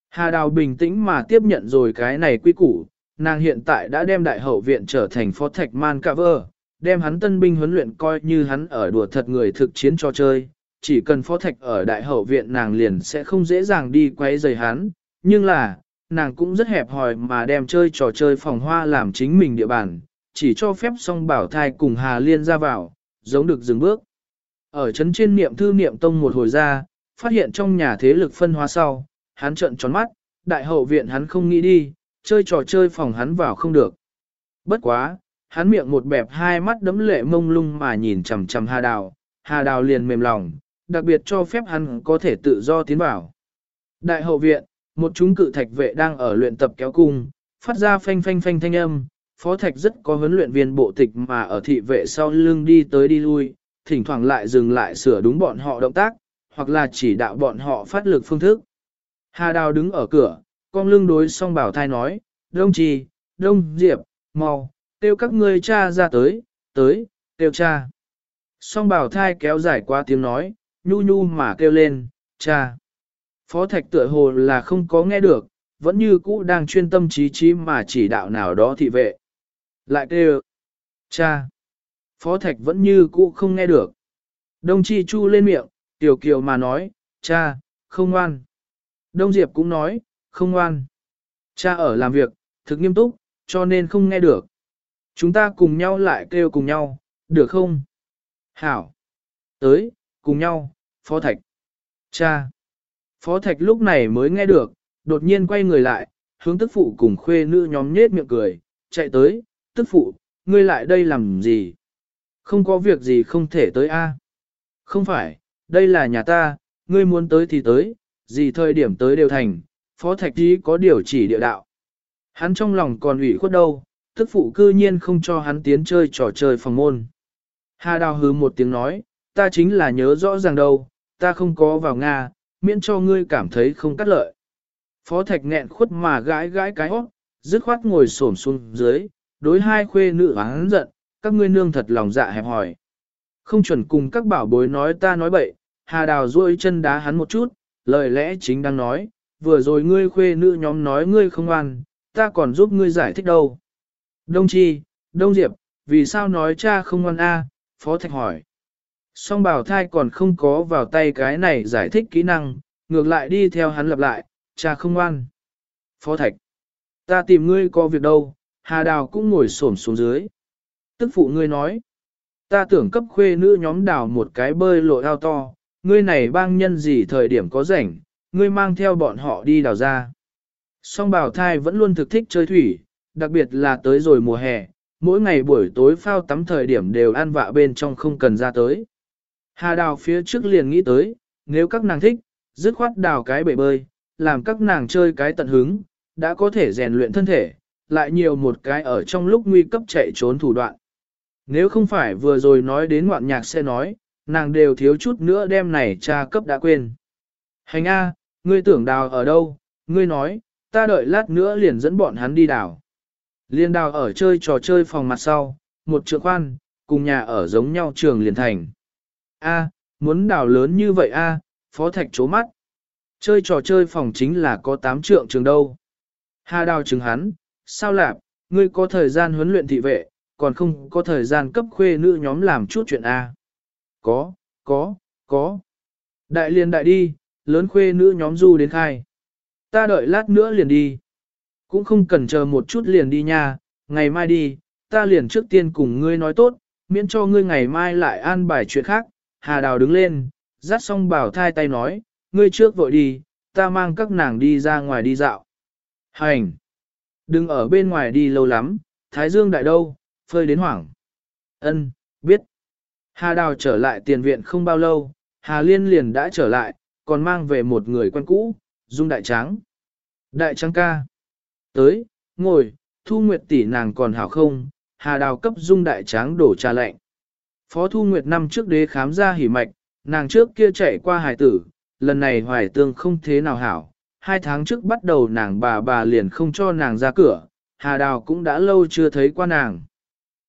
Hà Đào bình tĩnh mà tiếp nhận rồi cái này quy củ, nàng hiện tại đã đem đại hậu viện trở thành phó thạch man cover, vơ, đem hắn tân binh huấn luyện coi như hắn ở đùa thật người thực chiến cho chơi, chỉ cần phó thạch ở đại hậu viện nàng liền sẽ không dễ dàng đi quay rời hắn, nhưng là, nàng cũng rất hẹp hòi mà đem chơi trò chơi phòng hoa làm chính mình địa bàn, chỉ cho phép song bảo thai cùng Hà Liên ra vào, giống được dừng bước. Ở chấn trên niệm thư niệm tông một hồi ra, phát hiện trong nhà thế lực phân hóa sau, hắn trợn tròn mắt, đại hậu viện hắn không nghĩ đi, chơi trò chơi phòng hắn vào không được. Bất quá, hắn miệng một bẹp hai mắt đấm lệ mông lung mà nhìn chằm chằm Hà Đào, Hà Đào liền mềm lòng, đặc biệt cho phép hắn có thể tự do tiến vào. Đại hậu viện, một chúng cự thạch vệ đang ở luyện tập kéo cung, phát ra phanh phanh phanh thanh âm, phó thạch rất có huấn luyện viên bộ tịch mà ở thị vệ sau lưng đi tới đi lui, thỉnh thoảng lại dừng lại sửa đúng bọn họ động tác, hoặc là chỉ đạo bọn họ phát lực phương thức. Hà Đào đứng ở cửa, con lưng đối song bảo thai nói, Đông Trì, Đông Diệp, mau, kêu các ngươi cha ra tới, tới, kêu cha. Song bảo thai kéo dài qua tiếng nói, nhu nhu mà kêu lên, cha. Phó thạch tựa hồ là không có nghe được, vẫn như cũ đang chuyên tâm trí trí mà chỉ đạo nào đó thị vệ. Lại kêu, cha. Phó thạch vẫn như cũ không nghe được. Đông chi chu lên miệng, tiểu kiều mà nói, cha, không ngoan. Đông Diệp cũng nói, không ngoan. Cha ở làm việc, thực nghiêm túc, cho nên không nghe được. Chúng ta cùng nhau lại kêu cùng nhau, được không? Hảo. Tới, cùng nhau, Phó Thạch. Cha. Phó Thạch lúc này mới nghe được, đột nhiên quay người lại, hướng tức phụ cùng khuê nữ nhóm nhết miệng cười, chạy tới, tức phụ, ngươi lại đây làm gì? Không có việc gì không thể tới a. Không phải, đây là nhà ta, ngươi muốn tới thì tới, gì thời điểm tới đều thành, phó thạch chỉ có điều chỉ địa đạo. Hắn trong lòng còn ủy khuất đâu, tức phụ cư nhiên không cho hắn tiến chơi trò chơi phòng môn. Hà đào hứ một tiếng nói, ta chính là nhớ rõ ràng đâu, ta không có vào Nga, miễn cho ngươi cảm thấy không cắt lợi. Phó thạch nghẹn khuất mà gãi gãi cái hót, dứt khoát ngồi xổm xuống dưới, đối hai khuê nữ hắn giận, các ngươi nương thật lòng dạ hẹp hỏi. Không chuẩn cùng các bảo bối nói ta nói bậy, hà đào duỗi chân đá hắn một chút, lời lẽ chính đang nói, vừa rồi ngươi khuê nữ nhóm nói ngươi không ăn, ta còn giúp ngươi giải thích đâu. Đông Chi, Đông Diệp, vì sao nói cha không ngoan a? Phó Thạch hỏi. Song bảo thai còn không có vào tay cái này giải thích kỹ năng, ngược lại đi theo hắn lặp lại, cha không ngoan. Phó Thạch. Ta tìm ngươi có việc đâu, Hà Đào cũng ngồi xổm xuống dưới. Tức phụ ngươi nói. Ta tưởng cấp khuê nữ nhóm đào một cái bơi lội ao to, ngươi này bang nhân gì thời điểm có rảnh, ngươi mang theo bọn họ đi đào ra. Song bảo thai vẫn luôn thực thích chơi thủy, đặc biệt là tới rồi mùa hè, mỗi ngày buổi tối phao tắm thời điểm đều ăn vạ bên trong không cần ra tới. Hà đào phía trước liền nghĩ tới, nếu các nàng thích, dứt khoát đào cái bể bơi, làm các nàng chơi cái tận hứng, đã có thể rèn luyện thân thể, lại nhiều một cái ở trong lúc nguy cấp chạy trốn thủ đoạn. Nếu không phải vừa rồi nói đến ngoạn nhạc sẽ nói, nàng đều thiếu chút nữa đem này cha cấp đã quên. Hành A, ngươi tưởng đào ở đâu, ngươi nói, ta đợi lát nữa liền dẫn bọn hắn đi đào. Liên đào ở chơi trò chơi phòng mặt sau, một trượng khoan, cùng nhà ở giống nhau trường liền thành. A, muốn đào lớn như vậy a, phó thạch chố mắt. Chơi trò chơi phòng chính là có 8 trượng trường đâu. Hà đào chừng hắn, sao lạp, ngươi có thời gian huấn luyện thị vệ, còn không có thời gian cấp khuê nữ nhóm làm chút chuyện A. Có, có, có. Đại liền đại đi, lớn khuê nữ nhóm du đến khai. Ta đợi lát nữa liền đi. Cũng không cần chờ một chút liền đi nha, ngày mai đi, ta liền trước tiên cùng ngươi nói tốt, miễn cho ngươi ngày mai lại an bài chuyện khác. Hà Đào đứng lên, dắt xong bảo thai tay nói, ngươi trước vội đi, ta mang các nàng đi ra ngoài đi dạo. Hành! Đừng ở bên ngoài đi lâu lắm, Thái Dương đại đâu, phơi đến hoảng. Ân, biết. Hà Đào trở lại tiền viện không bao lâu, Hà Liên liền đã trở lại, còn mang về một người quen cũ, Dung Đại Tráng. Đại Tráng ca. Tới, ngồi, Thu Nguyệt tỷ nàng còn hảo không, Hà Đào cấp Dung Đại Tráng đổ trà lạnh. Phó Thu Nguyệt năm trước đế khám ra hỉ mạch, nàng trước kia chạy qua hải tử, lần này hoài tương không thế nào hảo. Hai tháng trước bắt đầu nàng bà bà liền không cho nàng ra cửa, Hà Đào cũng đã lâu chưa thấy qua nàng.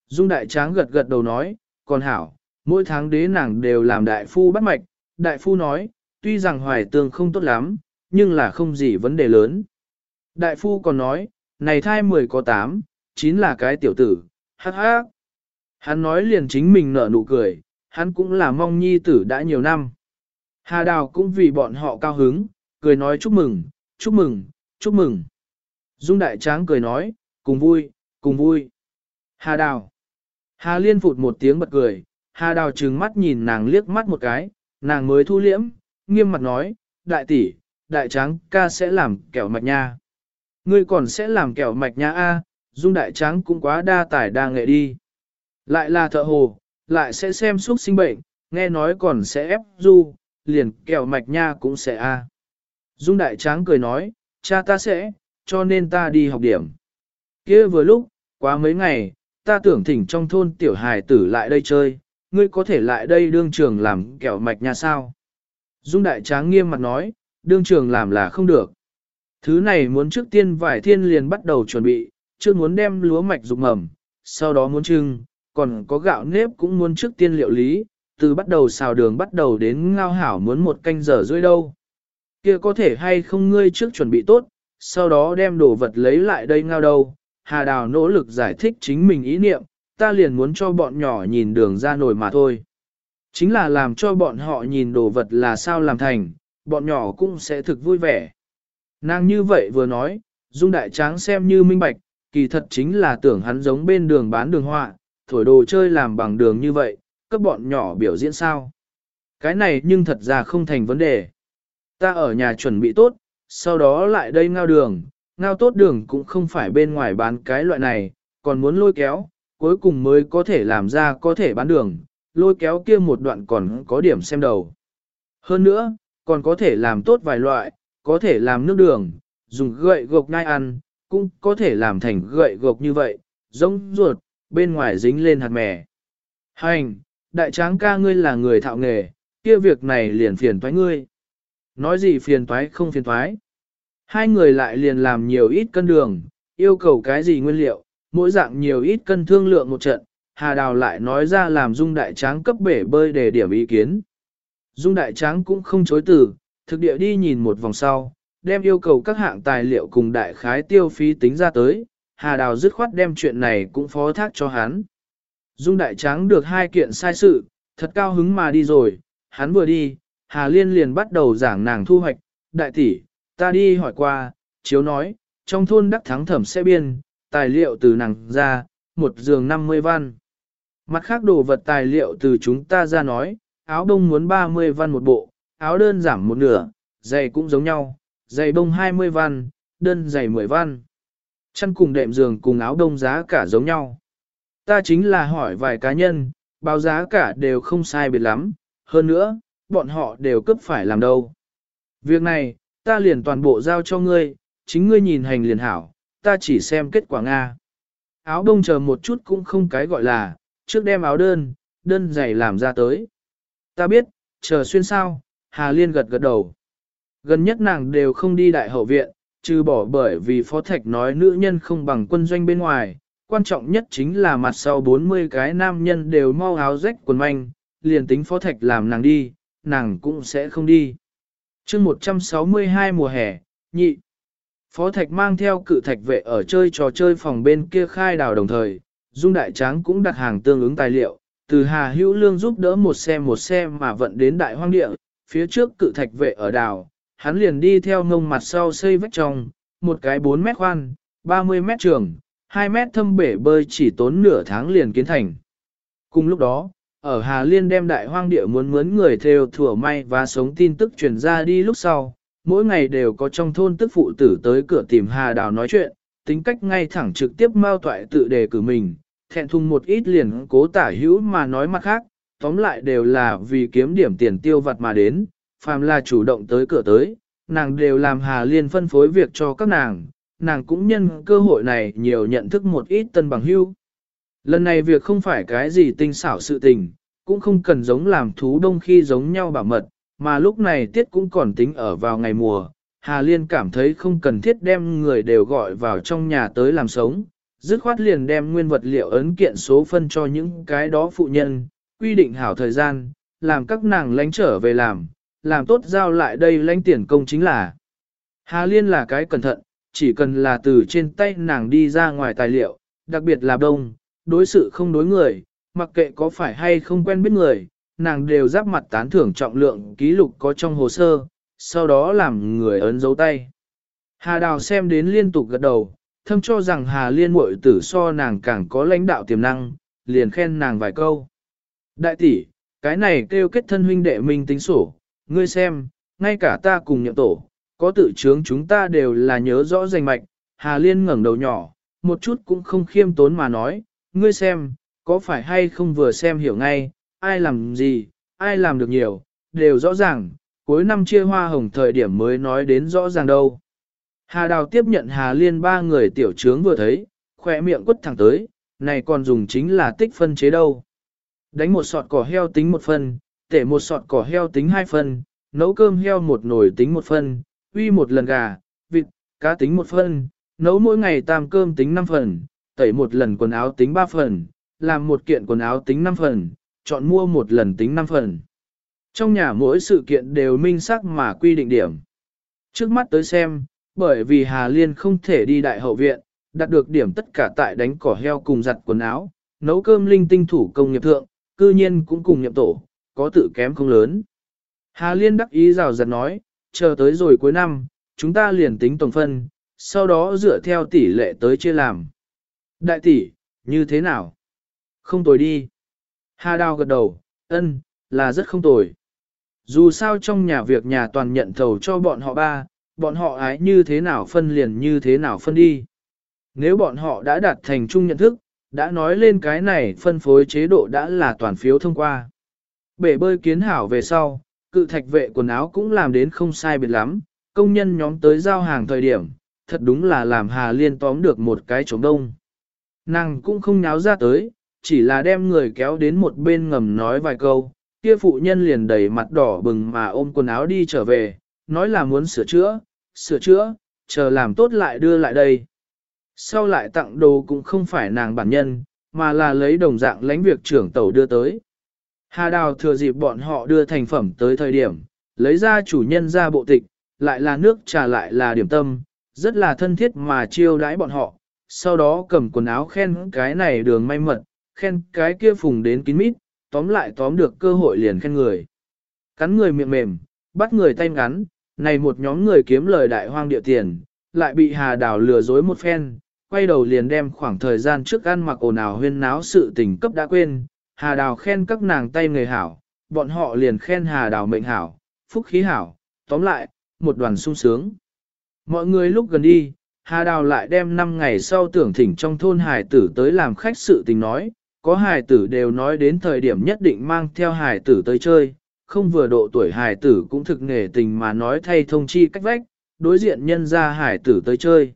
Dung Đại Tráng gật gật đầu nói, còn hảo, mỗi tháng đế nàng đều làm đại phu bắt mạch, đại phu nói, tuy rằng hoài tương không tốt lắm, nhưng là không gì vấn đề lớn. Đại phu còn nói, này thai 10 có 8, 9 là cái tiểu tử, hát hát. Hắn nói liền chính mình nở nụ cười, hắn cũng là mong nhi tử đã nhiều năm. Hà Đào cũng vì bọn họ cao hứng, cười nói chúc mừng, chúc mừng, chúc mừng. Dung Đại Tráng cười nói, cùng vui, cùng vui. Hà Đào. Hà Liên phụt một tiếng bật cười, Hà Đào trừng mắt nhìn nàng liếc mắt một cái, nàng mới thu liễm, nghiêm mặt nói, đại tỷ, đại tráng ca sẽ làm kẹo mạch nha. Ngươi còn sẽ làm kẹo mạch nha a? dung đại tráng cũng quá đa tài đa nghệ đi. Lại là thợ hồ, lại sẽ xem suốt sinh bệnh, nghe nói còn sẽ ép du, liền kẹo mạch nha cũng sẽ a. Dung đại tráng cười nói, cha ta sẽ, cho nên ta đi học điểm. kia vừa lúc, quá mấy ngày, ta tưởng thỉnh trong thôn tiểu hài tử lại đây chơi, ngươi có thể lại đây đương trường làm kẹo mạch nha sao? Dung đại tráng nghiêm mặt nói, đương trường làm là không được. Thứ này muốn trước tiên vải thiên liền bắt đầu chuẩn bị, trước muốn đem lúa mạch dục mầm, sau đó muốn trưng, còn có gạo nếp cũng muốn trước tiên liệu lý, từ bắt đầu xào đường bắt đầu đến ngao hảo muốn một canh giờ rưỡi đâu. Kia có thể hay không ngươi trước chuẩn bị tốt, sau đó đem đồ vật lấy lại đây ngao đâu. Hà Đào nỗ lực giải thích chính mình ý niệm, ta liền muốn cho bọn nhỏ nhìn đường ra nổi mà thôi. Chính là làm cho bọn họ nhìn đồ vật là sao làm thành, bọn nhỏ cũng sẽ thực vui vẻ. Nàng như vậy vừa nói, Dung Đại Tráng xem như minh bạch, kỳ thật chính là tưởng hắn giống bên đường bán đường họa, thổi đồ chơi làm bằng đường như vậy, các bọn nhỏ biểu diễn sao. Cái này nhưng thật ra không thành vấn đề. Ta ở nhà chuẩn bị tốt, sau đó lại đây ngao đường, ngao tốt đường cũng không phải bên ngoài bán cái loại này, còn muốn lôi kéo, cuối cùng mới có thể làm ra có thể bán đường, lôi kéo kia một đoạn còn có điểm xem đầu. Hơn nữa, còn có thể làm tốt vài loại, có thể làm nước đường, dùng gậy gộc nai ăn, cũng có thể làm thành gậy gộc như vậy, giống ruột, bên ngoài dính lên hạt mè. Hành, đại tráng ca ngươi là người thạo nghề, kia việc này liền phiền toái ngươi. Nói gì phiền toái không phiền toái. Hai người lại liền làm nhiều ít cân đường, yêu cầu cái gì nguyên liệu, mỗi dạng nhiều ít cân thương lượng một trận, Hà Đào lại nói ra làm Dung Đại Tráng cấp bể bơi để điểm ý kiến. Dung Đại Tráng cũng không chối từ, thực địa đi nhìn một vòng sau, đem yêu cầu các hạng tài liệu cùng đại khái tiêu phí tính ra tới, Hà Đào dứt khoát đem chuyện này cũng phó thác cho hắn. Dung Đại Tráng được hai kiện sai sự, thật cao hứng mà đi rồi, hắn vừa đi, Hà Liên liền bắt đầu giảng nàng thu hoạch, đại tỷ, ta đi hỏi qua, chiếu nói, trong thôn đắc thắng thẩm sẽ biên, tài liệu từ nàng ra, một giường 50 văn. Mặt khác đồ vật tài liệu từ chúng ta ra nói, áo đông muốn 30 văn một bộ, áo đơn giảm một nửa, giày cũng giống nhau, giày đông 20 văn, đơn giày 10 văn. Chăn cùng đệm giường cùng áo đông giá cả giống nhau. Ta chính là hỏi vài cá nhân, báo giá cả đều không sai biệt lắm, hơn nữa, bọn họ đều cấp phải làm đâu. Việc này, ta liền toàn bộ giao cho ngươi, chính ngươi nhìn hành liền hảo, ta chỉ xem kết quả Nga. Áo đông chờ một chút cũng không cái gọi là, trước đem áo đơn, đơn giày làm ra tới. Ta biết, chờ xuyên sao, Hà Liên gật gật đầu. Gần nhất nàng đều không đi đại hậu viện, trừ bỏ bởi vì Phó Thạch nói nữ nhân không bằng quân doanh bên ngoài, quan trọng nhất chính là mặt sau 40 cái nam nhân đều mau áo rách quần manh, liền tính Phó Thạch làm nàng đi, nàng cũng sẽ không đi. chương 162 mùa hè, nhị. Phó Thạch mang theo cự thạch vệ ở chơi trò chơi phòng bên kia khai đào đồng thời, Dung Đại Tráng cũng đặt hàng tương ứng tài liệu, từ Hà Hữu Lương giúp đỡ một xe một xe mà vận đến đại hoang địa, phía trước cự thạch vệ ở đào, hắn liền đi theo ngông mặt sau xây vách trong, một cái 4 mét khoan, 30 mét trường, 2 mét thâm bể bơi chỉ tốn nửa tháng liền kiến thành. Cùng lúc đó, ở Hà Liên đem đại hoang địa muốn mướn người theo thừa may và sống tin tức truyền ra đi lúc sau, mỗi ngày đều có trong thôn tức phụ tử tới cửa tìm Hà Đào nói chuyện, tính cách ngay thẳng trực tiếp mao toại tự đề cử mình, thẹn thùng một ít liền cố tả hữu mà nói mặt khác, tóm lại đều là vì kiếm điểm tiền tiêu vặt mà đến, phàm là chủ động tới cửa tới, nàng đều làm Hà Liên phân phối việc cho các nàng, nàng cũng nhân cơ hội này nhiều nhận thức một ít tân bằng hưu. Lần này việc không phải cái gì tinh xảo sự tình, cũng không cần giống làm thú đông khi giống nhau bảo mật, mà lúc này tiết cũng còn tính ở vào ngày mùa. Hà Liên cảm thấy không cần thiết đem người đều gọi vào trong nhà tới làm sống, dứt khoát liền đem nguyên vật liệu ấn kiện số phân cho những cái đó phụ nhân, quy định hảo thời gian, làm các nàng lánh trở về làm, làm tốt giao lại đây lãnh tiền công chính là. Hà Liên là cái cẩn thận, chỉ cần là từ trên tay nàng đi ra ngoài tài liệu, đặc biệt là đông, đối sự không đối người, mặc kệ có phải hay không quen biết người, nàng đều giáp mặt tán thưởng trọng lượng ký lục có trong hồ sơ, sau đó làm người ấn dấu tay. Hà Đào xem đến liên tục gật đầu, thâm cho rằng Hà Liên muội tử so nàng càng có lãnh đạo tiềm năng, liền khen nàng vài câu. Đại tỷ, cái này kêu kết thân huynh đệ minh tính sổ, ngươi xem, ngay cả ta cùng nhậm tổ, có tự chướng chúng ta đều là nhớ rõ danh mạch. Hà Liên ngẩng đầu nhỏ, một chút cũng không khiêm tốn mà nói, ngươi xem, có phải hay không vừa xem hiểu ngay, ai làm gì, ai làm được nhiều, đều rõ ràng, cuối năm chia hoa hồng thời điểm mới nói đến rõ ràng đâu. Hà Đào tiếp nhận Hà Liên ba người tiểu trướng vừa thấy, khỏe miệng quất thẳng tới, này còn dùng chính là tích phân chế đâu. Đánh một sọt cỏ heo tính một phân, tể một sọt cỏ heo tính hai phân, nấu cơm heo một nồi tính một phân, uy một lần gà, vịt, cá tính một phân, nấu mỗi ngày tam cơm tính năm phần, tẩy một lần quần áo tính ba phần, làm một kiện quần áo tính năm phần, chọn mua một lần tính năm phần. Trong nhà mỗi sự kiện đều minh xác mà quy định điểm. Trước mắt tới xem, bởi vì Hà Liên không thể đi đại hậu viện, đạt được điểm tất cả tại đánh cỏ heo cùng giặt quần áo, nấu cơm linh tinh thủ công nghiệp thượng, cư nhiên cũng cùng nhiệm tổ, có tự kém không lớn. Hà Liên đắc ý rào rạt nói, chờ tới rồi cuối năm, chúng ta liền tính tổng phân, sau đó dựa theo tỷ lệ tới chia làm. Đại tỷ, như thế nào? Không tồi đi. Hà Đào gật đầu, ân, là rất không tồi. Dù sao trong nhà việc nhà toàn nhận thầu cho bọn họ ba, bọn họ ái như thế nào phân liền như thế nào phân đi. Nếu bọn họ đã đạt thành chung nhận thức, đã nói lên cái này phân phối chế độ đã là toàn phiếu thông qua. Bể bơi kiến hảo về sau, cự thạch vệ quần áo cũng làm đến không sai biệt lắm, công nhân nhóm tới giao hàng thời điểm, thật đúng là làm Hà Liên tóm được một cái trống đông. Nàng cũng không nháo ra tới, chỉ là đem người kéo đến một bên ngầm nói vài câu, kia phụ nhân liền đầy mặt đỏ bừng mà ôm quần áo đi trở về, nói là muốn sửa chữa, sửa chữa, chờ làm tốt lại đưa lại đây. Sau lại tặng đồ cũng không phải nàng bản nhân, mà là lấy đồng dạng lãnh việc trưởng tàu đưa tới. Hà Đào thừa dịp bọn họ đưa thành phẩm tới thời điểm, lấy ra chủ nhân ra bộ tịch, lại là nước trà lại là điểm tâm, rất là thân thiết mà chiêu đãi bọn họ, sau đó cầm quần áo khen cái này đường may mật, khen cái kia phùng đến kín mít, tóm lại tóm được cơ hội liền khen người. Cắn người miệng mềm, bắt người tay ngắn, này một nhóm người kiếm lời đại hoang địa tiền, lại bị Hà Đào lừa dối một phen, quay đầu liền đem khoảng thời gian trước ăn mặc ồn ào huyên náo sự tình cấp đã quên, Hà Đào khen các nàng tay người hảo, bọn họ liền khen Hà Đào mệnh hảo, phúc khí hảo, tóm lại, một đoàn sung sướng. Mọi người lúc gần đi, Hà Đào lại đem 5 ngày sau tưởng thỉnh trong thôn hải tử tới làm khách sự tình nói, có hải tử đều nói đến thời điểm nhất định mang theo hải tử tới chơi, không vừa độ tuổi hải tử cũng thực nghề tình mà nói thay thông chi cách vách, đối diện nhân ra hải tử tới chơi.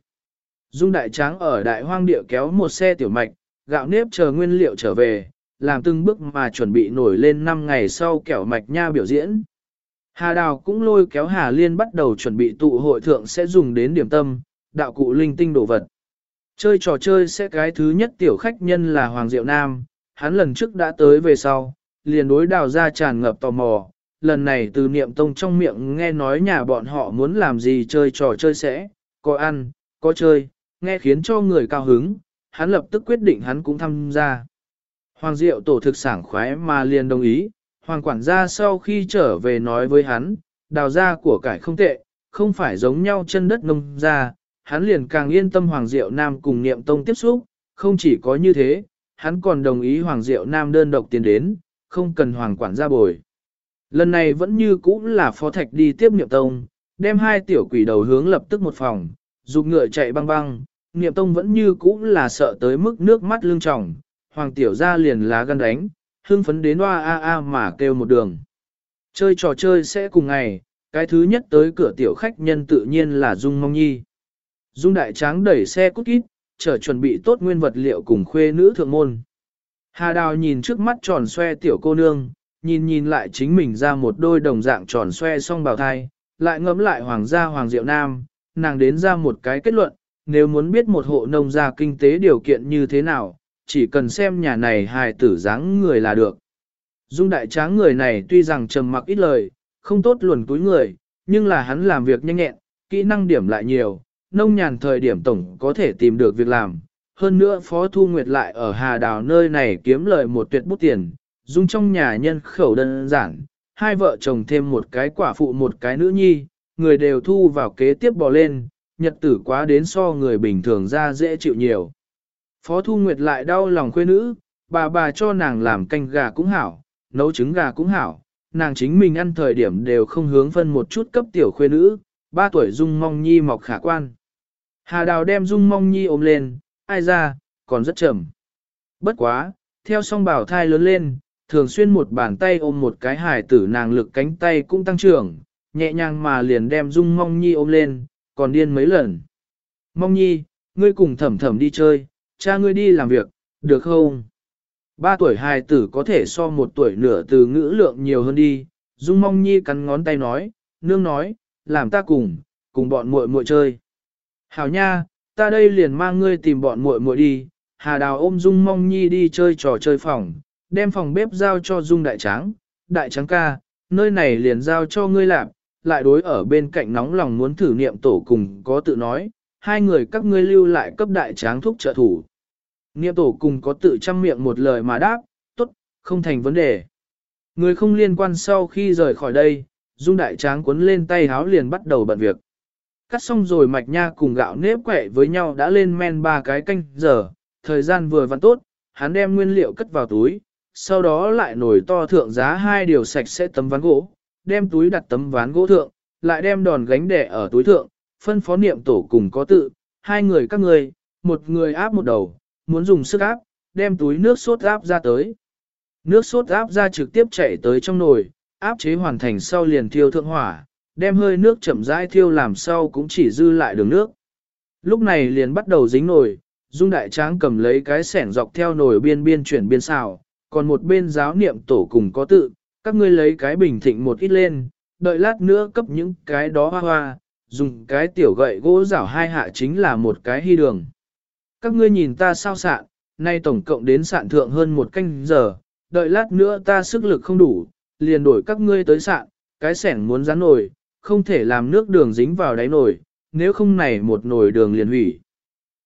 Dung đại tráng ở đại hoang địa kéo một xe tiểu mạch, gạo nếp chờ nguyên liệu trở về, làm từng bước mà chuẩn bị nổi lên 5 ngày sau kẻo mạch nha biểu diễn. Hà Đào cũng lôi kéo Hà Liên bắt đầu chuẩn bị tụ hội thượng sẽ dùng đến điểm tâm, đạo cụ linh tinh đồ vật. Chơi trò chơi sẽ cái thứ nhất tiểu khách nhân là Hoàng Diệu Nam, hắn lần trước đã tới về sau, liền đối đào ra tràn ngập tò mò, lần này từ niệm tông trong miệng nghe nói nhà bọn họ muốn làm gì chơi trò chơi sẽ, có ăn, có chơi, nghe khiến cho người cao hứng, hắn lập tức quyết định hắn cũng tham gia. Hoàng Diệu tổ thực sảng khoái mà liền đồng ý, Hoàng quản gia sau khi trở về nói với hắn, đào ra của cải không tệ, không phải giống nhau chân đất nông ra, hắn liền càng yên tâm Hoàng Diệu Nam cùng niệm tông tiếp xúc, không chỉ có như thế, hắn còn đồng ý Hoàng Diệu Nam đơn độc tiến đến, không cần Hoàng quản gia bồi. Lần này vẫn như cũ là phó thạch đi tiếp niệm tông, đem hai tiểu quỷ đầu hướng lập tức một phòng, dục ngựa chạy băng băng, niệm tông vẫn như cũ là sợ tới mức nước mắt lưng tròng, Hoàng tiểu ra liền lá gan đánh, hưng phấn đến hoa a a mà kêu một đường. Chơi trò chơi sẽ cùng ngày, cái thứ nhất tới cửa tiểu khách nhân tự nhiên là Dung Mong Nhi. Dung đại tráng đẩy xe cút kít, chờ chuẩn bị tốt nguyên vật liệu cùng khuê nữ thượng môn. Hà đào nhìn trước mắt tròn xoe tiểu cô nương, nhìn nhìn lại chính mình ra một đôi đồng dạng tròn xoe song bào thai, lại ngẫm lại hoàng gia hoàng diệu nam, nàng đến ra một cái kết luận, nếu muốn biết một hộ nông gia kinh tế điều kiện như thế nào, chỉ cần xem nhà này hài tử dáng người là được. Dung đại tráng người này tuy rằng trầm mặc ít lời, không tốt luồn túi người, nhưng là hắn làm việc nhanh nhẹn, kỹ năng điểm lại nhiều, nông nhàn thời điểm tổng có thể tìm được việc làm. Hơn nữa Phó Thu Nguyệt lại ở Hà Đào nơi này kiếm lời một tuyệt bút tiền, dung trong nhà nhân khẩu đơn giản, hai vợ chồng thêm một cái quả phụ một cái nữ nhi, người đều thu vào kế tiếp bò lên, nhật tử quá đến so người bình thường ra dễ chịu nhiều. Phó Thu Nguyệt lại đau lòng khuê nữ, bà bà cho nàng làm canh gà cũng hảo, nấu trứng gà cũng hảo, nàng chính mình ăn thời điểm đều không hướng phân một chút cấp tiểu khuê nữ, ba tuổi dung mong nhi mọc khả quan. Hà Đào đem dung mong nhi ôm lên, ai ra, còn rất chậm. Bất quá, theo song bảo thai lớn lên, thường xuyên một bàn tay ôm một cái hài tử nàng lực cánh tay cũng tăng trưởng, nhẹ nhàng mà liền đem dung mong nhi ôm lên, còn điên mấy lần. Mong nhi, ngươi cùng thẩm thẩm đi chơi, cha ngươi đi làm việc, được không? Ba tuổi hài tử có thể so một tuổi nửa từ ngữ lượng nhiều hơn đi, dung mong nhi cắn ngón tay nói, nương nói, làm ta cùng, cùng bọn muội muội chơi. Hảo nha, ta đây liền mang ngươi tìm bọn muội muội đi, Hà Đào ôm Dung Mong Nhi đi chơi trò chơi phòng, đem phòng bếp giao cho Dung Đại Tráng, Đại Tráng ca, nơi này liền giao cho ngươi làm, lại đối ở bên cạnh nóng lòng muốn thử niệm tổ cùng có tự nói, hai người các ngươi lưu lại cấp Đại Tráng thúc trợ thủ. Niệm tổ cùng có tự chăm miệng một lời mà đáp, tốt, không thành vấn đề. Người không liên quan sau khi rời khỏi đây, Dung Đại Tráng cuốn lên tay háo liền bắt đầu bận việc. Cắt xong rồi mạch nha cùng gạo nếp quẹ với nhau đã lên men ba cái canh giờ, thời gian vừa vặn tốt, hắn đem nguyên liệu cất vào túi, sau đó lại nổi to thượng giá hai điều sạch sẽ tấm ván gỗ, đem túi đặt tấm ván gỗ thượng, lại đem đòn gánh đẻ ở túi thượng, phân phó niệm tổ cùng có tự, hai người các người, một người áp một đầu, muốn dùng sức áp, đem túi nước sốt áp ra tới. Nước sốt áp ra trực tiếp chảy tới trong nồi, áp chế hoàn thành sau liền thiêu thượng hỏa, đem hơi nước chậm rãi thiêu làm sau cũng chỉ dư lại đường nước. Lúc này liền bắt đầu dính nồi, Dung Đại Tráng cầm lấy cái sẻng dọc theo nồi biên biên chuyển biên xào, còn một bên giáo niệm tổ cùng có tự, các ngươi lấy cái bình thịnh một ít lên, đợi lát nữa cấp những cái đó hoa hoa, dùng cái tiểu gậy gỗ rảo hai hạ chính là một cái hy đường. Các ngươi nhìn ta sao sạn, nay tổng cộng đến sạn thượng hơn một canh giờ, đợi lát nữa ta sức lực không đủ, liền đổi các ngươi tới sạn, cái sẻng muốn rán nồi, không thể làm nước đường dính vào đáy nồi, nếu không này một nồi đường liền hủy.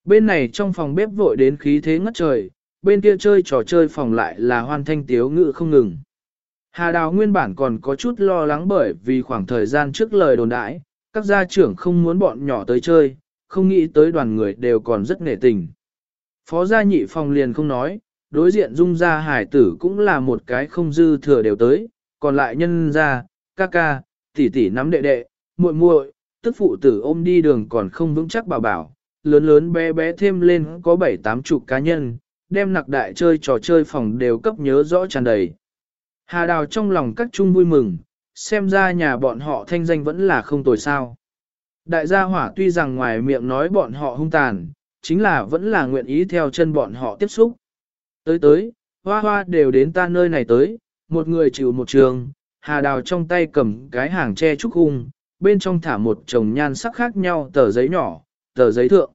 Bên này trong phòng bếp vội đến khí thế ngất trời, bên kia chơi trò chơi phòng lại là hoan thanh tiếu ngự không ngừng. Hà Đào nguyên bản còn có chút lo lắng bởi vì khoảng thời gian trước lời đồn đãi, các gia trưởng không muốn bọn nhỏ tới chơi, không nghĩ tới đoàn người đều còn rất nể tình. Phó gia nhị phòng liền không nói, đối diện dung gia hải tử cũng là một cái không dư thừa đều tới, còn lại nhân gia, ca ca, tỷ tỷ nắm đệ đệ, muội muội, tức phụ tử ôm đi đường còn không vững chắc bảo bảo, lớn lớn bé bé thêm lên có bảy tám chục cá nhân, đem nặc đại chơi trò chơi phòng đều cấp nhớ rõ tràn đầy. Hà Đào trong lòng các chung vui mừng, xem ra nhà bọn họ thanh danh vẫn là không tồi sao. Đại gia hỏa tuy rằng ngoài miệng nói bọn họ hung tàn, chính là vẫn là nguyện ý theo chân bọn họ tiếp xúc. Tới tới, hoa hoa đều đến ta nơi này tới, một người chịu một trường, Hà Đào trong tay cầm cái hàng tre trúc hung, bên trong thả một chồng nhan sắc khác nhau tờ giấy nhỏ, tờ giấy thượng.